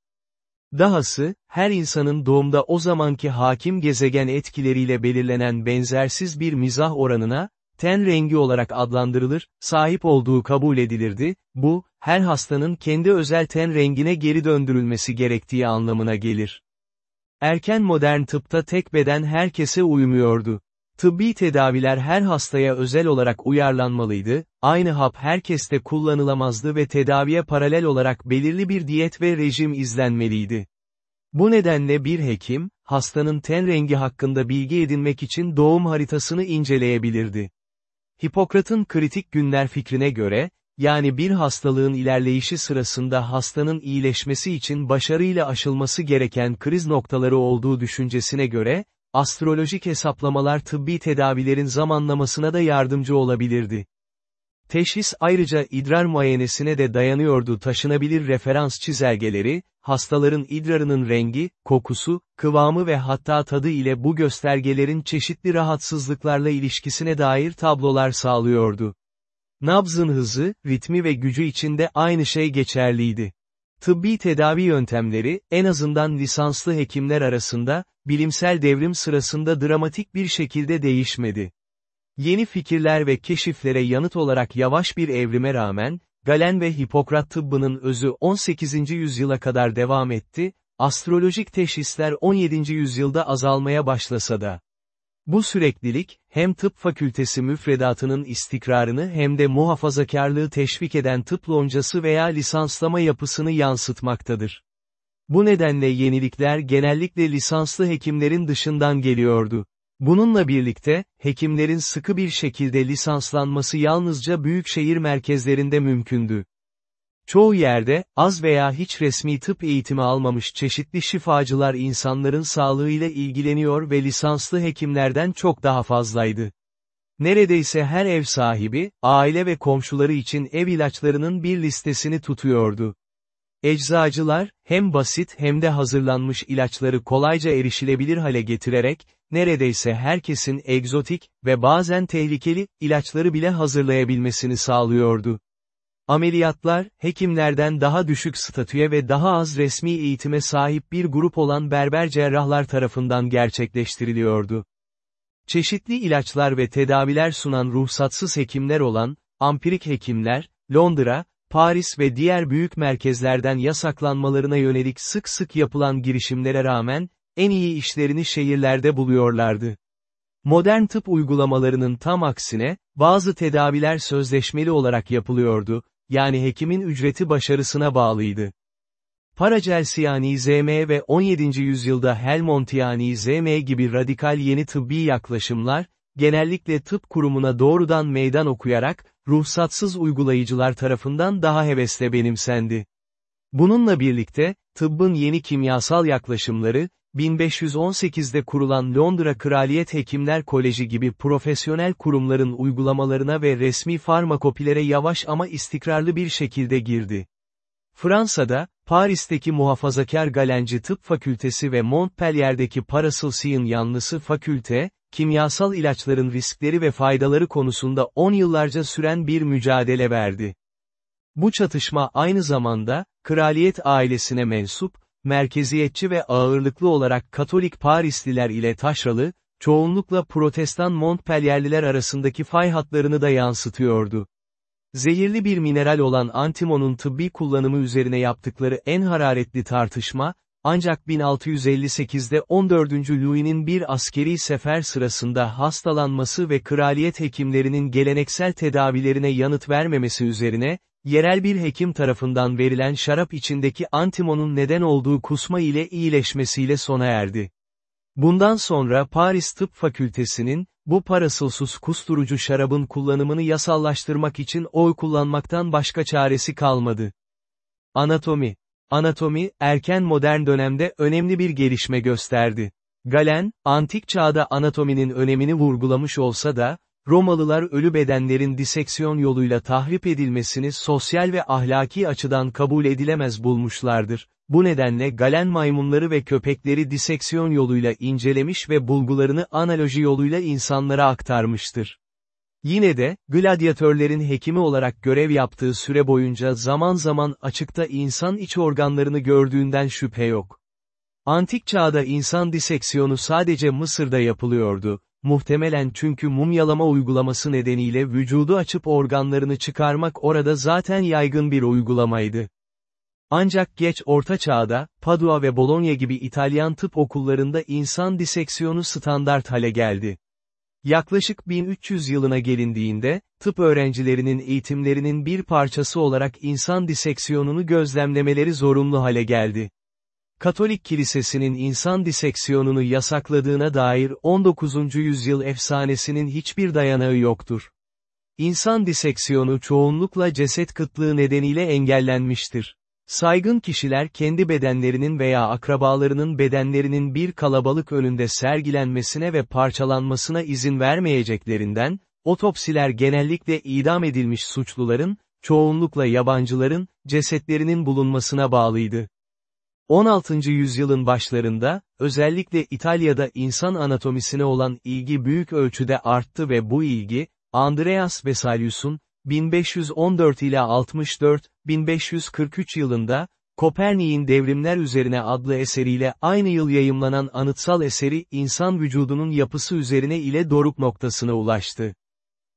Dahası, her insanın doğumda o zamanki hakim gezegen etkileriyle belirlenen benzersiz bir mizah oranına, ten rengi olarak adlandırılır, sahip olduğu kabul edilirdi, bu, her hastanın kendi özel ten rengine geri döndürülmesi gerektiği anlamına gelir. Erken modern tıpta tek beden herkese uymuyordu. Tıbbi tedaviler her hastaya özel olarak uyarlanmalıydı, aynı hap herkeste kullanılamazdı ve tedaviye paralel olarak belirli bir diyet ve rejim izlenmeliydi. Bu nedenle bir hekim, hastanın ten rengi hakkında bilgi edinmek için doğum haritasını inceleyebilirdi. Hipokrat'ın kritik günler fikrine göre, yani bir hastalığın ilerleyişi sırasında hastanın iyileşmesi için başarıyla aşılması gereken kriz noktaları olduğu düşüncesine göre, astrolojik hesaplamalar tıbbi tedavilerin zamanlamasına da yardımcı olabilirdi. Teşhis ayrıca idrar muayenesine de dayanıyordu taşınabilir referans çizelgeleri, hastaların idrarının rengi, kokusu, kıvamı ve hatta tadı ile bu göstergelerin çeşitli rahatsızlıklarla ilişkisine dair tablolar sağlıyordu. Nabzın hızı, ritmi ve gücü içinde aynı şey geçerliydi. Tıbbi tedavi yöntemleri, en azından lisanslı hekimler arasında, bilimsel devrim sırasında dramatik bir şekilde değişmedi. Yeni fikirler ve keşiflere yanıt olarak yavaş bir evrime rağmen, Galen ve Hipokrat tıbbının özü 18. yüzyıla kadar devam etti, astrolojik teşhisler 17. yüzyılda azalmaya başlasa da. Bu süreklilik, hem tıp fakültesi müfredatının istikrarını hem de muhafazakarlığı teşvik eden tıp loncası veya lisanslama yapısını yansıtmaktadır. Bu nedenle yenilikler genellikle lisanslı hekimlerin dışından geliyordu. Bununla birlikte, hekimlerin sıkı bir şekilde lisanslanması yalnızca büyük şehir merkezlerinde mümkündü. Çoğu yerde, az veya hiç resmi tıp eğitimi almamış çeşitli şifacılar insanların sağlığıyla ilgileniyor ve lisanslı hekimlerden çok daha fazlaydı. Neredeyse her ev sahibi, aile ve komşuları için ev ilaçlarının bir listesini tutuyordu. Eczacılar, hem basit hem de hazırlanmış ilaçları kolayca erişilebilir hale getirerek, neredeyse herkesin egzotik ve bazen tehlikeli ilaçları bile hazırlayabilmesini sağlıyordu. Ameliyatlar, hekimlerden daha düşük statüye ve daha az resmi eğitime sahip bir grup olan berber cerrahlar tarafından gerçekleştiriliyordu. Çeşitli ilaçlar ve tedaviler sunan ruhsatsız hekimler olan, ampirik hekimler, Londra, Paris ve diğer büyük merkezlerden yasaklanmalarına yönelik sık sık yapılan girişimlere rağmen, en iyi işlerini şehirlerde buluyorlardı. Modern tıp uygulamalarının tam aksine, bazı tedaviler sözleşmeli olarak yapılıyordu, yani hekimin ücreti başarısına bağlıydı. Paracelsianizm ve 17. yüzyılda Helmontianizm gibi radikal yeni tıbbi yaklaşımlar, genellikle tıp kurumuna doğrudan meydan okuyarak, ruhsatsız uygulayıcılar tarafından daha hevesle benimsendi. Bununla birlikte, tıbbın yeni kimyasal yaklaşımları, 1518'de kurulan Londra Kraliyet Hekimler Koleji gibi profesyonel kurumların uygulamalarına ve resmi farmakopilere yavaş ama istikrarlı bir şekilde girdi. Fransa'da, Paris'teki muhafazakar Galenci Tıp Fakültesi ve Montpellier'deki Paracelsian yanlısı fakülte, kimyasal ilaçların riskleri ve faydaları konusunda 10 yıllarca süren bir mücadele verdi. Bu çatışma aynı zamanda, kraliyet ailesine mensup, merkeziyetçi ve ağırlıklı olarak Katolik Parisliler ile taşralı, çoğunlukla Protestan Montpellierliler arasındaki fay hatlarını da yansıtıyordu. Zehirli bir mineral olan antimonun tıbbi kullanımı üzerine yaptıkları en hararetli tartışma, ancak 1658'de 14. Louis'nin bir askeri sefer sırasında hastalanması ve kraliyet hekimlerinin geleneksel tedavilerine yanıt vermemesi üzerine, yerel bir hekim tarafından verilen şarap içindeki antimonun neden olduğu kusma ile iyileşmesiyle sona erdi. Bundan sonra Paris Tıp Fakültesi'nin, bu parasılsız kusturucu şarabın kullanımını yasallaştırmak için oy kullanmaktan başka çaresi kalmadı. Anatomi Anatomi, erken modern dönemde önemli bir gelişme gösterdi. Galen, antik çağda anatominin önemini vurgulamış olsa da, Romalılar ölü bedenlerin diseksiyon yoluyla tahrip edilmesini sosyal ve ahlaki açıdan kabul edilemez bulmuşlardır. Bu nedenle Galen maymunları ve köpekleri diseksiyon yoluyla incelemiş ve bulgularını analoji yoluyla insanlara aktarmıştır. Yine de, gladyatörlerin hekimi olarak görev yaptığı süre boyunca zaman zaman açıkta insan iç organlarını gördüğünden şüphe yok. Antik çağda insan diseksiyonu sadece Mısır'da yapılıyordu, muhtemelen çünkü mumyalama uygulaması nedeniyle vücudu açıp organlarını çıkarmak orada zaten yaygın bir uygulamaydı. Ancak geç Orta Çağ'da, Padua ve Bologna gibi İtalyan tıp okullarında insan diseksiyonu standart hale geldi. Yaklaşık 1300 yılına gelindiğinde, tıp öğrencilerinin eğitimlerinin bir parçası olarak insan diseksiyonunu gözlemlemeleri zorunlu hale geldi. Katolik Kilisesi'nin insan diseksiyonunu yasakladığına dair 19. yüzyıl efsanesinin hiçbir dayanağı yoktur. İnsan diseksiyonu çoğunlukla ceset kıtlığı nedeniyle engellenmiştir. Saygın kişiler kendi bedenlerinin veya akrabalarının bedenlerinin bir kalabalık önünde sergilenmesine ve parçalanmasına izin vermeyeceklerinden, otopsiler genellikle idam edilmiş suçluların, çoğunlukla yabancıların, cesetlerinin bulunmasına bağlıydı. 16. yüzyılın başlarında, özellikle İtalya'da insan anatomisine olan ilgi büyük ölçüde arttı ve bu ilgi, Andreas Vesalius'un, 1514 ile 64, 1543 yılında, Kopernik'in Devrimler Üzerine adlı eseriyle aynı yıl yayımlanan anıtsal eseri insan vücudunun yapısı üzerine ile doruk noktasına ulaştı.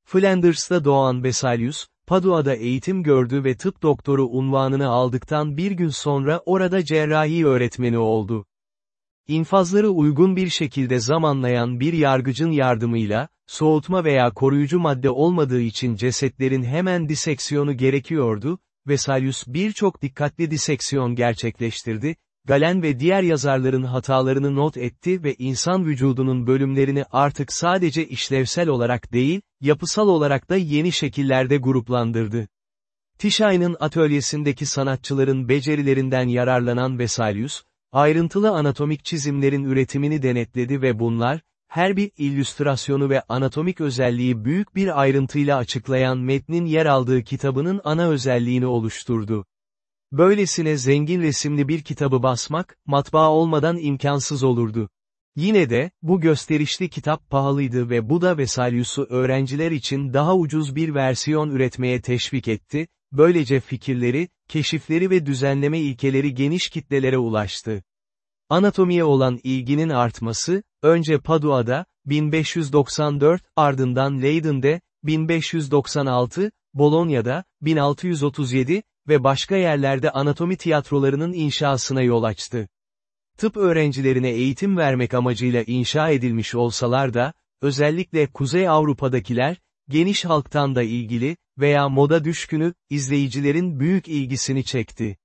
Flanders'ta doğan Vesalius, Padua'da eğitim gördü ve tıp doktoru unvanını aldıktan bir gün sonra orada cerrahi öğretmeni oldu. İnfazları uygun bir şekilde zamanlayan bir yargıcın yardımıyla, soğutma veya koruyucu madde olmadığı için cesetlerin hemen diseksiyonu gerekiyordu, Vesalius birçok dikkatli diseksiyon gerçekleştirdi, Galen ve diğer yazarların hatalarını not etti ve insan vücudunun bölümlerini artık sadece işlevsel olarak değil, yapısal olarak da yeni şekillerde gruplandırdı. Tishay'ın atölyesindeki sanatçıların becerilerinden yararlanan Vesalius, ayrıntılı anatomik çizimlerin üretimini denetledi ve bunlar, her bir illüstrasyonu ve anatomik özelliği büyük bir ayrıntıyla açıklayan metnin yer aldığı kitabının ana özelliğini oluşturdu. Böylesine zengin resimli bir kitabı basmak, matbaa olmadan imkansız olurdu. Yine de, bu gösterişli kitap pahalıydı ve bu da Vesalius'u öğrenciler için daha ucuz bir versiyon üretmeye teşvik etti, böylece fikirleri, keşifleri ve düzenleme ilkeleri geniş kitlelere ulaştı. Anatomiye olan ilginin artması, önce Padua'da, 1594, ardından Leyden'de, 1596, Bologna'da, 1637 ve başka yerlerde anatomi tiyatrolarının inşasına yol açtı. Tıp öğrencilerine eğitim vermek amacıyla inşa edilmiş olsalar da, özellikle Kuzey Avrupa'dakiler, geniş halktan da ilgili veya moda düşkünü, izleyicilerin büyük ilgisini çekti.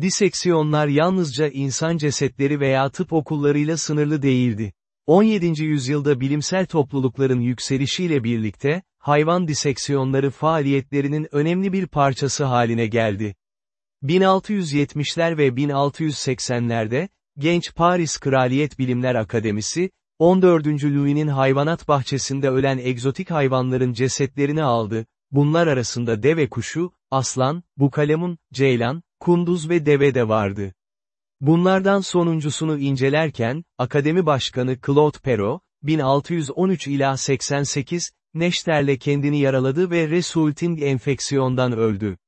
Diseksiyonlar yalnızca insan cesetleri veya tıp okullarıyla sınırlı değildi. 17. yüzyılda bilimsel toplulukların yükselişiyle birlikte, hayvan diseksiyonları faaliyetlerinin önemli bir parçası haline geldi. 1670'ler ve 1680'lerde, genç Paris Kraliyet Bilimler Akademisi, 14. Louis'nin hayvanat bahçesinde ölen egzotik hayvanların cesetlerini aldı, bunlar arasında deve kuşu, aslan, bukalemun, ceylan, kunduz ve deve de vardı. Bunlardan sonuncusunu incelerken, Akademi Başkanı Claude Perrault, 1613 ila 88, Neşter'le kendini yaraladı ve resulting enfeksiyondan öldü.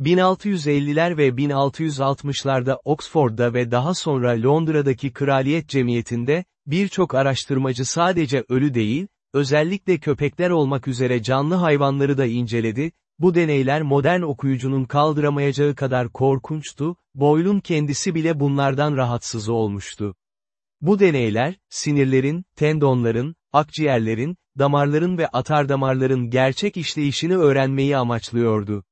1650'ler ve 1660'larda Oxford'da ve daha sonra Londra'daki Kraliyet Cemiyeti'nde, birçok araştırmacı sadece ölü değil, özellikle köpekler olmak üzere canlı hayvanları da inceledi, bu deneyler modern okuyucunun kaldıramayacağı kadar korkunçtu, Boyle'un kendisi bile bunlardan rahatsız olmuştu. Bu deneyler, sinirlerin, tendonların, akciğerlerin, damarların ve atardamarların gerçek işleyişini öğrenmeyi amaçlıyordu.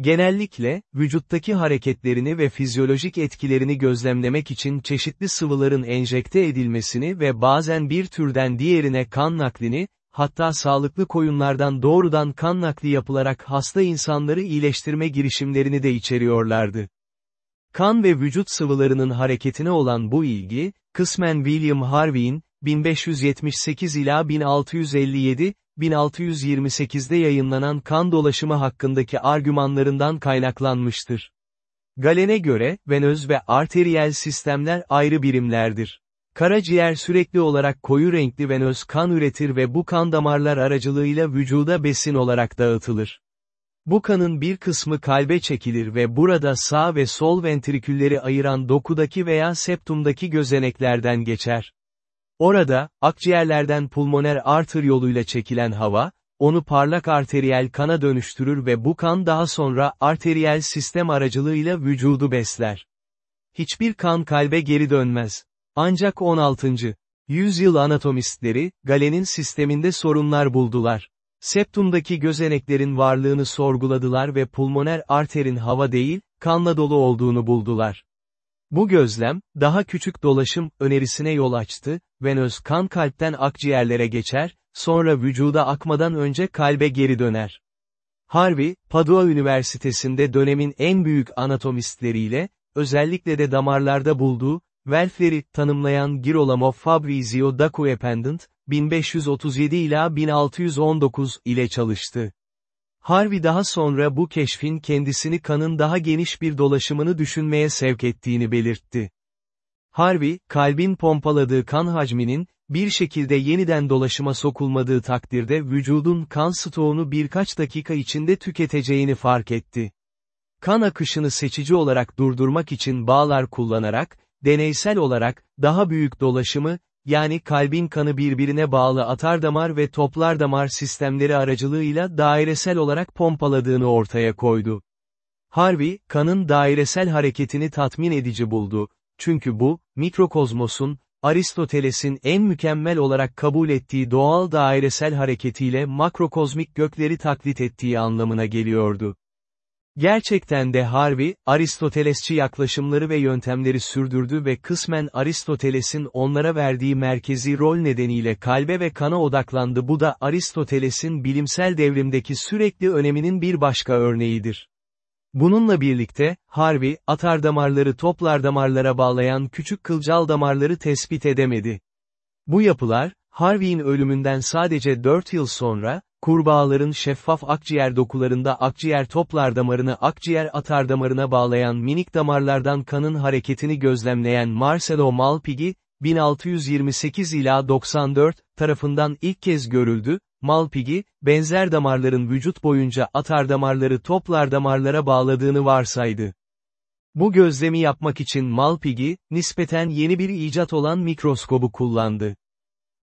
Genellikle, vücuttaki hareketlerini ve fizyolojik etkilerini gözlemlemek için çeşitli sıvıların enjekte edilmesini ve bazen bir türden diğerine kan naklini, hatta sağlıklı koyunlardan doğrudan kan nakli yapılarak hasta insanları iyileştirme girişimlerini de içeriyorlardı. Kan ve vücut sıvılarının hareketine olan bu ilgi, kısmen William Harvey'in, 1578 ila 1657, 1628'de yayınlanan kan dolaşımı hakkındaki argümanlarından kaynaklanmıştır. Galen'e göre, venöz ve arteriyel sistemler ayrı birimlerdir. Karaciğer sürekli olarak koyu renkli venöz kan üretir ve bu kan damarlar aracılığıyla vücuda besin olarak dağıtılır. Bu kanın bir kısmı kalbe çekilir ve burada sağ ve sol ventrikülleri ayıran dokudaki veya septumdaki gözeneklerden geçer. Orada, akciğerlerden pulmoner arter yoluyla çekilen hava, onu parlak arteriyel kana dönüştürür ve bu kan daha sonra arteriyel sistem aracılığıyla vücudu besler. Hiçbir kan kalbe geri dönmez. Ancak 16. yüzyıl anatomistleri, Galen'in sisteminde sorunlar buldular. Septumdaki gözeneklerin varlığını sorguladılar ve pulmoner arterin hava değil, kanla dolu olduğunu buldular. Bu gözlem, daha küçük dolaşım önerisine yol açtı, venöz kan kalpten akciğerlere geçer, sonra vücuda akmadan önce kalbe geri döner. Harvey, Padua Üniversitesi'nde dönemin en büyük anatomistleriyle, özellikle de damarlarda bulduğu, Welfare'i tanımlayan Girolamo Fabrizio Dacoependent, 1537 ila 1619 ile çalıştı. Harvey daha sonra bu keşfin kendisini kanın daha geniş bir dolaşımını düşünmeye sevk ettiğini belirtti. Harvey, kalbin pompaladığı kan hacminin, bir şekilde yeniden dolaşıma sokulmadığı takdirde vücudun kan stoğunu birkaç dakika içinde tüketeceğini fark etti. Kan akışını seçici olarak durdurmak için bağlar kullanarak, deneysel olarak, daha büyük dolaşımı, yani kalbin kanı birbirine bağlı atardamar ve toplardamar sistemleri aracılığıyla dairesel olarak pompaladığını ortaya koydu. Harvey, kanın dairesel hareketini tatmin edici buldu, çünkü bu, mikrokozmosun, Aristoteles'in en mükemmel olarak kabul ettiği doğal dairesel hareketiyle makrokozmik gökleri taklit ettiği anlamına geliyordu. Gerçekten de Harvey, Aristotelesçi yaklaşımları ve yöntemleri sürdürdü ve kısmen Aristoteles'in onlara verdiği merkezi rol nedeniyle kalbe ve kana odaklandı bu da Aristoteles'in bilimsel devrimdeki sürekli öneminin bir başka örneğidir. Bununla birlikte, Harvey, atardamarları toplardamarlara bağlayan küçük kılcal damarları tespit edemedi. Bu yapılar, Harvey'in ölümünden sadece 4 yıl sonra, kurbağaların şeffaf akciğer dokularında akciğer toplar damarını akciğer atar damarına bağlayan minik damarlardan kanın hareketini gözlemleyen Marcelo Malpighi, 1628 ila 94, tarafından ilk kez görüldü, Malpighi, benzer damarların vücut boyunca atar damarları toplar damarlara bağladığını varsaydı. Bu gözlemi yapmak için Malpighi, nispeten yeni bir icat olan mikroskobu kullandı.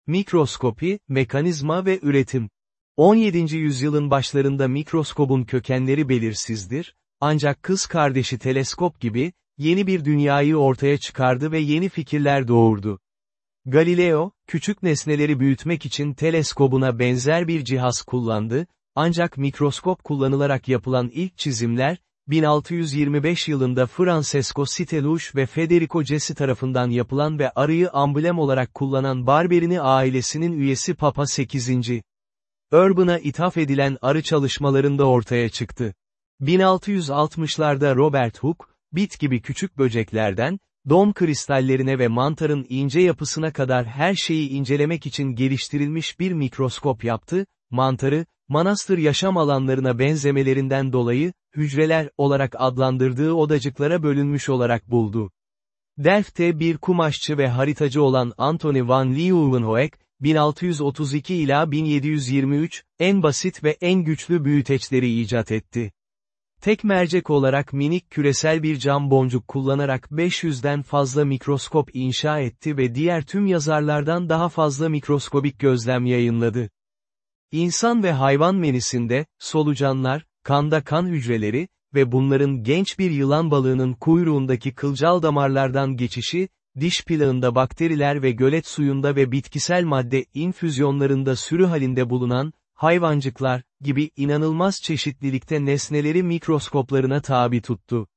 Mikroskopi, mekanizma ve üretim. 17. yüzyılın başlarında mikroskobun kökenleri belirsizdir, ancak kız kardeşi teleskop gibi, yeni bir dünyayı ortaya çıkardı ve yeni fikirler doğurdu. Galileo, küçük nesneleri büyütmek için teleskobuna benzer bir cihaz kullandı, ancak mikroskop kullanılarak yapılan ilk çizimler, 1625 yılında Francesco Citeluche ve Federico Cesi tarafından yapılan ve arıyı amblem olarak kullanan Barberini ailesinin üyesi Papa 8. Urban'a ithaf edilen arı çalışmalarında ortaya çıktı. 1660'larda Robert Hooke, bit gibi küçük böceklerden, dom kristallerine ve mantarın ince yapısına kadar her şeyi incelemek için geliştirilmiş bir mikroskop yaptı, mantarı, manastır yaşam alanlarına benzemelerinden dolayı, hücreler olarak adlandırdığı odacıklara bölünmüş olarak buldu. Delft'te bir kumaşçı ve haritacı olan Anthony van Leeuwenhoek, 1632 ila 1723, en basit ve en güçlü büyüteçleri icat etti. Tek mercek olarak minik küresel bir cam boncuk kullanarak 500'den fazla mikroskop inşa etti ve diğer tüm yazarlardan daha fazla mikroskobik gözlem yayınladı. İnsan ve hayvan menisinde, solucanlar, kanda kan hücreleri ve bunların genç bir yılan balığının kuyruğundaki kılcal damarlardan geçişi, diş plağında bakteriler ve gölet suyunda ve bitkisel madde infüzyonlarında sürü halinde bulunan, hayvancıklar, gibi inanılmaz çeşitlilikte nesneleri mikroskoplarına tabi tuttu.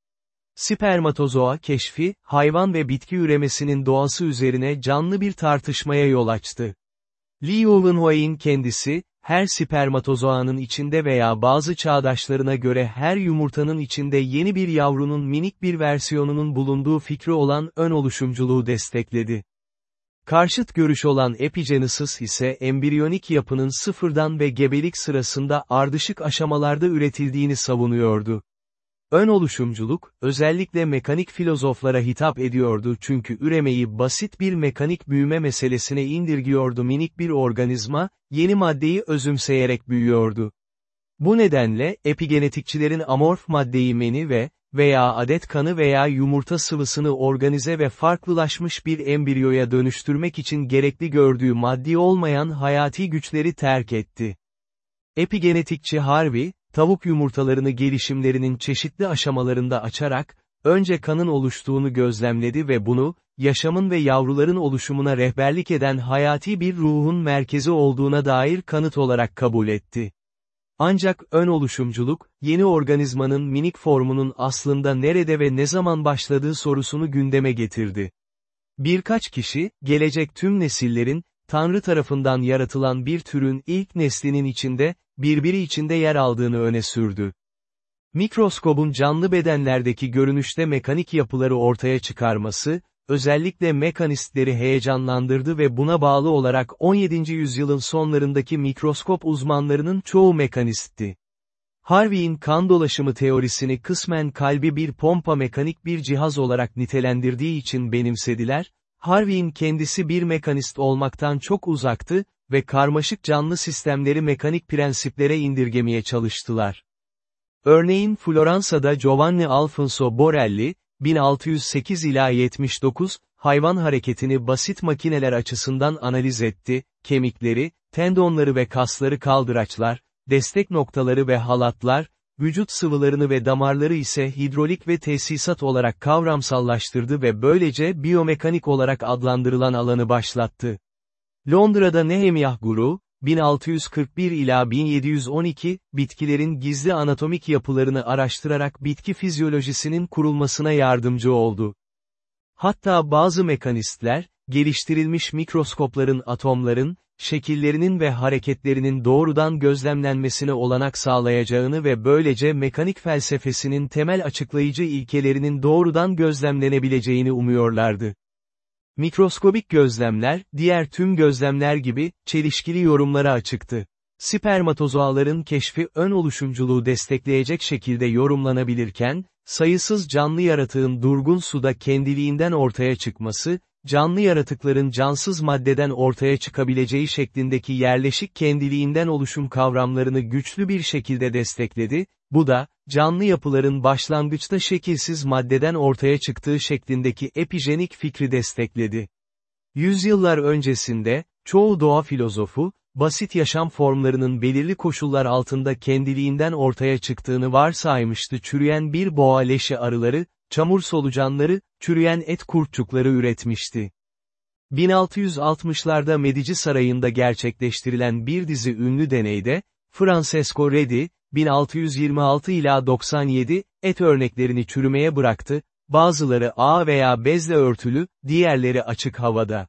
Spermatozoa keşfi, hayvan ve bitki üremesinin doğası üzerine canlı bir tartışmaya yol açtı. Li Yuwenhui'nin kendisi, her spermatozoanın içinde veya bazı çağdaşlarına göre her yumurtanın içinde yeni bir yavrunun minik bir versiyonunun bulunduğu fikri olan ön oluşumculuğu destekledi. Karşıt görüş olan epigenesis ise embriyonik yapının sıfırdan ve gebelik sırasında ardışık aşamalarda üretildiğini savunuyordu. Ön oluşumculuk, özellikle mekanik filozoflara hitap ediyordu çünkü üremeyi basit bir mekanik büyüme meselesine indirgiyordu minik bir organizma, yeni maddeyi özümseyerek büyüyordu. Bu nedenle, epigenetikçilerin amorf maddeyi meni ve, veya adet kanı veya yumurta sıvısını organize ve farklılaşmış bir embriyoya dönüştürmek için gerekli gördüğü maddi olmayan hayati güçleri terk etti. Epigenetikçi Harvey, tavuk yumurtalarını gelişimlerinin çeşitli aşamalarında açarak, önce kanın oluştuğunu gözlemledi ve bunu, yaşamın ve yavruların oluşumuna rehberlik eden hayati bir ruhun merkezi olduğuna dair kanıt olarak kabul etti. Ancak ön oluşumculuk, yeni organizmanın minik formunun aslında nerede ve ne zaman başladığı sorusunu gündeme getirdi. Birkaç kişi, gelecek tüm nesillerin, Tanrı tarafından yaratılan bir türün ilk neslinin içinde, birbiri içinde yer aldığını öne sürdü. Mikroskobun canlı bedenlerdeki görünüşte mekanik yapıları ortaya çıkarması, özellikle mekanistleri heyecanlandırdı ve buna bağlı olarak 17. yüzyılın sonlarındaki mikroskop uzmanlarının çoğu mekanistti. Harvey'in kan dolaşımı teorisini kısmen kalbi bir pompa mekanik bir cihaz olarak nitelendirdiği için benimsediler, Harvey'in kendisi bir mekanist olmaktan çok uzaktı ve karmaşık canlı sistemleri mekanik prensiplere indirgemeye çalıştılar. Örneğin Floransa'da Giovanni Alfonso Borelli, 1608 ila 79, hayvan hareketini basit makineler açısından analiz etti, kemikleri, tendonları ve kasları kaldıraçlar, destek noktaları ve halatlar, vücut sıvılarını ve damarları ise hidrolik ve tesisat olarak kavramsallaştırdı ve böylece biyomekanik olarak adlandırılan alanı başlattı. Londra'da Nehemiah Guru, 1641 ila 1712, bitkilerin gizli anatomik yapılarını araştırarak bitki fizyolojisinin kurulmasına yardımcı oldu. Hatta bazı mekanistler, geliştirilmiş mikroskopların atomların, şekillerinin ve hareketlerinin doğrudan gözlemlenmesine olanak sağlayacağını ve böylece mekanik felsefesinin temel açıklayıcı ilkelerinin doğrudan gözlemlenebileceğini umuyorlardı. Mikroskobik gözlemler, diğer tüm gözlemler gibi, çelişkili yorumlara açıktı. Spermatozoaların keşfi ön oluşumculuğu destekleyecek şekilde yorumlanabilirken, sayısız canlı yaratığın durgun suda kendiliğinden ortaya çıkması, canlı yaratıkların cansız maddeden ortaya çıkabileceği şeklindeki yerleşik kendiliğinden oluşum kavramlarını güçlü bir şekilde destekledi, bu da, canlı yapıların başlangıçta şekilsiz maddeden ortaya çıktığı şeklindeki epijenik fikri destekledi. Yüzyıllar öncesinde, çoğu doğa filozofu, basit yaşam formlarının belirli koşullar altında kendiliğinden ortaya çıktığını varsaymıştı çürüyen bir boğa leşi arıları, çamur solucanları, çürüyen et kurtçukları üretmişti. 1660'larda Medici Sarayı'nda gerçekleştirilen bir dizi ünlü deneyde, Francesco Redi, 1626 ila 97, et örneklerini çürümeye bıraktı, bazıları ağ veya bezle örtülü, diğerleri açık havada.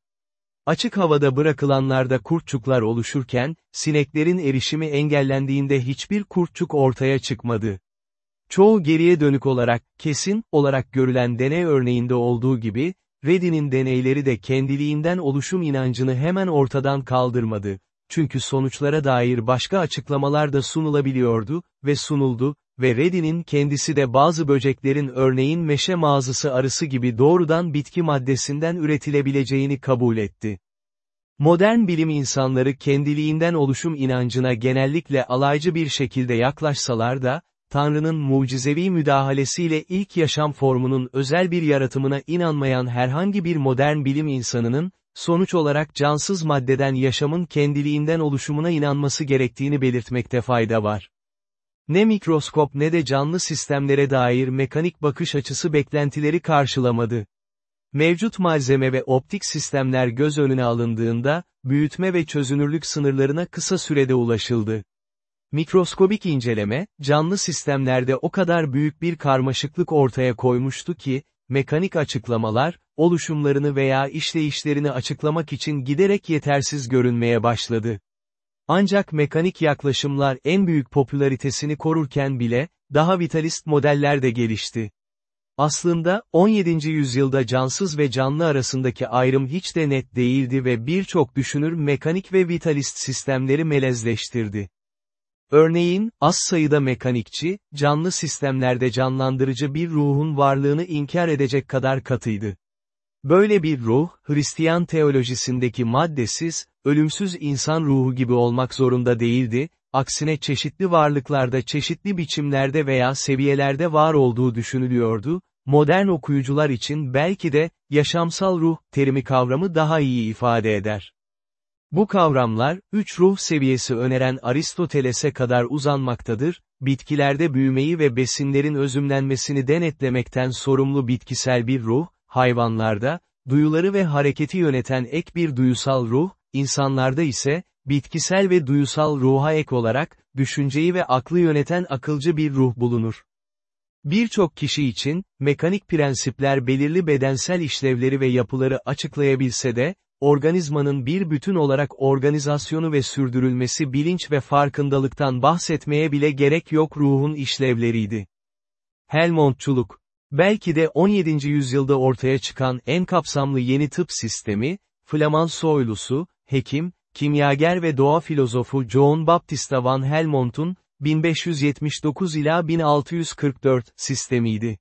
Açık havada bırakılanlarda kurtçuklar oluşurken, sineklerin erişimi engellendiğinde hiçbir kurtçuk ortaya çıkmadı. Çoğu geriye dönük olarak, kesin, olarak görülen deney örneğinde olduğu gibi, Reddy'nin deneyleri de kendiliğinden oluşum inancını hemen ortadan kaldırmadı. Çünkü sonuçlara dair başka açıklamalar da sunulabiliyordu, ve sunuldu, ve Reddy'nin kendisi de bazı böceklerin örneğin meşe mağazısı arısı gibi doğrudan bitki maddesinden üretilebileceğini kabul etti. Modern bilim insanları kendiliğinden oluşum inancına genellikle alaycı bir şekilde yaklaşsalar da, Tanrı'nın mucizevi müdahalesiyle ilk yaşam formunun özel bir yaratımına inanmayan herhangi bir modern bilim insanının, sonuç olarak cansız maddeden yaşamın kendiliğinden oluşumuna inanması gerektiğini belirtmekte fayda var. Ne mikroskop ne de canlı sistemlere dair mekanik bakış açısı beklentileri karşılamadı. Mevcut malzeme ve optik sistemler göz önüne alındığında, büyütme ve çözünürlük sınırlarına kısa sürede ulaşıldı. Mikroskobik inceleme, canlı sistemlerde o kadar büyük bir karmaşıklık ortaya koymuştu ki, mekanik açıklamalar, oluşumlarını veya işleyişlerini açıklamak için giderek yetersiz görünmeye başladı. Ancak mekanik yaklaşımlar en büyük popülaritesini korurken bile, daha vitalist modeller de gelişti. Aslında, 17. yüzyılda cansız ve canlı arasındaki ayrım hiç de net değildi ve birçok düşünür mekanik ve vitalist sistemleri melezleştirdi. Örneğin, az sayıda mekanikçi, canlı sistemlerde canlandırıcı bir ruhun varlığını inkar edecek kadar katıydı. Böyle bir ruh, Hristiyan teolojisindeki maddesiz, ölümsüz insan ruhu gibi olmak zorunda değildi, aksine çeşitli varlıklarda çeşitli biçimlerde veya seviyelerde var olduğu düşünülüyordu, modern okuyucular için belki de, yaşamsal ruh, terimi kavramı daha iyi ifade eder. Bu kavramlar, üç ruh seviyesi öneren Aristoteles'e kadar uzanmaktadır, bitkilerde büyümeyi ve besinlerin özümlenmesini denetlemekten sorumlu bitkisel bir ruh, hayvanlarda, duyuları ve hareketi yöneten ek bir duyusal ruh, insanlarda ise, bitkisel ve duyusal ruha ek olarak, düşünceyi ve aklı yöneten akılcı bir ruh bulunur. Birçok kişi için, mekanik prensipler belirli bedensel işlevleri ve yapıları açıklayabilse de, organizmanın bir bütün olarak organizasyonu ve sürdürülmesi bilinç ve farkındalıktan bahsetmeye bile gerek yok ruhun işlevleriydi. Helmontçuluk Belki de 17. yüzyılda ortaya çıkan en kapsamlı yeni tıp sistemi, Flaman soylusu, hekim, kimyager ve doğa filozofu John Baptista van Helmont'un, 1579 ila 1644 sistemiydi.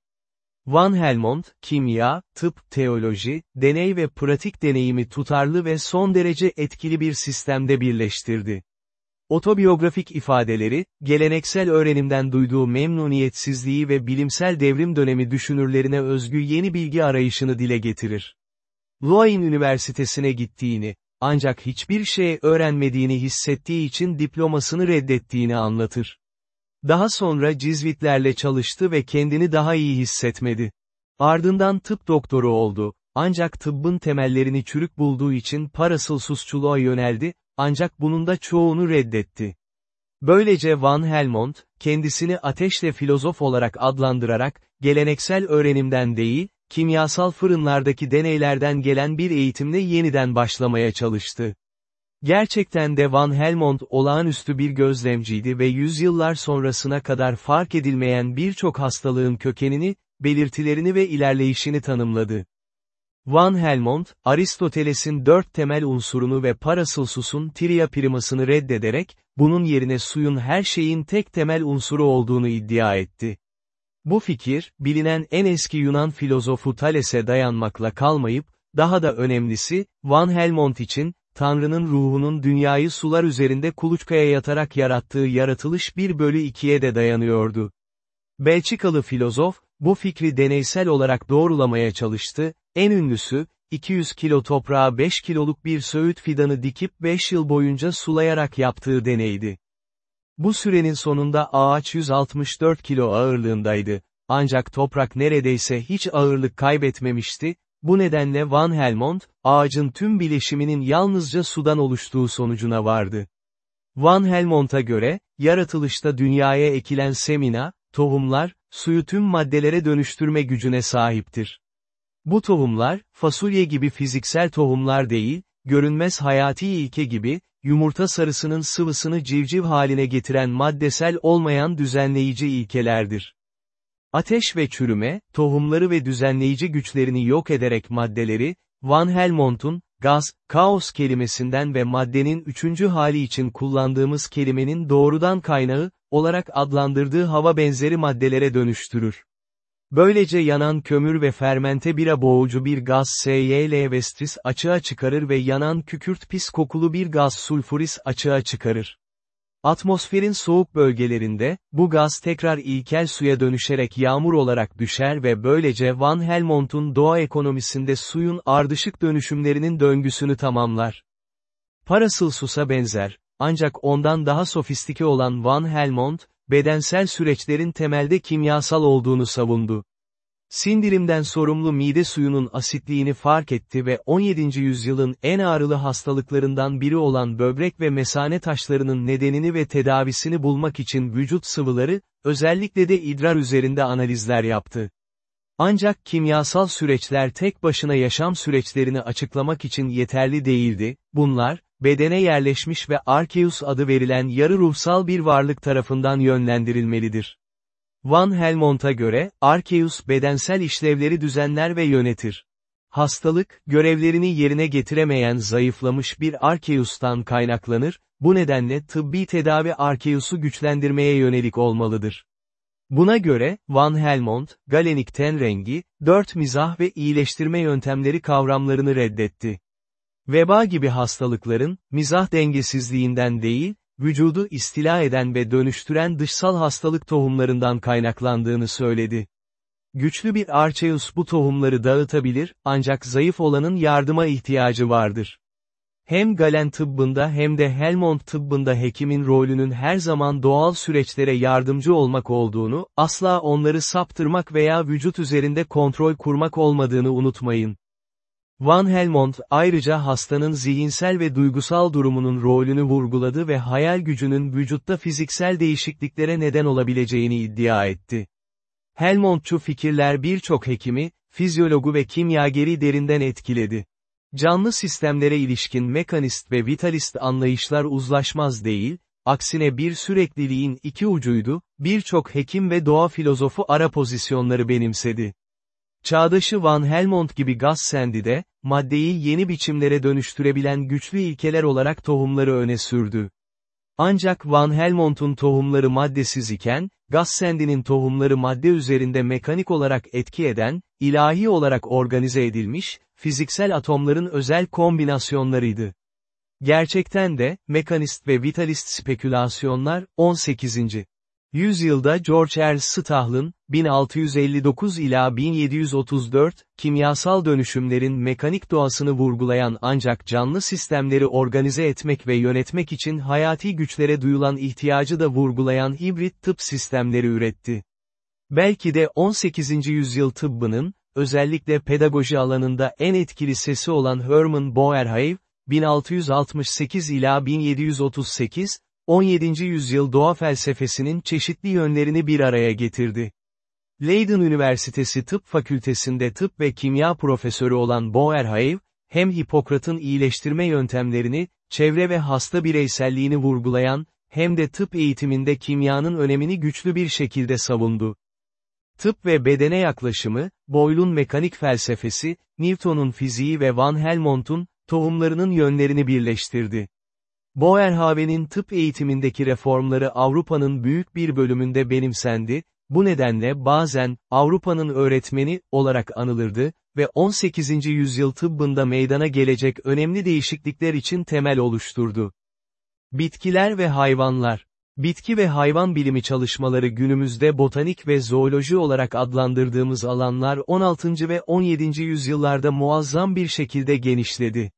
Van Helmont, kimya, tıp, teoloji, deney ve pratik deneyimi tutarlı ve son derece etkili bir sistemde birleştirdi. Otobiyografik ifadeleri, geleneksel öğrenimden duyduğu memnuniyetsizliği ve bilimsel devrim dönemi düşünürlerine özgü yeni bilgi arayışını dile getirir. Louvain Üniversitesi'ne gittiğini, ancak hiçbir şey öğrenmediğini hissettiği için diplomasını reddettiğini anlatır. Daha sonra Cizvitlerle çalıştı ve kendini daha iyi hissetmedi. Ardından tıp doktoru oldu, ancak tıbbın temellerini çürük bulduğu için parasıl susçuluğa yöneldi, ancak bunun da çoğunu reddetti. Böylece Van Helmont, kendisini ateşle filozof olarak adlandırarak, geleneksel öğrenimden değil, kimyasal fırınlardaki deneylerden gelen bir eğitimle yeniden başlamaya çalıştı. Gerçekten de Van Helmont olağanüstü bir gözlemciydi ve yüzyıllar sonrasına kadar fark edilmeyen birçok hastalığın kökenini, belirtilerini ve ilerleyişini tanımladı. Van Helmont, Aristoteles'in dört temel unsurunu ve Paracelsus'un tria primasını reddederek, bunun yerine suyun her şeyin tek temel unsuru olduğunu iddia etti. Bu fikir, bilinen en eski Yunan filozofu Thales'e dayanmakla kalmayıp, daha da önemlisi, Van Helmont için, Tanrı'nın ruhunun dünyayı sular üzerinde kuluçkaya yatarak yarattığı yaratılış 1 bölü 2'ye de dayanıyordu. Belçikalı filozof, bu fikri deneysel olarak doğrulamaya çalıştı, en ünlüsü, 200 kilo toprağa 5 kiloluk bir söğüt fidanı dikip 5 yıl boyunca sulayarak yaptığı deneydi. Bu sürenin sonunda ağaç 164 kilo ağırlığındaydı, ancak toprak neredeyse hiç ağırlık kaybetmemişti, bu nedenle Van Helmont, ağacın tüm bileşiminin yalnızca sudan oluştuğu sonucuna vardı. Van Helmont'a göre, yaratılışta dünyaya ekilen semina, tohumlar, suyu tüm maddelere dönüştürme gücüne sahiptir. Bu tohumlar, fasulye gibi fiziksel tohumlar değil, görünmez hayati ilke gibi, yumurta sarısının sıvısını civciv haline getiren maddesel olmayan düzenleyici ilkelerdir. Ateş ve çürüme, tohumları ve düzenleyici güçlerini yok ederek maddeleri, Van Helmont'un, gaz, kaos kelimesinden ve maddenin üçüncü hali için kullandığımız kelimenin doğrudan kaynağı, olarak adlandırdığı hava benzeri maddelere dönüştürür. Böylece yanan kömür ve fermente bira boğucu bir gaz SYL vestris açığa çıkarır ve yanan kükürt pis kokulu bir gaz sulfuris açığa çıkarır. Atmosferin soğuk bölgelerinde, bu gaz tekrar ilkel suya dönüşerek yağmur olarak düşer ve böylece Van Helmont'un doğa ekonomisinde suyun ardışık dönüşümlerinin döngüsünü tamamlar. Parasılsus'a benzer, ancak ondan daha sofistike olan Van Helmont, bedensel süreçlerin temelde kimyasal olduğunu savundu. Sindirimden sorumlu mide suyunun asitliğini fark etti ve 17. yüzyılın en ağrılı hastalıklarından biri olan böbrek ve mesane taşlarının nedenini ve tedavisini bulmak için vücut sıvıları, özellikle de idrar üzerinde analizler yaptı. Ancak kimyasal süreçler tek başına yaşam süreçlerini açıklamak için yeterli değildi, bunlar, bedene yerleşmiş ve Arkeus adı verilen yarı ruhsal bir varlık tarafından yönlendirilmelidir. Van Helmont'a göre, Arkeus bedensel işlevleri düzenler ve yönetir. Hastalık, görevlerini yerine getiremeyen zayıflamış bir Arkeus'tan kaynaklanır, bu nedenle tıbbi tedavi Arkeus'u güçlendirmeye yönelik olmalıdır. Buna göre, Van Helmont, Galenik ten rengi, dört mizah ve iyileştirme yöntemleri kavramlarını reddetti. Veba gibi hastalıkların, mizah dengesizliğinden değil, vücudu istila eden ve dönüştüren dışsal hastalık tohumlarından kaynaklandığını söyledi. Güçlü bir Arceus bu tohumları dağıtabilir, ancak zayıf olanın yardıma ihtiyacı vardır. Hem Galen tıbbında hem de Helmont tıbbında hekimin rolünün her zaman doğal süreçlere yardımcı olmak olduğunu, asla onları saptırmak veya vücut üzerinde kontrol kurmak olmadığını unutmayın. Van Helmont ayrıca hastanın zihinsel ve duygusal durumunun rolünü vurguladı ve hayal gücünün vücutta fiziksel değişikliklere neden olabileceğini iddia etti. Helmontçu fikirler birçok hekimi, fizyologu ve kimyageri derinden etkiledi. Canlı sistemlere ilişkin mekanist ve vitalist anlayışlar uzlaşmaz değil, aksine bir sürekliliğin iki ucuydu, birçok hekim ve doğa filozofu ara pozisyonları benimsedi. Çağdaşı Van Helmont gibi Gassendi de, maddeyi yeni biçimlere dönüştürebilen güçlü ilkeler olarak tohumları öne sürdü. Ancak Van Helmont'un tohumları maddesiz iken, Gassendi'nin tohumları madde üzerinde mekanik olarak etki eden, ilahi olarak organize edilmiş, fiziksel atomların özel kombinasyonlarıydı. Gerçekten de, mekanist ve vitalist spekülasyonlar, 18. Yüzyılda George Ernst Stahl'ın, 1659 ila 1734, kimyasal dönüşümlerin mekanik doğasını vurgulayan ancak canlı sistemleri organize etmek ve yönetmek için hayati güçlere duyulan ihtiyacı da vurgulayan hibrit tıp sistemleri üretti. Belki de 18. yüzyıl tıbbının, özellikle pedagoji alanında en etkili sesi olan Hermann Boerhaave, 1668 ila 1738, 17. yüzyıl doğa felsefesinin çeşitli yönlerini bir araya getirdi. Leiden Üniversitesi Tıp Fakültesinde tıp ve kimya profesörü olan Boerhaave, hem Hipokrat'ın iyileştirme yöntemlerini, çevre ve hasta bireyselliğini vurgulayan, hem de tıp eğitiminde kimyanın önemini güçlü bir şekilde savundu. Tıp ve bedene yaklaşımı, Boyle'un mekanik felsefesi, Newton'un fiziği ve Van Helmont'un, tohumlarının yönlerini birleştirdi. Boerhaave'nin tıp eğitimindeki reformları Avrupa'nın büyük bir bölümünde benimsendi, bu nedenle bazen, Avrupa'nın öğretmeni, olarak anılırdı ve 18. yüzyıl tıbbında meydana gelecek önemli değişiklikler için temel oluşturdu. Bitkiler ve hayvanlar Bitki ve hayvan bilimi çalışmaları günümüzde botanik ve zooloji olarak adlandırdığımız alanlar 16. ve 17. yüzyıllarda muazzam bir şekilde genişledi.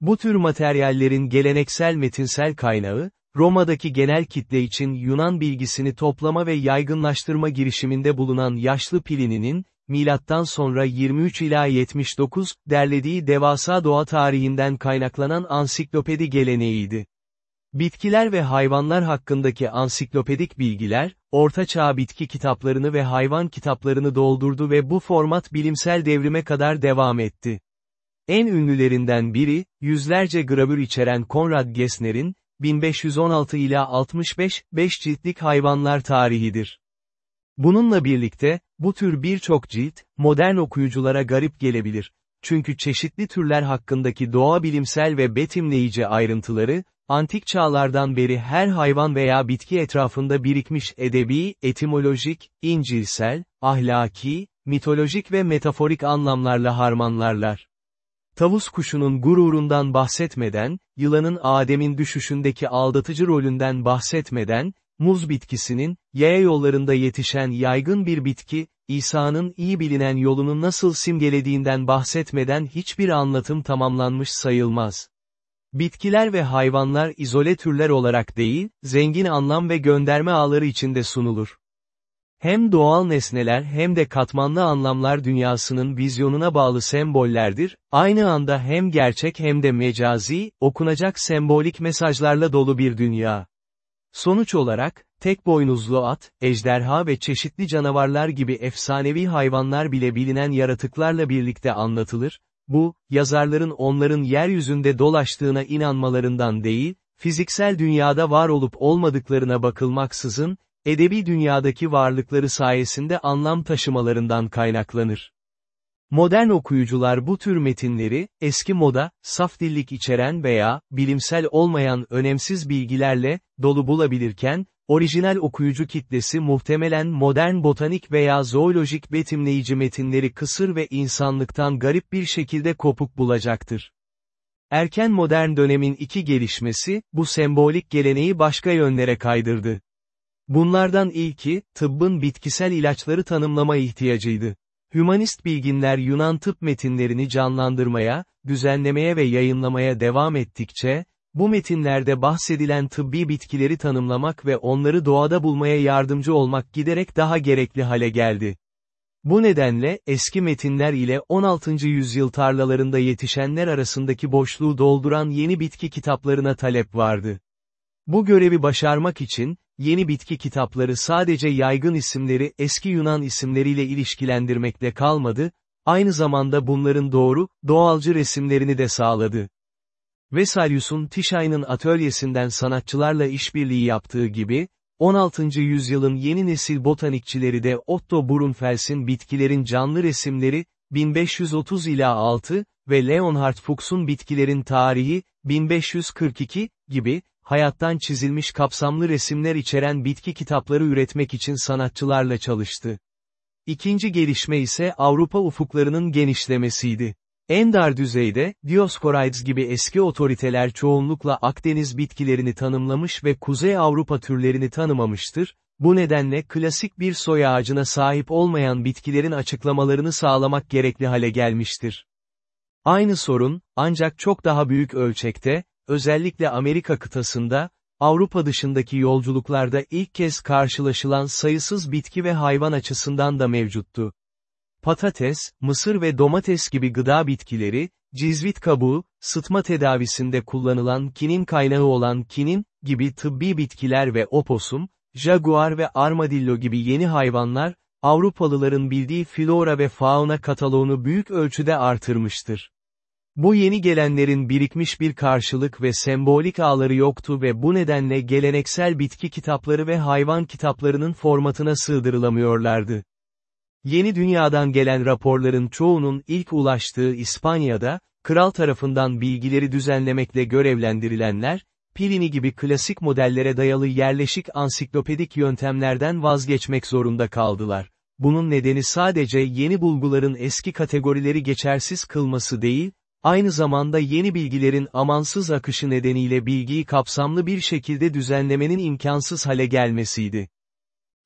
Bu tür materyallerin geleneksel metinsel kaynağı, Roma'daki genel kitle için Yunan bilgisini toplama ve yaygınlaştırma girişiminde bulunan yaşlı Plini'nin, milattan sonra 23 ila 79, derlediği devasa doğa tarihinden kaynaklanan ansiklopedi geleneğiydi. Bitkiler ve hayvanlar hakkındaki ansiklopedik bilgiler, Orta Çağ bitki kitaplarını ve hayvan kitaplarını doldurdu ve bu format bilimsel devrime kadar devam etti. En ünlülerinden biri, yüzlerce gravür içeren Konrad Gessner'in, 1516 ila 65, 5 ciltlik hayvanlar tarihidir. Bununla birlikte, bu tür birçok cilt, modern okuyuculara garip gelebilir. Çünkü çeşitli türler hakkındaki doğa bilimsel ve betimleyici ayrıntıları, antik çağlardan beri her hayvan veya bitki etrafında birikmiş edebi, etimolojik, incilsel, ahlaki, mitolojik ve metaforik anlamlarla harmanlarlar. Tavus kuşunun gururundan bahsetmeden, yılanın Adem'in düşüşündeki aldatıcı rolünden bahsetmeden, muz bitkisinin, yaya yollarında yetişen yaygın bir bitki, İsa'nın iyi bilinen yolunu nasıl simgelediğinden bahsetmeden hiçbir anlatım tamamlanmış sayılmaz. Bitkiler ve hayvanlar izole türler olarak değil, zengin anlam ve gönderme ağları içinde sunulur. Hem doğal nesneler hem de katmanlı anlamlar dünyasının vizyonuna bağlı sembollerdir, aynı anda hem gerçek hem de mecazi, okunacak sembolik mesajlarla dolu bir dünya. Sonuç olarak, tek boynuzlu at, ejderha ve çeşitli canavarlar gibi efsanevi hayvanlar bile bilinen yaratıklarla birlikte anlatılır, bu, yazarların onların yeryüzünde dolaştığına inanmalarından değil, fiziksel dünyada var olup olmadıklarına bakılmaksızın, edebi dünyadaki varlıkları sayesinde anlam taşımalarından kaynaklanır. Modern okuyucular bu tür metinleri, eski moda, saf dillik içeren veya, bilimsel olmayan önemsiz bilgilerle, dolu bulabilirken, orijinal okuyucu kitlesi muhtemelen modern botanik veya zoolojik betimleyici metinleri kısır ve insanlıktan garip bir şekilde kopuk bulacaktır. Erken modern dönemin iki gelişmesi, bu sembolik geleneği başka yönlere kaydırdı. Bunlardan ilki, tıbbın bitkisel ilaçları tanımlama ihtiyacıydı. Hümanist bilginler Yunan tıp metinlerini canlandırmaya, düzenlemeye ve yayınlamaya devam ettikçe, bu metinlerde bahsedilen tıbbi bitkileri tanımlamak ve onları doğada bulmaya yardımcı olmak giderek daha gerekli hale geldi. Bu nedenle, eski metinler ile 16. yüzyıl tarlalarında yetişenler arasındaki boşluğu dolduran yeni bitki kitaplarına talep vardı. Bu görevi başarmak için, yeni bitki kitapları sadece yaygın isimleri eski Yunan isimleriyle ilişkilendirmekle kalmadı, aynı zamanda bunların doğru, doğalcı resimlerini de sağladı. Vesalius'un Tişay'ın atölyesinden sanatçılarla işbirliği yaptığı gibi, 16. yüzyılın yeni nesil botanikçileri de Otto Brunfels'in bitkilerin canlı resimleri, 1530 ila 6 ve Leonhard Fuchs'un bitkilerin tarihi, 1542, gibi, hayattan çizilmiş kapsamlı resimler içeren bitki kitapları üretmek için sanatçılarla çalıştı. İkinci gelişme ise Avrupa ufuklarının genişlemesiydi. En dar düzeyde, Dioscorides gibi eski otoriteler çoğunlukla Akdeniz bitkilerini tanımlamış ve Kuzey Avrupa türlerini tanımamıştır, bu nedenle klasik bir soy ağacına sahip olmayan bitkilerin açıklamalarını sağlamak gerekli hale gelmiştir. Aynı sorun, ancak çok daha büyük ölçekte, özellikle Amerika kıtasında, Avrupa dışındaki yolculuklarda ilk kez karşılaşılan sayısız bitki ve hayvan açısından da mevcuttu. Patates, mısır ve domates gibi gıda bitkileri, cizvit kabuğu, sıtma tedavisinde kullanılan kinin kaynağı olan kinin, gibi tıbbi bitkiler ve oposum, jaguar ve armadillo gibi yeni hayvanlar, Avrupalıların bildiği flora ve fauna kataloğunu büyük ölçüde artırmıştır. Bu yeni gelenlerin birikmiş bir karşılık ve sembolik ağları yoktu ve bu nedenle geleneksel bitki kitapları ve hayvan kitaplarının formatına sığdırılamıyorlardı. Yeni dünyadan gelen raporların çoğunun ilk ulaştığı İspanya'da, kral tarafından bilgileri düzenlemekle görevlendirilenler, Plini gibi klasik modellere dayalı yerleşik ansiklopedik yöntemlerden vazgeçmek zorunda kaldılar. Bunun nedeni sadece yeni bulguların eski kategorileri geçersiz kılması değil, aynı zamanda yeni bilgilerin amansız akışı nedeniyle bilgiyi kapsamlı bir şekilde düzenlemenin imkansız hale gelmesiydi.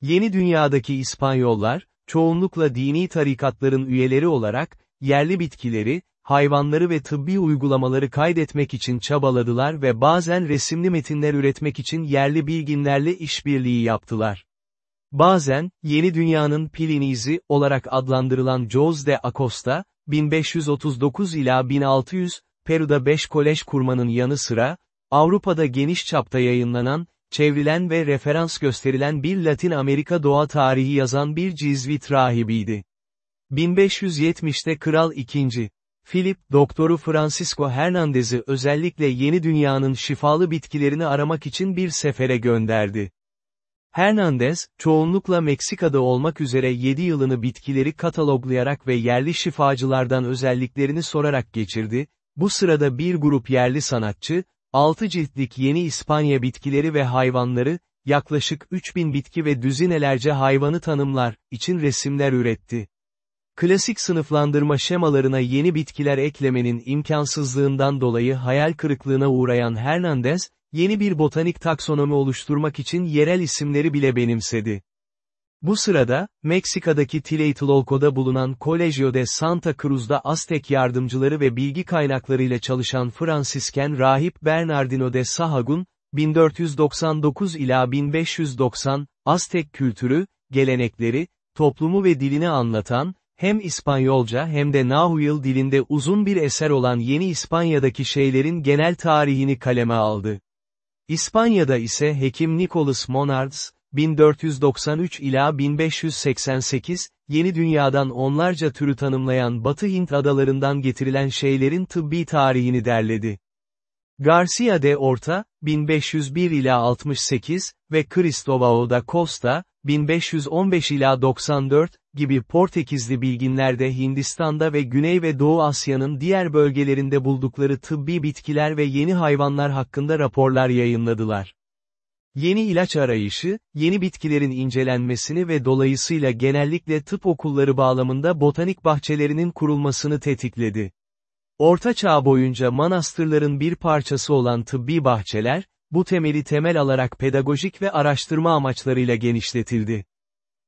Yeni dünyadaki İspanyollar, çoğunlukla dini tarikatların üyeleri olarak, yerli bitkileri, hayvanları ve tıbbi uygulamaları kaydetmek için çabaladılar ve bazen resimli metinler üretmek için yerli bilginlerle işbirliği yaptılar. Bazen, Yeni Dünya'nın Plinizi olarak adlandırılan Jose de Acosta, 1539 ila 1600, Peru'da 5 kolej kurmanın yanı sıra, Avrupa'da geniş çapta yayınlanan, çevrilen ve referans gösterilen bir Latin Amerika doğa tarihi yazan bir Cizvit rahibiydi. 1570'te Kral II. Philip, doktoru Francisco Hernandez'i özellikle yeni dünyanın şifalı bitkilerini aramak için bir sefere gönderdi. Hernandez, çoğunlukla Meksika'da olmak üzere 7 yılını bitkileri kataloglayarak ve yerli şifacılardan özelliklerini sorarak geçirdi, bu sırada bir grup yerli sanatçı, 6 ciltlik yeni İspanya bitkileri ve hayvanları, yaklaşık 3000 bitki ve düzinelerce hayvanı tanımlar, için resimler üretti. Klasik sınıflandırma şemalarına yeni bitkiler eklemenin imkansızlığından dolayı hayal kırıklığına uğrayan Hernandez, yeni bir botanik taksonomi oluşturmak için yerel isimleri bile benimsedi. Bu sırada, Meksika'daki Tlatelolco'da bulunan Colegio de Santa Cruz'da Aztek yardımcıları ve bilgi kaynaklarıyla çalışan Fransisken rahip Bernardino de Sahagún, 1499 ila 1590, Aztek kültürü, gelenekleri, toplumu ve dilini anlatan, hem İspanyolca hem de Nahuatl dilinde uzun bir eser olan Yeni İspanya'daki şeylerin genel tarihini kaleme aldı. İspanya'da ise hekim Nicholas Monards, 1493 ila 1588, Yeni Dünya'dan onlarca türü tanımlayan Batı Hint adalarından getirilen şeylerin tıbbi tarihini derledi. Garcia de Orta, 1501 ila 68 ve Cristóvão da Costa, 1515 ila 94, gibi Portekizli bilginlerde Hindistan'da ve Güney ve Doğu Asya'nın diğer bölgelerinde buldukları tıbbi bitkiler ve yeni hayvanlar hakkında raporlar yayınladılar. Yeni ilaç arayışı, yeni bitkilerin incelenmesini ve dolayısıyla genellikle tıp okulları bağlamında botanik bahçelerinin kurulmasını tetikledi. Orta Çağ boyunca manastırların bir parçası olan tıbbi bahçeler, bu temeli temel alarak pedagojik ve araştırma amaçlarıyla genişletildi.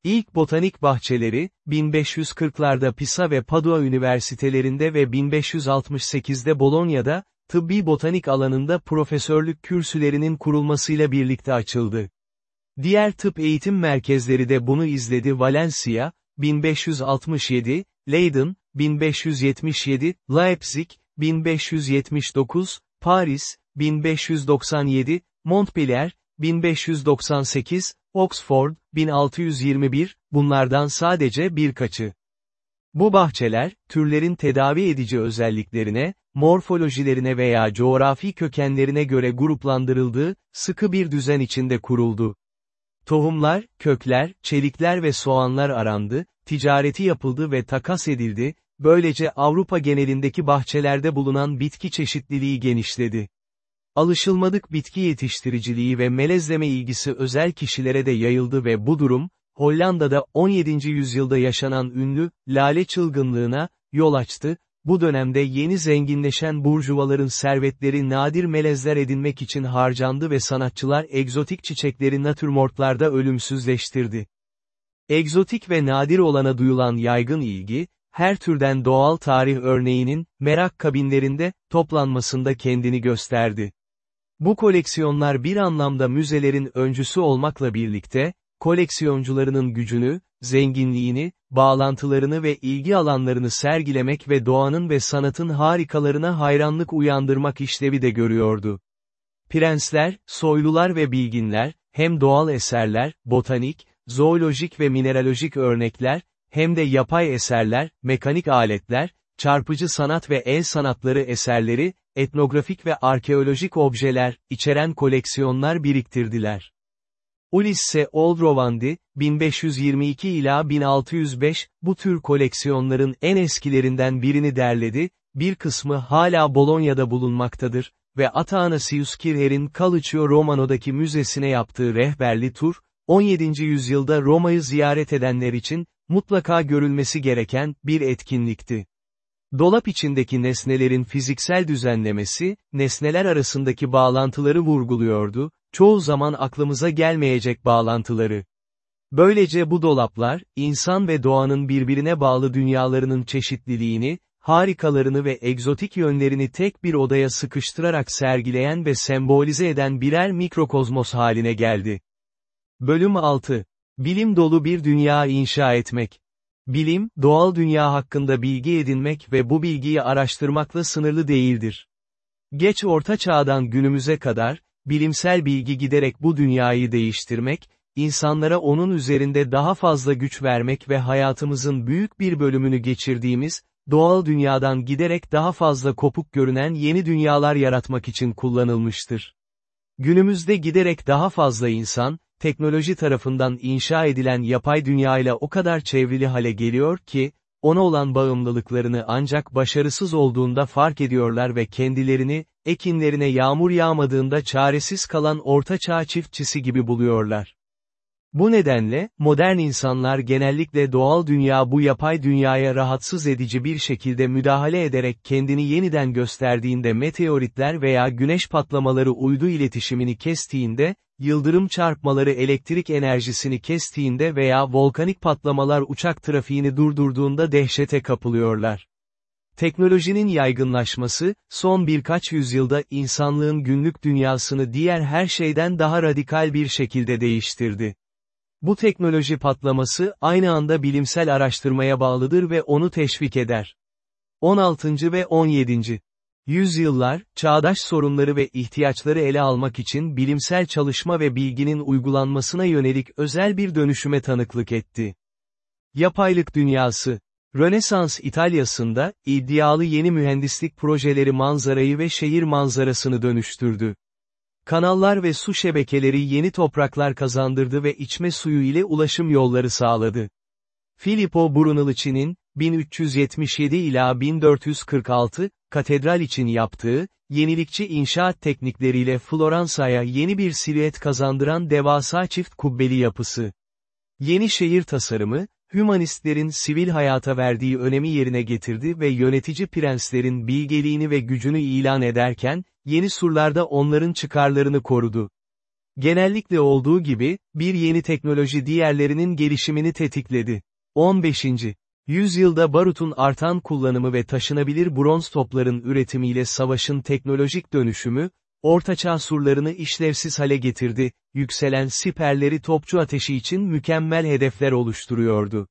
İlk botanik bahçeleri, 1540'larda Pisa ve Padua üniversitelerinde ve 1568'de Bolonya'da, tıbbi botanik alanında profesörlük kürsülerinin kurulmasıyla birlikte açıldı. Diğer tıp eğitim merkezleri de bunu izledi Valencia, 1567, Leiden, 1577, Leipzig, 1579, Paris, 1597, Montpellier, 1598, Oxford, 1621, bunlardan sadece birkaçı. Bu bahçeler, türlerin tedavi edici özelliklerine, morfolojilerine veya coğrafi kökenlerine göre gruplandırıldığı, sıkı bir düzen içinde kuruldu. Tohumlar, kökler, çelikler ve soğanlar arandı, ticareti yapıldı ve takas edildi, böylece Avrupa genelindeki bahçelerde bulunan bitki çeşitliliği genişledi. Alışılmadık bitki yetiştiriciliği ve melezleme ilgisi özel kişilere de yayıldı ve bu durum, Hollanda'da 17. yüzyılda yaşanan ünlü, lale çılgınlığına, yol açtı, bu dönemde yeni zenginleşen burjuvaların servetleri nadir melezler edinmek için harcandı ve sanatçılar egzotik çiçekleri natürmortlarda ölümsüzleştirdi. Egzotik ve nadir olana duyulan yaygın ilgi, her türden doğal tarih örneğinin, merak kabinlerinde, toplanmasında kendini gösterdi. Bu koleksiyonlar bir anlamda müzelerin öncüsü olmakla birlikte, koleksiyoncularının gücünü, zenginliğini, bağlantılarını ve ilgi alanlarını sergilemek ve doğanın ve sanatın harikalarına hayranlık uyandırmak işlevi de görüyordu. Prensler, soylular ve bilginler, hem doğal eserler, botanik, zoolojik ve mineralojik örnekler, hem de yapay eserler, mekanik aletler, çarpıcı sanat ve el sanatları eserleri, etnografik ve arkeolojik objeler, içeren koleksiyonlar biriktirdiler. Ulisse Oldrovandi, 1522 ila 1605, bu tür koleksiyonların en eskilerinden birini derledi, bir kısmı hala Bolonya'da bulunmaktadır ve Athanasius Kircher'in Calcio Romano'daki müzesine yaptığı rehberli tur, 17. yüzyılda Roma'yı ziyaret edenler için, mutlaka görülmesi gereken bir etkinlikti. Dolap içindeki nesnelerin fiziksel düzenlemesi, nesneler arasındaki bağlantıları vurguluyordu, çoğu zaman aklımıza gelmeyecek bağlantıları. Böylece bu dolaplar, insan ve doğanın birbirine bağlı dünyalarının çeşitliliğini, harikalarını ve egzotik yönlerini tek bir odaya sıkıştırarak sergileyen ve sembolize eden birer mikrokozmos haline geldi. Bölüm 6. Bilim dolu bir dünya inşa etmek. Bilim, doğal dünya hakkında bilgi edinmek ve bu bilgiyi araştırmakla sınırlı değildir. Geç orta çağdan günümüze kadar, bilimsel bilgi giderek bu dünyayı değiştirmek, insanlara onun üzerinde daha fazla güç vermek ve hayatımızın büyük bir bölümünü geçirdiğimiz, doğal dünyadan giderek daha fazla kopuk görünen yeni dünyalar yaratmak için kullanılmıştır. Günümüzde giderek daha fazla insan, teknoloji tarafından inşa edilen yapay dünyayla o kadar çevrili hale geliyor ki, ona olan bağımlılıklarını ancak başarısız olduğunda fark ediyorlar ve kendilerini, ekinlerine yağmur yağmadığında çaresiz kalan ortaçağ çiftçisi gibi buluyorlar. Bu nedenle, modern insanlar genellikle doğal dünya bu yapay dünyaya rahatsız edici bir şekilde müdahale ederek kendini yeniden gösterdiğinde meteoritler veya güneş patlamaları uydu iletişimini kestiğinde, yıldırım çarpmaları elektrik enerjisini kestiğinde veya volkanik patlamalar uçak trafiğini durdurduğunda dehşete kapılıyorlar. Teknolojinin yaygınlaşması, son birkaç yüzyılda insanlığın günlük dünyasını diğer her şeyden daha radikal bir şekilde değiştirdi. Bu teknoloji patlaması, aynı anda bilimsel araştırmaya bağlıdır ve onu teşvik eder. 16. ve 17. Yüzyıllar, çağdaş sorunları ve ihtiyaçları ele almak için bilimsel çalışma ve bilginin uygulanmasına yönelik özel bir dönüşüme tanıklık etti. Yapaylık dünyası, Rönesans İtalya'sında, iddialı yeni mühendislik projeleri manzarayı ve şehir manzarasını dönüştürdü. Kanallar ve su şebekeleri yeni topraklar kazandırdı ve içme suyu ile ulaşım yolları sağladı. Filippo Brunelleschi'nin, 1377 ila 1446, katedral için yaptığı, yenilikçi inşaat teknikleriyle Floransa'ya yeni bir silüet kazandıran devasa çift kubbeli yapısı. Yeni şehir tasarımı, Hümanistlerin sivil hayata verdiği önemi yerine getirdi ve yönetici prenslerin bilgeliğini ve gücünü ilan ederken, yeni surlarda onların çıkarlarını korudu. Genellikle olduğu gibi, bir yeni teknoloji diğerlerinin gelişimini tetikledi. 15. Yüzyılda barutun artan kullanımı ve taşınabilir bronz topların üretimiyle savaşın teknolojik dönüşümü, Ortaçağ surlarını işlevsiz hale getirdi, yükselen siperleri topçu ateşi için mükemmel hedefler oluşturuyordu.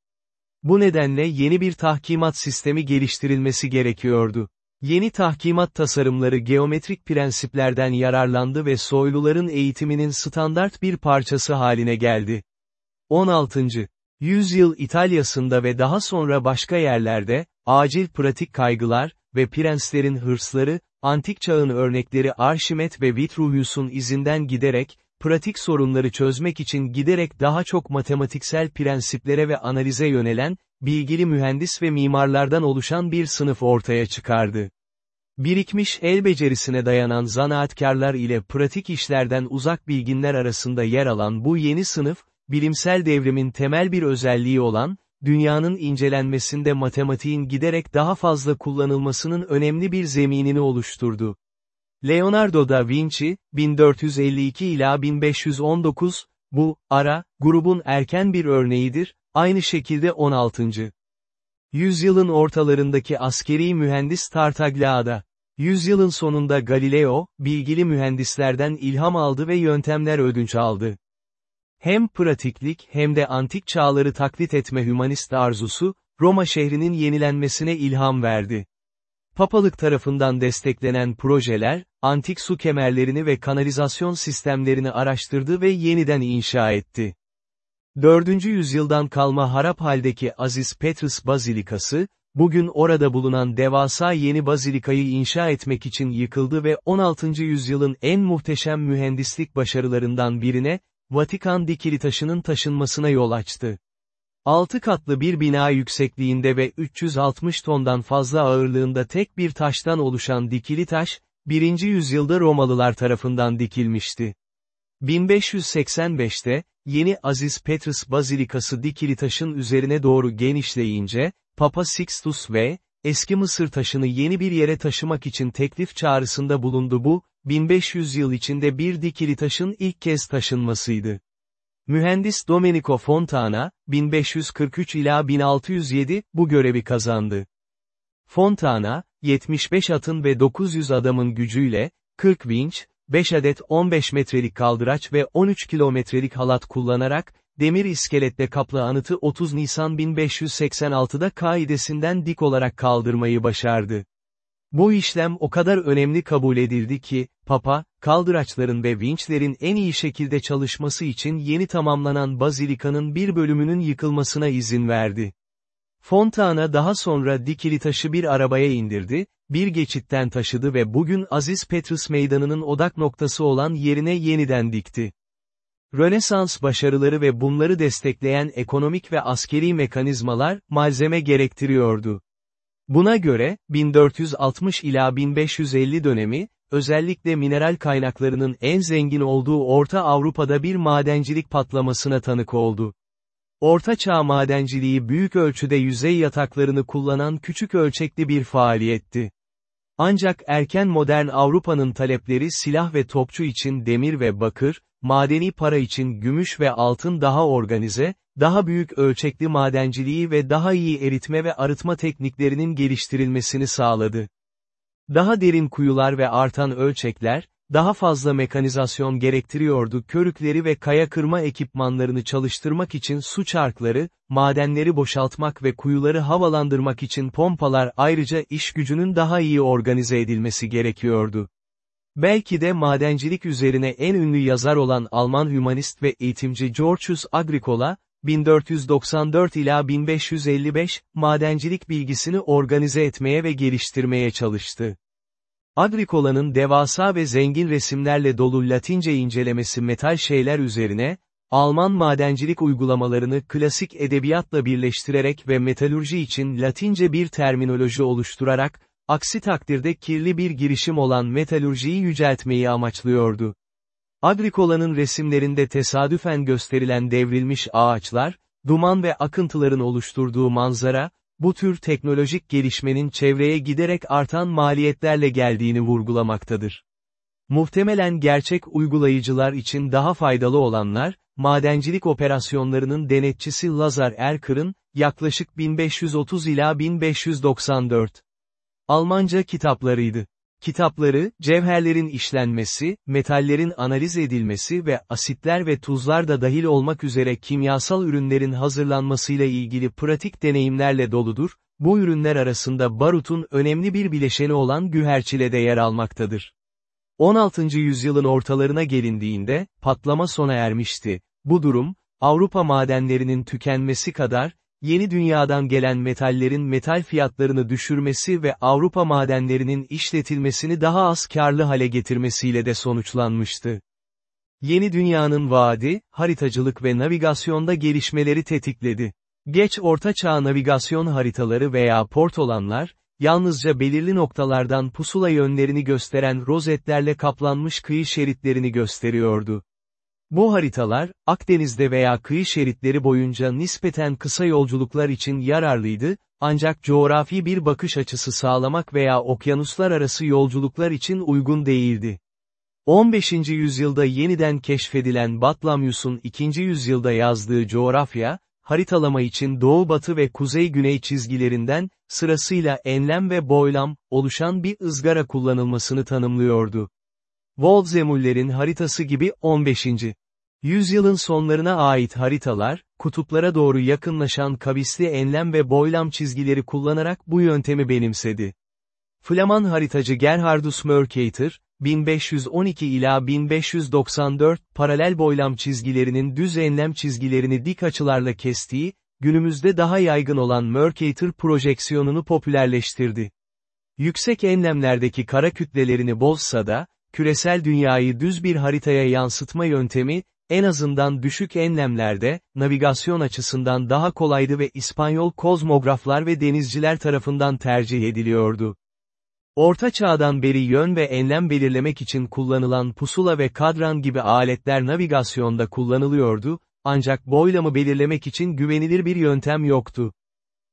Bu nedenle yeni bir tahkimat sistemi geliştirilmesi gerekiyordu. Yeni tahkimat tasarımları geometrik prensiplerden yararlandı ve soyluların eğitiminin standart bir parçası haline geldi. 16. Yüzyıl İtalya'sında ve daha sonra başka yerlerde, acil pratik kaygılar ve prenslerin hırsları, antik çağın örnekleri Arşimet ve Vitruvius'un izinden giderek, pratik sorunları çözmek için giderek daha çok matematiksel prensiplere ve analize yönelen, bilgili mühendis ve mimarlardan oluşan bir sınıf ortaya çıkardı. Birikmiş el becerisine dayanan zanaatkarlar ile pratik işlerden uzak bilginler arasında yer alan bu yeni sınıf, bilimsel devrimin temel bir özelliği olan, dünyanın incelenmesinde matematiğin giderek daha fazla kullanılmasının önemli bir zeminini oluşturdu. Leonardo da Vinci, 1452 ila 1519, bu, ara, grubun erken bir örneğidir, aynı şekilde 16. Yüzyılın ortalarındaki askeri mühendis Tartaglia'da. Yüzyılın sonunda Galileo, bilgili mühendislerden ilham aldı ve yöntemler ödünç aldı. Hem pratiklik hem de antik çağları taklit etme hümanist arzusu, Roma şehrinin yenilenmesine ilham verdi. Papalık tarafından desteklenen projeler, antik su kemerlerini ve kanalizasyon sistemlerini araştırdı ve yeniden inşa etti. 4. yüzyıldan kalma harap haldeki Aziz Petrus Bazilikası, bugün orada bulunan devasa yeni bazilikayı inşa etmek için yıkıldı ve 16. yüzyılın en muhteşem mühendislik başarılarından birine, Vatikan dikili taşının taşınmasına yol açtı. 6 katlı bir bina yüksekliğinde ve 360 tondan fazla ağırlığında tek bir taştan oluşan dikili taş, 1. yüzyılda Romalılar tarafından dikilmişti. 1585'te, yeni Aziz Petrus Bazilikası dikili taşın üzerine doğru genişleyince, Papa Sixtus ve, eski Mısır taşını yeni bir yere taşımak için teklif çağrısında bulundu bu, 1500 yıl içinde bir dikili taşın ilk kez taşınmasıydı. Mühendis Domenico Fontana, 1543 ila 1607, bu görevi kazandı. Fontana, 75 atın ve 900 adamın gücüyle, 40 vinç, 5 adet 15 metrelik kaldıraç ve 13 kilometrelik halat kullanarak, demir iskeletle kaplı anıtı 30 Nisan 1586'da kaidesinden dik olarak kaldırmayı başardı. Bu işlem o kadar önemli kabul edildi ki, Papa, kaldıraçların ve vinçlerin en iyi şekilde çalışması için yeni tamamlanan bazilikanın bir bölümünün yıkılmasına izin verdi. Fontana daha sonra dikili taşı bir arabaya indirdi, bir geçitten taşıdı ve bugün Aziz Petrus Meydanı'nın odak noktası olan yerine yeniden dikti. Rönesans başarıları ve bunları destekleyen ekonomik ve askeri mekanizmalar, malzeme gerektiriyordu. Buna göre, 1460 ila 1550 dönemi, özellikle mineral kaynaklarının en zengin olduğu Orta Avrupa'da bir madencilik patlamasına tanık oldu. Orta Çağ madenciliği büyük ölçüde yüzey yataklarını kullanan küçük ölçekli bir faaliyetti. Ancak erken modern Avrupa'nın talepleri silah ve topçu için demir ve bakır, madeni para için gümüş ve altın daha organize, daha büyük ölçekli madenciliği ve daha iyi eritme ve arıtma tekniklerinin geliştirilmesini sağladı. Daha derin kuyular ve artan ölçekler, daha fazla mekanizasyon gerektiriyordu körükleri ve kaya kırma ekipmanlarını çalıştırmak için su çarkları, madenleri boşaltmak ve kuyuları havalandırmak için pompalar ayrıca iş gücünün daha iyi organize edilmesi gerekiyordu. Belki de madencilik üzerine en ünlü yazar olan Alman hümanist ve eğitimci Georgius Agricola, 1494 ila 1555, madencilik bilgisini organize etmeye ve geliştirmeye çalıştı. Agricola'nın devasa ve zengin resimlerle dolu Latince incelemesi metal şeyler üzerine, Alman madencilik uygulamalarını klasik edebiyatla birleştirerek ve metalurji için Latince bir terminoloji oluşturarak, aksi takdirde kirli bir girişim olan metalurjiyi yüceltmeyi amaçlıyordu. Agricola'nın resimlerinde tesadüfen gösterilen devrilmiş ağaçlar, duman ve akıntıların oluşturduğu manzara, bu tür teknolojik gelişmenin çevreye giderek artan maliyetlerle geldiğini vurgulamaktadır. Muhtemelen gerçek uygulayıcılar için daha faydalı olanlar, madencilik operasyonlarının denetçisi Lazar Erkır'ın, yaklaşık 1530 ila 1594 Almanca kitaplarıydı. Kitapları, cevherlerin işlenmesi, metallerin analiz edilmesi ve asitler ve tuzlar da dahil olmak üzere kimyasal ürünlerin hazırlanmasıyla ilgili pratik deneyimlerle doludur, bu ürünler arasında barutun önemli bir bileşeni olan güherçile de yer almaktadır. 16. yüzyılın ortalarına gelindiğinde, patlama sona ermişti. Bu durum, Avrupa madenlerinin tükenmesi kadar, yeni dünyadan gelen metallerin metal fiyatlarını düşürmesi ve Avrupa madenlerinin işletilmesini daha az karlı hale getirmesiyle de sonuçlanmıştı. Yeni dünyanın vaadi, haritacılık ve navigasyonda gelişmeleri tetikledi. Geç Orta Çağ navigasyon haritaları veya portolanlar, yalnızca belirli noktalardan pusula yönlerini gösteren rozetlerle kaplanmış kıyı şeritlerini gösteriyordu. Bu haritalar, Akdeniz'de veya kıyı şeritleri boyunca nispeten kısa yolculuklar için yararlıydı, ancak coğrafi bir bakış açısı sağlamak veya okyanuslar arası yolculuklar için uygun değildi. 15. yüzyılda yeniden keşfedilen Batlamyus'un 2. yüzyılda yazdığı coğrafya, haritalama için doğu-batı ve kuzey-güney çizgilerinden, sırasıyla enlem ve boylam, oluşan bir ızgara kullanılmasını tanımlıyordu. Wolfzemüller'in haritası gibi 15. Yüzyılın sonlarına ait haritalar, kutuplara doğru yakınlaşan kavisli enlem ve boylam çizgileri kullanarak bu yöntemi benimsedi. Flaman haritacı Gerhardus Mercator, 1512 ila 1594, paralel boylam çizgilerinin düz enlem çizgilerini dik açılarla kestiği, günümüzde daha yaygın olan Mercator projeksiyonunu popülerleştirdi. Yüksek enlemlerdeki kara kütlelerini bozsa da, küresel dünyayı düz bir haritaya yansıtma yöntemi, en azından düşük enlemlerde, navigasyon açısından daha kolaydı ve İspanyol kozmograflar ve denizciler tarafından tercih ediliyordu. Orta çağdan beri yön ve enlem belirlemek için kullanılan pusula ve kadran gibi aletler navigasyonda kullanılıyordu, ancak boylamı belirlemek için güvenilir bir yöntem yoktu.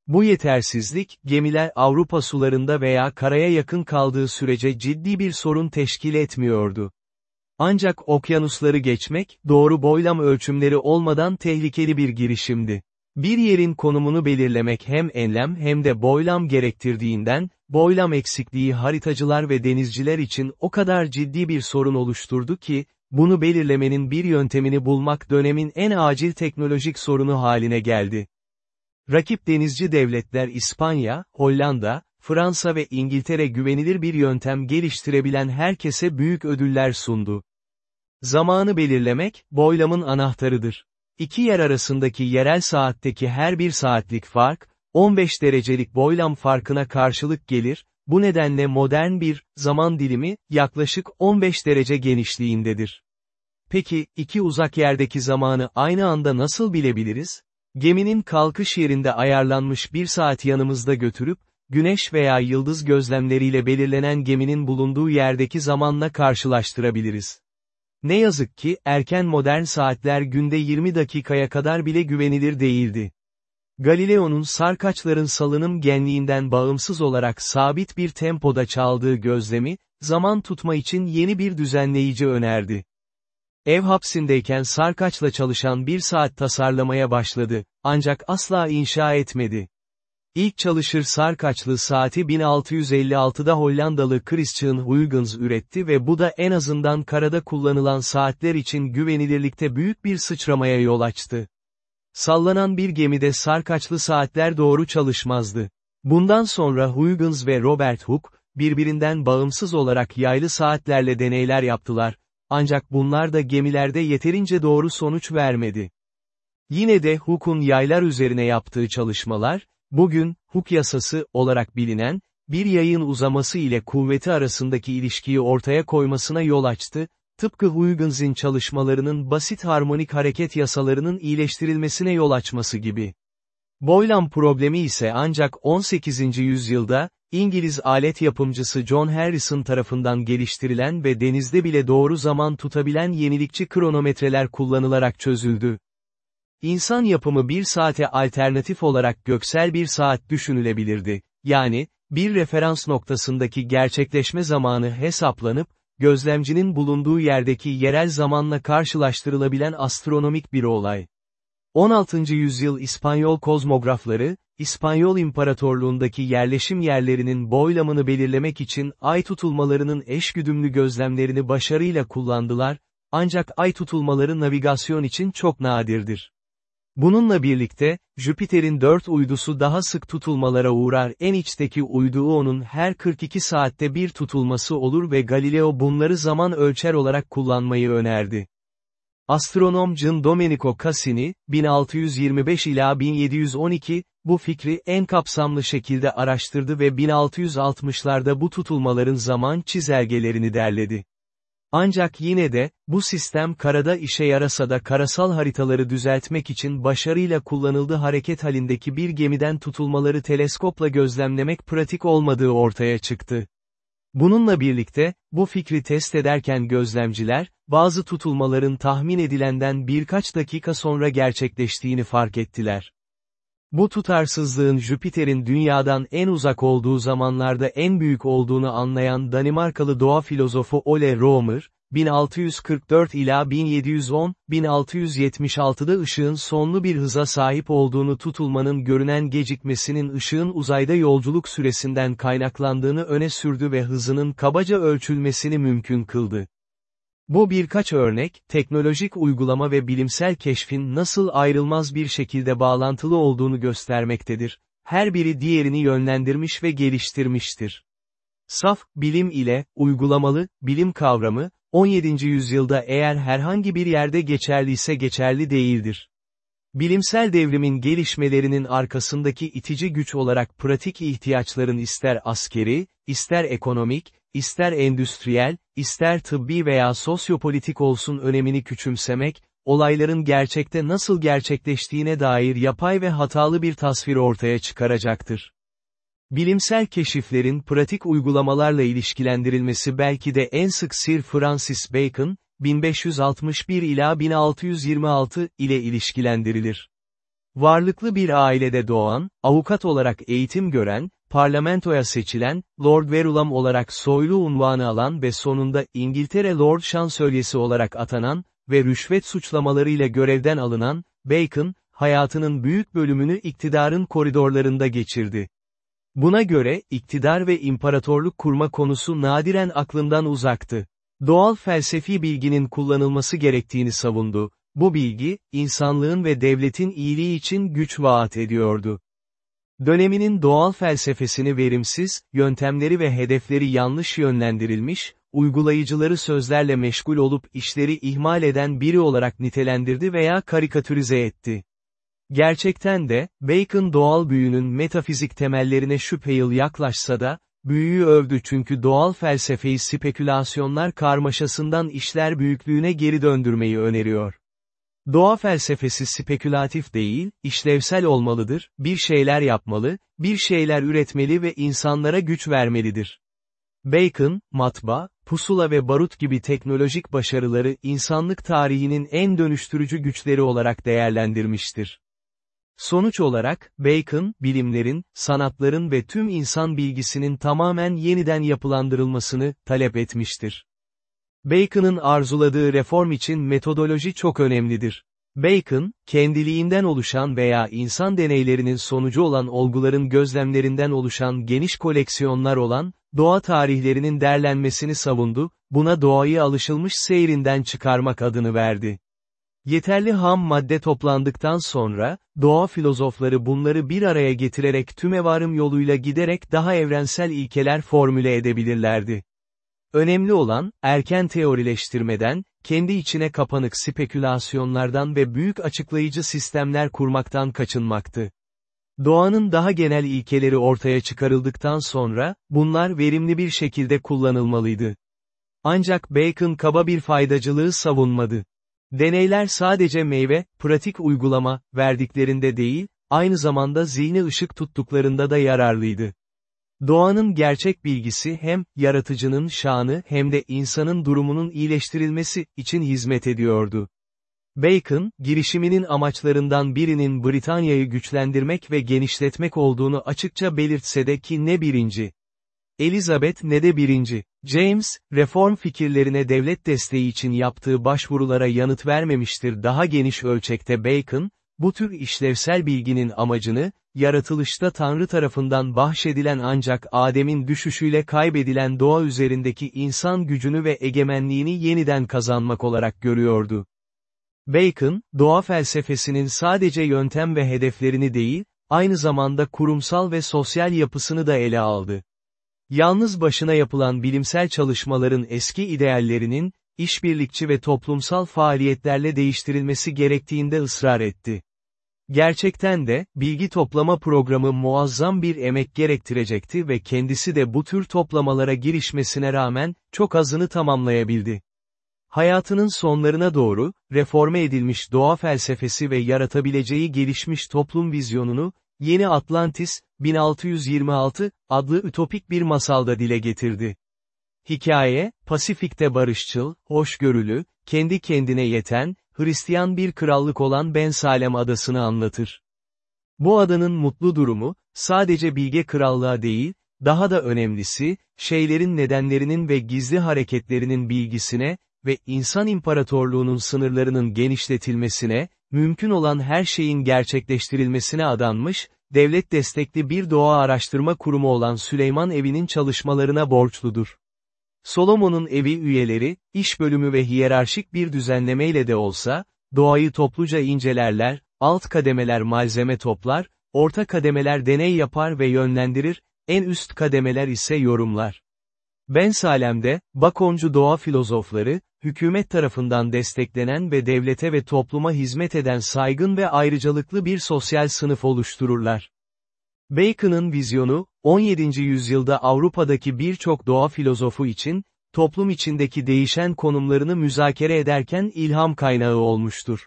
Bu yetersizlik, gemiler Avrupa sularında veya karaya yakın kaldığı sürece ciddi bir sorun teşkil etmiyordu. Ancak okyanusları geçmek, doğru boylam ölçümleri olmadan tehlikeli bir girişimdi. Bir yerin konumunu belirlemek hem enlem hem de boylam gerektirdiğinden, boylam eksikliği haritacılar ve denizciler için o kadar ciddi bir sorun oluşturdu ki, bunu belirlemenin bir yöntemini bulmak dönemin en acil teknolojik sorunu haline geldi. Rakip denizci devletler İspanya, Hollanda, Fransa ve İngiltere güvenilir bir yöntem geliştirebilen herkese büyük ödüller sundu. Zamanı belirlemek, boylamın anahtarıdır. İki yer arasındaki yerel saatteki her bir saatlik fark, 15 derecelik boylam farkına karşılık gelir, bu nedenle modern bir, zaman dilimi, yaklaşık 15 derece genişliğindedir. Peki, iki uzak yerdeki zamanı aynı anda nasıl bilebiliriz? Geminin kalkış yerinde ayarlanmış bir saat yanımızda götürüp, güneş veya yıldız gözlemleriyle belirlenen geminin bulunduğu yerdeki zamanla karşılaştırabiliriz. Ne yazık ki, erken modern saatler günde 20 dakikaya kadar bile güvenilir değildi. Galileo'nun sarkaçların salınım genliğinden bağımsız olarak sabit bir tempoda çaldığı gözlemi, zaman tutma için yeni bir düzenleyici önerdi. Ev hapsindeyken sarkaçla çalışan bir saat tasarlamaya başladı, ancak asla inşa etmedi. İlk çalışır sarkaçlı saati 1656'da Hollandalı Christian Huygens üretti ve bu da en azından karada kullanılan saatler için güvenilirlikte büyük bir sıçramaya yol açtı. Sallanan bir gemide sarkaçlı saatler doğru çalışmazdı. Bundan sonra Huygens ve Robert Hooke, birbirinden bağımsız olarak yaylı saatlerle deneyler yaptılar, ancak bunlar da gemilerde yeterince doğru sonuç vermedi. Yine de Hooke'un yaylar üzerine yaptığı çalışmalar, bugün, Hooke yasası, olarak bilinen, bir yayın uzaması ile kuvveti arasındaki ilişkiyi ortaya koymasına yol açtı, tıpkı Huygens'in çalışmalarının basit harmonik hareket yasalarının iyileştirilmesine yol açması gibi. Boylan problemi ise ancak 18. yüzyılda, İngiliz alet yapımcısı John Harrison tarafından geliştirilen ve denizde bile doğru zaman tutabilen yenilikçi kronometreler kullanılarak çözüldü. İnsan yapımı bir saate alternatif olarak göksel bir saat düşünülebilirdi, yani, bir referans noktasındaki gerçekleşme zamanı hesaplanıp, gözlemcinin bulunduğu yerdeki yerel zamanla karşılaştırılabilen astronomik bir olay. 16. yüzyıl İspanyol kozmografları, İspanyol İmparatorluğundaki yerleşim yerlerinin boylamını belirlemek için ay tutulmalarının eşgüdümlü gözlemlerini başarıyla kullandılar, ancak ay tutulmaları navigasyon için çok nadirdir. Bununla birlikte, Jüpiter'in dört uydusu daha sık tutulmalara uğrar en içteki uydu onun her 42 saatte bir tutulması olur ve Galileo bunları zaman ölçer olarak kullanmayı önerdi. Astronom Gian Domenico Cassini, 1625 ila 1712, bu fikri en kapsamlı şekilde araştırdı ve 1660'larda bu tutulmaların zaman çizelgelerini derledi. Ancak yine de, bu sistem karada işe yarasa da karasal haritaları düzeltmek için başarıyla kullanıldı hareket halindeki bir gemiden tutulmaları teleskopla gözlemlemek pratik olmadığı ortaya çıktı. Bununla birlikte, bu fikri test ederken gözlemciler, bazı tutulmaların tahmin edilenden birkaç dakika sonra gerçekleştiğini fark ettiler. Bu tutarsızlığın Jüpiter'in dünyadan en uzak olduğu zamanlarda en büyük olduğunu anlayan Danimarkalı doğa filozofu Ole Romer, 1644 ila 1710, 1676'da ışığın sonlu bir hıza sahip olduğunu tutulmanın görünen gecikmesinin ışığın uzayda yolculuk süresinden kaynaklandığını öne sürdü ve hızının kabaca ölçülmesini mümkün kıldı. Bu birkaç örnek, teknolojik uygulama ve bilimsel keşfin nasıl ayrılmaz bir şekilde bağlantılı olduğunu göstermektedir. Her biri diğerini yönlendirmiş ve geliştirmiştir. Saf, bilim ile, uygulamalı, bilim kavramı, 17. yüzyılda eğer herhangi bir yerde geçerliyse geçerli değildir. Bilimsel devrimin gelişmelerinin arkasındaki itici güç olarak pratik ihtiyaçların ister askeri, ister ekonomik, ister endüstriyel, ister tıbbi veya sosyopolitik olsun önemini küçümsemek, olayların gerçekte nasıl gerçekleştiğine dair yapay ve hatalı bir tasvir ortaya çıkaracaktır. Bilimsel keşiflerin pratik uygulamalarla ilişkilendirilmesi belki de en sık Sir Francis Bacon, 1561 ila 1626 ile ilişkilendirilir. Varlıklı bir ailede doğan, avukat olarak eğitim gören, parlamentoya seçilen, Lord Verulam olarak soylu unvanı alan ve sonunda İngiltere Lord Şansölyesi olarak atanan ve rüşvet suçlamalarıyla görevden alınan, Bacon, hayatının büyük bölümünü iktidarın koridorlarında geçirdi. Buna göre, iktidar ve imparatorluk kurma konusu nadiren aklından uzaktı. Doğal felsefi bilginin kullanılması gerektiğini savundu. Bu bilgi, insanlığın ve devletin iyiliği için güç vaat ediyordu. Döneminin doğal felsefesini verimsiz, yöntemleri ve hedefleri yanlış yönlendirilmiş, uygulayıcıları sözlerle meşgul olup işleri ihmal eden biri olarak nitelendirdi veya karikatürize etti. Gerçekten de, Bacon doğal büyünün metafizik temellerine şüpheyil yaklaşsa da, büyüyü övdü çünkü doğal felsefeyi spekülasyonlar karmaşasından işler büyüklüğüne geri döndürmeyi öneriyor. Doğa felsefesi spekülatif değil, işlevsel olmalıdır, bir şeyler yapmalı, bir şeyler üretmeli ve insanlara güç vermelidir. Bacon, matbaa, pusula ve barut gibi teknolojik başarıları insanlık tarihinin en dönüştürücü güçleri olarak değerlendirmiştir. Sonuç olarak, Bacon, bilimlerin, sanatların ve tüm insan bilgisinin tamamen yeniden yapılandırılmasını talep etmiştir. Bacon'ın arzuladığı reform için metodoloji çok önemlidir. Bacon, kendiliğinden oluşan veya insan deneylerinin sonucu olan olguların gözlemlerinden oluşan geniş koleksiyonlar olan, doğa tarihlerinin derlenmesini savundu, buna doğayı alışılmış seyrinden çıkarmak adını verdi. Yeterli ham madde toplandıktan sonra, doğa filozofları bunları bir araya getirerek tümevarım yoluyla giderek daha evrensel ilkeler formüle edebilirlerdi. Önemli olan, erken teorileştirmeden, kendi içine kapanık spekülasyonlardan ve büyük açıklayıcı sistemler kurmaktan kaçınmaktı. Doğanın daha genel ilkeleri ortaya çıkarıldıktan sonra, bunlar verimli bir şekilde kullanılmalıydı. Ancak Bacon kaba bir faydacılığı savunmadı. Deneyler sadece meyve, pratik uygulama, verdiklerinde değil, aynı zamanda zihni ışık tuttuklarında da yararlıydı. Doğanın gerçek bilgisi hem, yaratıcının şanı hem de insanın durumunun iyileştirilmesi için hizmet ediyordu. Bacon, girişiminin amaçlarından birinin Britanya'yı güçlendirmek ve genişletmek olduğunu açıkça belirtse de ki ne birinci. Elizabeth ne de birinci. James, reform fikirlerine devlet desteği için yaptığı başvurulara yanıt vermemiştir daha geniş ölçekte Bacon, bu tür işlevsel bilginin amacını, yaratılışta Tanrı tarafından bahşedilen ancak Adem'in düşüşüyle kaybedilen doğa üzerindeki insan gücünü ve egemenliğini yeniden kazanmak olarak görüyordu. Bacon, doğa felsefesinin sadece yöntem ve hedeflerini değil, aynı zamanda kurumsal ve sosyal yapısını da ele aldı. Yalnız başına yapılan bilimsel çalışmaların eski ideallerinin, işbirlikçi ve toplumsal faaliyetlerle değiştirilmesi gerektiğinde ısrar etti. Gerçekten de, bilgi toplama programı muazzam bir emek gerektirecekti ve kendisi de bu tür toplamalara girişmesine rağmen, çok azını tamamlayabildi. Hayatının sonlarına doğru, reforme edilmiş doğa felsefesi ve yaratabileceği gelişmiş toplum vizyonunu, Yeni Atlantis, 1626, adlı ütopik bir masalda dile getirdi. Hikaye, Pasifik'te barışçıl, hoşgörülü, kendi kendine yeten, Hristiyan bir krallık olan Ben Salem adasını anlatır. Bu adanın mutlu durumu, sadece bilge krallığa değil, daha da önemlisi, şeylerin nedenlerinin ve gizli hareketlerinin bilgisine ve insan imparatorluğunun sınırlarının genişletilmesine, mümkün olan her şeyin gerçekleştirilmesine adanmış, devlet destekli bir doğa araştırma kurumu olan Süleyman Evi'nin çalışmalarına borçludur. Solomon'un evi üyeleri, iş bölümü ve hiyerarşik bir düzenlemeyle de olsa, doğayı topluca incelerler, alt kademeler malzeme toplar, orta kademeler deney yapar ve yönlendirir, en üst kademeler ise yorumlar. Ben Salem'de, Bakoncu doğa filozofları, hükümet tarafından desteklenen ve devlete ve topluma hizmet eden saygın ve ayrıcalıklı bir sosyal sınıf oluştururlar. Bacon'ın vizyonu, 17. yüzyılda Avrupa'daki birçok doğa filozofu için, toplum içindeki değişen konumlarını müzakere ederken ilham kaynağı olmuştur.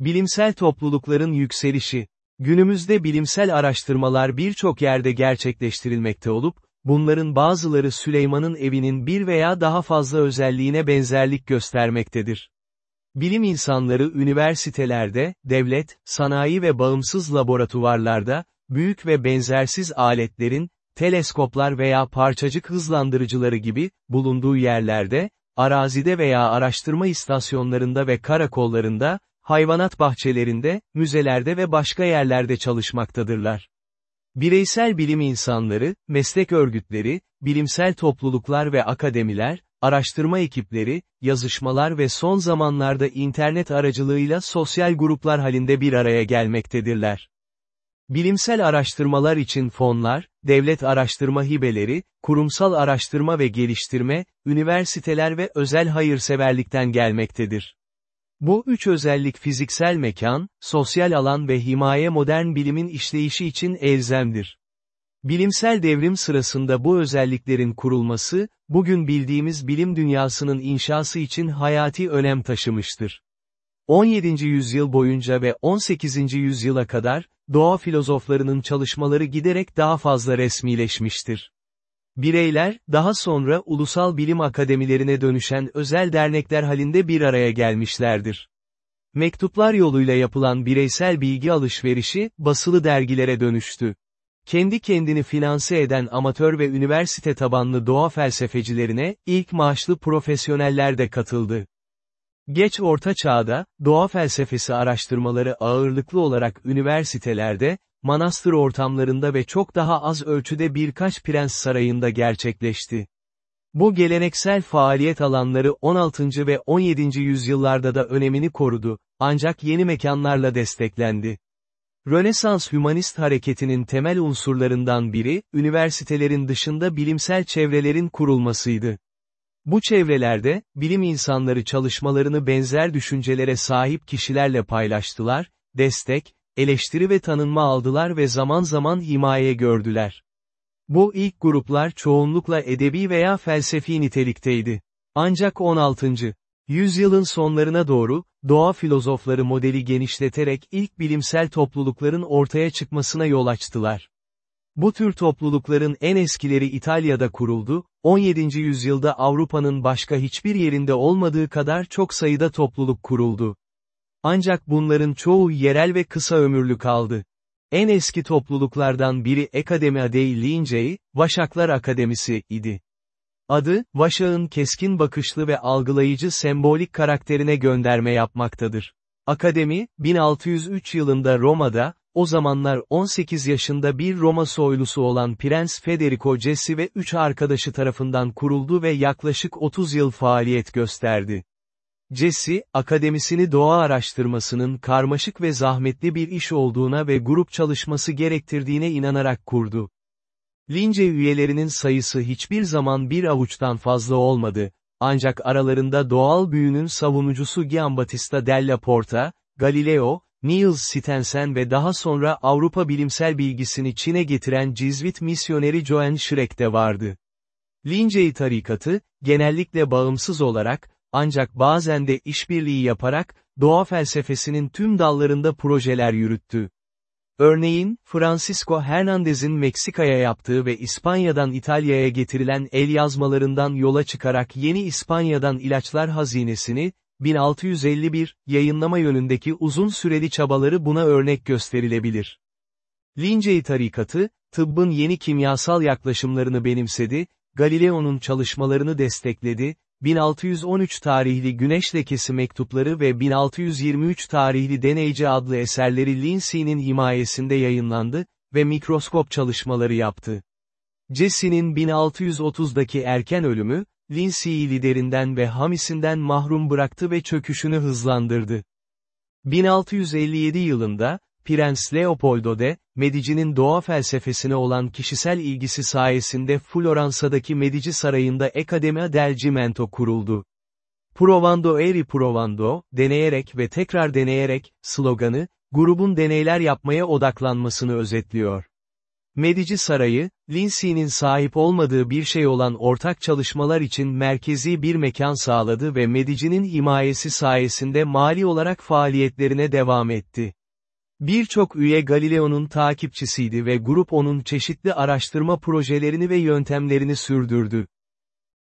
Bilimsel toplulukların yükselişi, günümüzde bilimsel araştırmalar birçok yerde gerçekleştirilmekte olup, bunların bazıları Süleyman'ın evinin bir veya daha fazla özelliğine benzerlik göstermektedir. Bilim insanları üniversitelerde, devlet, sanayi ve bağımsız laboratuvarlarda, büyük ve benzersiz aletlerin, teleskoplar veya parçacık hızlandırıcıları gibi, bulunduğu yerlerde, arazide veya araştırma istasyonlarında ve karakollarında, hayvanat bahçelerinde, müzelerde ve başka yerlerde çalışmaktadırlar. Bireysel bilim insanları, meslek örgütleri, bilimsel topluluklar ve akademiler, araştırma ekipleri, yazışmalar ve son zamanlarda internet aracılığıyla sosyal gruplar halinde bir araya gelmektedirler. Bilimsel araştırmalar için fonlar, devlet araştırma hibeleri, kurumsal araştırma ve geliştirme, üniversiteler ve özel hayırseverlikten gelmektedir. Bu üç özellik fiziksel mekan, sosyal alan ve himaye modern bilimin işleyişi için elzemdir. Bilimsel devrim sırasında bu özelliklerin kurulması, bugün bildiğimiz bilim dünyasının inşası için hayati önem taşımıştır. 17. yüzyıl boyunca ve 18. yüzyıla kadar, doğa filozoflarının çalışmaları giderek daha fazla resmileşmiştir. Bireyler, daha sonra ulusal bilim akademilerine dönüşen özel dernekler halinde bir araya gelmişlerdir. Mektuplar yoluyla yapılan bireysel bilgi alışverişi, basılı dergilere dönüştü. Kendi kendini finanse eden amatör ve üniversite tabanlı doğa felsefecilerine, ilk maaşlı profesyoneller de katıldı. Geç Orta Çağ'da, doğa felsefesi araştırmaları ağırlıklı olarak üniversitelerde, manastır ortamlarında ve çok daha az ölçüde birkaç prens sarayında gerçekleşti. Bu geleneksel faaliyet alanları 16. ve 17. yüzyıllarda da önemini korudu, ancak yeni mekanlarla desteklendi. Rönesans hümanist hareketinin temel unsurlarından biri, üniversitelerin dışında bilimsel çevrelerin kurulmasıydı. Bu çevrelerde, bilim insanları çalışmalarını benzer düşüncelere sahip kişilerle paylaştılar, destek, eleştiri ve tanınma aldılar ve zaman zaman himaye gördüler. Bu ilk gruplar çoğunlukla edebi veya felsefi nitelikteydi. Ancak 16. yüzyılın sonlarına doğru, doğa filozofları modeli genişleterek ilk bilimsel toplulukların ortaya çıkmasına yol açtılar. Bu tür toplulukların en eskileri İtalya'da kuruldu, 17. yüzyılda Avrupa'nın başka hiçbir yerinde olmadığı kadar çok sayıda topluluk kuruldu. Ancak bunların çoğu yerel ve kısa ömürlü kaldı. En eski topluluklardan biri Academia dei Lincei, Vaşaklar Akademisi idi. Adı, Vaşak'ın keskin bakışlı ve algılayıcı sembolik karakterine gönderme yapmaktadır. Akademi, 1603 yılında Roma'da, o zamanlar 18 yaşında bir Roma soylusu olan Prens Federico Cesi ve üç arkadaşı tarafından kuruldu ve yaklaşık 30 yıl faaliyet gösterdi. Jesse, akademisini doğa araştırmasının karmaşık ve zahmetli bir iş olduğuna ve grup çalışması gerektirdiğine inanarak kurdu. Lince üyelerinin sayısı hiçbir zaman bir avuçtan fazla olmadı, ancak aralarında doğal büyünün savunucusu Giambattista della Porta, Galileo, Niels Stensen ve daha sonra Avrupa bilimsel bilgisini Çin'e getiren Cizvit misyoneri Joan Schreck de vardı. Lincei tarikatı, genellikle bağımsız olarak, ancak bazen de işbirliği yaparak, doğa felsefesinin tüm dallarında projeler yürüttü. Örneğin, Francisco Hernandez'in Meksika'ya yaptığı ve İspanya'dan İtalya'ya getirilen el yazmalarından yola çıkarak Yeni İspanya'dan ilaçlar hazinesini, 1651, yayınlama yönündeki uzun süreli çabaları buna örnek gösterilebilir. Lincei tarikatı, tıbbın yeni kimyasal yaklaşımlarını benimsedi, Galileo'nun çalışmalarını destekledi, 1613 tarihli Güneş Lekesi mektupları ve 1623 tarihli Deneyci adlı eserleri Lindsay'nin himayesinde yayınlandı ve mikroskop çalışmaları yaptı. Jesse'nin 1630'daki erken ölümü, Lindsay'i liderinden ve hamisinden mahrum bıraktı ve çöküşünü hızlandırdı. 1657 yılında, Prens Leopoldo de, Medici'nin doğa felsefesine olan kişisel ilgisi sayesinde Floransa'daki Medici Sarayı'nda Accademia del Cimento kuruldu. Provando eri provando, deneyerek ve tekrar deneyerek, sloganı, grubun deneyler yapmaya odaklanmasını özetliyor. Medici Sarayı, Lindsay'nin sahip olmadığı bir şey olan ortak çalışmalar için merkezi bir mekan sağladı ve Medici'nin himayesi sayesinde mali olarak faaliyetlerine devam etti. Birçok üye Galileo'nun takipçisiydi ve grup onun çeşitli araştırma projelerini ve yöntemlerini sürdürdü.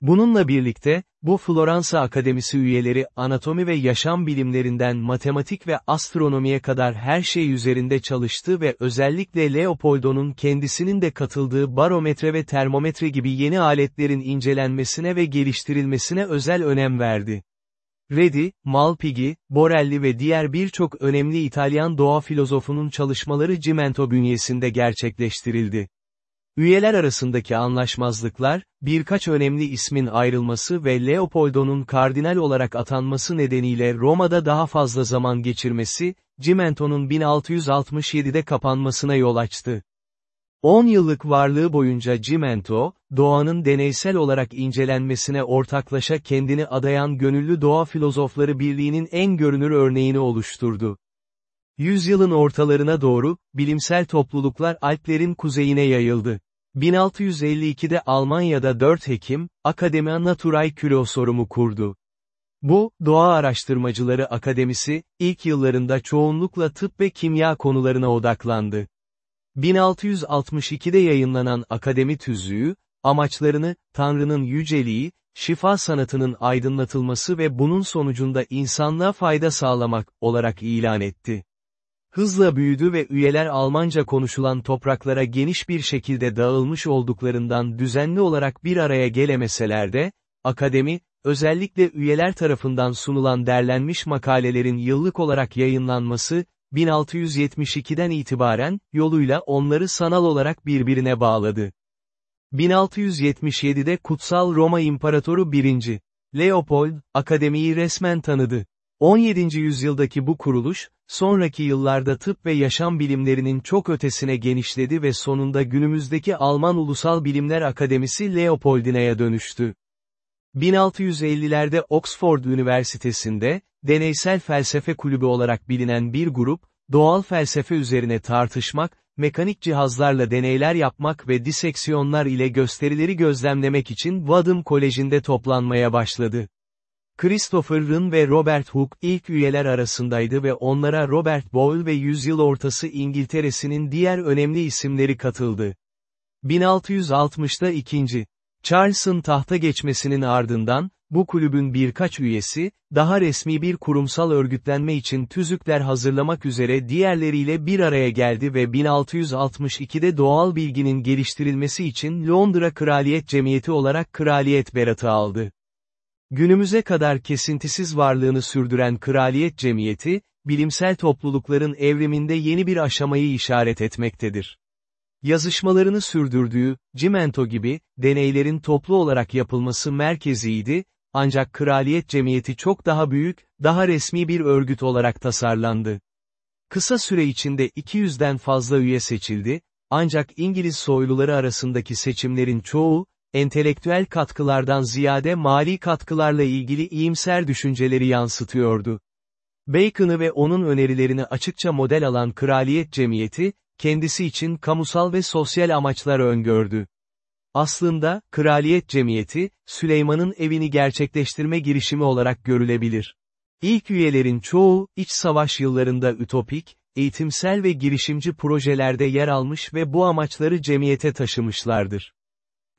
Bununla birlikte, bu Floransa Akademisi üyeleri anatomi ve yaşam bilimlerinden matematik ve astronomiye kadar her şey üzerinde çalıştı ve özellikle Leopoldo'nun kendisinin de katıldığı barometre ve termometre gibi yeni aletlerin incelenmesine ve geliştirilmesine özel önem verdi. Redi, Malpighi, Borelli ve diğer birçok önemli İtalyan doğa filozofunun çalışmaları Cimento bünyesinde gerçekleştirildi. Üyeler arasındaki anlaşmazlıklar, birkaç önemli ismin ayrılması ve Leopoldo'nun kardinal olarak atanması nedeniyle Roma'da daha fazla zaman geçirmesi, Cimento'nun 1667'de kapanmasına yol açtı. 10 yıllık varlığı boyunca Cimento, doğanın deneysel olarak incelenmesine ortaklaşa kendini adayan Gönüllü Doğa Filozofları Birliği'nin en görünür örneğini oluşturdu. Yüzyılın ortalarına doğru, bilimsel topluluklar Alplerin kuzeyine yayıldı. 1652'de Almanya'da 4 hekim, Academia Naturae Curiosorum kurdu. Bu, Doğa Araştırmacıları Akademisi, ilk yıllarında çoğunlukla tıp ve kimya konularına odaklandı. 1662'de yayınlanan akademi tüzüğü, amaçlarını, Tanrı'nın yüceliği, şifa sanatının aydınlatılması ve bunun sonucunda insanlığa fayda sağlamak olarak ilan etti. Hızla büyüdü ve üyeler Almanca konuşulan topraklara geniş bir şekilde dağılmış olduklarından düzenli olarak bir araya gelemeseler de, akademi, özellikle üyeler tarafından sunulan derlenmiş makalelerin yıllık olarak yayınlanması, 1672'den itibaren, yoluyla onları sanal olarak birbirine bağladı. 1677'de Kutsal Roma İmparatoru 1. Leopold, akademiyi resmen tanıdı. 17. yüzyıldaki bu kuruluş, sonraki yıllarda tıp ve yaşam bilimlerinin çok ötesine genişledi ve sonunda günümüzdeki Alman Ulusal Bilimler Akademisi Leopoldina'ya dönüştü. 1650'lerde Oxford Üniversitesi'nde, deneysel felsefe kulübü olarak bilinen bir grup, doğal felsefe üzerine tartışmak, mekanik cihazlarla deneyler yapmak ve diseksiyonlar ile gösterileri gözlemlemek için Wadham Koleji'nde toplanmaya başladı. Christopher Wren ve Robert Hooke ilk üyeler arasındaydı ve onlara Robert Boyle ve yüzyıl ortası İngiltere'sinin diğer önemli isimleri katıldı. 1660'da ikinci, Charles'ın tahta geçmesinin ardından, bu kulübün birkaç üyesi, daha resmi bir kurumsal örgütlenme için tüzükler hazırlamak üzere diğerleriyle bir araya geldi ve 1662'de doğal bilginin geliştirilmesi için Londra Kraliyet Cemiyeti olarak Kraliyet Beratı aldı. Günümüze kadar kesintisiz varlığını sürdüren Kraliyet Cemiyeti, bilimsel toplulukların evriminde yeni bir aşamayı işaret etmektedir. Yazışmalarını sürdürdüğü, Cimento gibi, deneylerin toplu olarak yapılması merkeziydi, ancak Kraliyet Cemiyeti çok daha büyük, daha resmi bir örgüt olarak tasarlandı. Kısa süre içinde 200'den fazla üye seçildi, ancak İngiliz soyluları arasındaki seçimlerin çoğu, entelektüel katkılardan ziyade mali katkılarla ilgili iyimser düşünceleri yansıtıyordu. Bacon'ı ve onun önerilerini açıkça model alan Kraliyet Cemiyeti, kendisi için kamusal ve sosyal amaçlar öngördü. Aslında, Kraliyet Cemiyeti, Süleyman'ın evini gerçekleştirme girişimi olarak görülebilir. İlk üyelerin çoğu, iç savaş yıllarında ütopik, eğitimsel ve girişimci projelerde yer almış ve bu amaçları cemiyete taşımışlardır.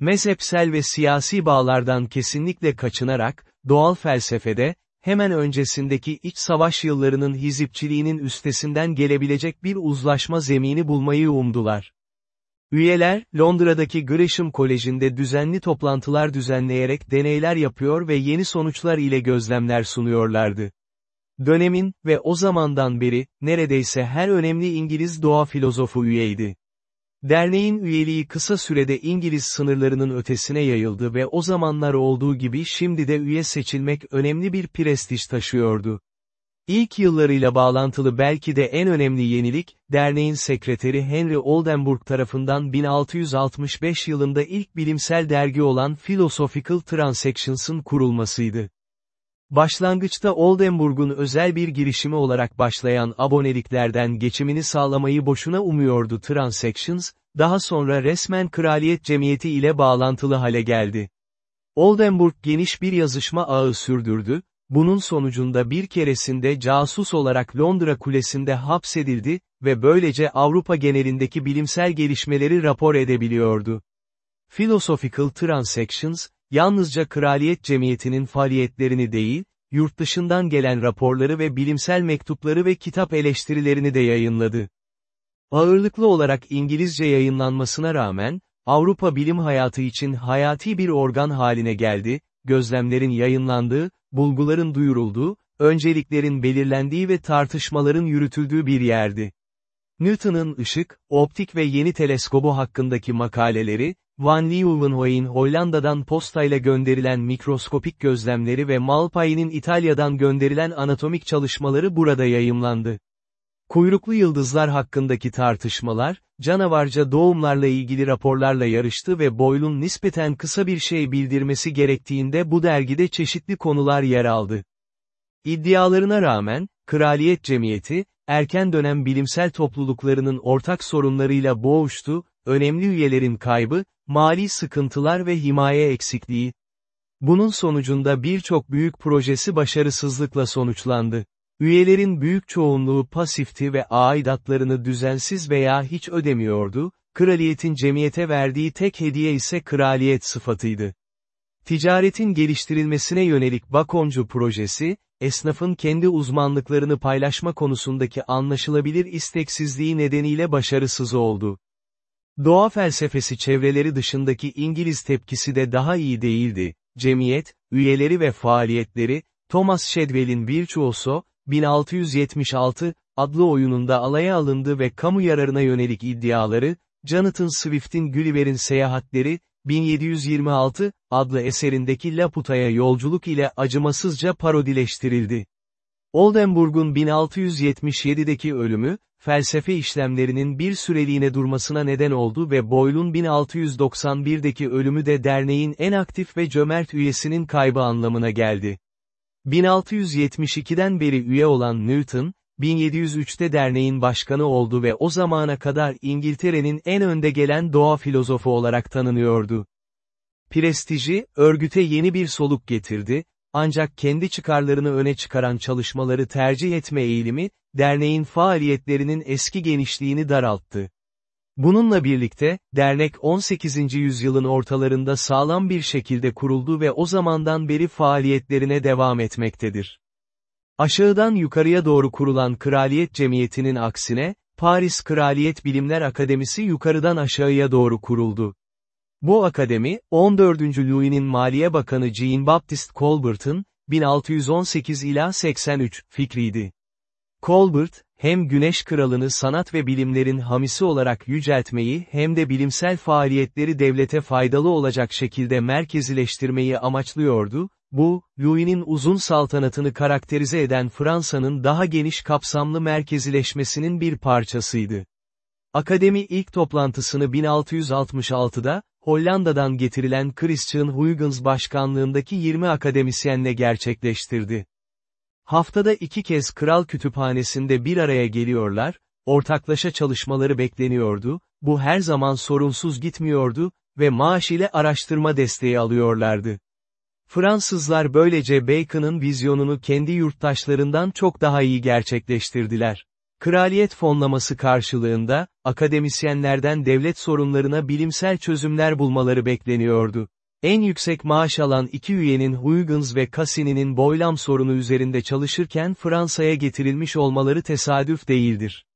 Mezhepsel ve siyasi bağlardan kesinlikle kaçınarak, doğal felsefede, hemen öncesindeki iç savaş yıllarının hizipçiliğinin üstesinden gelebilecek bir uzlaşma zemini bulmayı umdular. Üyeler, Londra'daki Gresham Koleji'nde düzenli toplantılar düzenleyerek deneyler yapıyor ve yeni sonuçlar ile gözlemler sunuyorlardı. Dönemin ve o zamandan beri, neredeyse her önemli İngiliz doğa filozofu üyeydi. Derneğin üyeliği kısa sürede İngiliz sınırlarının ötesine yayıldı ve o zamanlar olduğu gibi şimdi de üye seçilmek önemli bir prestij taşıyordu. İlk yıllarıyla bağlantılı belki de en önemli yenilik, derneğin sekreteri Henry Oldenburg tarafından 1665 yılında ilk bilimsel dergi olan Philosophical Transactions'ın kurulmasıydı. Başlangıçta Oldenburg'un özel bir girişimi olarak başlayan aboneliklerden geçimini sağlamayı boşuna umuyordu Transactions, daha sonra resmen Kraliyet Cemiyeti ile bağlantılı hale geldi. Oldenburg geniş bir yazışma ağı sürdürdü, bunun sonucunda bir keresinde casus olarak Londra Kulesi'nde hapsedildi ve böylece Avrupa genelindeki bilimsel gelişmeleri rapor edebiliyordu. Philosophical Transactions, yalnızca Kraliyet Cemiyeti'nin faaliyetlerini değil, yurt dışından gelen raporları ve bilimsel mektupları ve kitap eleştirilerini de yayınladı. Ağırlıklı olarak İngilizce yayınlanmasına rağmen, Avrupa bilim hayatı için hayati bir organ haline geldi, gözlemlerin yayınlandığı, bulguların duyurulduğu, önceliklerin belirlendiği ve tartışmaların yürütüldüğü bir yerdi. Newton'ın ışık, optik ve yeni teleskobu hakkındaki makaleleri, Van Leeuwenhoek'in Hollanda'dan postayla gönderilen mikroskopik gözlemleri ve Malpai'nin İtalya'dan gönderilen anatomik çalışmaları burada yayımlandı. Kuyruklu yıldızlar hakkındaki tartışmalar, canavarca doğumlarla ilgili raporlarla yarıştı ve Boyle'un nispeten kısa bir şey bildirmesi gerektiğinde bu dergide çeşitli konular yer aldı. İddialarına rağmen, Kraliyet Cemiyeti, erken dönem bilimsel topluluklarının ortak sorunlarıyla boğuştu, önemli üyelerin kaybı, mali sıkıntılar ve himaye eksikliği, Bunun sonucunda birçok büyük projesi başarısızlıkla sonuçlandı. Üyelerin büyük çoğunluğu pasifti ve aidatlarını düzensiz veya hiç ödemiyordu, kraliyetin cemiyete verdiği tek hediye ise kraliyet sıfatıydı. Ticaretin geliştirilmesine yönelik Bakoncu projesi, esnafın kendi uzmanlıklarını paylaşma konusundaki anlaşılabilir isteksizliği nedeniyle başarısız oldu. Doğa felsefesi çevreleri dışındaki İngiliz tepkisi de daha iyi değildi. Cemiyet, üyeleri ve faaliyetleri, Thomas Shadwell'in Virtuoso, 1676, adlı oyununda alaya alındı ve kamu yararına yönelik iddiaları, Jonathan Swift'in Gulliver'in Seyahatleri, 1726, adlı eserindeki Laputa'ya yolculuk ile acımasızca parodileştirildi. Oldenburg'un 1677'deki ölümü, felsefe işlemlerinin bir süreliğine durmasına neden oldu ve Boyle'un 1691'deki ölümü de derneğin en aktif ve cömert üyesinin kaybı anlamına geldi. 1672'den beri üye olan Newton, 1703'te derneğin başkanı oldu ve o zamana kadar İngiltere'nin en önde gelen doğa filozofu olarak tanınıyordu. Prestiji, örgüte yeni bir soluk getirdi, ancak kendi çıkarlarını öne çıkaran çalışmaları tercih etme eğilimi, derneğin faaliyetlerinin eski genişliğini daralttı. Bununla birlikte, dernek 18. yüzyılın ortalarında sağlam bir şekilde kuruldu ve o zamandan beri faaliyetlerine devam etmektedir. Aşağıdan yukarıya doğru kurulan Kraliyet Cemiyeti'nin aksine, Paris Kraliyet Bilimler Akademisi yukarıdan aşağıya doğru kuruldu. Bu akademi, 14. Louis'nin Maliye Bakanı Jean-Baptiste Colbert'ın, 1618 ila 83, fikriydi. Colbert, hem Güneş Kralı'nı sanat ve bilimlerin hamisi olarak yüceltmeyi hem de bilimsel faaliyetleri devlete faydalı olacak şekilde merkezileştirmeyi amaçlıyordu, bu, Louis'nin uzun saltanatını karakterize eden Fransa'nın daha geniş kapsamlı merkezileşmesinin bir parçasıydı. Akademi ilk toplantısını 1666'da, Hollanda'dan getirilen Christian Huygens başkanlığındaki 20 akademisyenle gerçekleştirdi. Haftada iki kez kral kütüphanesinde bir araya geliyorlar, ortaklaşa çalışmaları bekleniyordu, bu her zaman sorunsuz gitmiyordu ve maaş ile araştırma desteği alıyorlardı. Fransızlar böylece Bacon'ın vizyonunu kendi yurttaşlarından çok daha iyi gerçekleştirdiler. Kraliyet fonlaması karşılığında, akademisyenlerden devlet sorunlarına bilimsel çözümler bulmaları bekleniyordu. En yüksek maaş alan iki üyenin Huygens ve Cassini'nin boylam sorunu üzerinde çalışırken Fransa'ya getirilmiş olmaları tesadüf değildir.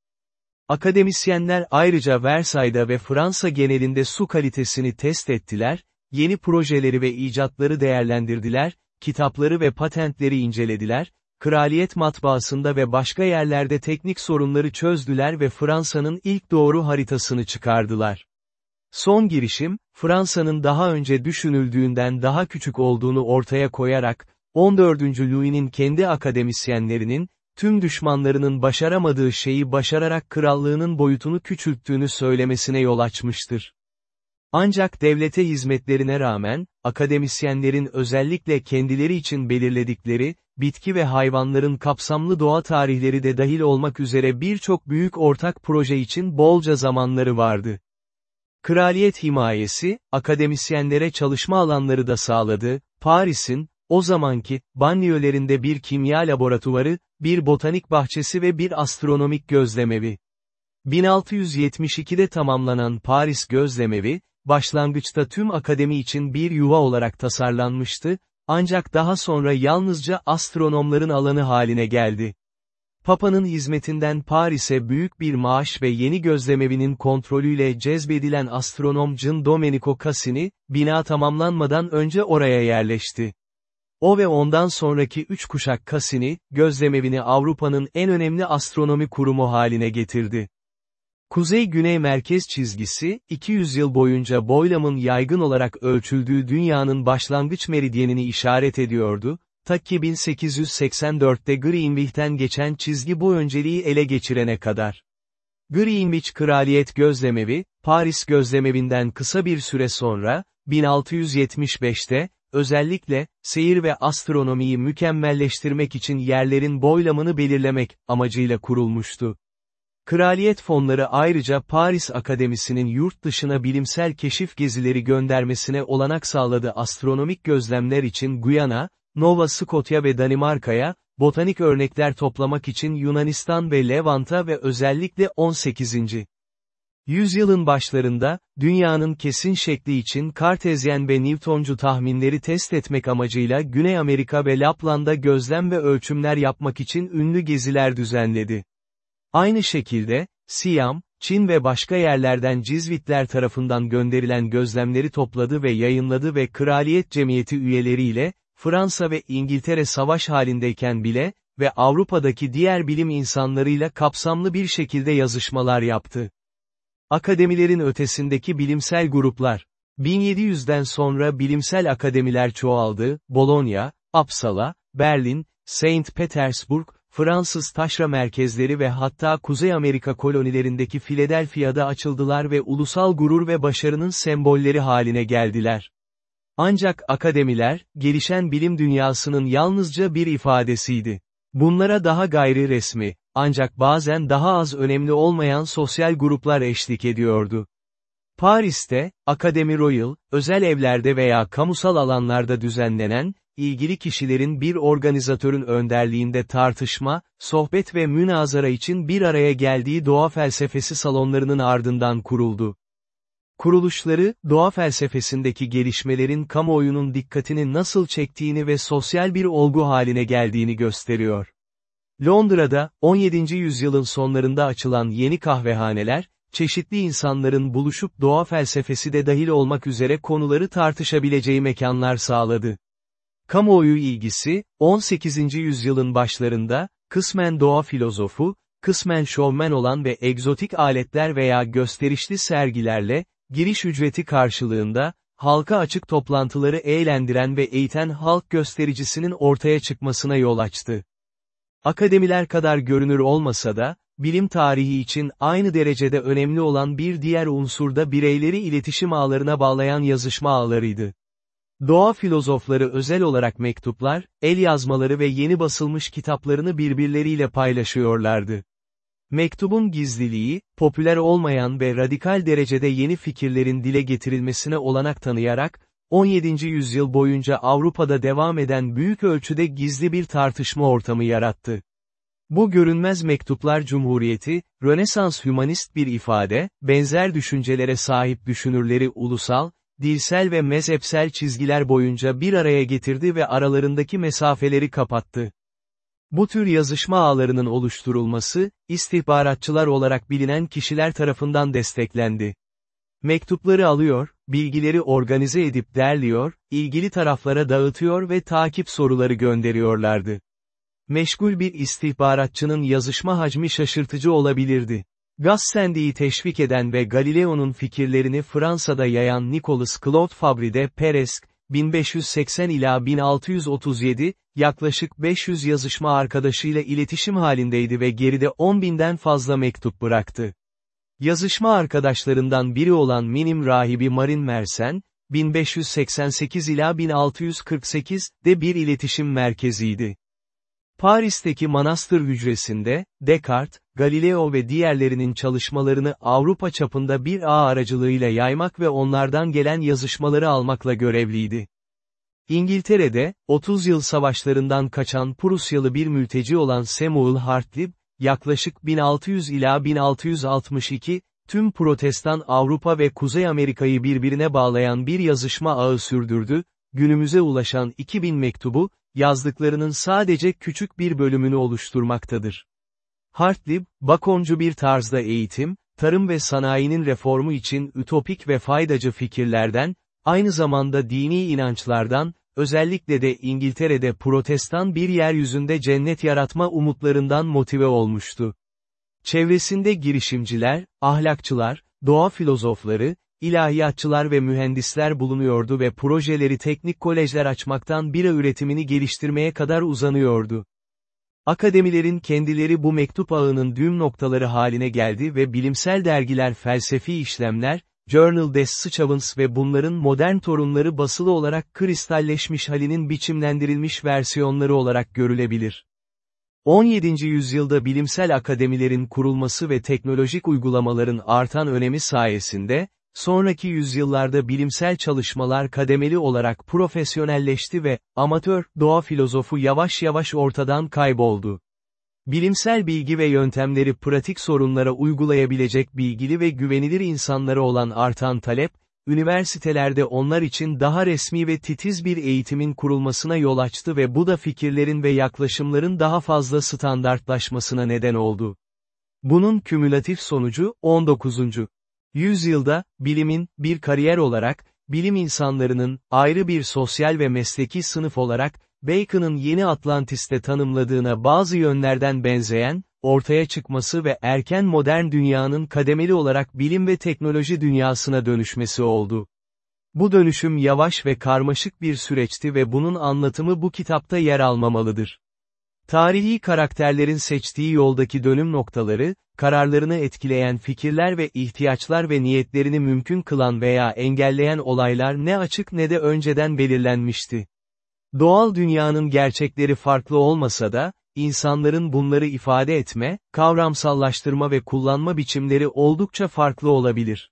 Akademisyenler ayrıca Versay'da ve Fransa genelinde su kalitesini test ettiler, yeni projeleri ve icatları değerlendirdiler, kitapları ve patentleri incelediler, kraliyet matbaasında ve başka yerlerde teknik sorunları çözdüler ve Fransa'nın ilk doğru haritasını çıkardılar. Son girişim, Fransa'nın daha önce düşünüldüğünden daha küçük olduğunu ortaya koyarak, 14. Louis'nin kendi akademisyenlerinin, tüm düşmanlarının başaramadığı şeyi başararak krallığının boyutunu küçülttüğünü söylemesine yol açmıştır. Ancak devlete hizmetlerine rağmen, akademisyenlerin özellikle kendileri için belirledikleri, bitki ve hayvanların kapsamlı doğa tarihleri de dahil olmak üzere birçok büyük ortak proje için bolca zamanları vardı. Kraliyet himayesi, akademisyenlere çalışma alanları da sağladı, Paris'in, o zamanki, banliyölerinde bir kimya laboratuvarı, bir botanik bahçesi ve bir astronomik gözlemevi. 1672'de tamamlanan Paris gözlemevi, başlangıçta tüm akademi için bir yuva olarak tasarlanmıştı, ancak daha sonra yalnızca astronomların alanı haline geldi. Papa'nın hizmetinden Paris'e büyük bir maaş ve yeni gözlemevinin kontrolüyle cezbedilen astronom Gian Domenico Cassini, bina tamamlanmadan önce oraya yerleşti. O ve ondan sonraki üç kuşak Cassini, gözlemevini Avrupa'nın en önemli astronomi kurumu haline getirdi. Kuzey-güney merkez çizgisi, 200 yıl boyunca boylamın yaygın olarak ölçüldüğü dünyanın başlangıç meridyenini işaret ediyordu, ta ki 1884'te Greenwich'ten geçen çizgi bu önceliği ele geçirene kadar. Greenwich Kraliyet Gözlemevi, Paris Gözlemevinden kısa bir süre sonra, 1675'te, özellikle, seyir ve astronomiyi mükemmelleştirmek için yerlerin boylamını belirlemek, amacıyla kurulmuştu. Kraliyet fonları ayrıca Paris Akademisi'nin yurt dışına bilimsel keşif gezileri göndermesine olanak sağladı astronomik gözlemler için Guyana, Nova Scotia ve Danimarka'ya, botanik örnekler toplamak için Yunanistan ve Levant'a ve özellikle 18. Yüzyılın başlarında, dünyanın kesin şekli için Kartezyen ve Newtoncu tahminleri test etmek amacıyla Güney Amerika ve Lapland'a gözlem ve ölçümler yapmak için ünlü geziler düzenledi. Aynı şekilde, Siam, Çin ve başka yerlerden Cizvitler tarafından gönderilen gözlemleri topladı ve yayınladı ve Kraliyet Cemiyeti üyeleriyle, Fransa ve İngiltere savaş halindeyken bile, ve Avrupa'daki diğer bilim insanlarıyla kapsamlı bir şekilde yazışmalar yaptı. Akademilerin ötesindeki bilimsel gruplar. 1700'den sonra bilimsel akademiler çoğaldı, Bologna, Uppsala, Berlin, Saint Petersburg, Fransız taşra merkezleri ve hatta Kuzey Amerika kolonilerindeki Philadelphia'da açıldılar ve ulusal gurur ve başarının sembolleri haline geldiler. Ancak akademiler, gelişen bilim dünyasının yalnızca bir ifadesiydi. Bunlara daha gayri resmi, ancak bazen daha az önemli olmayan sosyal gruplar eşlik ediyordu. Paris'te, Akademi Royal, özel evlerde veya kamusal alanlarda düzenlenen, ilgili kişilerin bir organizatörün önderliğinde tartışma, sohbet ve münazara için bir araya geldiği doğa felsefesi salonlarının ardından kuruldu. Kuruluşları, doğa felsefesindeki gelişmelerin kamuoyunun dikkatini nasıl çektiğini ve sosyal bir olgu haline geldiğini gösteriyor. Londra'da, 17. yüzyılın sonlarında açılan yeni kahvehaneler, çeşitli insanların buluşup doğa felsefesi de dahil olmak üzere konuları tartışabileceği mekanlar sağladı. Kamuoyu ilgisi, 18. yüzyılın başlarında, kısmen doğa filozofu, kısmen şovmen olan ve egzotik aletler veya gösterişli sergilerle, giriş ücreti karşılığında, halka açık toplantıları eğlendiren ve eğiten halk göstericisinin ortaya çıkmasına yol açtı. Akademiler kadar görünür olmasa da, bilim tarihi için aynı derecede önemli olan bir diğer unsur da bireyleri iletişim ağlarına bağlayan yazışma ağlarıydı. Doğa filozofları özel olarak mektuplar, el yazmaları ve yeni basılmış kitaplarını birbirleriyle paylaşıyorlardı. Mektubun gizliliği, popüler olmayan ve radikal derecede yeni fikirlerin dile getirilmesine olanak tanıyarak, 17. yüzyıl boyunca Avrupa'da devam eden büyük ölçüde gizli bir tartışma ortamı yarattı. Bu görünmez mektuplar cumhuriyeti, Rönesans hümanist bir ifade, benzer düşüncelere sahip düşünürleri ulusal, dilsel ve mezhepsel çizgiler boyunca bir araya getirdi ve aralarındaki mesafeleri kapattı. Bu tür yazışma ağlarının oluşturulması, istihbaratçılar olarak bilinen kişiler tarafından desteklendi. Mektupları alıyor, bilgileri organize edip derliyor, ilgili taraflara dağıtıyor ve takip soruları gönderiyorlardı. Meşgul bir istihbaratçının yazışma hacmi şaşırtıcı olabilirdi. Gassendi'yi teşvik eden ve Galileo'nun fikirlerini Fransa'da yayan Nicolas Claude Fabry de Peresk, 1580 ila 1637, yaklaşık 500 yazışma arkadaşıyla iletişim halindeydi ve geride 10 binden fazla mektup bıraktı. Yazışma arkadaşlarından biri olan Minim rahibi Marin Mersen, 1588 ila 1648 de bir iletişim merkeziydi. Paris'teki manastır hücresinde, Descartes, Galileo ve diğerlerinin çalışmalarını Avrupa çapında bir ağ aracılığıyla yaymak ve onlardan gelen yazışmaları almakla görevliydi. İngiltere'de, 30 yıl savaşlarından kaçan Prusyalı bir mülteci olan Samuel Hartlib, yaklaşık 1600 ila 1662, tüm Protestan Avrupa ve Kuzey Amerika'yı birbirine bağlayan bir yazışma ağı sürdürdü, günümüze ulaşan 2000 mektubu, yazdıklarının sadece küçük bir bölümünü oluşturmaktadır. Hartlib, Bakoncu bir tarzda eğitim, tarım ve sanayinin reformu için ütopik ve faydacı fikirlerden, aynı zamanda dini inançlardan, özellikle de İngiltere'de protestan bir yeryüzünde cennet yaratma umutlarından motive olmuştu. Çevresinde girişimciler, ahlakçılar, doğa filozofları, ilahiyatçılar ve mühendisler bulunuyordu ve projeleri teknik kolejler açmaktan bira üretimini geliştirmeye kadar uzanıyordu. Akademilerin kendileri bu mektup ağının düğüm noktaları haline geldi ve bilimsel dergiler felsefi işlemler, Journal des Sciences ve bunların modern torunları basılı olarak kristalleşmiş halinin biçimlendirilmiş versiyonları olarak görülebilir. 17. yüzyılda bilimsel akademilerin kurulması ve teknolojik uygulamaların artan önemi sayesinde, sonraki yüzyıllarda bilimsel çalışmalar kademeli olarak profesyonelleşti ve, amatör, doğa filozofu yavaş yavaş ortadan kayboldu. Bilimsel bilgi ve yöntemleri pratik sorunlara uygulayabilecek bilgili ve güvenilir insanlara olan artan talep, üniversitelerde onlar için daha resmi ve titiz bir eğitimin kurulmasına yol açtı ve bu da fikirlerin ve yaklaşımların daha fazla standartlaşmasına neden oldu. Bunun kümülatif sonucu, 19. yüzyılda, bilimin, bir kariyer olarak, bilim insanlarının, ayrı bir sosyal ve mesleki sınıf olarak, Bacon'ın yeni Atlantis'te tanımladığına bazı yönlerden benzeyen, ortaya çıkması ve erken modern dünyanın kademeli olarak bilim ve teknoloji dünyasına dönüşmesi oldu. Bu dönüşüm yavaş ve karmaşık bir süreçti ve bunun anlatımı bu kitapta yer almamalıdır. Tarihi karakterlerin seçtiği yoldaki dönüm noktaları, kararlarını etkileyen fikirler ve ihtiyaçlar ve niyetlerini mümkün kılan veya engelleyen olaylar ne açık ne de önceden belirlenmişti. Doğal dünyanın gerçekleri farklı olmasa da, insanların bunları ifade etme, kavramsallaştırma ve kullanma biçimleri oldukça farklı olabilir.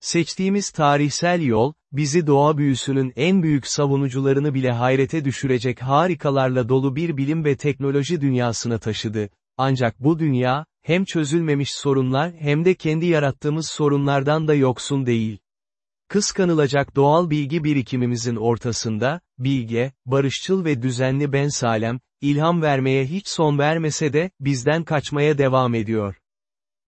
Seçtiğimiz tarihsel yol, bizi doğa büyüsünün en büyük savunucularını bile hayrete düşürecek harikalarla dolu bir bilim ve teknoloji dünyasına taşıdı. Ancak bu dünya, hem çözülmemiş sorunlar hem de kendi yarattığımız sorunlardan da yoksun değil. Kıskanılacak doğal bilgi birikimimizin ortasında, bilge, barışçıl ve düzenli Ben Salem, ilham vermeye hiç son vermese de, bizden kaçmaya devam ediyor.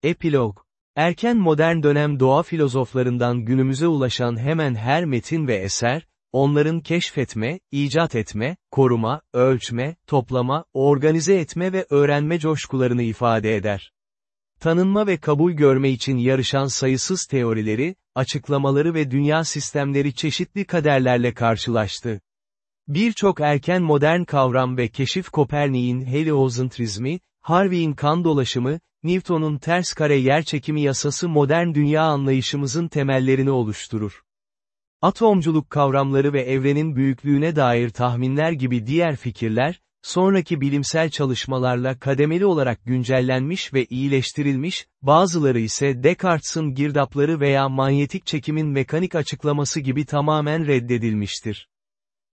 Epilog Erken modern dönem doğa filozoflarından günümüze ulaşan hemen her metin ve eser, onların keşfetme, icat etme, koruma, ölçme, toplama, organize etme ve öğrenme coşkularını ifade eder. Tanınma ve kabul görme için yarışan sayısız teorileri, açıklamaları ve dünya sistemleri çeşitli kaderlerle karşılaştı. Birçok erken modern kavram ve keşif Kopernik'in heliozentrizmi, Harvey'in kan dolaşımı, Newton'un ters kare yerçekimi yasası modern dünya anlayışımızın temellerini oluşturur. Atomculuk kavramları ve evrenin büyüklüğüne dair tahminler gibi diğer fikirler, sonraki bilimsel çalışmalarla kademeli olarak güncellenmiş ve iyileştirilmiş, bazıları ise Descartes'in girdapları veya manyetik çekimin mekanik açıklaması gibi tamamen reddedilmiştir.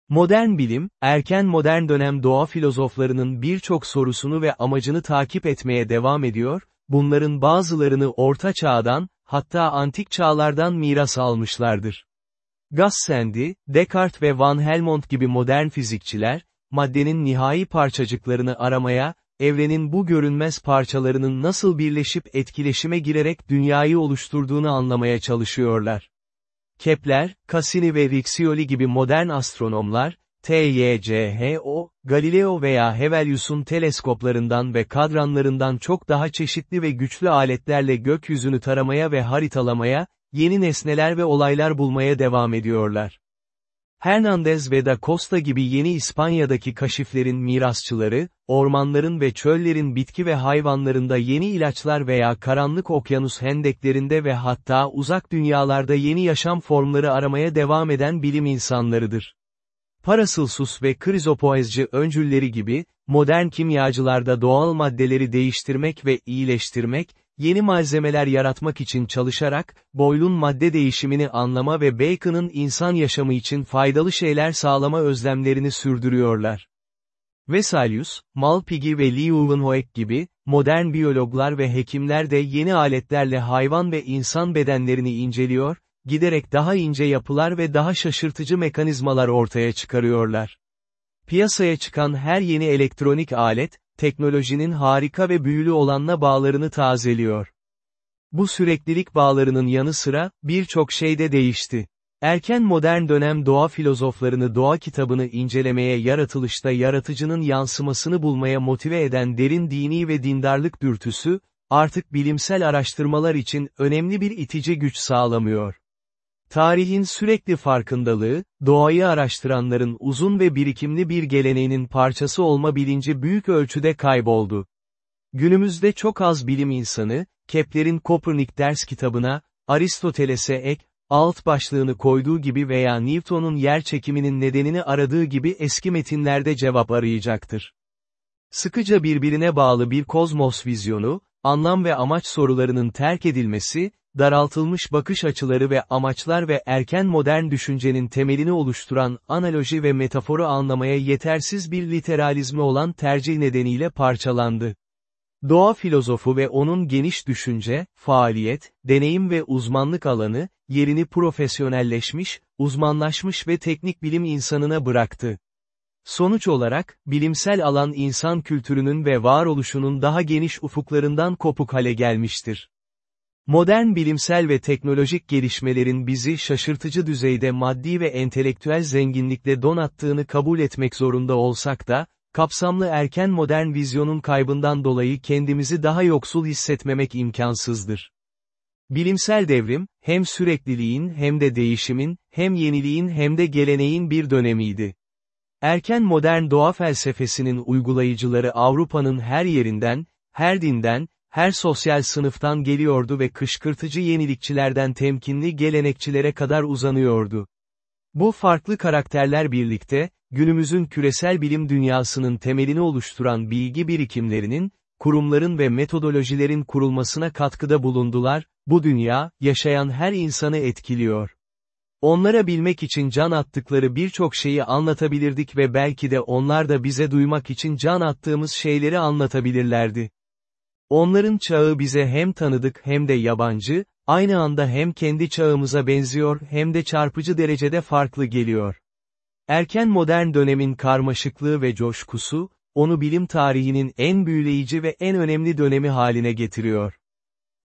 Modern bilim, erken modern dönem doğa filozoflarının birçok sorusunu ve amacını takip etmeye devam ediyor, bunların bazılarını orta çağdan, hatta antik çağlardan miras almışlardır. Gassendi, Descartes ve Van Helmont gibi modern fizikçiler, maddenin nihai parçacıklarını aramaya, evrenin bu görünmez parçalarının nasıl birleşip etkileşime girerek dünyayı oluşturduğunu anlamaya çalışıyorlar. Kepler, Cassini ve Riccioli gibi modern astronomlar, TYCHO, Galileo veya Hevelius'un teleskoplarından ve kadranlarından çok daha çeşitli ve güçlü aletlerle gökyüzünü taramaya ve haritalamaya, yeni nesneler ve olaylar bulmaya devam ediyorlar. Hernandez ve da Costa gibi yeni İspanya'daki kaşiflerin mirasçıları, ormanların ve çöllerin bitki ve hayvanlarında yeni ilaçlar veya karanlık okyanus hendeklerinde ve hatta uzak dünyalarda yeni yaşam formları aramaya devam eden bilim insanlarıdır. Paracelsus ve Krizopoezci öncülleri gibi, modern kimyacılarda doğal maddeleri değiştirmek ve iyileştirmek, yeni malzemeler yaratmak için çalışarak, Boyle'un madde değişimini anlama ve Bacon'ın insan yaşamı için faydalı şeyler sağlama özlemlerini sürdürüyorlar. Vesalius, Malpighi ve Leeuwenhoek gibi, modern biyologlar ve hekimler de yeni aletlerle hayvan ve insan bedenlerini inceliyor, giderek daha ince yapılar ve daha şaşırtıcı mekanizmalar ortaya çıkarıyorlar. Piyasaya çıkan her yeni elektronik alet, teknolojinin harika ve büyülü olanla bağlarını tazeliyor. Bu süreklilik bağlarının yanı sıra, birçok şey de değişti. Erken modern dönem doğa filozoflarını doğa kitabını incelemeye yaratılışta yaratıcının yansımasını bulmaya motive eden derin dini ve dindarlık dürtüsü, artık bilimsel araştırmalar için önemli bir itici güç sağlamıyor. Tarihin sürekli farkındalığı, doğayı araştıranların uzun ve birikimli bir geleneğinin parçası olma bilinci büyük ölçüde kayboldu. Günümüzde çok az bilim insanı, Kepler'in Kopernik ders kitabına, Aristoteles'e ek, alt başlığını koyduğu gibi veya Newton'un yer çekiminin nedenini aradığı gibi eski metinlerde cevap arayacaktır. Sıkıca birbirine bağlı bir kozmos vizyonu, anlam ve amaç sorularının terk edilmesi, daraltılmış bakış açıları ve amaçlar ve erken modern düşüncenin temelini oluşturan analoji ve metaforu anlamaya yetersiz bir literalizmi olan tercih nedeniyle parçalandı. Doğa filozofu ve onun geniş düşünce, faaliyet, deneyim ve uzmanlık alanı, yerini profesyonelleşmiş, uzmanlaşmış ve teknik bilim insanına bıraktı. Sonuç olarak, bilimsel alan insan kültürünün ve varoluşunun daha geniş ufuklarından kopuk hale gelmiştir. Modern bilimsel ve teknolojik gelişmelerin bizi şaşırtıcı düzeyde maddi ve entelektüel zenginlikle donattığını kabul etmek zorunda olsak da, kapsamlı erken modern vizyonun kaybından dolayı kendimizi daha yoksul hissetmemek imkansızdır. Bilimsel devrim, hem sürekliliğin hem de değişimin, hem yeniliğin hem de geleneğin bir dönemiydi. Erken modern doğa felsefesinin uygulayıcıları Avrupa'nın her yerinden, her dinden, her sosyal sınıftan geliyordu ve kışkırtıcı yenilikçilerden temkinli gelenekçilere kadar uzanıyordu. Bu farklı karakterler birlikte, günümüzün küresel bilim dünyasının temelini oluşturan bilgi birikimlerinin, kurumların ve metodolojilerin kurulmasına katkıda bulundular, bu dünya, yaşayan her insanı etkiliyor. Onlara bilmek için can attıkları birçok şeyi anlatabilirdik ve belki de onlar da bize duymak için can attığımız şeyleri anlatabilirlerdi. Onların çağı bize hem tanıdık hem de yabancı, aynı anda hem kendi çağımıza benziyor hem de çarpıcı derecede farklı geliyor. Erken modern dönemin karmaşıklığı ve coşkusu, onu bilim tarihinin en büyüleyici ve en önemli dönemi haline getiriyor.